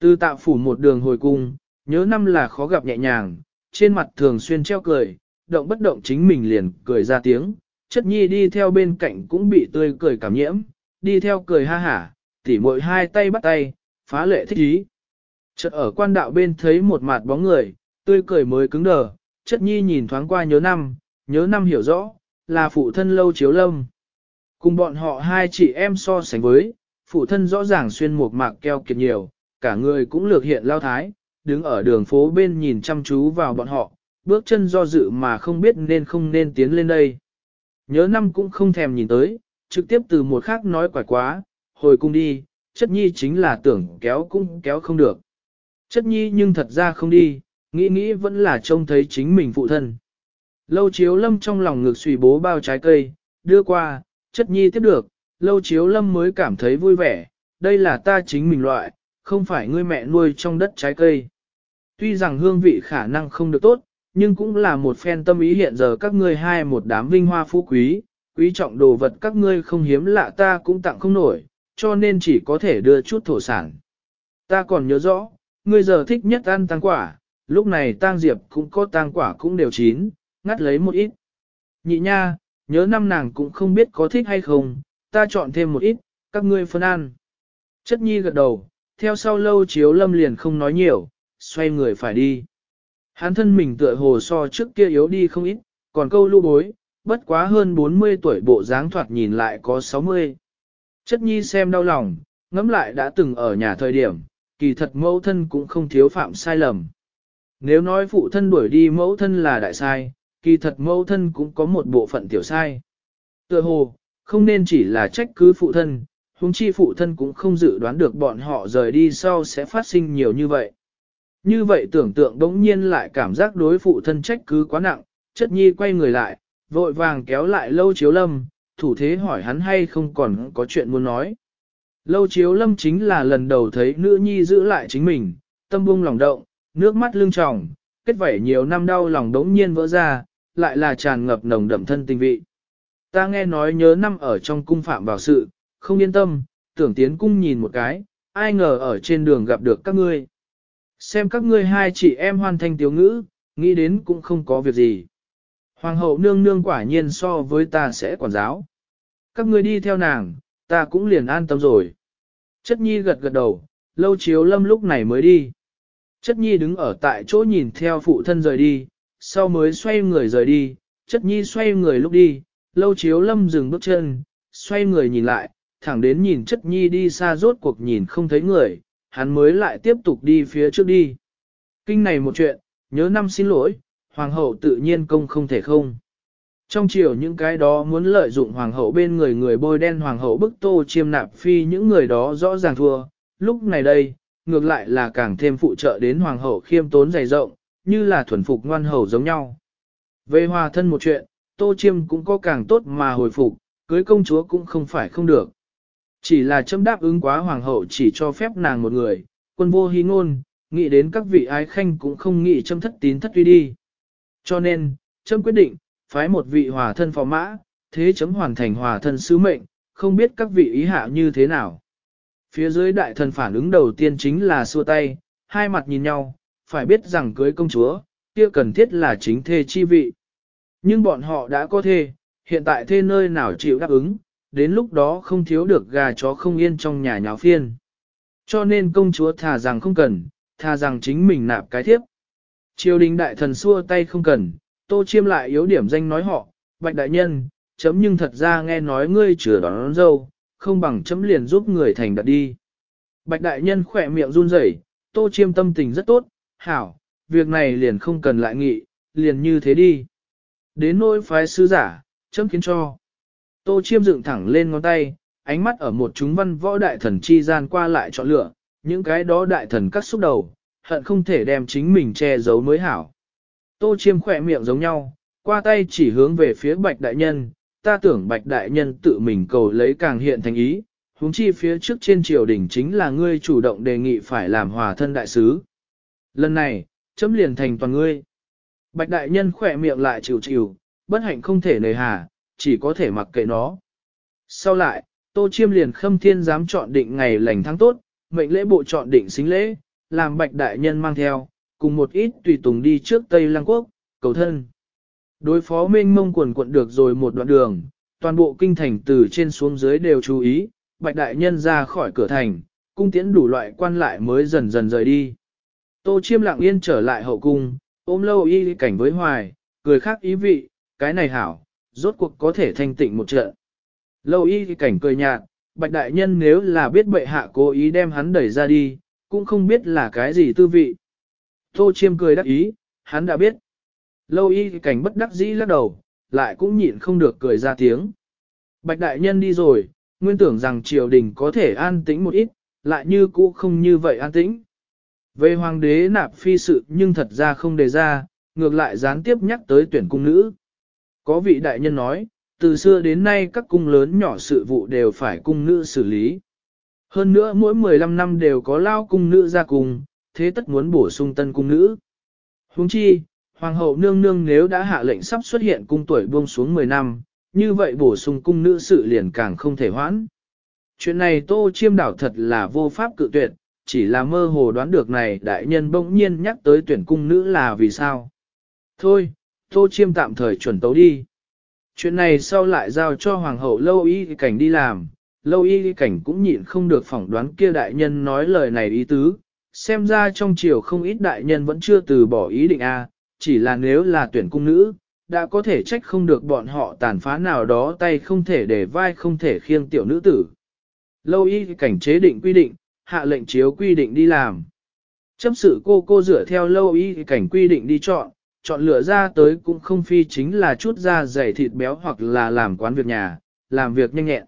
Từ tạ phủ một đường hồi cung, nhớ năm là khó gặp nhẹ nhàng, trên mặt thường xuyên treo cười, động bất động chính mình liền cười ra tiếng, chất nhi đi theo bên cạnh cũng bị tươi cười cảm nhiễm, đi theo cười ha hả, tỉ mội hai tay bắt tay, phá lệ thích ý. Chợt ở quan đạo bên thấy một mặt bóng người, tươi cười mới cứng đờ, chất nhi nhìn thoáng qua nhớ năm, nhớ năm hiểu rõ, là phụ thân lâu chiếu lâm. Cùng bọn họ hai chị em so sánh với, phụ thân rõ ràng xuyên một mạc keo kiệt nhiều, cả người cũng lược hiện lao thái, đứng ở đường phố bên nhìn chăm chú vào bọn họ, bước chân do dự mà không biết nên không nên tiến lên đây. Nhớ năm cũng không thèm nhìn tới, trực tiếp từ một khác nói quải quá, hồi cung đi, chất nhi chính là tưởng kéo cũng kéo không được. Chất nhi nhưng thật ra không đi, nghĩ nghĩ vẫn là trông thấy chính mình phụ thân. Lâu chiếu lâm trong lòng ngực xùy bố bao trái cây, đưa qua, chất nhi tiếp được, lâu chiếu lâm mới cảm thấy vui vẻ, đây là ta chính mình loại, không phải ngươi mẹ nuôi trong đất trái cây. Tuy rằng hương vị khả năng không được tốt, nhưng cũng là một phen tâm ý hiện giờ các ngươi hai một đám vinh hoa phú quý, quý trọng đồ vật các ngươi không hiếm lạ ta cũng tặng không nổi, cho nên chỉ có thể đưa chút thổ sản. Ta còn nhớ rõ, ngươi giờ thích nhất ăn tăng quả, lúc này tang diệp cũng có tang quả cũng đều chín, ngắt lấy một ít. Nhị nha, nhớ năm nàng cũng không biết có thích hay không, ta chọn thêm một ít, các ngươi phân ăn. Chất nhi gật đầu, theo sau lâu chiếu lâm liền không nói nhiều, xoay người phải đi. Hắn thân mình tựa hồ so trước kia yếu đi không ít, còn câu lưu bối, bất quá hơn 40 tuổi bộ dáng thoạt nhìn lại có 60. Chất nhi xem đau lòng, ngẫm lại đã từng ở nhà thời điểm, kỳ thật mẫu thân cũng không thiếu phạm sai lầm. Nếu nói phụ thân đuổi đi mẫu thân là đại sai, kỳ thật mẫu thân cũng có một bộ phận tiểu sai. Tựa hồ, không nên chỉ là trách cứ phụ thân, huống chi phụ thân cũng không dự đoán được bọn họ rời đi sau sẽ phát sinh nhiều như vậy. Như vậy tưởng tượng đống nhiên lại cảm giác đối phụ thân trách cứ quá nặng, chất nhi quay người lại, vội vàng kéo lại lâu chiếu lâm, thủ thế hỏi hắn hay không còn có chuyện muốn nói. Lâu chiếu lâm chính là lần đầu thấy nữ nhi giữ lại chính mình, tâm bung lòng động, nước mắt lưng tròng, kết vảy nhiều năm đau lòng đống nhiên vỡ ra, lại là tràn ngập nồng đậm thân tình vị. Ta nghe nói nhớ năm ở trong cung phạm vào sự, không yên tâm, tưởng tiến cung nhìn một cái, ai ngờ ở trên đường gặp được các ngươi. Xem các ngươi hai chị em hoàn thành tiểu ngữ, nghĩ đến cũng không có việc gì. Hoàng hậu nương nương quả nhiên so với ta sẽ quản giáo. Các ngươi đi theo nàng, ta cũng liền an tâm rồi. Chất nhi gật gật đầu, lâu chiếu lâm lúc này mới đi. Chất nhi đứng ở tại chỗ nhìn theo phụ thân rời đi, sau mới xoay người rời đi, chất nhi xoay người lúc đi, lâu chiếu lâm dừng bước chân, xoay người nhìn lại, thẳng đến nhìn chất nhi đi xa rốt cuộc nhìn không thấy người, hắn mới lại tiếp tục đi phía trước đi. Kinh này một chuyện, nhớ năm xin lỗi, hoàng hậu tự nhiên công không thể không. Trong chiều những cái đó muốn lợi dụng hoàng hậu bên người người bôi đen hoàng hậu bức tô chiêm nạp phi những người đó rõ ràng thua, lúc này đây, ngược lại là càng thêm phụ trợ đến hoàng hậu khiêm tốn dày rộng, như là thuần phục ngoan hầu giống nhau. Về hòa thân một chuyện, tô chiêm cũng có càng tốt mà hồi phục, cưới công chúa cũng không phải không được. Chỉ là châm đáp ứng quá hoàng hậu chỉ cho phép nàng một người, quân vô hy ngôn, nghĩ đến các vị ái khanh cũng không nghĩ châm thất tín thất uy đi. Cho nên, châm quyết định, phái một vị hòa thân phò mã, thế chấm hoàn thành hòa thân sứ mệnh, không biết các vị ý hạ như thế nào. Phía dưới đại thần phản ứng đầu tiên chính là xua tay, hai mặt nhìn nhau, phải biết rằng cưới công chúa, kia cần thiết là chính thê chi vị. Nhưng bọn họ đã có thê, hiện tại thê nơi nào chịu đáp ứng, đến lúc đó không thiếu được gà chó không yên trong nhà nháo phiên. Cho nên công chúa thà rằng không cần, thà rằng chính mình nạp cái thiếp. Triều đình đại thần xua tay không cần, tô chiêm lại yếu điểm danh nói họ, bạch đại nhân, chấm nhưng thật ra nghe nói ngươi chừa đón, đón dâu, không bằng chấm liền giúp người thành đặt đi. Bạch đại nhân khỏe miệng run rẩy, tô chiêm tâm tình rất tốt, hảo, việc này liền không cần lại nghị, liền như thế đi. Đến nỗi phái sứ giả, chấm kiến cho. Tô chiêm dựng thẳng lên ngón tay, ánh mắt ở một chúng văn võ đại thần chi gian qua lại chọn lựa, những cái đó đại thần cắt xúc đầu, hận không thể đem chính mình che giấu mới hảo. Tô chiêm khỏe miệng giống nhau, qua tay chỉ hướng về phía bạch đại nhân, ta tưởng bạch đại nhân tự mình cầu lấy càng hiện thành ý, huống chi phía trước trên triều đình chính là ngươi chủ động đề nghị phải làm hòa thân đại sứ. Lần này, chấm liền thành toàn ngươi. Bạch đại nhân khỏe miệng lại chịu chịu, bất hạnh không thể nề hà, chỉ có thể mặc kệ nó. Sau lại, Tô Chiêm liền khâm thiên dám chọn định ngày lành tháng tốt, mệnh lễ bộ chọn định xính lễ, làm bạch đại nhân mang theo, cùng một ít tùy tùng đi trước Tây Lăng Quốc, cầu thân. Đối phó mênh mông quần quận được rồi một đoạn đường, toàn bộ kinh thành từ trên xuống dưới đều chú ý, bạch đại nhân ra khỏi cửa thành, cung tiễn đủ loại quan lại mới dần dần rời đi. Tô chiêm lặng yên trở lại hậu cung, ôm lâu y cảnh với hoài, cười khác ý vị, cái này hảo, rốt cuộc có thể thanh tịnh một trận. Lâu y cảnh cười nhạt, bạch đại nhân nếu là biết bệ hạ cố ý đem hắn đẩy ra đi, cũng không biết là cái gì tư vị. Tô chiêm cười đắc ý, hắn đã biết. Lâu y cảnh bất đắc dĩ lắc đầu, lại cũng nhịn không được cười ra tiếng. Bạch đại nhân đi rồi, nguyên tưởng rằng triều đình có thể an tĩnh một ít, lại như cũ không như vậy an tĩnh. Về hoàng đế nạp phi sự nhưng thật ra không đề ra, ngược lại gián tiếp nhắc tới tuyển cung nữ. Có vị đại nhân nói, từ xưa đến nay các cung lớn nhỏ sự vụ đều phải cung nữ xử lý. Hơn nữa mỗi 15 năm đều có lao cung nữ ra cùng, thế tất muốn bổ sung tân cung nữ. Huống chi, Hoàng hậu nương nương nếu đã hạ lệnh sắp xuất hiện cung tuổi buông xuống 10 năm, như vậy bổ sung cung nữ sự liền càng không thể hoãn. Chuyện này tô chiêm đảo thật là vô pháp cự tuyệt, chỉ là mơ hồ đoán được này đại nhân bỗng nhiên nhắc tới tuyển cung nữ là vì sao. Thôi, tô chiêm tạm thời chuẩn tấu đi. Chuyện này sau lại giao cho hoàng hậu lâu y cảnh đi làm, lâu y cảnh cũng nhịn không được phỏng đoán kia đại nhân nói lời này ý tứ, xem ra trong triều không ít đại nhân vẫn chưa từ bỏ ý định A, chỉ là nếu là tuyển cung nữ, đã có thể trách không được bọn họ tàn phá nào đó tay không thể để vai không thể khiêng tiểu nữ tử. Lâu y cảnh chế định quy định, hạ lệnh chiếu quy định đi làm. Chấp sự cô cô dựa theo lâu y cảnh quy định đi chọn, chọn lựa ra tới cũng không phi chính là chút da dày thịt béo hoặc là làm quán việc nhà, làm việc nhanh nhẹn.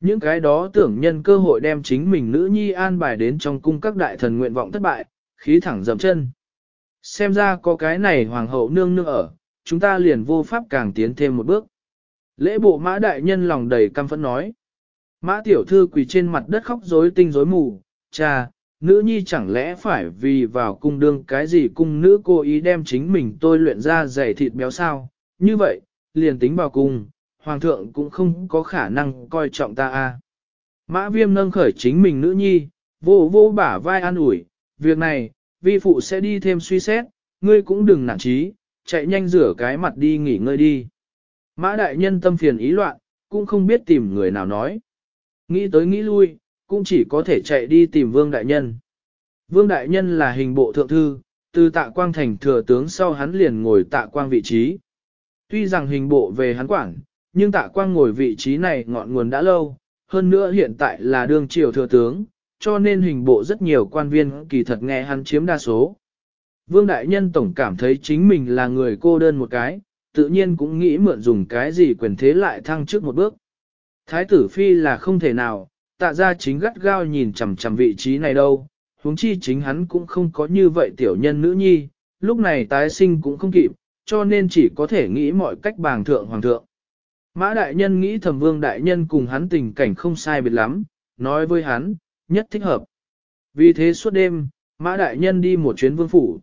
Những cái đó tưởng nhân cơ hội đem chính mình nữ nhi an bài đến trong cung các đại thần nguyện vọng thất bại, khí thẳng dầm chân. Xem ra có cái này hoàng hậu nương nương ở, chúng ta liền vô pháp càng tiến thêm một bước. Lễ bộ mã đại nhân lòng đầy căm phẫn nói. Mã tiểu thư quỳ trên mặt đất khóc rối tinh rối mù, cha, nữ nhi chẳng lẽ phải vì vào cung đương cái gì cung nữ cô ý đem chính mình tôi luyện ra dày thịt béo sao, như vậy, liền tính vào cung, hoàng thượng cũng không có khả năng coi trọng ta a. Mã viêm nâng khởi chính mình nữ nhi, vô vô bả vai an ủi, việc này, vi phụ sẽ đi thêm suy xét, ngươi cũng đừng nản trí, chạy nhanh rửa cái mặt đi nghỉ ngơi đi. Mã đại nhân tâm phiền ý loạn, cũng không biết tìm người nào nói. Nghĩ tới nghĩ lui, cũng chỉ có thể chạy đi tìm vương đại nhân. Vương đại nhân là hình bộ thượng thư, từ tạ quang thành thừa tướng sau hắn liền ngồi tạ quang vị trí. Tuy rằng hình bộ về hắn quản, nhưng tạ quang ngồi vị trí này ngọn nguồn đã lâu, hơn nữa hiện tại là đương triều thừa tướng, cho nên hình bộ rất nhiều quan viên kỳ thật nghe hắn chiếm đa số. Vương Đại Nhân Tổng cảm thấy chính mình là người cô đơn một cái, tự nhiên cũng nghĩ mượn dùng cái gì quyền thế lại thăng trước một bước. Thái tử Phi là không thể nào, tạ ra chính gắt gao nhìn chằm chằm vị trí này đâu, huống chi chính hắn cũng không có như vậy tiểu nhân nữ nhi, lúc này tái sinh cũng không kịp, cho nên chỉ có thể nghĩ mọi cách bàng thượng hoàng thượng. Mã đại nhân nghĩ thẩm vương đại nhân cùng hắn tình cảnh không sai biệt lắm, nói với hắn, nhất thích hợp. Vì thế suốt đêm, mã đại nhân đi một chuyến vương phủ.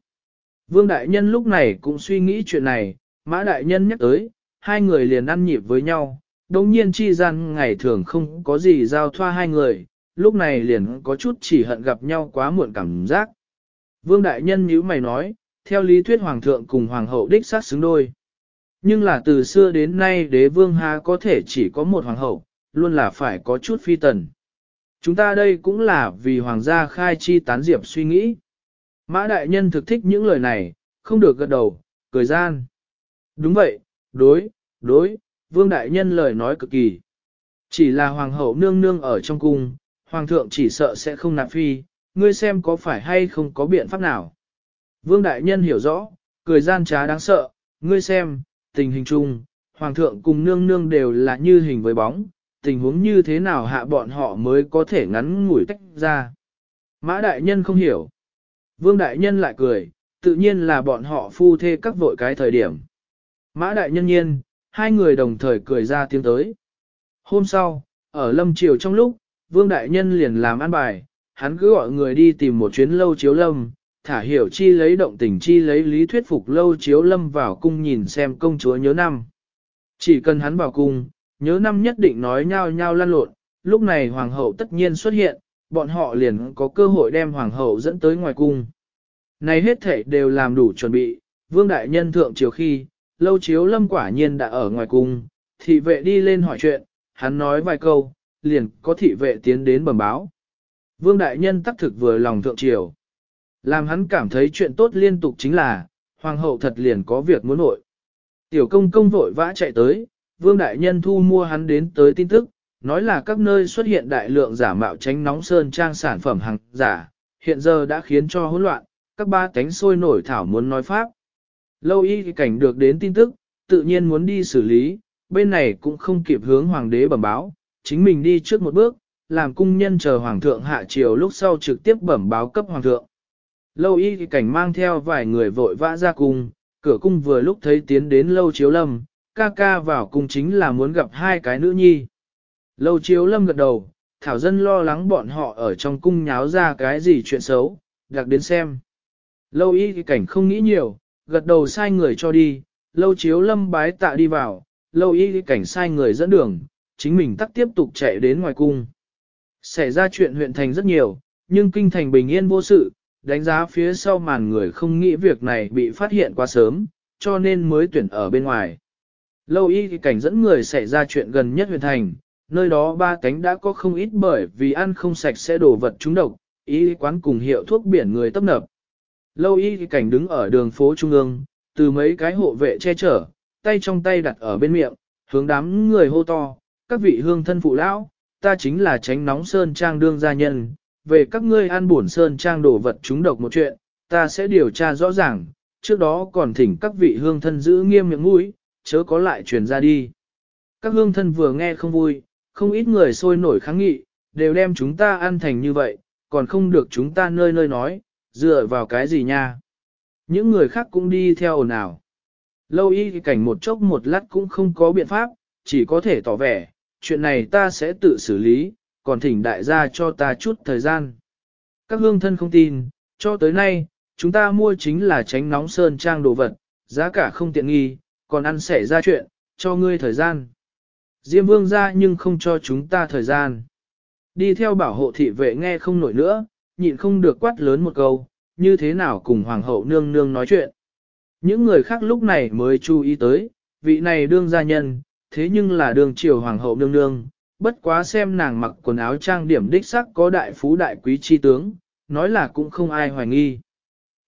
Vương đại nhân lúc này cũng suy nghĩ chuyện này, mã đại nhân nhắc tới, hai người liền ăn nhịp với nhau, đồng nhiên chi gian ngày thường không có gì giao thoa hai người, lúc này liền có chút chỉ hận gặp nhau quá muộn cảm giác. Vương đại nhân nhíu mày nói, theo lý thuyết hoàng thượng cùng hoàng hậu đích sát xứng đôi. Nhưng là từ xưa đến nay đế vương ha có thể chỉ có một hoàng hậu, luôn là phải có chút phi tần. Chúng ta đây cũng là vì hoàng gia khai chi tán diệp suy nghĩ. Mã đại nhân thực thích những lời này, không được gật đầu, cười gian. Đúng vậy, đối, đối, vương đại nhân lời nói cực kỳ. Chỉ là hoàng hậu nương nương ở trong cung, hoàng thượng chỉ sợ sẽ không nạp phi, ngươi xem có phải hay không có biện pháp nào. Vương đại nhân hiểu rõ, cười gian trá đáng sợ, ngươi xem, tình hình chung, hoàng thượng cùng nương nương đều là như hình với bóng, tình huống như thế nào hạ bọn họ mới có thể ngắn ngủi tách ra. Mã đại nhân không hiểu. Vương đại nhân lại cười, tự nhiên là bọn họ phu thê các vội cái thời điểm. Mã đại nhân nhiên, hai người đồng thời cười ra tiếng tới. Hôm sau, ở lâm triều trong lúc, vương đại nhân liền làm ăn bài, hắn cứ gọi người đi tìm một chuyến lâu chiếu lâm, thả hiểu chi lấy động tình chi lấy lý thuyết phục lâu chiếu lâm vào cung nhìn xem công chúa nhớ năm. Chỉ cần hắn vào cung, nhớ năm nhất định nói nhau nhau lan lộn, lúc này hoàng hậu tất nhiên xuất hiện, bọn họ liền có cơ hội đem hoàng hậu dẫn tới ngoài cung. Này hết thể đều làm đủ chuẩn bị, vương đại nhân thượng chiều khi, lâu chiếu lâm quả nhiên đã ở ngoài cung, thị vệ đi lên hỏi chuyện, hắn nói vài câu, liền có thị vệ tiến đến bẩm báo. Vương đại nhân tắc thực vừa lòng thượng triều. Làm hắn cảm thấy chuyện tốt liên tục chính là, hoàng hậu thật liền có việc muốn nội. Tiểu công công vội vã chạy tới, vương đại nhân thu mua hắn đến tới tin tức, nói là các nơi xuất hiện đại lượng giả mạo tránh nóng sơn trang sản phẩm hàng giả, hiện giờ đã khiến cho hỗn loạn, các ba cánh sôi nổi thảo muốn nói pháp. Lâu y cảnh được đến tin tức, tự nhiên muốn đi xử lý, bên này cũng không kịp hướng hoàng đế bẩm báo, chính mình đi trước một bước, làm cung nhân chờ hoàng thượng hạ triều lúc sau trực tiếp bẩm báo cấp hoàng thượng. Lâu y cảnh mang theo vài người vội vã ra cung, cửa cung vừa lúc thấy tiến đến lâu chiếu lâm, ca ca vào cung chính là muốn gặp hai cái nữ nhi. Lâu chiếu lâm gật đầu, thảo dân lo lắng bọn họ ở trong cung nháo ra cái gì chuyện xấu, đặc đến xem. Lâu y cảnh không nghĩ nhiều, gật đầu sai người cho đi, lâu chiếu lâm bái tạ đi vào, lâu y cảnh sai người dẫn đường, chính mình tắt tiếp tục chạy đến ngoài cung. Xảy ra chuyện huyện thành rất nhiều, nhưng kinh thành bình yên vô sự, đánh giá phía sau màn người không nghĩ việc này bị phát hiện quá sớm, cho nên mới tuyển ở bên ngoài. Lâu y cảnh dẫn người xảy ra chuyện gần nhất huyện thành, nơi đó ba cánh đã có không ít bởi vì ăn không sạch sẽ đổ vật trúng độc, y quán cùng hiệu thuốc biển người tấp nập. Lâu y cảnh đứng ở đường phố trung ương, từ mấy cái hộ vệ che chở, tay trong tay đặt ở bên miệng, hướng đám người hô to, các vị hương thân phụ lão, ta chính là tránh nóng sơn trang đương gia nhân, về các ngươi ăn bổn sơn trang đổ vật chúng độc một chuyện, ta sẽ điều tra rõ ràng, trước đó còn thỉnh các vị hương thân giữ nghiêm miệng mũi, chớ có lại truyền ra đi. Các hương thân vừa nghe không vui, không ít người sôi nổi kháng nghị, đều đem chúng ta ăn thành như vậy, còn không được chúng ta nơi nơi nói, dựa vào cái gì nha. Những người khác cũng đi theo ồn ào. Lâu y cảnh một chốc một lát cũng không có biện pháp, chỉ có thể tỏ vẻ, chuyện này ta sẽ tự xử lý, còn thỉnh đại gia cho ta chút thời gian. Các hương thân không tin, cho tới nay, chúng ta mua chính là tránh nóng sơn trang đồ vật, giá cả không tiện nghi, còn ăn xảy ra chuyện, cho ngươi thời gian. Diêm vương ra nhưng không cho chúng ta thời gian. Đi theo bảo hộ thị vệ nghe không nổi nữa, nhịn không được quát lớn một câu, như thế nào cùng hoàng hậu nương nương nói chuyện. Những người khác lúc này mới chú ý tới, vị này đương gia nhân, thế nhưng là đương triều hoàng hậu nương nương, bất quá xem nàng mặc quần áo trang điểm đích sắc có đại phú đại quý chi tướng, nói là cũng không ai hoài nghi.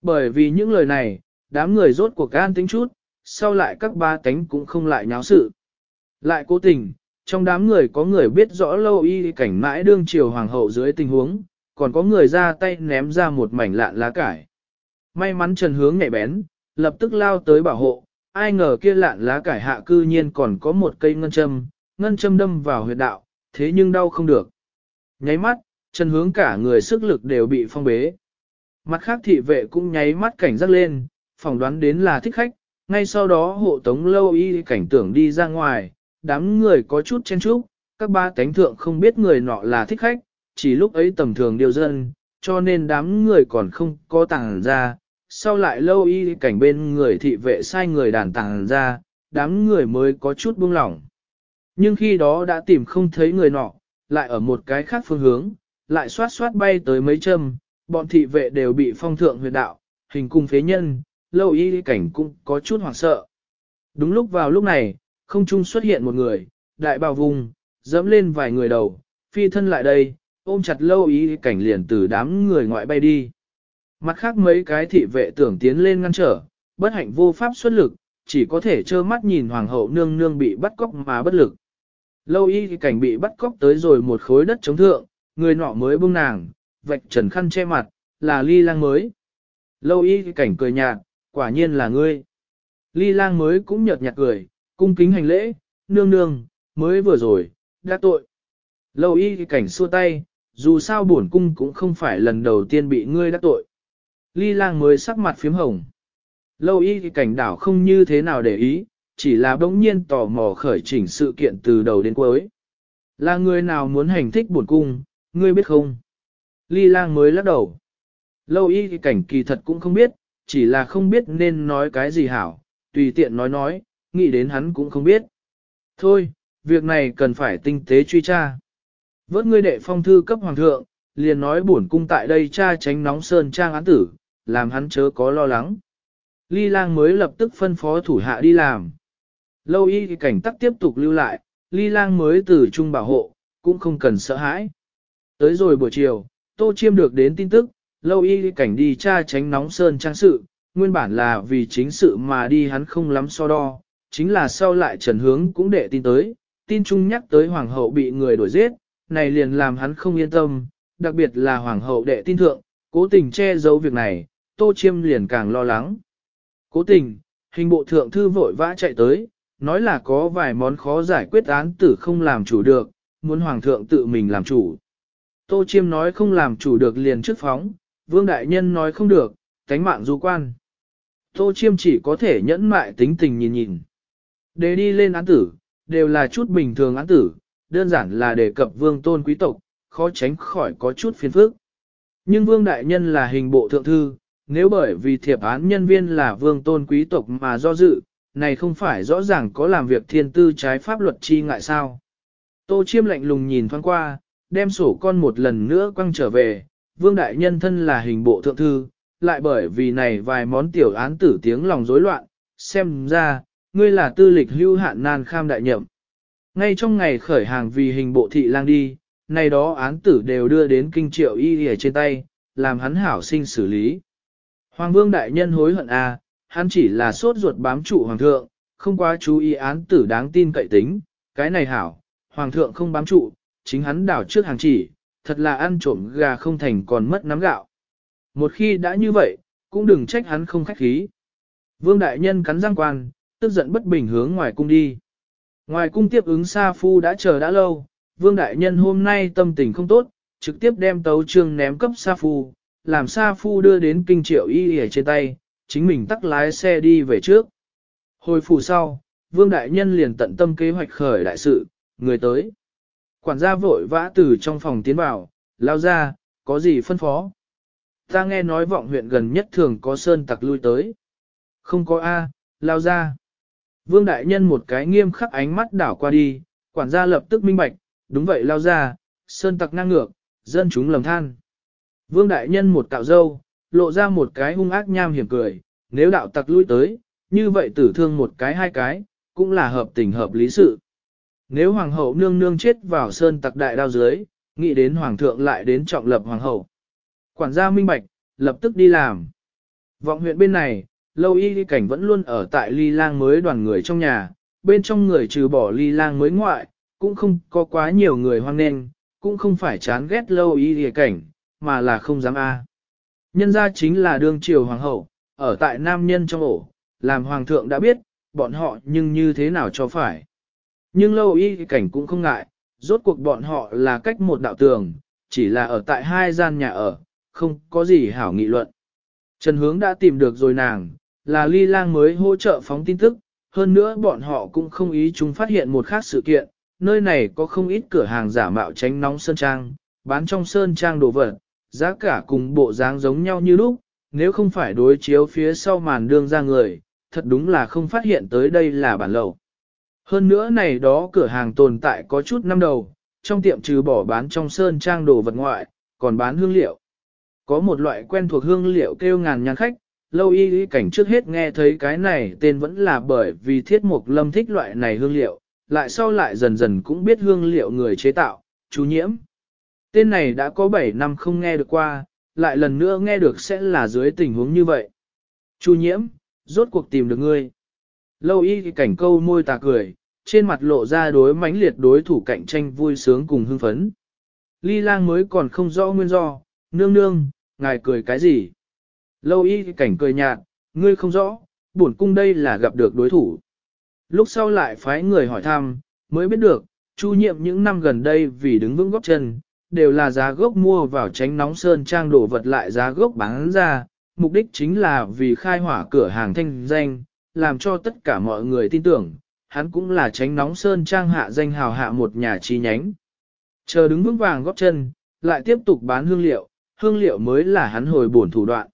Bởi vì những lời này, đám người rốt cuộc an tính chút, sau lại các ba tánh cũng không lại nháo sự. Lại cố tình, trong đám người có người biết rõ lâu y cảnh mãi đương triều hoàng hậu dưới tình huống, còn có người ra tay ném ra một mảnh lạn lá cải. May mắn Trần Hướng nhạy bén, lập tức lao tới bảo hộ, ai ngờ kia lạn lá cải hạ cư nhiên còn có một cây ngân châm, ngân châm đâm vào huyệt đạo, thế nhưng đau không được. Nháy mắt, Trần Hướng cả người sức lực đều bị phong bế. Mặt khác thị vệ cũng nháy mắt cảnh giác lên, phỏng đoán đến là thích khách, ngay sau đó hộ tống lâu y cảnh tưởng đi ra ngoài, đám người có chút chen chúc, các ba tánh thượng không biết người nọ là thích khách, chỉ lúc ấy tầm thường điều dân, cho nên đám người còn không có tàng ra, sau lại lâu y cảnh bên người thị vệ sai người đàn tàng ra, đám người mới có chút buông lỏng. Nhưng khi đó đã tìm không thấy người nọ, lại ở một cái khác phương hướng, lại xoát xoát bay tới mấy châm, bọn thị vệ đều bị phong thượng huyệt đạo, hình cung phế nhân, lâu y cảnh cũng có chút hoảng sợ. Đúng lúc vào lúc này, không trung xuất hiện một người, đại bào vùng, dẫm lên vài người đầu, phi thân lại đây, ôm chặt lâu y cảnh liền từ đám người ngoại bay đi. Mặt khác mấy cái thị vệ tưởng tiến lên ngăn trở, bất hạnh vô pháp xuất lực, chỉ có thể trơ mắt nhìn hoàng hậu nương nương bị bắt cóc mà bất lực. Lâu y cảnh bị bắt cóc tới rồi một khối đất chống thượng, người nọ mới buông nàng, vạch trần khăn che mặt, là ly lang mới. Lâu y cảnh cười nhạt, quả nhiên là ngươi. Ly lang mới cũng nhợt nhạt cười, cung kính hành lễ, nương nương, mới vừa rồi, đã tội. Lâu y cảnh xua tay, dù sao bổn cung cũng không phải lần đầu tiên bị ngươi đắc tội. Ly lang mới sắc mặt phím hồng. Lâu y cảnh đảo không như thế nào để ý, chỉ là bỗng nhiên tò mò khởi chỉnh sự kiện từ đầu đến cuối. Là người nào muốn hành thích bổn cung, ngươi biết không? Ly lang mới lắc đầu. Lâu y cảnh kỳ thật cũng không biết, chỉ là không biết nên nói cái gì hảo, tùy tiện nói nói, nghĩ đến hắn cũng không biết. Thôi, việc này cần phải tinh tế truy tra. Vớt ngươi đệ phong thư cấp hoàng thượng, liền nói bổn cung tại đây cha tránh nóng sơn trang án tử, làm hắn chớ có lo lắng. Ly lang mới lập tức phân phó thủ hạ đi làm. Lâu y cảnh tắc tiếp tục lưu lại, ly lang mới từ trung bảo hộ, cũng không cần sợ hãi. Tới rồi buổi chiều, tô chiêm được đến tin tức, lâu y cảnh đi cha tránh nóng sơn trang sự, nguyên bản là vì chính sự mà đi hắn không lắm so đo, chính là sau lại trần hướng cũng đệ tin tới, tin chung nhắc tới hoàng hậu bị người đuổi giết, này liền làm hắn không yên tâm, đặc biệt là hoàng hậu đệ tin thượng, cố tình che giấu việc này, tô chiêm liền càng lo lắng. Cố tình, hình bộ thượng thư vội vã chạy tới, nói là có vài món khó giải quyết án tử không làm chủ được, muốn hoàng thượng tự mình làm chủ. Tô chiêm nói không làm chủ được liền trước phóng, vương đại nhân nói không được, tánh mạng du quan. Tô chiêm chỉ có thể nhẫn mại tính tình nhìn nhìn. Để đi lên án tử, đều là chút bình thường án tử, đơn giản là đề cập vương tôn quý tộc, khó tránh khỏi có chút phiền phức. Nhưng vương đại nhân là hình bộ thượng thư, nếu bởi vì thiệp án nhân viên là vương tôn quý tộc mà do dự, này không phải rõ ràng có làm việc thiên tư trái pháp luật chi ngại sao. Tô chiêm lạnh lùng nhìn thoáng qua, đem sổ con một lần nữa quăng trở về, vương đại nhân thân là hình bộ thượng thư, lại bởi vì này vài món tiểu án tử tiếng lòng rối loạn, xem ra, ngươi là tư lịch hưu hạn nan kham đại nhậm. Ngay trong ngày khởi hàng vì hình bộ thị lang đi, này đó án tử đều đưa đến kinh triệu y ở trên tay, làm hắn hảo sinh xử lý. Hoàng vương đại nhân hối hận à, hắn chỉ là sốt ruột bám trụ hoàng thượng, không quá chú ý án tử đáng tin cậy tính, cái này hảo, hoàng thượng không bám trụ, chính hắn đảo trước hàng chỉ, thật là ăn trộm gà không thành còn mất nắm gạo. Một khi đã như vậy, cũng đừng trách hắn không khách khí. Vương đại nhân cắn răng quan, tức giận bất bình hướng ngoài cung đi. Ngoài cung tiếp ứng Sa Phu đã chờ đã lâu, Vương đại nhân hôm nay tâm tình không tốt, trực tiếp đem tấu trương ném cấp Sa Phu, làm Sa Phu đưa đến kinh triệu y ở trên tay, chính mình tắt lái xe đi về trước. Hồi phủ sau, Vương đại nhân liền tận tâm kế hoạch khởi đại sự, người tới. Quản gia vội vã từ trong phòng tiến vào, lao ra, có gì phân phó? Ta nghe nói vọng huyện gần nhất thường có sơn tặc lui tới. Không có A, lao ra. Vương Đại Nhân một cái nghiêm khắc ánh mắt đảo qua đi, quản gia lập tức minh bạch, đúng vậy lao ra, sơn tặc ngang ngược, dân chúng lầm than. Vương Đại Nhân một cạo dâu, lộ ra một cái hung ác nham hiểm cười, nếu đạo tặc lui tới, như vậy tử thương một cái hai cái, cũng là hợp tình hợp lý sự. Nếu hoàng hậu nương nương chết vào sơn tặc đại đao dưới, nghĩ đến hoàng thượng lại đến trọng lập hoàng hậu. Quản gia minh bạch, lập tức đi làm. Vọng huyện bên này, lâu y đi cảnh vẫn luôn ở tại ly lang mới đoàn người trong nhà, bên trong người trừ bỏ ly lang mới ngoại, cũng không có quá nhiều người hoang nên, cũng không phải chán ghét lâu y đi cảnh, mà là không dám a. Nhân ra chính là đương triều hoàng hậu, ở tại nam nhân trong ổ, làm hoàng thượng đã biết, bọn họ nhưng như thế nào cho phải. Nhưng lâu y cảnh cũng không ngại, rốt cuộc bọn họ là cách một đạo tường, chỉ là ở tại hai gian nhà ở, không có gì hảo nghị luận. Trần Hướng đã tìm được rồi nàng, là ly lang mới hỗ trợ phóng tin tức, hơn nữa bọn họ cũng không ý chúng phát hiện một khác sự kiện, nơi này có không ít cửa hàng giả mạo tránh nóng sơn trang, bán trong sơn trang đồ vật, giá cả cùng bộ dáng giống nhau như lúc, nếu không phải đối chiếu phía sau màn đương ra người, thật đúng là không phát hiện tới đây là bản lầu. Hơn nữa này đó cửa hàng tồn tại có chút năm đầu, trong tiệm trừ bỏ bán trong sơn trang đồ vật ngoại, còn bán hương liệu. Có một loại quen thuộc hương liệu kêu ngàn nhàn khách, lâu y y cảnh trước hết nghe thấy cái này tên vẫn là bởi vì thiết mục lâm thích loại này hương liệu, lại sau lại dần dần cũng biết hương liệu người chế tạo, chú nhiễm. Tên này đã có 7 năm không nghe được qua, lại lần nữa nghe được sẽ là dưới tình huống như vậy. Chu nhiễm, rốt cuộc tìm được ngươi. Lâu y cảnh câu môi tà cười, trên mặt lộ ra đối mãnh liệt đối thủ cạnh tranh vui sướng cùng hưng phấn. Ly lang mới còn không rõ nguyên do, nương nương, ngài cười cái gì? Lâu y cảnh cười nhạt, ngươi không rõ, bổn cung đây là gặp được đối thủ. Lúc sau lại phái người hỏi thăm, mới biết được, chu nhiệm những năm gần đây vì đứng vững góc chân, đều là giá gốc mua vào tránh nóng sơn trang đổ vật lại giá gốc bán ra, mục đích chính là vì khai hỏa cửa hàng thanh danh, làm cho tất cả mọi người tin tưởng, hắn cũng là tránh nóng sơn trang hạ danh hào hạ một nhà chi nhánh. Chờ đứng vững vàng góp chân, lại tiếp tục bán hương liệu, hương liệu mới là hắn hồi bổn thủ đoạn.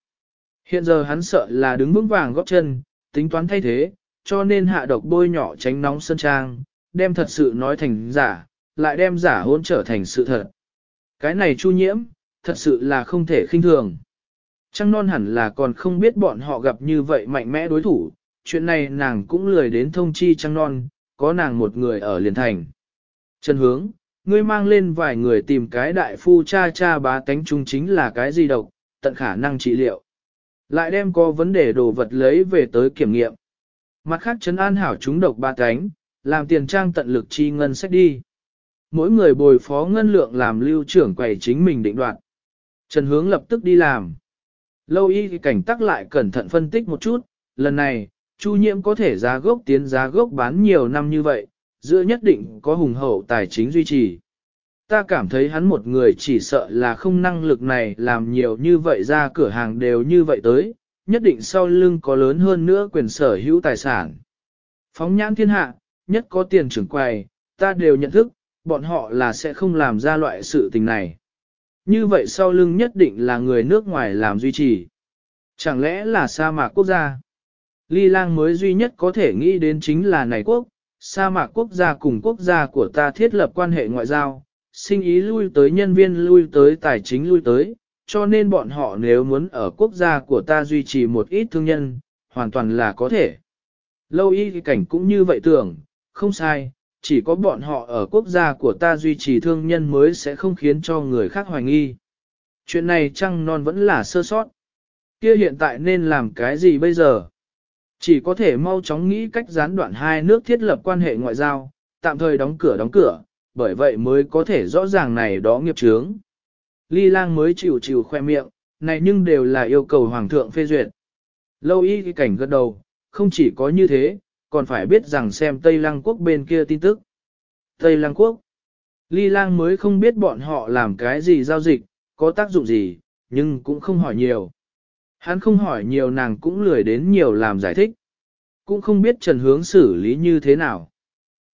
Hiện giờ hắn sợ là đứng vững vàng góp chân, tính toán thay thế, cho nên hạ độc bôi nhỏ tránh nóng sơn trang, đem thật sự nói thành giả, lại đem giả hôn trở thành sự thật. Cái này chu nhiễm, thật sự là không thể khinh thường. Trăng non hẳn là còn không biết bọn họ gặp như vậy mạnh mẽ đối thủ, chuyện này nàng cũng lười đến thông chi trăng non, có nàng một người ở liền thành. Trần hướng, ngươi mang lên vài người tìm cái đại phu cha cha bá tánh trung chính là cái gì độc, tận khả năng trị liệu. Lại đem có vấn đề đồ vật lấy về tới kiểm nghiệm. Mặt khác chấn an hảo chúng độc ba cánh làm tiền trang tận lực chi ngân sách đi. Mỗi người bồi phó ngân lượng làm lưu trưởng quầy chính mình định đoạt. Trần hướng lập tức đi làm. Lâu y cảnh tắc lại cẩn thận phân tích một chút, lần này, Chu nhiễm có thể giá gốc tiến giá gốc bán nhiều năm như vậy, giữa nhất định có hùng hậu tài chính duy trì. Ta cảm thấy hắn một người chỉ sợ là không năng lực này làm nhiều như vậy ra cửa hàng đều như vậy tới, nhất định sau lưng có lớn hơn nữa quyền sở hữu tài sản. Phóng nhãn thiên hạ, nhất có tiền trưởng quầy, ta đều nhận thức, bọn họ là sẽ không làm ra loại sự tình này. Như vậy sau lưng nhất định là người nước ngoài làm duy trì. Chẳng lẽ là sa mạc quốc gia? Ly lang mới duy nhất có thể nghĩ đến chính là này quốc, sa mạc quốc gia cùng quốc gia của ta thiết lập quan hệ ngoại giao, sinh ý lui tới nhân viên lui tới tài chính lui tới, cho nên bọn họ nếu muốn ở quốc gia của ta duy trì một ít thương nhân, hoàn toàn là có thể. Lâu y cảnh cũng như vậy tưởng, không sai, chỉ có bọn họ ở quốc gia của ta duy trì thương nhân mới sẽ không khiến cho người khác hoài nghi. Chuyện này chăng non vẫn là sơ sót. Kia hiện tại nên làm cái gì bây giờ? Chỉ có thể mau chóng nghĩ cách gián đoạn hai nước thiết lập quan hệ ngoại giao, tạm thời đóng cửa đóng cửa, bởi vậy mới có thể rõ ràng này đó nghiệp chướng. Ly lang mới chịu chịu khoe miệng, này nhưng đều là yêu cầu hoàng thượng phê duyệt. Lâu y cái cảnh gật đầu, không chỉ có như thế, còn phải biết rằng xem Tây Lăng Quốc bên kia tin tức. Tây Lăng Quốc. Ly lang mới không biết bọn họ làm cái gì giao dịch, có tác dụng gì, nhưng cũng không hỏi nhiều. Hắn không hỏi nhiều nàng cũng lười đến nhiều làm giải thích. Cũng không biết trần hướng xử lý như thế nào.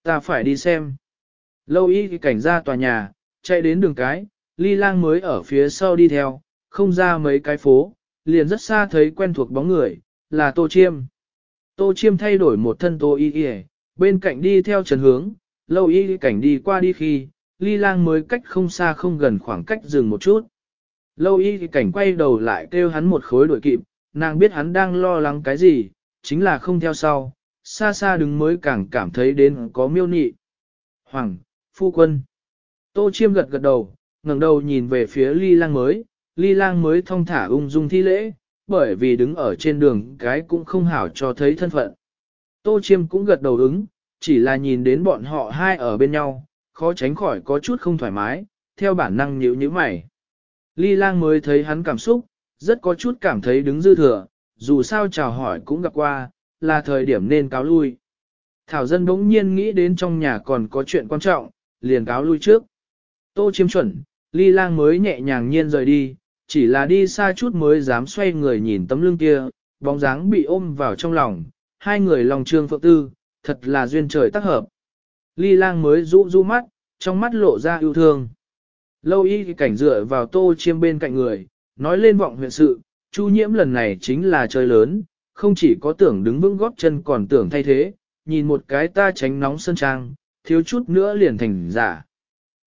Ta phải đi xem. Lâu y cảnh ra tòa nhà, chạy đến đường cái, ly lang mới ở phía sau đi theo, không ra mấy cái phố, liền rất xa thấy quen thuộc bóng người, là Tô Chiêm. Tô Chiêm thay đổi một thân Tô y y, bên cạnh đi theo trần hướng, lâu y cảnh đi qua đi khi, ly lang mới cách không xa không gần khoảng cách dừng một chút. Lâu y cảnh quay đầu lại kêu hắn một khối đuổi kịp, nàng biết hắn đang lo lắng cái gì, chính là không theo sau, xa xa đứng mới càng cảm thấy đến có miêu nị. Hoàng, phu quân. Tô chiêm gật gật đầu, ngẩng đầu nhìn về phía ly lang mới, ly lang mới thong thả ung dung thi lễ, bởi vì đứng ở trên đường cái cũng không hảo cho thấy thân phận. Tô chiêm cũng gật đầu ứng, chỉ là nhìn đến bọn họ hai ở bên nhau, khó tránh khỏi có chút không thoải mái, theo bản năng nhíu nhíu mày. Ly lang mới thấy hắn cảm xúc, rất có chút cảm thấy đứng dư thừa, dù sao chào hỏi cũng gặp qua, là thời điểm nên cáo lui. Thảo dân bỗng nhiên nghĩ đến trong nhà còn có chuyện quan trọng, liền cáo lui trước. Tô chiêm chuẩn, ly lang mới nhẹ nhàng nhiên rời đi, chỉ là đi xa chút mới dám xoay người nhìn tấm lưng kia, bóng dáng bị ôm vào trong lòng, hai người lòng trương phượng tư, thật là duyên trời tác hợp. Ly lang mới rũ rũ mắt, trong mắt lộ ra yêu thương. Lâu y cảnh dựa vào tô chiêm bên cạnh người, nói lên vọng huyện sự, chu nhiễm lần này chính là chơi lớn, không chỉ có tưởng đứng vững góp chân còn tưởng thay thế, nhìn một cái ta tránh nóng sân trang, thiếu chút nữa liền thành giả.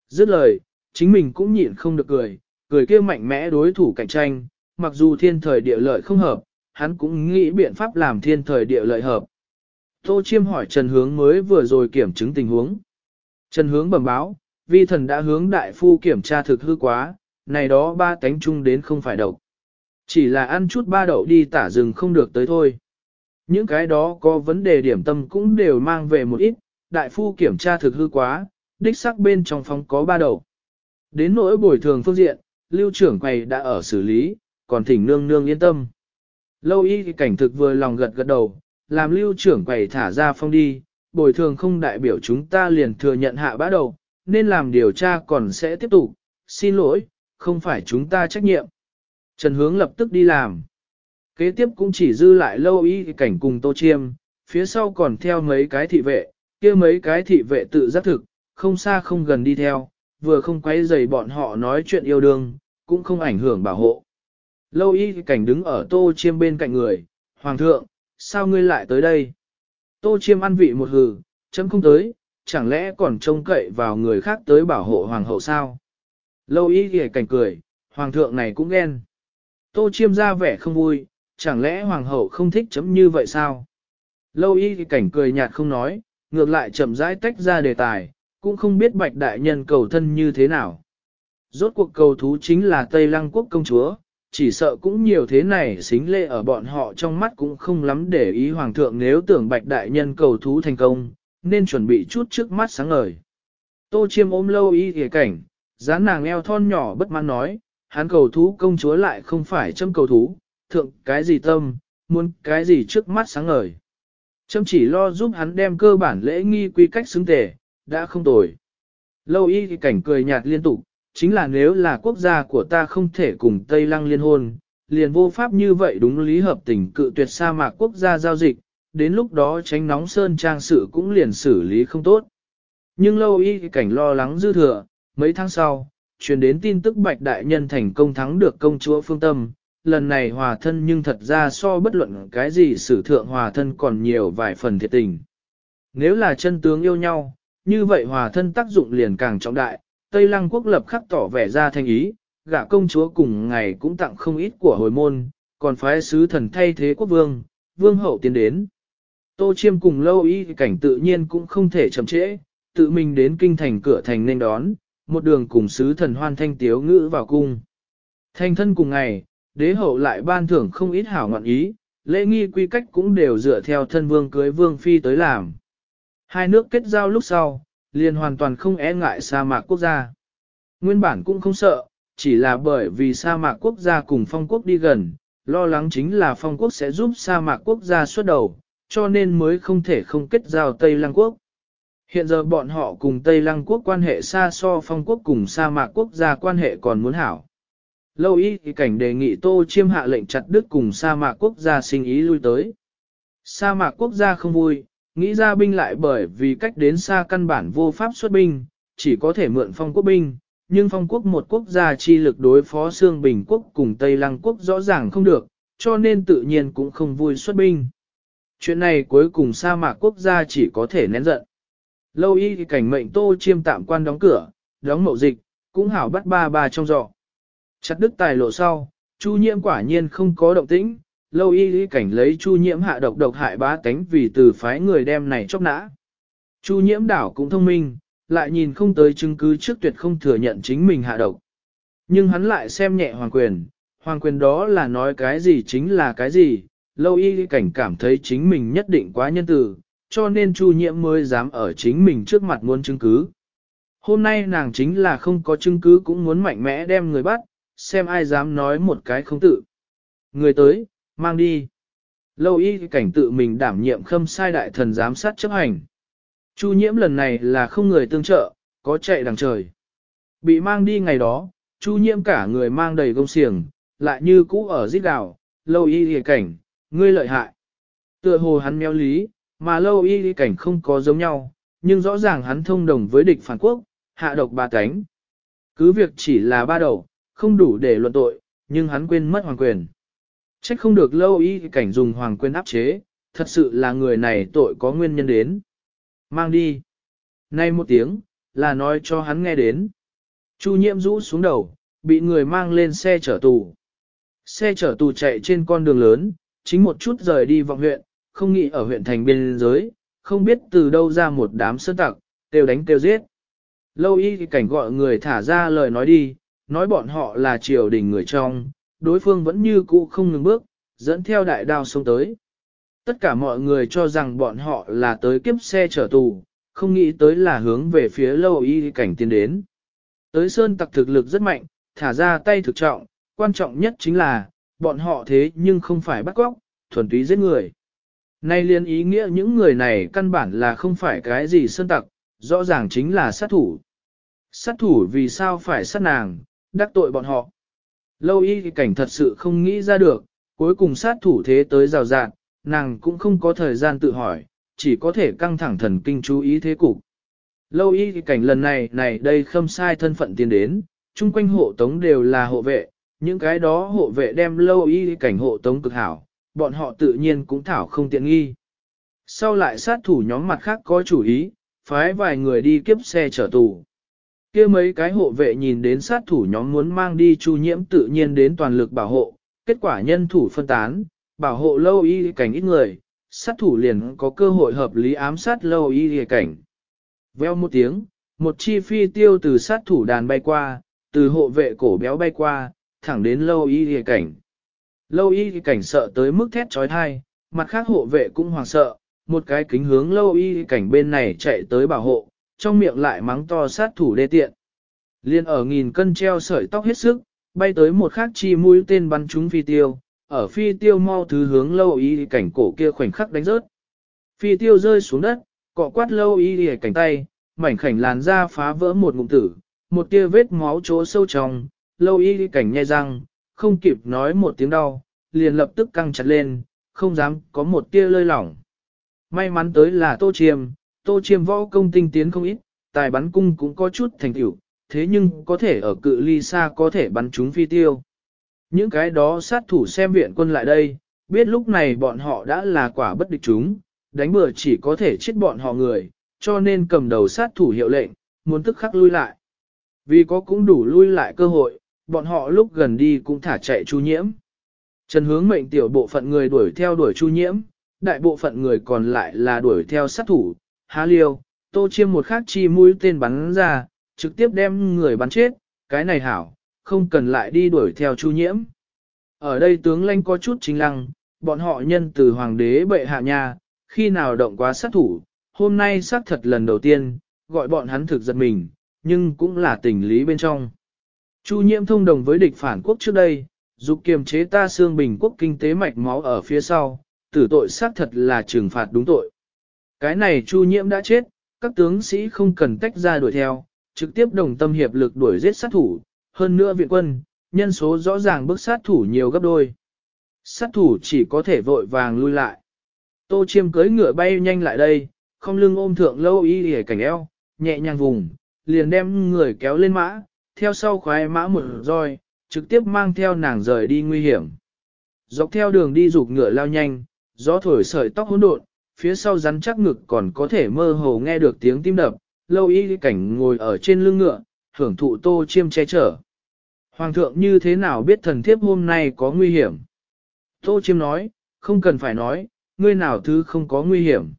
Dứt lời, chính mình cũng nhịn không được cười, cười kia mạnh mẽ đối thủ cạnh tranh, mặc dù thiên thời địa lợi không hợp, hắn cũng nghĩ biện pháp làm thiên thời địa lợi hợp. Tô Chiêm hỏi Trần Hướng mới vừa rồi kiểm chứng tình huống. Trần Hướng bẩm báo, vi thần đã hướng đại phu kiểm tra thực hư quá, này đó ba cánh chung đến không phải độc. Chỉ là ăn chút ba đậu đi tả rừng không được tới thôi. Những cái đó có vấn đề điểm tâm cũng đều mang về một ít, đại phu kiểm tra thực hư quá, đích xác bên trong phòng có ba đầu. Đến nỗi bồi thường phương diện, lưu trưởng quầy đã ở xử lý, còn thỉnh nương nương yên tâm. Lâu y cảnh thực vừa lòng gật gật đầu, làm lưu trưởng quầy thả ra phong đi, bồi thường không đại biểu chúng ta liền thừa nhận hạ bá đầu, nên làm điều tra còn sẽ tiếp tục, xin lỗi, không phải chúng ta trách nhiệm. Trần Hướng lập tức đi làm. Kế tiếp cũng chỉ dư lại lâu y cảnh cùng Tô Chiêm, phía sau còn theo mấy cái thị vệ, kia mấy cái thị vệ tự giác thực, không xa không gần đi theo, vừa không quấy rầy bọn họ nói chuyện yêu đương, cũng không ảnh hưởng bảo hộ. Lâu y cảnh đứng ở Tô Chiêm bên cạnh người, Hoàng thượng, sao ngươi lại tới đây? Tô Chiêm ăn vị một hừ, chấm không tới, chẳng lẽ còn trông cậy vào người khác tới bảo hộ Hoàng hậu sao? Lâu y cảnh cười, Hoàng thượng này cũng ghen. Tô chiêm ra vẻ không vui, chẳng lẽ hoàng hậu không thích chấm như vậy sao? Lâu y cảnh cười nhạt không nói, ngược lại chậm rãi tách ra đề tài, cũng không biết bạch đại nhân cầu thân như thế nào. Rốt cuộc cầu thú chính là Tây Lăng quốc công chúa, chỉ sợ cũng nhiều thế này xính lệ ở bọn họ trong mắt cũng không lắm để ý hoàng thượng nếu tưởng bạch đại nhân cầu thú thành công, nên chuẩn bị chút trước mắt sáng ngời. Tô chiêm ôm lâu y ghề cảnh, dán nàng eo thon nhỏ bất mãn nói, hắn cầu thú công chúa lại không phải châm cầu thú, thượng cái gì tâm, muốn cái gì trước mắt sáng ngời. Châm chỉ lo giúp hắn đem cơ bản lễ nghi quy cách xứng tề, đã không tồi. Lâu y thì cảnh cười nhạt liên tục, chính là nếu là quốc gia của ta không thể cùng Tây Lăng liên hôn, liền vô pháp như vậy đúng lý hợp tình cự tuyệt sa mạc quốc gia giao dịch, đến lúc đó tránh nóng sơn trang sự cũng liền xử lý không tốt. Nhưng lâu y thì cảnh lo lắng dư thừa, mấy tháng sau, truyền đến tin tức Bạch Đại Nhân thành công thắng được công chúa phương tâm, lần này hòa thân nhưng thật ra so bất luận cái gì sử thượng hòa thân còn nhiều vài phần thiệt tình. Nếu là chân tướng yêu nhau, như vậy hòa thân tác dụng liền càng trọng đại, Tây Lăng quốc lập khắc tỏ vẻ ra thành ý, gả công chúa cùng ngày cũng tặng không ít của hồi môn, còn phái sứ thần thay thế quốc vương, vương hậu tiến đến. Tô Chiêm cùng lâu y cảnh tự nhiên cũng không thể chậm trễ, tự mình đến kinh thành cửa thành nên đón, một đường cùng sứ thần hoan thanh tiếu ngữ vào cung. Thành thân cùng ngày, đế hậu lại ban thưởng không ít hảo ngọn ý, lễ nghi quy cách cũng đều dựa theo thân vương cưới vương phi tới làm. Hai nước kết giao lúc sau, liền hoàn toàn không e ngại sa mạc quốc gia. Nguyên bản cũng không sợ, chỉ là bởi vì sa mạc quốc gia cùng phong quốc đi gần, lo lắng chính là phong quốc sẽ giúp sa mạc quốc gia xuất đầu, cho nên mới không thể không kết giao Tây Lăng quốc. Hiện giờ bọn họ cùng Tây Lăng quốc quan hệ xa so phong quốc cùng sa mạc quốc gia quan hệ còn muốn hảo. Lâu y thì cảnh đề nghị tô chiêm hạ lệnh chặt đứt cùng sa mạc quốc gia sinh ý lui tới. Sa mạc quốc gia không vui, nghĩ ra binh lại bởi vì cách đến xa căn bản vô pháp xuất binh, chỉ có thể mượn phong quốc binh, nhưng phong quốc một quốc gia chi lực đối phó xương bình quốc cùng Tây Lăng quốc rõ ràng không được, cho nên tự nhiên cũng không vui xuất binh. Chuyện này cuối cùng sa mạc quốc gia chỉ có thể nén giận. Lâu y cảnh mệnh tô chiêm tạm quan đóng cửa, đóng mậu dịch, cũng hảo bắt ba ba trong giỏ. Chặt đứt tài lộ sau, chu nhiễm quả nhiên không có động tĩnh, lâu y cảnh lấy chu nhiễm hạ độc độc hại bá tánh vì từ phái người đem này chóc nã. Chu nhiễm đảo cũng thông minh, lại nhìn không tới chứng cứ trước tuyệt không thừa nhận chính mình hạ độc. Nhưng hắn lại xem nhẹ hoàng quyền, hoàng quyền đó là nói cái gì chính là cái gì, lâu y cảnh cảm thấy chính mình nhất định quá nhân từ, cho nên chu nhiễm mới dám ở chính mình trước mặt muốn chứng cứ. Hôm nay nàng chính là không có chứng cứ cũng muốn mạnh mẽ đem người bắt, xem ai dám nói một cái không tự. Người tới, mang đi. Lâu y cảnh tự mình đảm nhiệm khâm sai đại thần giám sát chấp hành. Chu nhiễm lần này là không người tương trợ, có chạy đằng trời. Bị mang đi ngày đó, chu nhiễm cả người mang đầy gông xiềng, lại như cũ ở giết gạo, lâu y cảnh, ngươi lợi hại. Tựa hồ hắn méo lý, mà lâu y cảnh không có giống nhau, nhưng rõ ràng hắn thông đồng với địch phản quốc, hạ độc ba cánh. Cứ việc chỉ là ba đầu, không đủ để luận tội, nhưng hắn quên mất hoàng quyền. Trách không được lâu y cảnh dùng hoàng quyền áp chế, thật sự là người này tội có nguyên nhân đến. Mang đi. Nay một tiếng, là nói cho hắn nghe đến. Chu nhiễm rũ xuống đầu, bị người mang lên xe chở tù. Xe chở tù chạy trên con đường lớn, chính một chút rời đi vọng huyện, không nghĩ ở huyện thành biên giới, không biết từ đâu ra một đám sơn tặc, tiêu đánh tiêu giết. Lâu y cảnh gọi người thả ra lời nói đi, nói bọn họ là triều đình người trong, đối phương vẫn như cũ không ngừng bước, dẫn theo đại đao xông tới. Tất cả mọi người cho rằng bọn họ là tới kiếp xe chở tù, không nghĩ tới là hướng về phía lâu y cảnh tiến đến. Tới sơn tặc thực lực rất mạnh, thả ra tay thực trọng, quan trọng nhất chính là, bọn họ thế nhưng không phải bắt cóc, thuần túy giết người. Nay liên ý nghĩa những người này căn bản là không phải cái gì sơn tặc, rõ ràng chính là sát thủ. Sát thủ vì sao phải sát nàng, đắc tội bọn họ. Lâu y cảnh thật sự không nghĩ ra được, cuối cùng sát thủ thế tới rào rạt, nàng cũng không có thời gian tự hỏi, chỉ có thể căng thẳng thần kinh chú ý thế cục. Lâu y cảnh lần này này đây không sai thân phận tiến đến, chung quanh hộ tống đều là hộ vệ, những cái đó hộ vệ đem lâu y cảnh hộ tống cực hảo, bọn họ tự nhiên cũng thảo không tiện nghi. Sau lại sát thủ nhóm mặt khác có chủ ý, phái vài người đi kiếp xe chở tù kia mấy cái hộ vệ nhìn đến sát thủ nhóm muốn mang đi chu nhiễm tự nhiên đến toàn lực bảo hộ, kết quả nhân thủ phân tán, bảo hộ lâu y cảnh ít người, sát thủ liền có cơ hội hợp lý ám sát lâu y cảnh. Veo một tiếng, một chi phi tiêu từ sát thủ đàn bay qua, từ hộ vệ cổ béo bay qua, thẳng đến lâu y cảnh. Lâu y cảnh sợ tới mức thét trói thai, mặt khác hộ vệ cũng hoàng sợ, một cái kính hướng lâu y cảnh bên này chạy tới bảo hộ, trong miệng lại mắng to sát thủ đê tiện. Liên ở nghìn cân treo sợi tóc hết sức, bay tới một khắc chi mũi tên bắn trúng phi tiêu, ở phi tiêu mau thứ hướng lâu y cảnh cổ kia khoảnh khắc đánh rớt. Phi tiêu rơi xuống đất, cọ quát lâu y cảnh tay, mảnh khảnh làn da phá vỡ một ngụm tử, một tia vết máu chỗ sâu trong, lâu y cảnh nhai răng, không kịp nói một tiếng đau, liền lập tức căng chặt lên, không dám có một tia lơi lỏng. May mắn tới là tô chiêm, tô chiêm võ công tinh tiến không ít, tài bắn cung cũng có chút thành tựu, thế nhưng có thể ở cự ly xa có thể bắn chúng phi tiêu. Những cái đó sát thủ xem viện quân lại đây, biết lúc này bọn họ đã là quả bất địch chúng, đánh bừa chỉ có thể chết bọn họ người, cho nên cầm đầu sát thủ hiệu lệnh, muốn tức khắc lui lại. Vì có cũng đủ lui lại cơ hội, bọn họ lúc gần đi cũng thả chạy chu nhiễm. Trần hướng mệnh tiểu bộ phận người đuổi theo đuổi chu nhiễm, đại bộ phận người còn lại là đuổi theo sát thủ, há liêu, tô chiêm một khắc chi mũi tên bắn ra, trực tiếp đem người bắn chết, cái này hảo, không cần lại đi đuổi theo chu nhiễm. Ở đây tướng lãnh có chút chính lăng, bọn họ nhân từ hoàng đế bệ hạ nha, khi nào động quá sát thủ, hôm nay sát thật lần đầu tiên, gọi bọn hắn thực giật mình, nhưng cũng là tình lý bên trong. Chu nhiễm thông đồng với địch phản quốc trước đây, dục kiềm chế ta xương bình quốc kinh tế mạch máu ở phía sau, tử tội xác thật là trừng phạt đúng tội. Cái này chu nhiễm đã chết, các tướng sĩ không cần tách ra đuổi theo, trực tiếp đồng tâm hiệp lực đuổi giết sát thủ, hơn nữa viện quân, nhân số rõ ràng bức sát thủ nhiều gấp đôi. Sát thủ chỉ có thể vội vàng lui lại. Tô chiêm cưới ngựa bay nhanh lại đây, không lưng ôm thượng lâu y hề cảnh eo, nhẹ nhàng vùng, liền đem người kéo lên mã, theo sau khoái mã một roi, trực tiếp mang theo nàng rời đi nguy hiểm. Dọc theo đường đi rụt ngựa lao nhanh, gió thổi sợi tóc hỗn độn, phía sau rắn chắc ngực còn có thể mơ hồ nghe được tiếng tim đập, lâu y cảnh ngồi ở trên lưng ngựa, hưởng thụ tô chiêm che chở. Hoàng thượng như thế nào biết thần thiếp hôm nay có nguy hiểm? Tô chiêm nói, không cần phải nói, ngươi nào thứ không có nguy hiểm.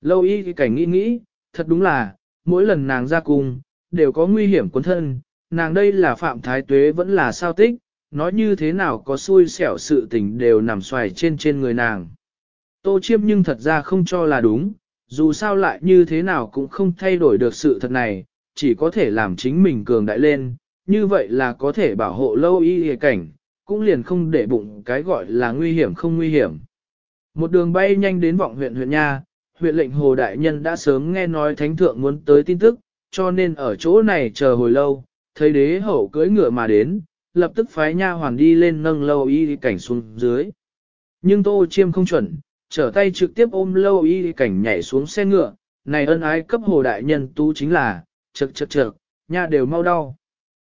Lâu y cảnh nghĩ nghĩ, thật đúng là, mỗi lần nàng ra cung, đều có nguy hiểm cuốn thân, nàng đây là phạm thái tuế vẫn là sao tích, nói như thế nào có xui xẻo sự tình đều nằm xoài trên trên người nàng. Tô chiêm nhưng thật ra không cho là đúng, dù sao lại như thế nào cũng không thay đổi được sự thật này, chỉ có thể làm chính mình cường đại lên, như vậy là có thể bảo hộ lâu y hề cảnh, cũng liền không để bụng cái gọi là nguy hiểm không nguy hiểm. Một đường bay nhanh đến vọng huyện huyện Nha, huyện lệnh Hồ Đại Nhân đã sớm nghe nói Thánh Thượng muốn tới tin tức, cho nên ở chỗ này chờ hồi lâu, thấy đế hậu cưỡi ngựa mà đến, lập tức phái nha hoàn đi lên nâng lâu y cảnh xuống dưới. Nhưng Tô Chiêm không chuẩn, trở tay trực tiếp ôm lâu y cảnh nhảy xuống xe ngựa, này ân ái cấp Hồ Đại Nhân tú chính là, chật chật chật, nha đều mau đau.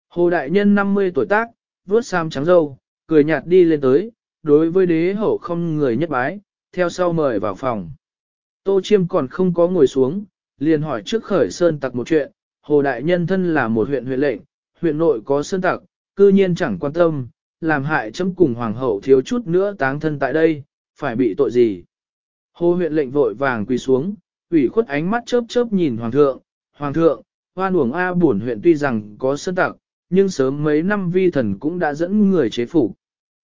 Hồ Đại Nhân 50 tuổi tác, vuốt sam trắng râu, cười nhạt đi lên tới, đối với đế hậu không người nhất bái, theo sau mời vào phòng. Tô Chiêm còn không có ngồi xuống, liền hỏi trước khởi sơn tặc một chuyện, Hồ Đại Nhân thân là một huyện huyện lệnh, huyện nội có sơn tặc, cư nhiên chẳng quan tâm, làm hại chấm cùng hoàng hậu thiếu chút nữa táng thân tại đây, phải bị tội gì. Hồ huyện lệnh vội vàng quỳ xuống, ủy khuất ánh mắt chớp chớp nhìn hoàng thượng, hoàng thượng, hoan uổng A buồn huyện tuy rằng có sơn tặc, nhưng sớm mấy năm vi thần cũng đã dẫn người chế phục.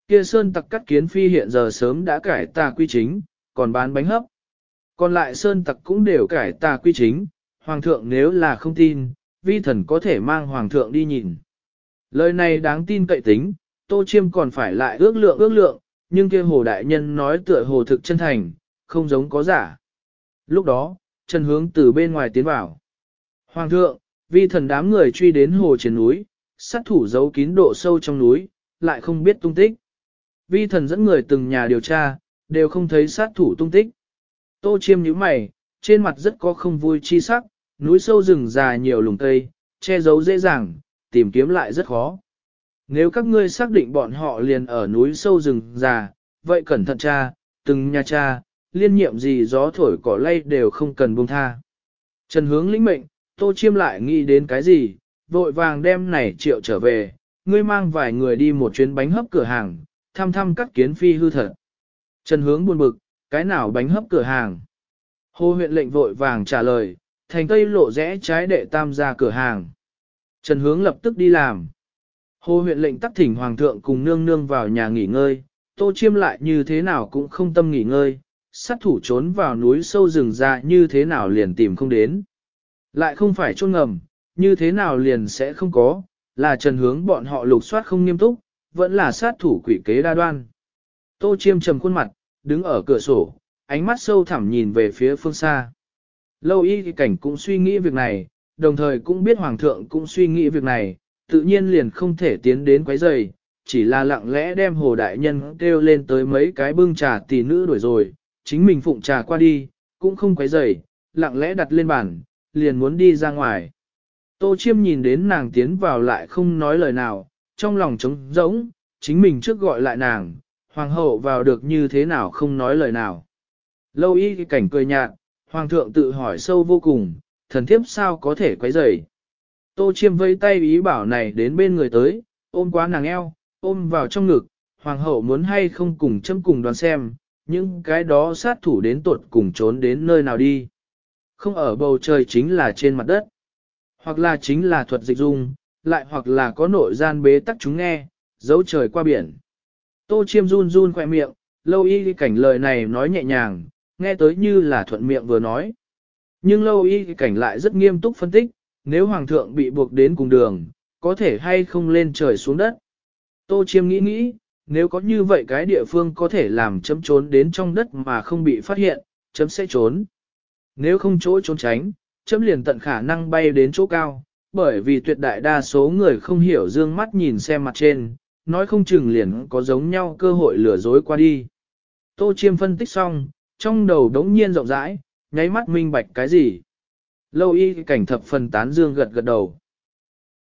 Kia sơn tặc cắt kiến phi hiện giờ sớm đã cải tà quy chính, còn bán bánh hấp. Còn lại sơn tặc cũng đều cải tà quy chính, hoàng thượng nếu là không tin, vi thần có thể mang hoàng thượng đi nhìn. Lời này đáng tin cậy tính, tô chiêm còn phải lại ước lượng ước lượng, nhưng kia hồ đại nhân nói tựa hồ thực chân thành, không giống có giả. Lúc đó, chân hướng từ bên ngoài tiến vào. Hoàng thượng, vi thần đám người truy đến hồ trên núi, sát thủ giấu kín độ sâu trong núi, lại không biết tung tích. Vi thần dẫn người từng nhà điều tra, đều không thấy sát thủ tung tích. Tô chiêm nhíu mày, trên mặt rất có không vui chi sắc, núi sâu rừng già nhiều lùng cây, che giấu dễ dàng, tìm kiếm lại rất khó. Nếu các ngươi xác định bọn họ liền ở núi sâu rừng già, vậy cẩn thận cha, từng nhà cha, liên nhiệm gì gió thổi cỏ lay đều không cần buông tha. Trần hướng lĩnh mệnh, tô chiêm lại nghĩ đến cái gì, vội vàng đem này triệu trở về, ngươi mang vài người đi một chuyến bánh hấp cửa hàng, thăm thăm các kiến phi hư thật. Trần hướng buồn bực, cái nào bánh hấp cửa hàng? Hồ huyện lệnh vội vàng trả lời, thành tây lộ rẽ trái đệ tam ra cửa hàng. Trần hướng lập tức đi làm. Hồ huyện lệnh tắc thỉnh hoàng thượng cùng nương nương vào nhà nghỉ ngơi, tô chiêm lại như thế nào cũng không tâm nghỉ ngơi, sát thủ trốn vào núi sâu rừng ra như thế nào liền tìm không đến. Lại không phải chôn ngầm, như thế nào liền sẽ không có, là trần hướng bọn họ lục soát không nghiêm túc, vẫn là sát thủ quỷ kế đa đoan. Tô chiêm trầm khuôn mặt, đứng ở cửa sổ, ánh mắt sâu thẳm nhìn về phía phương xa. Lâu y cảnh cũng suy nghĩ việc này, đồng thời cũng biết hoàng thượng cũng suy nghĩ việc này, tự nhiên liền không thể tiến đến quấy rầy, chỉ là lặng lẽ đem hồ đại nhân kêu lên tới mấy cái bưng trà tỷ nữ đuổi rồi, chính mình phụng trà qua đi, cũng không quấy rầy, lặng lẽ đặt lên bàn, liền muốn đi ra ngoài. Tô chiêm nhìn đến nàng tiến vào lại không nói lời nào, trong lòng trống rỗng, chính mình trước gọi lại nàng, hoàng hậu vào được như thế nào không nói lời nào. Lâu y cái cảnh cười nhạt, hoàng thượng tự hỏi sâu vô cùng, thần thiếp sao có thể quấy rầy. Tô chiêm vây tay ý bảo này đến bên người tới, ôm quá nàng eo, ôm vào trong ngực, hoàng hậu muốn hay không cùng châm cùng đoàn xem, những cái đó sát thủ đến tuột cùng trốn đến nơi nào đi. Không ở bầu trời chính là trên mặt đất, hoặc là chính là thuật dịch dung, lại hoặc là có nội gian bế tắc chúng nghe, dấu trời qua biển. Tô chiêm run run khoe miệng, lâu y cảnh lời này nói nhẹ nhàng, nghe tới như là thuận miệng vừa nói. Nhưng lâu y cảnh lại rất nghiêm túc phân tích, nếu hoàng thượng bị buộc đến cùng đường, có thể hay không lên trời xuống đất. Tô chiêm nghĩ nghĩ, nếu có như vậy cái địa phương có thể làm chấm trốn đến trong đất mà không bị phát hiện, chấm sẽ trốn. Nếu không chỗ trốn tránh, chấm liền tận khả năng bay đến chỗ cao, bởi vì tuyệt đại đa số người không hiểu dương mắt nhìn xem mặt trên, nói không chừng liền có giống nhau cơ hội lừa dối qua đi. Tô Chiêm phân tích xong, trong đầu đống nhiên rộng rãi, nháy mắt minh bạch cái gì. Lâu y cảnh thập phần tán dương gật gật đầu.